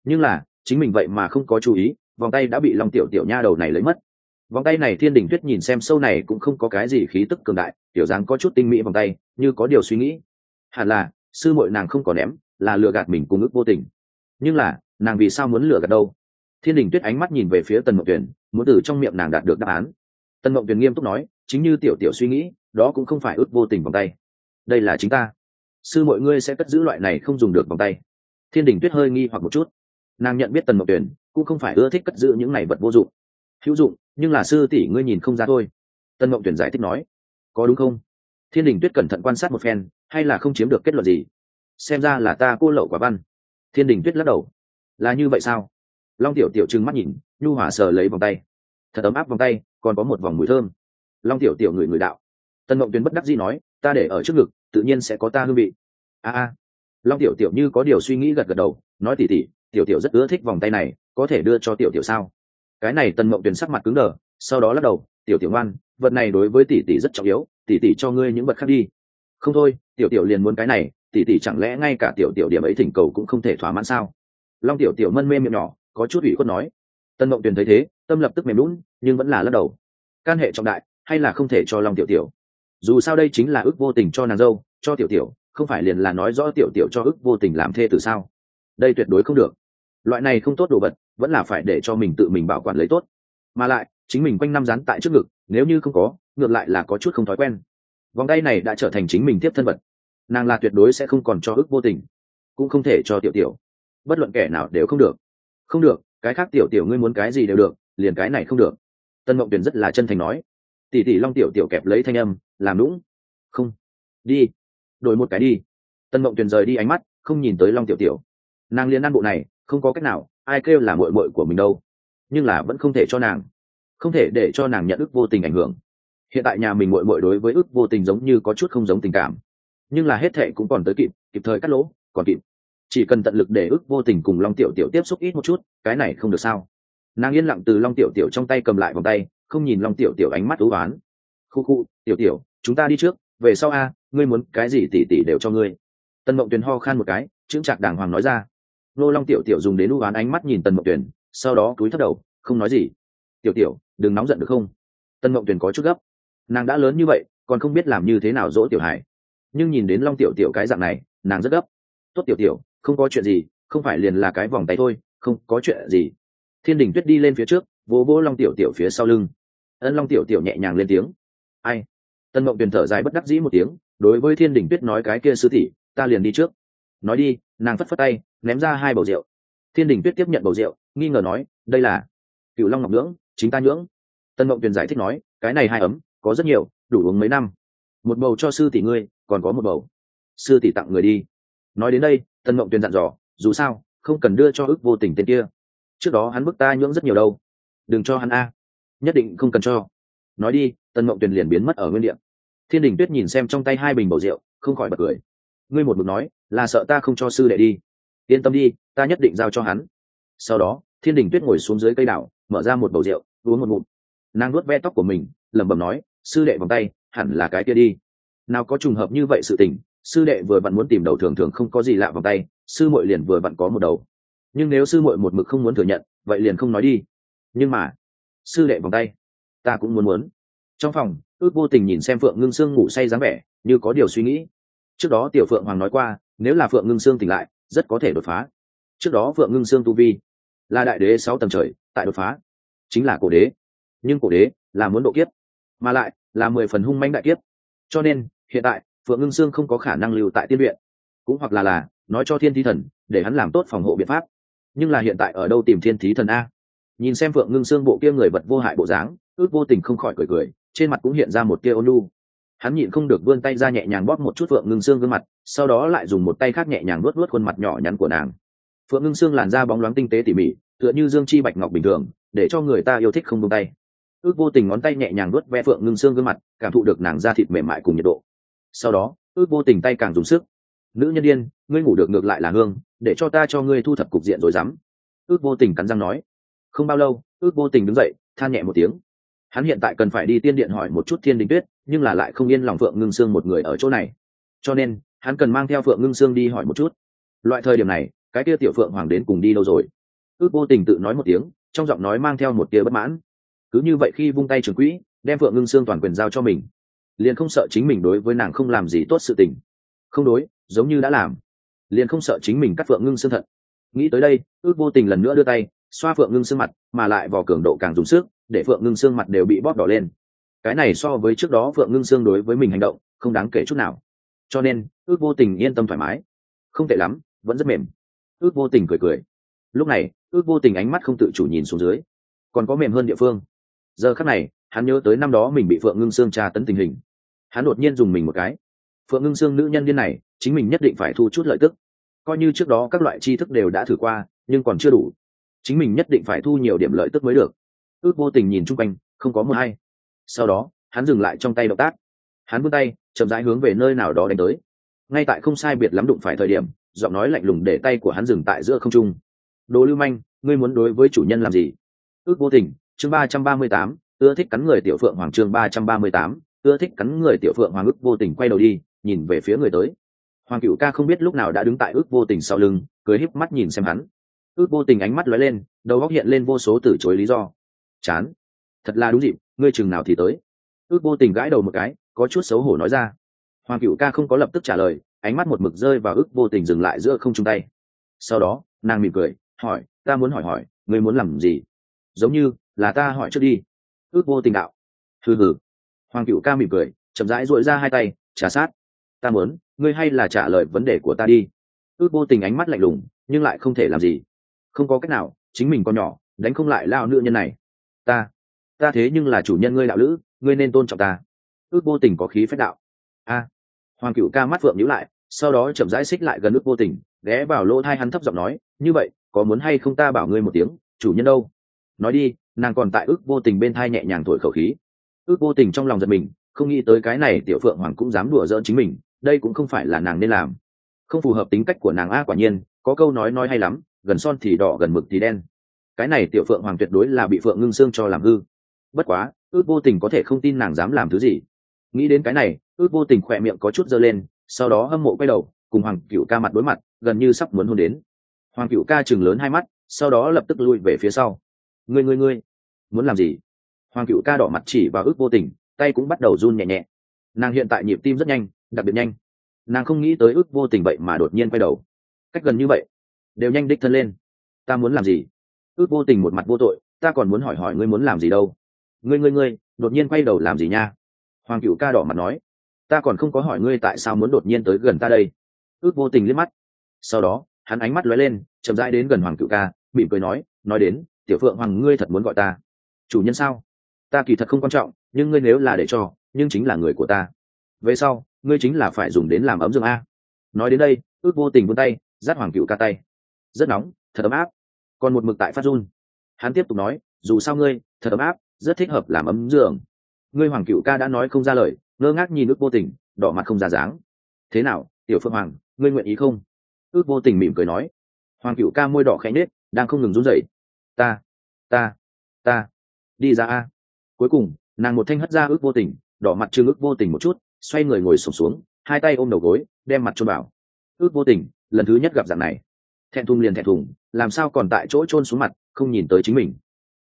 Nhưng là, chính mình vậy mà không có chú ý, vòng tay đã bị long tiểu tiểu nha đầu này lấy mất. Vòng tay này thiên đình tuyết nhìn xem sâu này cũng không có cái gì khí tức cường đại, tiểu dáng có chút tinh mỹ vòng tay, như có điều suy nghĩ. Hẳn là, sư muội nàng không có ném, là lừa gạt mình cùng ước vô tình. Nhưng là, nàng vì sao muốn lừa gạt đâu? Thiên đình tuyết ánh mắt nhìn về phía tần mộng tuyển muốn từ trong miệng nàng đạt được đáp án. Tần mộng tuyển nghiêm túc nói, chính như tiểu tiểu suy nghĩ, đó cũng không phải ước vô tình vòng tay. Đây là chính ta sư mọi ngươi sẽ cất giữ loại này không dùng được vòng tay. Thiên đình tuyết hơi nghi hoặc một chút. Nàng nhận biết tần mộc tuyển cũng không phải ưa thích cất giữ những này vật vô dụng. Hữu dụng, nhưng là sư tỷ ngươi nhìn không ra thôi. Tần mộng tuyển giải thích nói, có đúng không? Thiên đình tuyết cẩn thận quan sát một phen, hay là không chiếm được kết luận gì? Xem ra là ta cô lậu quả văn. Thiên đình tuyết lắc đầu, là như vậy sao? Long tiểu tiểu trừng mắt nhìn, nhu hỏa sờ lấy vòng tay. Thật ấm áp vòng tay, còn có một vòng mùi thơm. Long tiểu tiểu người người đạo. Tần mộng tuyển bất đắc dĩ nói, ta để ở trước ngực tự nhiên sẽ có ta hương vị. A a. Long tiểu tiểu như có điều suy nghĩ gật gật đầu, nói tỉ tỉ, tiểu tiểu rất ưa thích vòng tay này, có thể đưa cho tiểu tiểu sao? Cái này tân mộng tuyền sắc mặt cứng đờ, sau đó lắc đầu, tiểu tiểu ngoan, vật này đối với tỷ tỷ rất trọng yếu tỷ tỷ cho ngươi những vật khác đi. Không thôi, tiểu tiểu liền muốn cái này tỷ tỷ chẳng lẽ ngay cả tiểu tiểu điểm ấy thỉnh cầu cũng không thể thỏa mãn sao? Long tiểu tiểu mân mê miệng nhỏ, có chút ủy khuất nói. Tân mộng tuyền thấy thế, tâm lập tức mềm lún nhưng vẫn là lắc đầu. Can hệ trọng đại, hay là không thể cho long tiểu tiểu? Dù sao đây chính là ước vô tình cho nàng dâu, cho tiểu tiểu, không phải liền là nói rõ tiểu tiểu cho ước vô tình làm thê từ sao? Đây tuyệt đối không được. Loại này không tốt đồ vật, vẫn là phải để cho mình tự mình bảo quản lấy tốt. Mà lại, chính mình quanh năm rán tại trước ngực, nếu như không có, ngược lại là có chút không thói quen. Vòng tay này đã trở thành chính mình tiếp thân vật. Nàng là tuyệt đối sẽ không còn cho ước vô tình, cũng không thể cho tiểu tiểu. Bất luận kẻ nào đều không được. Không được, cái khác tiểu tiểu ngươi muốn cái gì đều được, liền cái này không được. Tân mộng tuyển rất là chân thành nói. Tỷ tỷ long tiểu tiểu kẹp lấy thanh âm làm lũng. Không. Đi. Đổi một cái đi. Tân mộng tuyền rời đi ánh mắt, không nhìn tới long tiểu tiểu. Nàng liền ăn bộ này, không có cách nào, ai kêu là mội mội của mình đâu. Nhưng là vẫn không thể cho nàng. Không thể để cho nàng nhận ức vô tình ảnh hưởng. Hiện tại nhà mình mội mội đối với ức vô tình giống như có chút không giống tình cảm. Nhưng là hết thệ cũng còn tới kịp kịp thời cắt lỗ, còn kịp. Chỉ cần tận lực để ức vô tình cùng long tiểu tiểu tiếp xúc ít một chút, cái này không được sao. Nàng yên lặng từ long tiểu tiểu trong tay cầm lại vòng tay, không nhìn long tiểu tiểu ánh mắt thú oán. Khu khu, tiểu tiểu chúng ta đi trước, về sau a, ngươi muốn cái gì tỉ tỉ đều cho ngươi. Tần mộng tuyền ho khan một cái, chững chạc đàng hoàng nói ra. Nô long tiểu tiểu dùng đến u oán ánh mắt nhìn tần mộng tuyền, sau đó cúi thấp đầu, không nói gì. Tiểu tiểu, đừng nóng giận được không? Tần mộng tuyền có chút gấp. Nàng đã lớn như vậy, còn không biết làm như thế nào dỗ tiểu hải. Nhưng nhìn đến long tiểu tiểu cái dạng này, nàng rất gấp. Tốt tiểu tiểu, không có chuyện gì, không phải liền là cái vòng tay thôi, không có chuyện gì. Thiên đình tuyết đi lên phía trước, vỗ vỗ long tiểu tiểu phía sau lưng. Ân long tiểu tiểu nhẹ nhàng lên tiếng. Ai tân mộng tuyền thở dài bất đắc dĩ một tiếng, đối với thiên đình tuyết nói cái kia sư tỷ, ta liền đi trước. Nói đi, nàng phất phất tay, ném ra hai bầu rượu. Thiên đình tuyết tiếp nhận bầu rượu, nghi ngờ nói, đây là cựu long ngọc nhưỡng chính ta nhưỡng. Tân mộng tuyền giải thích nói, cái này hai ấm, có rất nhiều, đủ uống mấy năm. Một bầu cho sư tỷ ngươi, còn có một bầu. Sư tỷ tặng người đi. Nói đến đây tân mộng tuyền dặn dò, dù sao, không cần đưa cho ước vô tình tên kia. Trước đó hắn bức ta nhưỡng rất nhiều đâu. Đừng cho hắn a. Nhất định không cần cho. Nói đi Tần mộng tuyền liền biến mất ở nguyên địa. Thiên đình tuyết nhìn xem trong tay hai bình bầu rượu, không khỏi bật cười. Ngươi một mực nói là sợ ta không cho sư đệ đi. Yên tâm đi, ta nhất định giao cho hắn. Sau đó, thiên đình tuyết ngồi xuống dưới cây đảo, mở ra một bầu rượu, uống một ngụm. Nàng nuốt ve tóc của mình, lẩm bẩm nói, sư đệ vòng tay, hẳn là cái kia đi. Nào có trùng hợp như vậy sự tình, sư đệ vừa vặn muốn tìm đầu thường thường không có gì lạ vòng tay, sư muội liền vừa vặn có một đầu. Nhưng nếu sư muội một mực không muốn thừa nhận, vậy liền không nói đi. Nhưng mà, sư đệ vòng tay, ta cũng muốn muốn trong phòng, ước vô tình nhìn xem phượng ngưng sương ngủ say dáng vẻ, như có điều suy nghĩ. Trước đó tiểu phượng hoàng nói qua, nếu là phượng ngưng sương tỉnh lại, rất có thể đột phá. Trước đó phượng ngưng sương tu vi là đại đế sáu tầng trời, tại đột phá. Chính là cổ đế. Nhưng cổ đế là muốn độ kiếp, mà lại là mười phần hung manh đại kiếp. Cho nên, hiện tại, phượng ngưng sương không có khả năng lưu tại tiên viện. Cũng hoặc là là, nói cho thiên thí thần, để hắn làm tốt phòng hộ biện pháp. Nhưng là hiện tại ở đâu tìm thiên thí thần a? Nhìn xem phượng ngưng sương bộ kia người vật vô hại bộ dáng, ước vô tình không khỏi cười cười trên mặt cũng hiện ra một kia ôn lu hắn nhịn không được vươn tay ra nhẹ nhàng bóp một chút phượng ngưng xương gương mặt, sau đó lại dùng một tay khác nhẹ nhàng nuốt nuốt khuôn mặt nhỏ nhắn của nàng. Phượng ngưng xương làn da bóng loáng tinh tế tỉ mỉ, tựa như dương chi bạch ngọc bình thường, để cho người ta yêu thích không tung tay. Ước vô tình ngón tay nhẹ nhàng nuốt ve phượng ngưng xương gương mặt, cảm thụ được nàng da thịt mềm mại cùng nhiệt độ. Sau đó, ước vô tình tay càng dùng sức. Nữ nhân điên, ngươi ngủ được ngược lại là hương, để cho ta cho ngươi thu thập cục diện rồi dám. Ước vô tình cắn răng nói. Không bao lâu, ước vô tình đứng dậy, than nhẹ một tiếng hắn hiện tại cần phải đi tiên điện hỏi một chút thiên đình tuyết, nhưng là lại không yên lòng phượng ngưng sương một người ở chỗ này. Cho nên, hắn cần mang theo phượng ngưng sương đi hỏi một chút. Loại thời điểm này, cái kia tiểu phượng hoàng đến cùng đi đâu rồi? Ước vô tình tự nói một tiếng, trong giọng nói mang theo một tia bất mãn. Cứ như vậy khi vung tay trường quỹ, đem phượng ngưng sương toàn quyền giao cho mình, liền không sợ chính mình đối với nàng không làm gì tốt sự tình. Không đối, giống như đã làm. Liền không sợ chính mình cắt phượng ngưng xương thận nghĩ tới đây, ước vô tình lần nữa đưa tay, xoa phượng ngưng xương mặt, mà lại vào cường độ càng dùng sức để phượng ngưng xương mặt đều bị bóp đỏ lên. Cái này so với trước đó phượng ngưng xương đối với mình hành động, không đáng kể chút nào. Cho nên, ước vô tình yên tâm thoải mái. Không tệ lắm, vẫn rất mềm. Ước vô tình cười cười. Lúc này, ước vô tình ánh mắt không tự chủ nhìn xuống dưới. Còn có mềm hơn địa phương. Giờ khắc này, hắn nhớ tới năm đó mình bị phượng ngưng xương tra tấn tình hình. Hắn đột nhiên dùng mình một cái. Phượng ngưng xương nữ nhân viên này, chính mình nhất định phải thu chút lợi tức. Coi như trước đó các loại tri thức đều đã thử qua, nhưng còn chưa đủ. Chính mình nhất định phải thu nhiều điểm lợi tức mới được ước vô tình nhìn chung quanh, không có mưa hay sau đó, hắn dừng lại trong tay động tác. Hắn vươn tay, chậm rãi hướng về nơi nào đó đánh tới. Ngay tại không sai biệt lắm đụng phải thời điểm, giọng nói lạnh lùng để tay của hắn dừng tại giữa không trung. Đồ lưu manh, ngươi muốn đối với chủ nhân làm gì? Ước vô tình, chương ba trăm ba mươi tám, ưa thích cắn người tiểu phượng hoàng chương ba trăm ba mươi tám, ưa thích cắn người tiểu phượng hoàng ước vô tình quay đầu đi, nhìn về phía người tới. Hoàng cựu ca không biết lúc nào đã đứng tại ước vô tình sau lưng, cười híp mắt nhìn xem hắn. Ước vô tình ánh mắt lóe lên, đầu góc hiện lên vô số từ chối lý do chán. Thật là đúng dịp, ngươi chừng nào thì tới. Ước vô tình gãi đầu một cái, có chút xấu hổ nói ra. Hoàng cựu ca không có lập tức trả lời, ánh mắt một mực rơi vào ước vô tình dừng lại giữa không chung tay. Sau đó, nàng mỉm cười, hỏi, ta muốn hỏi hỏi, ngươi muốn làm gì? Giống như là ta hỏi trước đi. Ước vô tình đạo. Hừ hừ. Hoàng cựu ca mỉm cười, chậm rãi dội ra hai tay, trả sát. Ta muốn, ngươi hay là trả lời vấn đề của ta đi. Ước vô tình ánh mắt lạnh lùng, nhưng lại không thể làm gì. Không có cách nào, chính mình còn nhỏ, đánh không lại lao nữ nhân này ta ta thế nhưng là chủ nhân ngươi đạo lữ, ngươi nên tôn trọng ta. Ước vô tình có khí phép đạo. A, hoàng cựu ca mắt phượng nhíu lại, sau đó chậm rãi xích lại gần ước vô tình, ghé vào lỗ thai hắn thấp giọng nói, như vậy, có muốn hay không ta bảo ngươi một tiếng, chủ nhân đâu? Nói đi, nàng còn tại ước vô tình bên thai nhẹ nhàng thổi khẩu khí. Ước vô tình trong lòng giật mình, không nghĩ tới cái này tiểu phượng hoàng cũng dám đùa giỡn chính mình, đây cũng không phải là nàng nên làm. Không phù hợp tính cách của nàng a, quả nhiên, có câu nói nói hay lắm, gần son thì đỏ, gần mực thì đen cái này tiểu phượng hoàng tuyệt đối là bị phượng ngưng xương cho làm hư. Bất quá, ước vô tình có thể không tin nàng dám làm thứ gì. Nghĩ đến cái này, ước vô tình khỏe miệng có chút dơ lên, sau đó hâm mộ quay đầu, cùng hoàng cựu ca mặt đối mặt, gần như sắp muốn hôn đến. Hoàng cựu ca chừng lớn hai mắt, sau đó lập tức lui về phía sau. Ngươi ngươi ngươi, muốn làm gì? Hoàng cựu ca đỏ mặt chỉ vào ước vô tình, tay cũng bắt đầu run nhẹ nhẹ. Nàng hiện tại nhịp tim rất nhanh, đặc biệt nhanh. Nàng không nghĩ tới ước vô tình vậy mà đột nhiên quay đầu. Cách gần như vậy, đều nhanh đích thân lên. Ta muốn làm gì? Ước vô tình một mặt vô tội, ta còn muốn hỏi hỏi ngươi muốn làm gì đâu? Ngươi ngươi ngươi, đột nhiên quay đầu làm gì nha? Hoàng cựu ca đỏ mặt nói. Ta còn không có hỏi ngươi tại sao muốn đột nhiên tới gần ta đây. Ước vô tình liếc mắt. Sau đó, hắn ánh mắt lóe lên, chậm rãi đến gần hoàng cựu ca, mỉm cười nói nói đến, tiểu phượng hoàng, ngươi thật muốn gọi ta. Chủ nhân sao? Ta kỳ thật không quan trọng, nhưng ngươi nếu là để cho, nhưng chính là người của ta. Về sau, ngươi chính là phải dùng đến làm ấm dương a. Nói đến đây, ước vô tình vươn tay, dắt hoàng cựu ca tay. Rất nóng, thật ấm áp còn một mực tại phát run. Hắn tiếp tục nói dù sao ngươi thật ấm áp rất thích hợp làm ấm giường. Ngươi hoàng cựu ca đã nói không ra lời ngơ ngác nhìn ước vô tình đỏ mặt không ra dáng. Thế nào tiểu phượng hoàng ngươi nguyện ý không? Ước vô tình mỉm cười nói. Hoàng cựu ca môi đỏ khẽ nết đang không ngừng run rẩy. Ta ta ta đi ra a. Cuối cùng nàng một thanh hất ra ước vô tình đỏ mặt trương ước vô tình một chút xoay người ngồi sụp xuống, xuống hai tay ôm đầu gối đem mặt cho bảo ước vô tình lần thứ nhất gặp dạng này thẹn thùng liền thẹn thùng, làm sao còn tại chỗ trôn xuống mặt, không nhìn tới chính mình.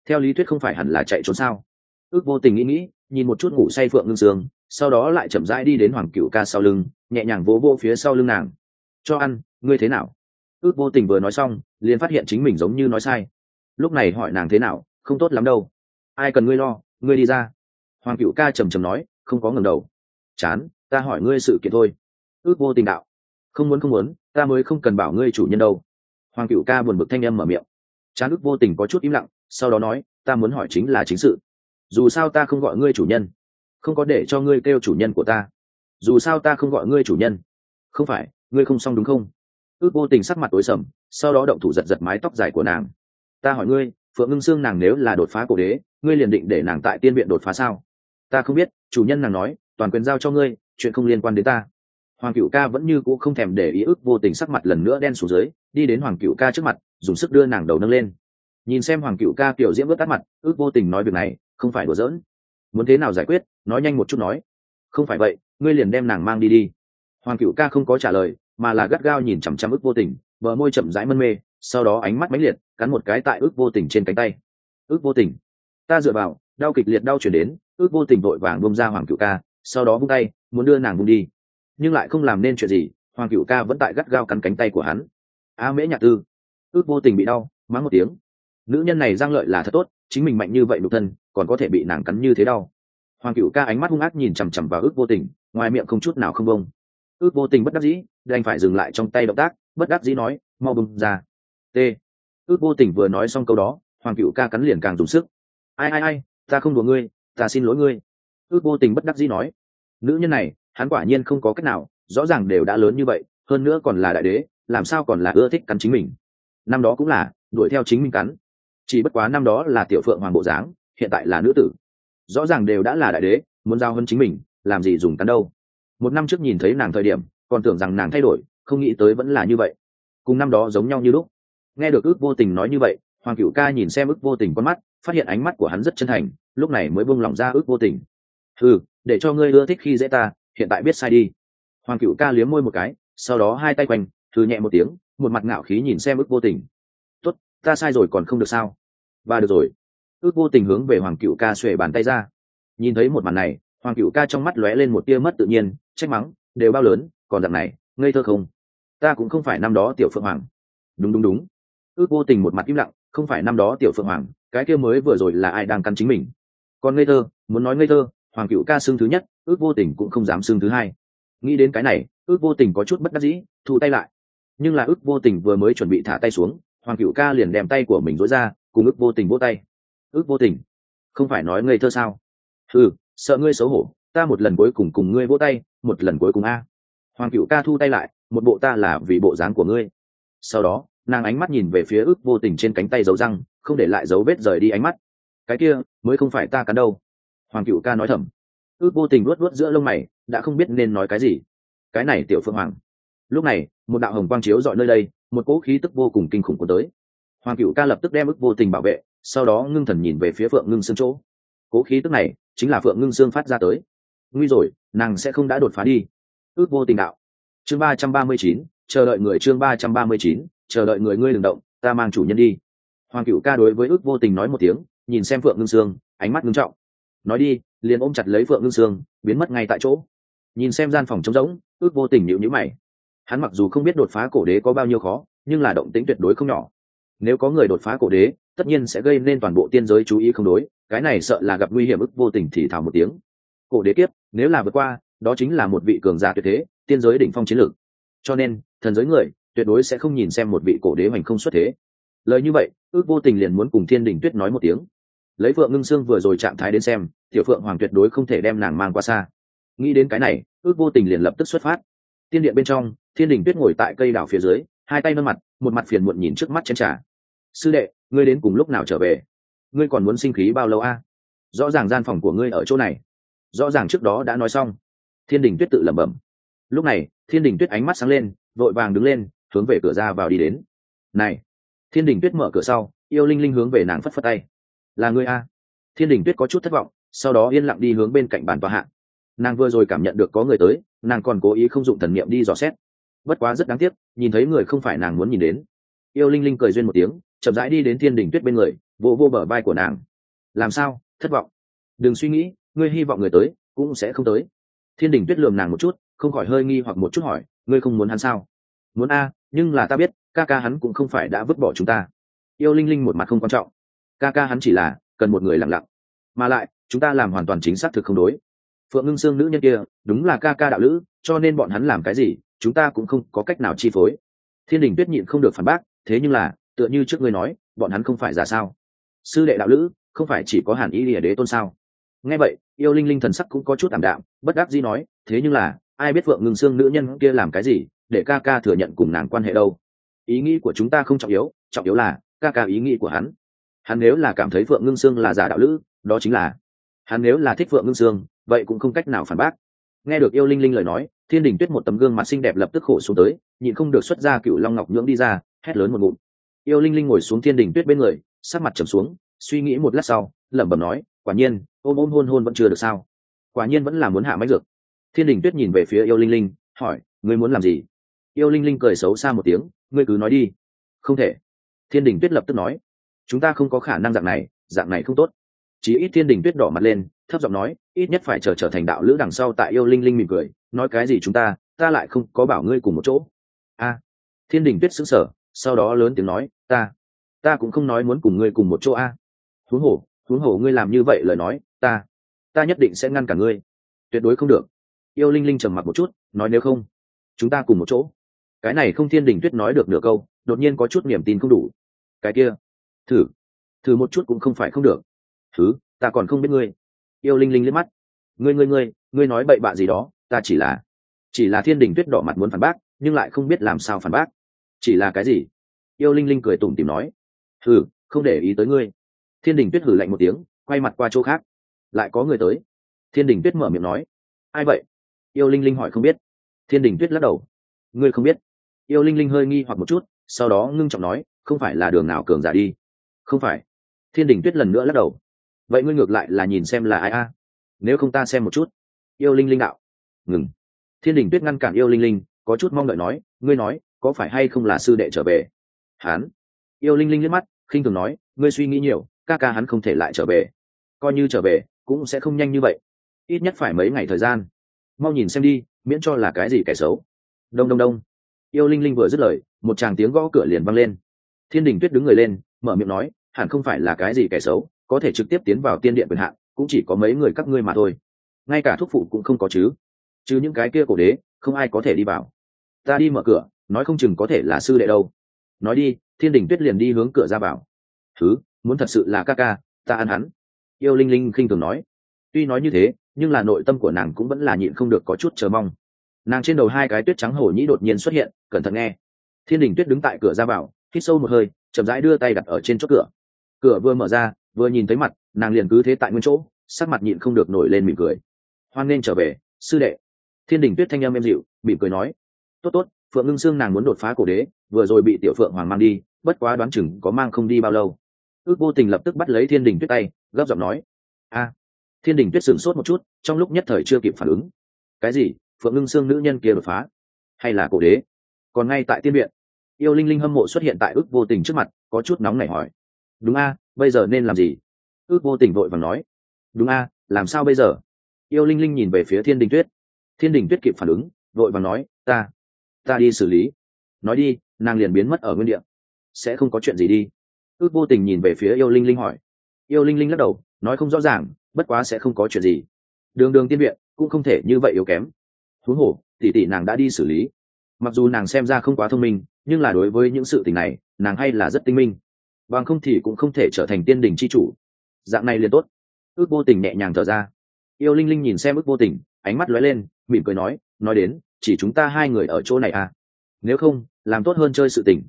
Theo lý thuyết không phải hẳn là chạy trốn sao? Ước vô tình nghĩ nghĩ, nhìn một chút ngủ say phượng ngưng sương, sau đó lại chậm rãi đi đến hoàng cựu ca sau lưng, nhẹ nhàng vỗ vỗ phía sau lưng nàng. Cho ăn, ngươi thế nào? Ước vô tình vừa nói xong, liền phát hiện chính mình giống như nói sai. Lúc này hỏi nàng thế nào, không tốt lắm đâu. Ai cần ngươi lo, ngươi đi ra. Hoàng cựu ca trầm trầm nói, không có ngầm đầu. Chán, ta hỏi ngươi sự kiện thôi. Ước vô tình đạo. Không muốn không muốn, ta mới không cần bảo ngươi chủ nhân đâu hoàng cựu ca buồn bực thanh â m mở miệng. Trán ức vô tình có chút im lặng, sau đó nói, ta muốn hỏi chính là chính sự. Dù sao ta không gọi ngươi chủ nhân, không có để cho ngươi kêu chủ nhân của ta. Dù sao ta không gọi ngươi chủ nhân. Không phải, ngươi không xong đúng không? Ước vô tình sắc mặt tối sầm, sau đó động thủ giật giật mái tóc dài của nàng. Ta hỏi ngươi, phượng ngưng xương nàng nếu là đột phá cổ đế, ngươi liền định để nàng tại tiên viện đột phá sao? Ta không biết, chủ nhân nàng nói, toàn quyền giao cho ngươi, chuyện không liên quan đến ta hoàng cựu ca vẫn như cũ không thèm để ý ức vô tình sắc mặt lần nữa đen xuống dưới, đi đến hoàng cựu ca trước mặt, dùng sức đưa nàng đầu nâng lên. Nhìn xem hoàng cựu ca kiểu diễm ướt tắt mặt, ước vô tình nói việc này, không phải đùa giỡn. Muốn thế nào giải quyết, nói nhanh một chút nói. Không phải vậy, ngươi liền đem nàng mang đi đi. Hoàng cựu ca không có trả lời, mà là gắt gao nhìn chằm chằm ước vô tình vợ môi chậm rãi mân mê, sau đó ánh mắt mãnh liệt, cắn một cái tại ước vô tình trên cánh tay. Ước vô tình. Ta dựa vào, đau kịch liệt đau chuyển đến, ước vô tình vội vàng bông ra hoàng cựu ca, sau đó vung tay, muốn đưa nàng bung đi nhưng lại không làm nên chuyện gì, hoàng cựu ca vẫn tại gắt gao cắn cánh tay của hắn. A mễ nhạc tư, ước vô tình bị đau, mắng một tiếng. Nữ nhân này giang lợi là thật tốt, chính mình mạnh như vậy đục thân, còn có thể bị nàng cắn như thế đau. Hoàng cựu ca ánh mắt hung ác nhìn chằm chằm vào ước vô tình, ngoài miệng không chút nào không bông. Ước vô tình bất đắc dĩ, đành phải dừng lại trong tay động tác, bất đắc dĩ nói, mau bông ra. T. Ước vô tình vừa nói xong câu đó, hoàng cựu ca cắn liền càng dùng sức. Ai ai ai, ta không đùa ngươi, ta xin lỗi ngươi. Ước vô tình bất đắc dĩ nói. Nữ nhân này hắn quả nhiên không có cách nào, rõ ràng đều đã lớn như vậy, hơn nữa còn là đại đế, làm sao còn là ưa thích cắn chính mình? Năm đó cũng là, đuổi theo chính mình cắn. Chỉ bất quá năm đó là tiểu phượng hoàng bộ dáng, hiện tại là nữ tử. Rõ ràng đều đã là đại đế, muốn giao hơn chính mình, làm gì dùng cắn đâu. Một năm trước nhìn thấy nàng thời điểm, còn tưởng rằng nàng thay đổi, không nghĩ tới vẫn là như vậy. Cùng năm đó giống nhau như lúc. Nghe được ước vô tình nói như vậy, hoàng cựu ca nhìn xem ước vô tình con mắt, phát hiện ánh mắt của hắn rất chân thành, lúc này mới buông lỏng ra ước vô tình. Ừ để cho ngươi ưa thích khi dễ ta hiện tại biết sai đi. Hoàng cựu ca liếm môi một cái, sau đó hai tay quanh thư nhẹ một tiếng, một mặt ngạo khí nhìn xem ức vô tình. Tốt, ta sai rồi còn không được sao? Và được rồi. Ước vô tình hướng về hoàng cựu ca xuề bàn tay ra. Nhìn thấy một màn này, hoàng cựu ca trong mắt lóe lên một tia mất tự nhiên, trách mắng, đều bao lớn, còn dạng này, ngây thơ không? Ta cũng không phải năm đó tiểu phượng hoàng. Đúng đúng đúng. Ước vô tình một mặt im lặng, không phải năm đó tiểu phượng hoàng, cái kia mới vừa rồi là ai đang cắn chính mình? Còn ngây thơ, muốn nói ngây thơ, hoàng cựu ca xưng thứ nhất ước vô tình cũng không dám xưng thứ hai. Nghĩ đến cái này, ước vô tình có chút bất đắc dĩ, thu tay lại. Nhưng là ước vô tình vừa mới chuẩn bị thả tay xuống, hoàng cựu ca liền đem tay của mình dối ra, cùng ước vô tình vỗ tay. Ước vô tình? Không phải nói ngây thơ sao? Ừ sợ ngươi xấu hổ, ta một lần cuối cùng cùng ngươi vỗ tay, một lần cuối cùng a. Hoàng cựu ca thu tay lại, một bộ ta là vì bộ dáng của ngươi. Sau đó, nàng ánh mắt nhìn về phía ước vô tình trên cánh tay dấu răng, không để lại dấu vết rời đi ánh mắt. Cái kia, mới không phải ta cắn đâu. Hoàng cựu ca nói thầm ước vô tình luốt luốt giữa lông mày, đã không biết nên nói cái gì. Cái này tiểu phương hoàng. Lúc này, một đạo hồng quang chiếu dọi nơi đây, một cỗ khí tức vô cùng kinh khủng của tới. Hoàng cựu ca lập tức đem ước vô tình bảo vệ, sau đó ngưng thần nhìn về phía phượng ngưng xương chỗ. Cỗ khí tức này chính là phượng ngưng xương phát ra tới. Nguy rồi, nàng sẽ không đã đột phá đi. Ước vô tình đạo. Chương ba trăm ba mươi chín, chờ đợi người chương ba trăm ba mươi chín, chờ đợi người ngươi đừng động, ta mang chủ nhân đi. Hoàng cựu ca đối với ước vô tình nói một tiếng, nhìn xem phượng ngưng xương ánh mắt ngưng trọng nói đi, liền ôm chặt lấy phượng ngưng sương, biến mất ngay tại chỗ. Nhìn xem gian phòng trống rỗng, ước vô tình nhịu nhữ mày. Hắn mặc dù không biết đột phá cổ đế có bao nhiêu khó, nhưng là động tính tuyệt đối không nhỏ. Nếu có người đột phá cổ đế, tất nhiên sẽ gây nên toàn bộ tiên giới chú ý không đối, cái này sợ là gặp nguy hiểm ức vô tình thì thảo một tiếng. Cổ đế kiếp, nếu là vượt qua, đó chính là một vị cường giả tuyệt thế, tiên giới đỉnh phong chiến lược. Cho nên, thần giới người tuyệt đối sẽ không nhìn xem một vị cổ đế hoành không xuất thế. Lời như vậy, ước vô tình liền muốn cùng thiên đình tuyết nói một tiếng lấy phượng ngưng sương vừa rồi trạng thái đến xem, tiểu phượng hoàng tuyệt đối không thể đem nàng mang qua xa. Nghĩ đến cái này, ước vô tình liền lập tức xuất phát. Tiên điện bên trong, thiên đình tuyết ngồi tại cây đảo phía dưới, hai tay nâng mặt, một mặt phiền muộn nhìn trước mắt chén trà. Sư đệ, ngươi đến cùng lúc nào trở về? Ngươi còn muốn sinh khí bao lâu a? Rõ ràng gian phòng của ngươi ở chỗ này. Rõ ràng trước đó đã nói xong. Thiên đình tuyết tự lẩm bẩm. Lúc này, thiên đình tuyết ánh mắt sáng lên, vội vàng đứng lên, hướng về cửa ra vào đi đến. Này! Thiên đình tuyết mở cửa sau, yêu linh linh hướng về nàng phất phất tay là ngươi a. Thiên đình tuyết có chút thất vọng, sau đó yên lặng đi hướng bên cạnh bàn tòa hạ. Nàng vừa rồi cảm nhận được có người tới, nàng còn cố ý không dụng thần niệm đi dò xét. Bất quá rất đáng tiếc, nhìn thấy người không phải nàng muốn nhìn đến. Yêu linh linh cười duyên một tiếng, chậm rãi đi đến thiên đình tuyết bên người vô vô bờ vai của nàng. Làm sao? Thất vọng. Đừng suy nghĩ, ngươi hy vọng người tới, cũng sẽ không tới. Thiên đình tuyết lườm nàng một chút, không khỏi hơi nghi hoặc một chút hỏi, ngươi không muốn hắn sao? Muốn a, nhưng là ta biết, ca ca hắn cũng không phải đã vứt bỏ chúng ta. Yêu linh linh một mặt không quan trọng ca ca hắn chỉ là cần một người lặng lặng. Mà lại, chúng ta làm hoàn toàn chính xác thực không đối. Phượng ngưng xương nữ nhân kia, đúng là ca ca đạo lữ, cho nên bọn hắn làm cái gì, chúng ta cũng không có cách nào chi phối. Thiên đình tuyết nhịn không được phản bác, thế nhưng là, tựa như trước ngươi nói, bọn hắn không phải giả sao? Sư đệ đạo lữ, không phải chỉ có hàn ý lìa đế tôn sao? Nghe vậy, yêu linh linh thần sắc cũng có chút ảm đạm, bất đắc dĩ nói, thế nhưng là, ai biết vượng ngừng xương nữ nhân kia làm cái gì, để ca ca thừa nhận cùng nàng quan hệ đâu? Ý nghĩ của chúng ta không trọng yếu trọng yếu là, ca ca ý nghĩ của hắn hắn nếu là cảm thấy phượng ngưng sương là giả đạo lữ, đó chính là, hắn nếu là thích phượng ngưng sương, vậy cũng không cách nào phản bác. Nghe được yêu linh linh lời nói, thiên đình tuyết một tấm gương mặt xinh đẹp lập tức khổ xuống tới, nhịn không được xuất ra cựu long ngọc nhưỡng đi ra, hét lớn một ngụm. Yêu linh linh ngồi xuống thiên đình tuyết bên người, sắc mặt trầm xuống, suy nghĩ một lát sau, lẩm bẩm nói, quả nhiên, ôm ôm hôn hôn vẫn chưa được sao? Quả nhiên vẫn là muốn hạ máy dược. Thiên đình tuyết nhìn về phía yêu linh linh, hỏi, ngươi muốn làm gì? Yêu linh linh cười xấu xa một tiếng, ngươi cứ nói đi. Không thể. Thiên đình tuyết lập tức nói chúng ta không có khả năng dạng này dạng này không tốt. Chí ít thiên đình tuyết đỏ mặt lên, thấp giọng nói, ít nhất phải chờ trở thành đạo lữ đằng sau tại yêu linh linh mỉm cười, nói cái gì chúng ta ta lại không có bảo ngươi cùng một chỗ. A. Thiên đình tuyết xứng sở sau đó lớn tiếng nói, ta ta cũng không nói muốn cùng ngươi cùng một chỗ a. Huống hồ huống hồ ngươi làm như vậy lời nói, ta ta nhất định sẽ ngăn cả ngươi. Tuyệt đối không được. Yêu linh linh trầm mặc một chút, nói nếu không, chúng ta cùng một chỗ. Cái này không thiên đình tuyết nói được nửa câu, đột nhiên có chút niềm tin không đủ. Cái kia thử. Thử một chút cũng không phải không được. Thứ, ta còn không biết ngươi. Yêu linh linh liếc mắt. Ngươi ngươi ngươi ngươi nói bậy bạ gì đó, ta chỉ là chỉ là thiên đình tuyết đỏ mặt muốn phản bác, nhưng lại không biết làm sao phản bác. Chỉ là cái gì? Yêu linh linh cười tủm tìm nói. Hừ không để ý tới ngươi. Thiên đình tuyết hử lạnh một tiếng, quay mặt qua chỗ khác. Lại có người tới. Thiên đình tuyết mở miệng nói. Ai vậy? Yêu linh linh hỏi không biết. Thiên đình tuyết lắc đầu. Ngươi không biết. Yêu linh linh hơi nghi hoặc một chút, sau đó ngưng trọng nói, không phải là đường nào cường giả đi không phải. Thiên đình tuyết lần nữa lắc đầu. Vậy ngươi ngược lại là nhìn xem là ai a? Nếu không ta xem một chút. Yêu linh linh đạo. Ngừng. Thiên đình tuyết ngăn cản yêu linh linh, có chút mong đợi nói, ngươi nói, có phải hay không là sư đệ trở về? Hán. Yêu linh linh liếc mắt, khinh thường nói, ngươi suy nghĩ nhiều, ca ca hắn không thể lại trở về. Coi như trở về, cũng sẽ không nhanh như vậy. Ít nhất phải mấy ngày thời gian. Mau nhìn xem đi, miễn cho là cái gì kẻ xấu. Đông đông đông. Yêu linh linh vừa dứt lời, một chàng tiếng gõ cửa liền vang lên. Thiên đình tuyết đứng người lên, mở miệng nói hẳn không phải là cái gì kẻ xấu, có thể trực tiếp tiến vào tiên điện quyền hạn, cũng chỉ có mấy người các ngươi mà thôi. Ngay cả thuốc phụ cũng không có chứ. Chứ những cái kia cổ đế, không ai có thể đi vào. Ta đi mở cửa, nói không chừng có thể là sư đệ đâu. Nói đi, thiên đình tuyết liền đi hướng cửa ra vào. Thứ, muốn thật sự là ca ca, ta ăn hắn. Yêu linh linh khinh thường nói. Tuy nói như thế, nhưng là nội tâm của nàng cũng vẫn là nhịn không được có chút chờ mong. Nàng trên đầu hai cái tuyết trắng hổ nhĩ đột nhiên xuất hiện, cẩn thận nghe. Thiên đình tuyết đứng tại cửa ra vào, hít sâu một hơi, chậm rãi đưa tay đặt ở trên chốt cửa cửa vừa mở ra, vừa nhìn thấy mặt, nàng liền cứ thế tại nguyên chỗ, sắc mặt nhịn không được nổi lên mỉm cười. Hoan nên trở về, sư đệ. Thiên đình tuyết thanh âm em dịu, mỉm cười nói. Tốt tốt, phượng ngưng Sương nàng muốn đột phá cổ đế, vừa rồi bị tiểu phượng hoàng mang đi, bất quá đoán chừng có mang không đi bao lâu. Ước vô tình lập tức bắt lấy thiên đình tuyết tay, gấp giọng nói. A. Thiên đình tuyết sửng sốt một chút, trong lúc nhất thời chưa kịp phản ứng. Cái gì? Phượng ngưng Sương nữ nhân kia đột phá? Hay là cổ đế? Còn ngay tại tiên viện, yêu linh linh hâm mộ xuất hiện tại ước vô tình trước mặt, có chút nóng nảy hỏi đúng a, bây giờ nên làm gì? Ước vô tình vội và nói. Đúng a, làm sao bây giờ? Yêu linh linh nhìn về phía thiên đình tuyết. Thiên đình tuyết kịp phản ứng, vội và nói, ta ta đi xử lý. Nói đi, nàng liền biến mất ở nguyên địa. Sẽ không có chuyện gì đi. Ước vô tình nhìn về phía yêu linh linh hỏi. Yêu linh linh lắc đầu, nói không rõ ràng, bất quá sẽ không có chuyện gì. Đường đường tiên viện cũng không thể như vậy yếu kém. Thú hổ, tỷ tỷ nàng đã đi xử lý. Mặc dù nàng xem ra không quá thông minh, nhưng là đối với những sự tình này, nàng hay là rất tinh minh bằng không thì cũng không thể trở thành tiên đình c h i chủ. Dạng này liền tốt. Ước vô tình nhẹ nhàng thở ra. Yêu linh linh nhìn xem ước vô tình, ánh mắt lóe lên, mỉm cười nói nói đến, chỉ chúng ta hai người ở chỗ này à? Nếu không, làm tốt hơn chơi sự tình.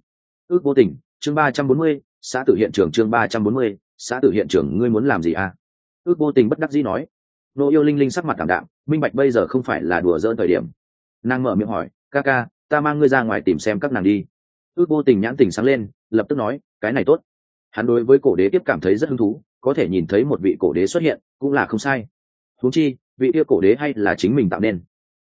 Ước vô tình, chương ba trăm bốn mươi, xã tử hiện trường chương ba trăm bốn mươi, xã tử hiện trường, ngươi muốn làm gì à? Ước vô tình bất đắc dĩ nói. Nô yêu linh linh sắc mặt t ạ m đạm, minh bạch bây giờ không phải là đùa dỡn thời điểm. Nàng mở miệng hỏi, ca ca, ta mang ngươi ra ngoài tìm xem các nàng đi. Ước vô tình nhãn tình sáng lên, lập tức nói, cái này tốt hắn đối với cổ đế tiếp cảm thấy rất hứng thú, có thể nhìn thấy một vị cổ đế xuất hiện, cũng là không sai. Huống chi, vị yêu cổ đế hay là chính mình tạo nên.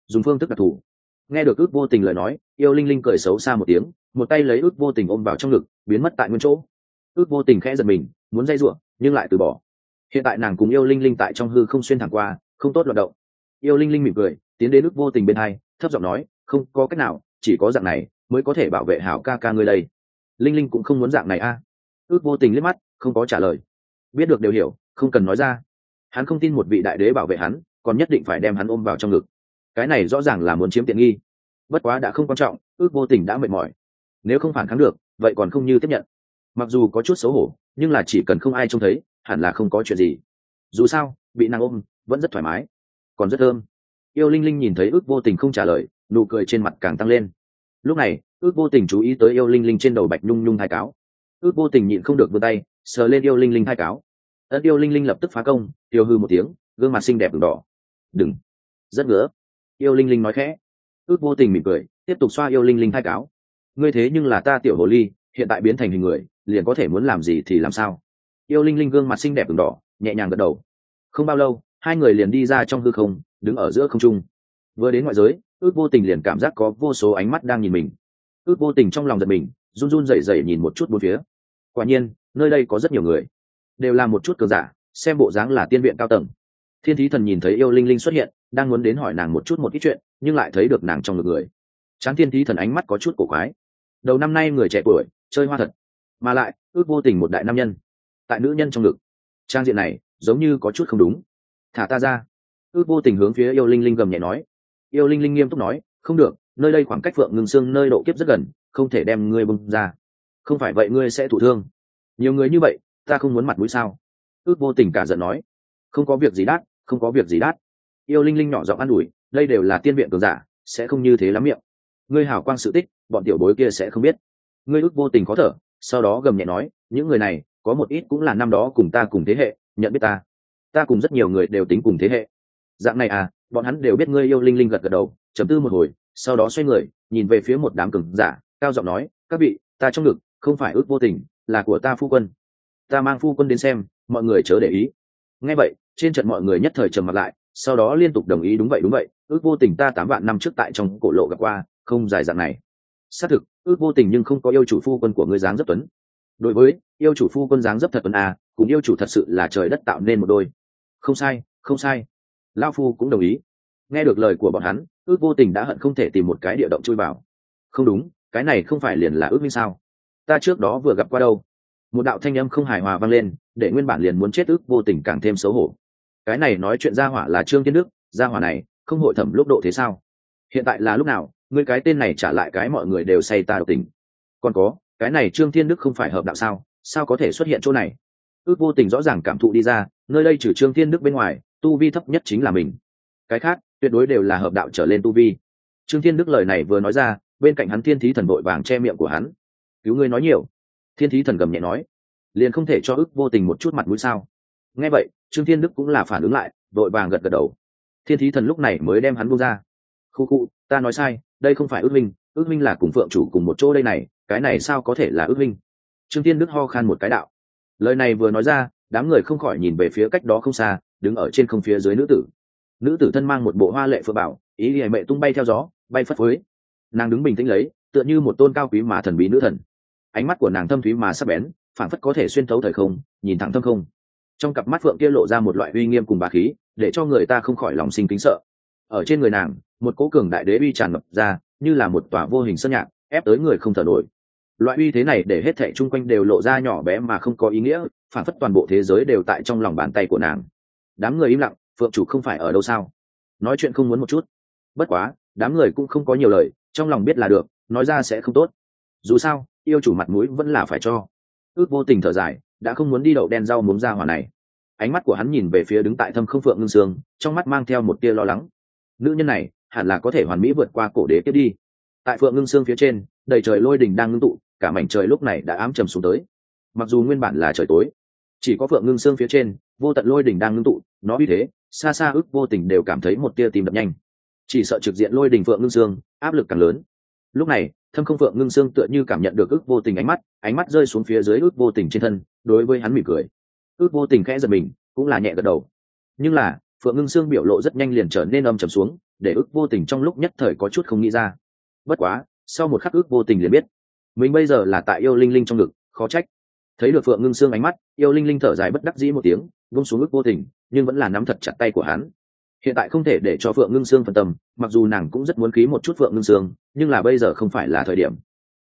Dùng phương thức đặc thù. Nghe được ước vô tình lời nói, yêu linh linh cười xấu xa một tiếng, một tay lấy ước vô tình ôm vào trong ngực, biến mất tại nguyên chỗ. Ước vô tình khẽ giật mình, muốn dây ruộng nhưng lại từ bỏ. Hiện tại nàng cùng yêu linh linh tại trong hư không xuyên thẳng qua, không tốt loạt động. Yêu linh linh mỉm cười, tiến đến ước vô tình bên hai, thấp giọng nói, không có cách nào, chỉ có dạng này mới có thể bảo vệ hảo ca ca ngươi đây. Linh linh cũng không muốn dạng này a ước vô tình liếc mắt, không có trả lời. Biết được đều hiểu, không cần nói ra. Hắn không tin một vị đại đế bảo vệ hắn, còn nhất định phải đem hắn ôm vào trong ngực. Cái này rõ ràng là muốn chiếm tiện nghi. Bất quá đã không quan trọng, ước vô tình đã mệt mỏi. Nếu không phản kháng được, vậy còn không như tiếp nhận. Mặc dù có chút xấu hổ, nhưng là chỉ cần không ai trông thấy, hẳn là không có chuyện gì. Dù sao, bị nàng ôm, vẫn rất thoải mái, còn rất thơm. Yêu linh linh nhìn thấy ước vô tình không trả lời, nụ cười trên mặt càng tăng lên. Lúc này, ước vô tình chú ý tới yêu linh linh trên đầu bạch nhung nhung thai cáo ước vô tình nhịn không được vươn tay, sờ lên yêu linh linh hai cáo. Ân yêu linh linh lập tức phá công, tiêu hư một tiếng, gương mặt xinh đẹp đường đỏ. Đừng. Rất ngứa. Yêu linh linh nói khẽ. Ước vô tình mỉm cười, tiếp tục xoa yêu linh linh hai cáo. Ngươi thế nhưng là ta tiểu hồ ly, hiện tại biến thành hình người, liền có thể muốn làm gì thì làm sao? Yêu linh linh gương mặt xinh đẹp đường đỏ, nhẹ nhàng gật đầu. Không bao lâu, hai người liền đi ra trong hư không, đứng ở giữa không trung. Vừa đến ngoại giới, ước vô tình liền cảm giác có vô số ánh mắt đang nhìn mình. Ước vô tình trong lòng giật mình, run run rẩy rẩy nhìn một chút bốn phía quả nhiên, nơi đây có rất nhiều người. Đều là một chút cờ giả, xem bộ dáng là tiên viện cao tầng. Thiên thí thần nhìn thấy yêu linh linh xuất hiện, đang muốn đến hỏi nàng một chút một ít chuyện, nhưng lại thấy được nàng trong ngực người. Tráng thiên thí thần ánh mắt có chút cổ quái. Đầu năm nay người trẻ tuổi, chơi hoa thật. Mà lại, ước vô tình một đại nam nhân. Tại nữ nhân trong ngực. Trang diện này, giống như có chút không đúng. Thả ta ra. Ước vô tình hướng phía yêu linh linh gầm nhẹ nói. Yêu linh linh nghiêm túc nói, không được, nơi đây khoảng cách phượng ngừng xương nơi độ kiếp rất gần, không thể đem ngươi bưng ra không phải vậy ngươi sẽ thụ thương. Nhiều người như vậy, ta không muốn mặt mũi sao? Ước vô tình cả giận nói. Không có việc gì đắt không có việc gì đắt yêu linh linh nhỏ giọng an ủi, đây đều là tiên viện cường giả, sẽ không như thế lắm miệng. Ngươi hào quang sự tích, bọn tiểu bối kia sẽ không biết. Ngươi ước vô tình khó thở, sau đó gầm nhẹ nói, những người này, có một ít cũng là năm đó cùng ta cùng thế hệ, nhận biết ta. Ta cùng rất nhiều người đều tính cùng thế hệ. Dạng này à bọn hắn đều biết ngươi yêu linh linh gật gật đầu chấm tư một hồi, sau đó xoay người, nhìn về phía một đám cường giả, cao giọng nói, các vị, ta trong ngực không phải ước vô tình, là của ta phu quân. Ta mang phu quân đến xem, mọi người chớ để ý. Nghe vậy, trên trận mọi người nhất thời trầm mặt lại, sau đó liên tục đồng ý đúng vậy đúng vậy, ước vô tình ta tám vạn năm trước tại trong cổ lộ gặp qua, không dài dạng này. Xác thực, ước vô tình nhưng không có yêu chủ phu quân của ngươi dáng rất tuấn. Đối với, yêu chủ phu quân dáng rất thật tuấn à cùng yêu chủ thật sự là trời đất tạo nên một đôi. Không sai không sai. Lao phu cũng đồng ý. Nghe được lời của bọn hắn, ước vô tình đã hận không thể tìm một cái địa động chui vào. Không đúng, cái này không phải liền là ước minh sao? Ta trước đó vừa gặp qua đâu. Một đạo thanh âm không hài hòa vang lên, để nguyên bản liền muốn chết ước vô tình càng thêm xấu hổ. Cái này nói chuyện gia hỏa là trương tiên đức, gia hỏa này, không hội thẩm lúc độ thế sao? Hiện tại là lúc nào, ngươi cái tên này trả lại cái mọi người đều say ta độc tình. Còn có, cái này trương thiên đức không phải hợp đạo sao? Sao có thể xuất hiện chỗ này? Ước vô tình rõ ràng cảm thụ đi ra, nơi đây trừ trương thiên đức bên ngoài, tu vi thấp nhất chính là mình. Cái khác, tuyệt đối đều là hợp đạo trở lên tu vi. Trương thiên đức lời này vừa nói ra, bên cạnh hắn thiên thí thần vội vàng che miệng của hắn cứu ngươi nói nhiều. Thiên thí thần gầm nhẹ nói, liền không thể cho ước vô tình một chút mặt mũi sao? Nghe vậy, trương thiên đức cũng là phản ứng lại, vội vàng gật gật đầu. Thiên thí thần lúc này mới đem hắn buông ra. Khu khu, ta nói sai, đây không phải ước minh ước minh là cùng phượng chủ cùng một chỗ đây này, cái này sao có thể là ước minh? Trương thiên đức ho khan một cái đạo. Lời này vừa nói ra, đám người không khỏi nhìn về phía cách đó không xa, đứng ở trên không phía dưới nữ tử. Nữ tử thân mang một bộ hoa lệ phượng bảo, ý hề mệ tung bay theo gió, bay phất phới. Nàng đứng bình tĩnh lấy, tựa như một tôn cao quý mà thần bí nữ thần ánh mắt của nàng thâm thúy mà sắc bén phản phất có thể xuyên thấu thời không, nhìn thẳng thâm không. Trong cặp mắt phượng kia lộ ra một loại uy nghiêm cùng bà khí, để cho người ta không khỏi lòng sinh kính sợ. Ở trên người nàng, một cố cường đại đế uy tràn ngập ra, như là một tòa vô hình sơn nhạc, ép tới người không thở nổi. Loại uy thế này để hết thệ chung quanh đều lộ ra nhỏ bé mà không có ý nghĩa phản phất toàn bộ thế giới đều tại trong lòng bàn tay của nàng. Đám người im lặng, phượng chủ không phải ở đâu sao? Nói chuyện không muốn một chút. Bất quá, đám người cũng không có nhiều lời, trong lòng biết là được, nói ra sẽ không tốt. Dù sao yêu chủ mặt mũi vẫn là phải cho. Ước vô tình thở dài, đã không muốn đi đậu đen rau muốn ra hỏa này. Ánh mắt của hắn nhìn về phía đứng tại thâm không phượng ngưng sương, trong mắt mang theo một tia lo lắng. Nữ nhân này, hẳn là có thể hoàn mỹ vượt qua cổ đế tiếp đi. Tại phượng ngưng sương phía trên, đầy trời lôi đình đang ngưng tụ, cả mảnh trời lúc này đã ám trầm xuống tới. Mặc dù nguyên bản là trời tối, chỉ có phượng ngưng sương phía trên, vô tận lôi đình đang ngưng tụ, nó uy thế, xa xa ước vô tình đều cảm thấy một tia tìm đập nhanh. Chỉ sợ trực diện lôi đình phượng ngưng sương, áp lực càng lớn. Lúc này thâm không phượng ngưng xương tựa như cảm nhận được ước vô tình ánh mắt ánh mắt rơi xuống phía dưới ước vô tình trên thân, đối với hắn mỉm cười. Ước vô tình khẽ giật mình, cũng là nhẹ gật đầu. Nhưng là, phượng ngưng xương biểu lộ rất nhanh liền trở nên âm trầm xuống, để ước vô tình trong lúc nhất thời có chút không nghĩ ra. Bất quá, sau một khắc ước vô tình liền biết, mình bây giờ là tại yêu linh linh trong ngực, khó trách. Thấy được phượng ngưng xương ánh mắt, yêu linh linh thở dài bất đắc dĩ một tiếng vung xuống ước vô tình, nhưng vẫn là nắm thật chặt tay của hắn hiện tại không thể để cho phượng ngưng sương phân tâm, mặc dù nàng cũng rất muốn khí một chút phượng ngưng sương, nhưng là bây giờ không phải là thời điểm.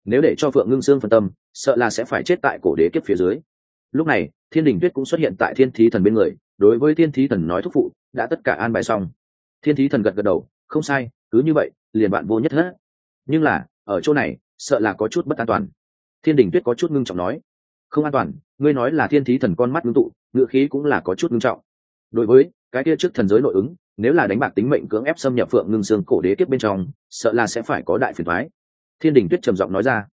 Nếu để cho phượng ngưng sương phân tâm, sợ là sẽ phải chết tại cổ đế kiếp phía dưới. Lúc này, thiên đình tuyết cũng xuất hiện tại thiên thí thần bên người, đối với thiên thí thần nói thúc phụ, đã tất cả an bài xong. Thiên thí thần gật gật đầu, không sai, cứ như vậy, liền bạn vô nhất hết. Nhưng là, ở chỗ này, sợ là có chút bất an toàn. Thiên đình tuyết có chút ngưng trọng nói, không an toàn, ngươi nói là thiên thí thần con mắt ngưng tụ ngựa khí cũng là có chút ngưng trọng. Đối với cái kia trước thần giới nội ứng, nếu là đánh bạc tính mệnh cưỡng ép xâm nhập phượng ngưng xương cổ đế kiếp bên trong, sợ là sẽ phải có đại phiền thoái. Thiên đình tuyết trầm giọng nói ra.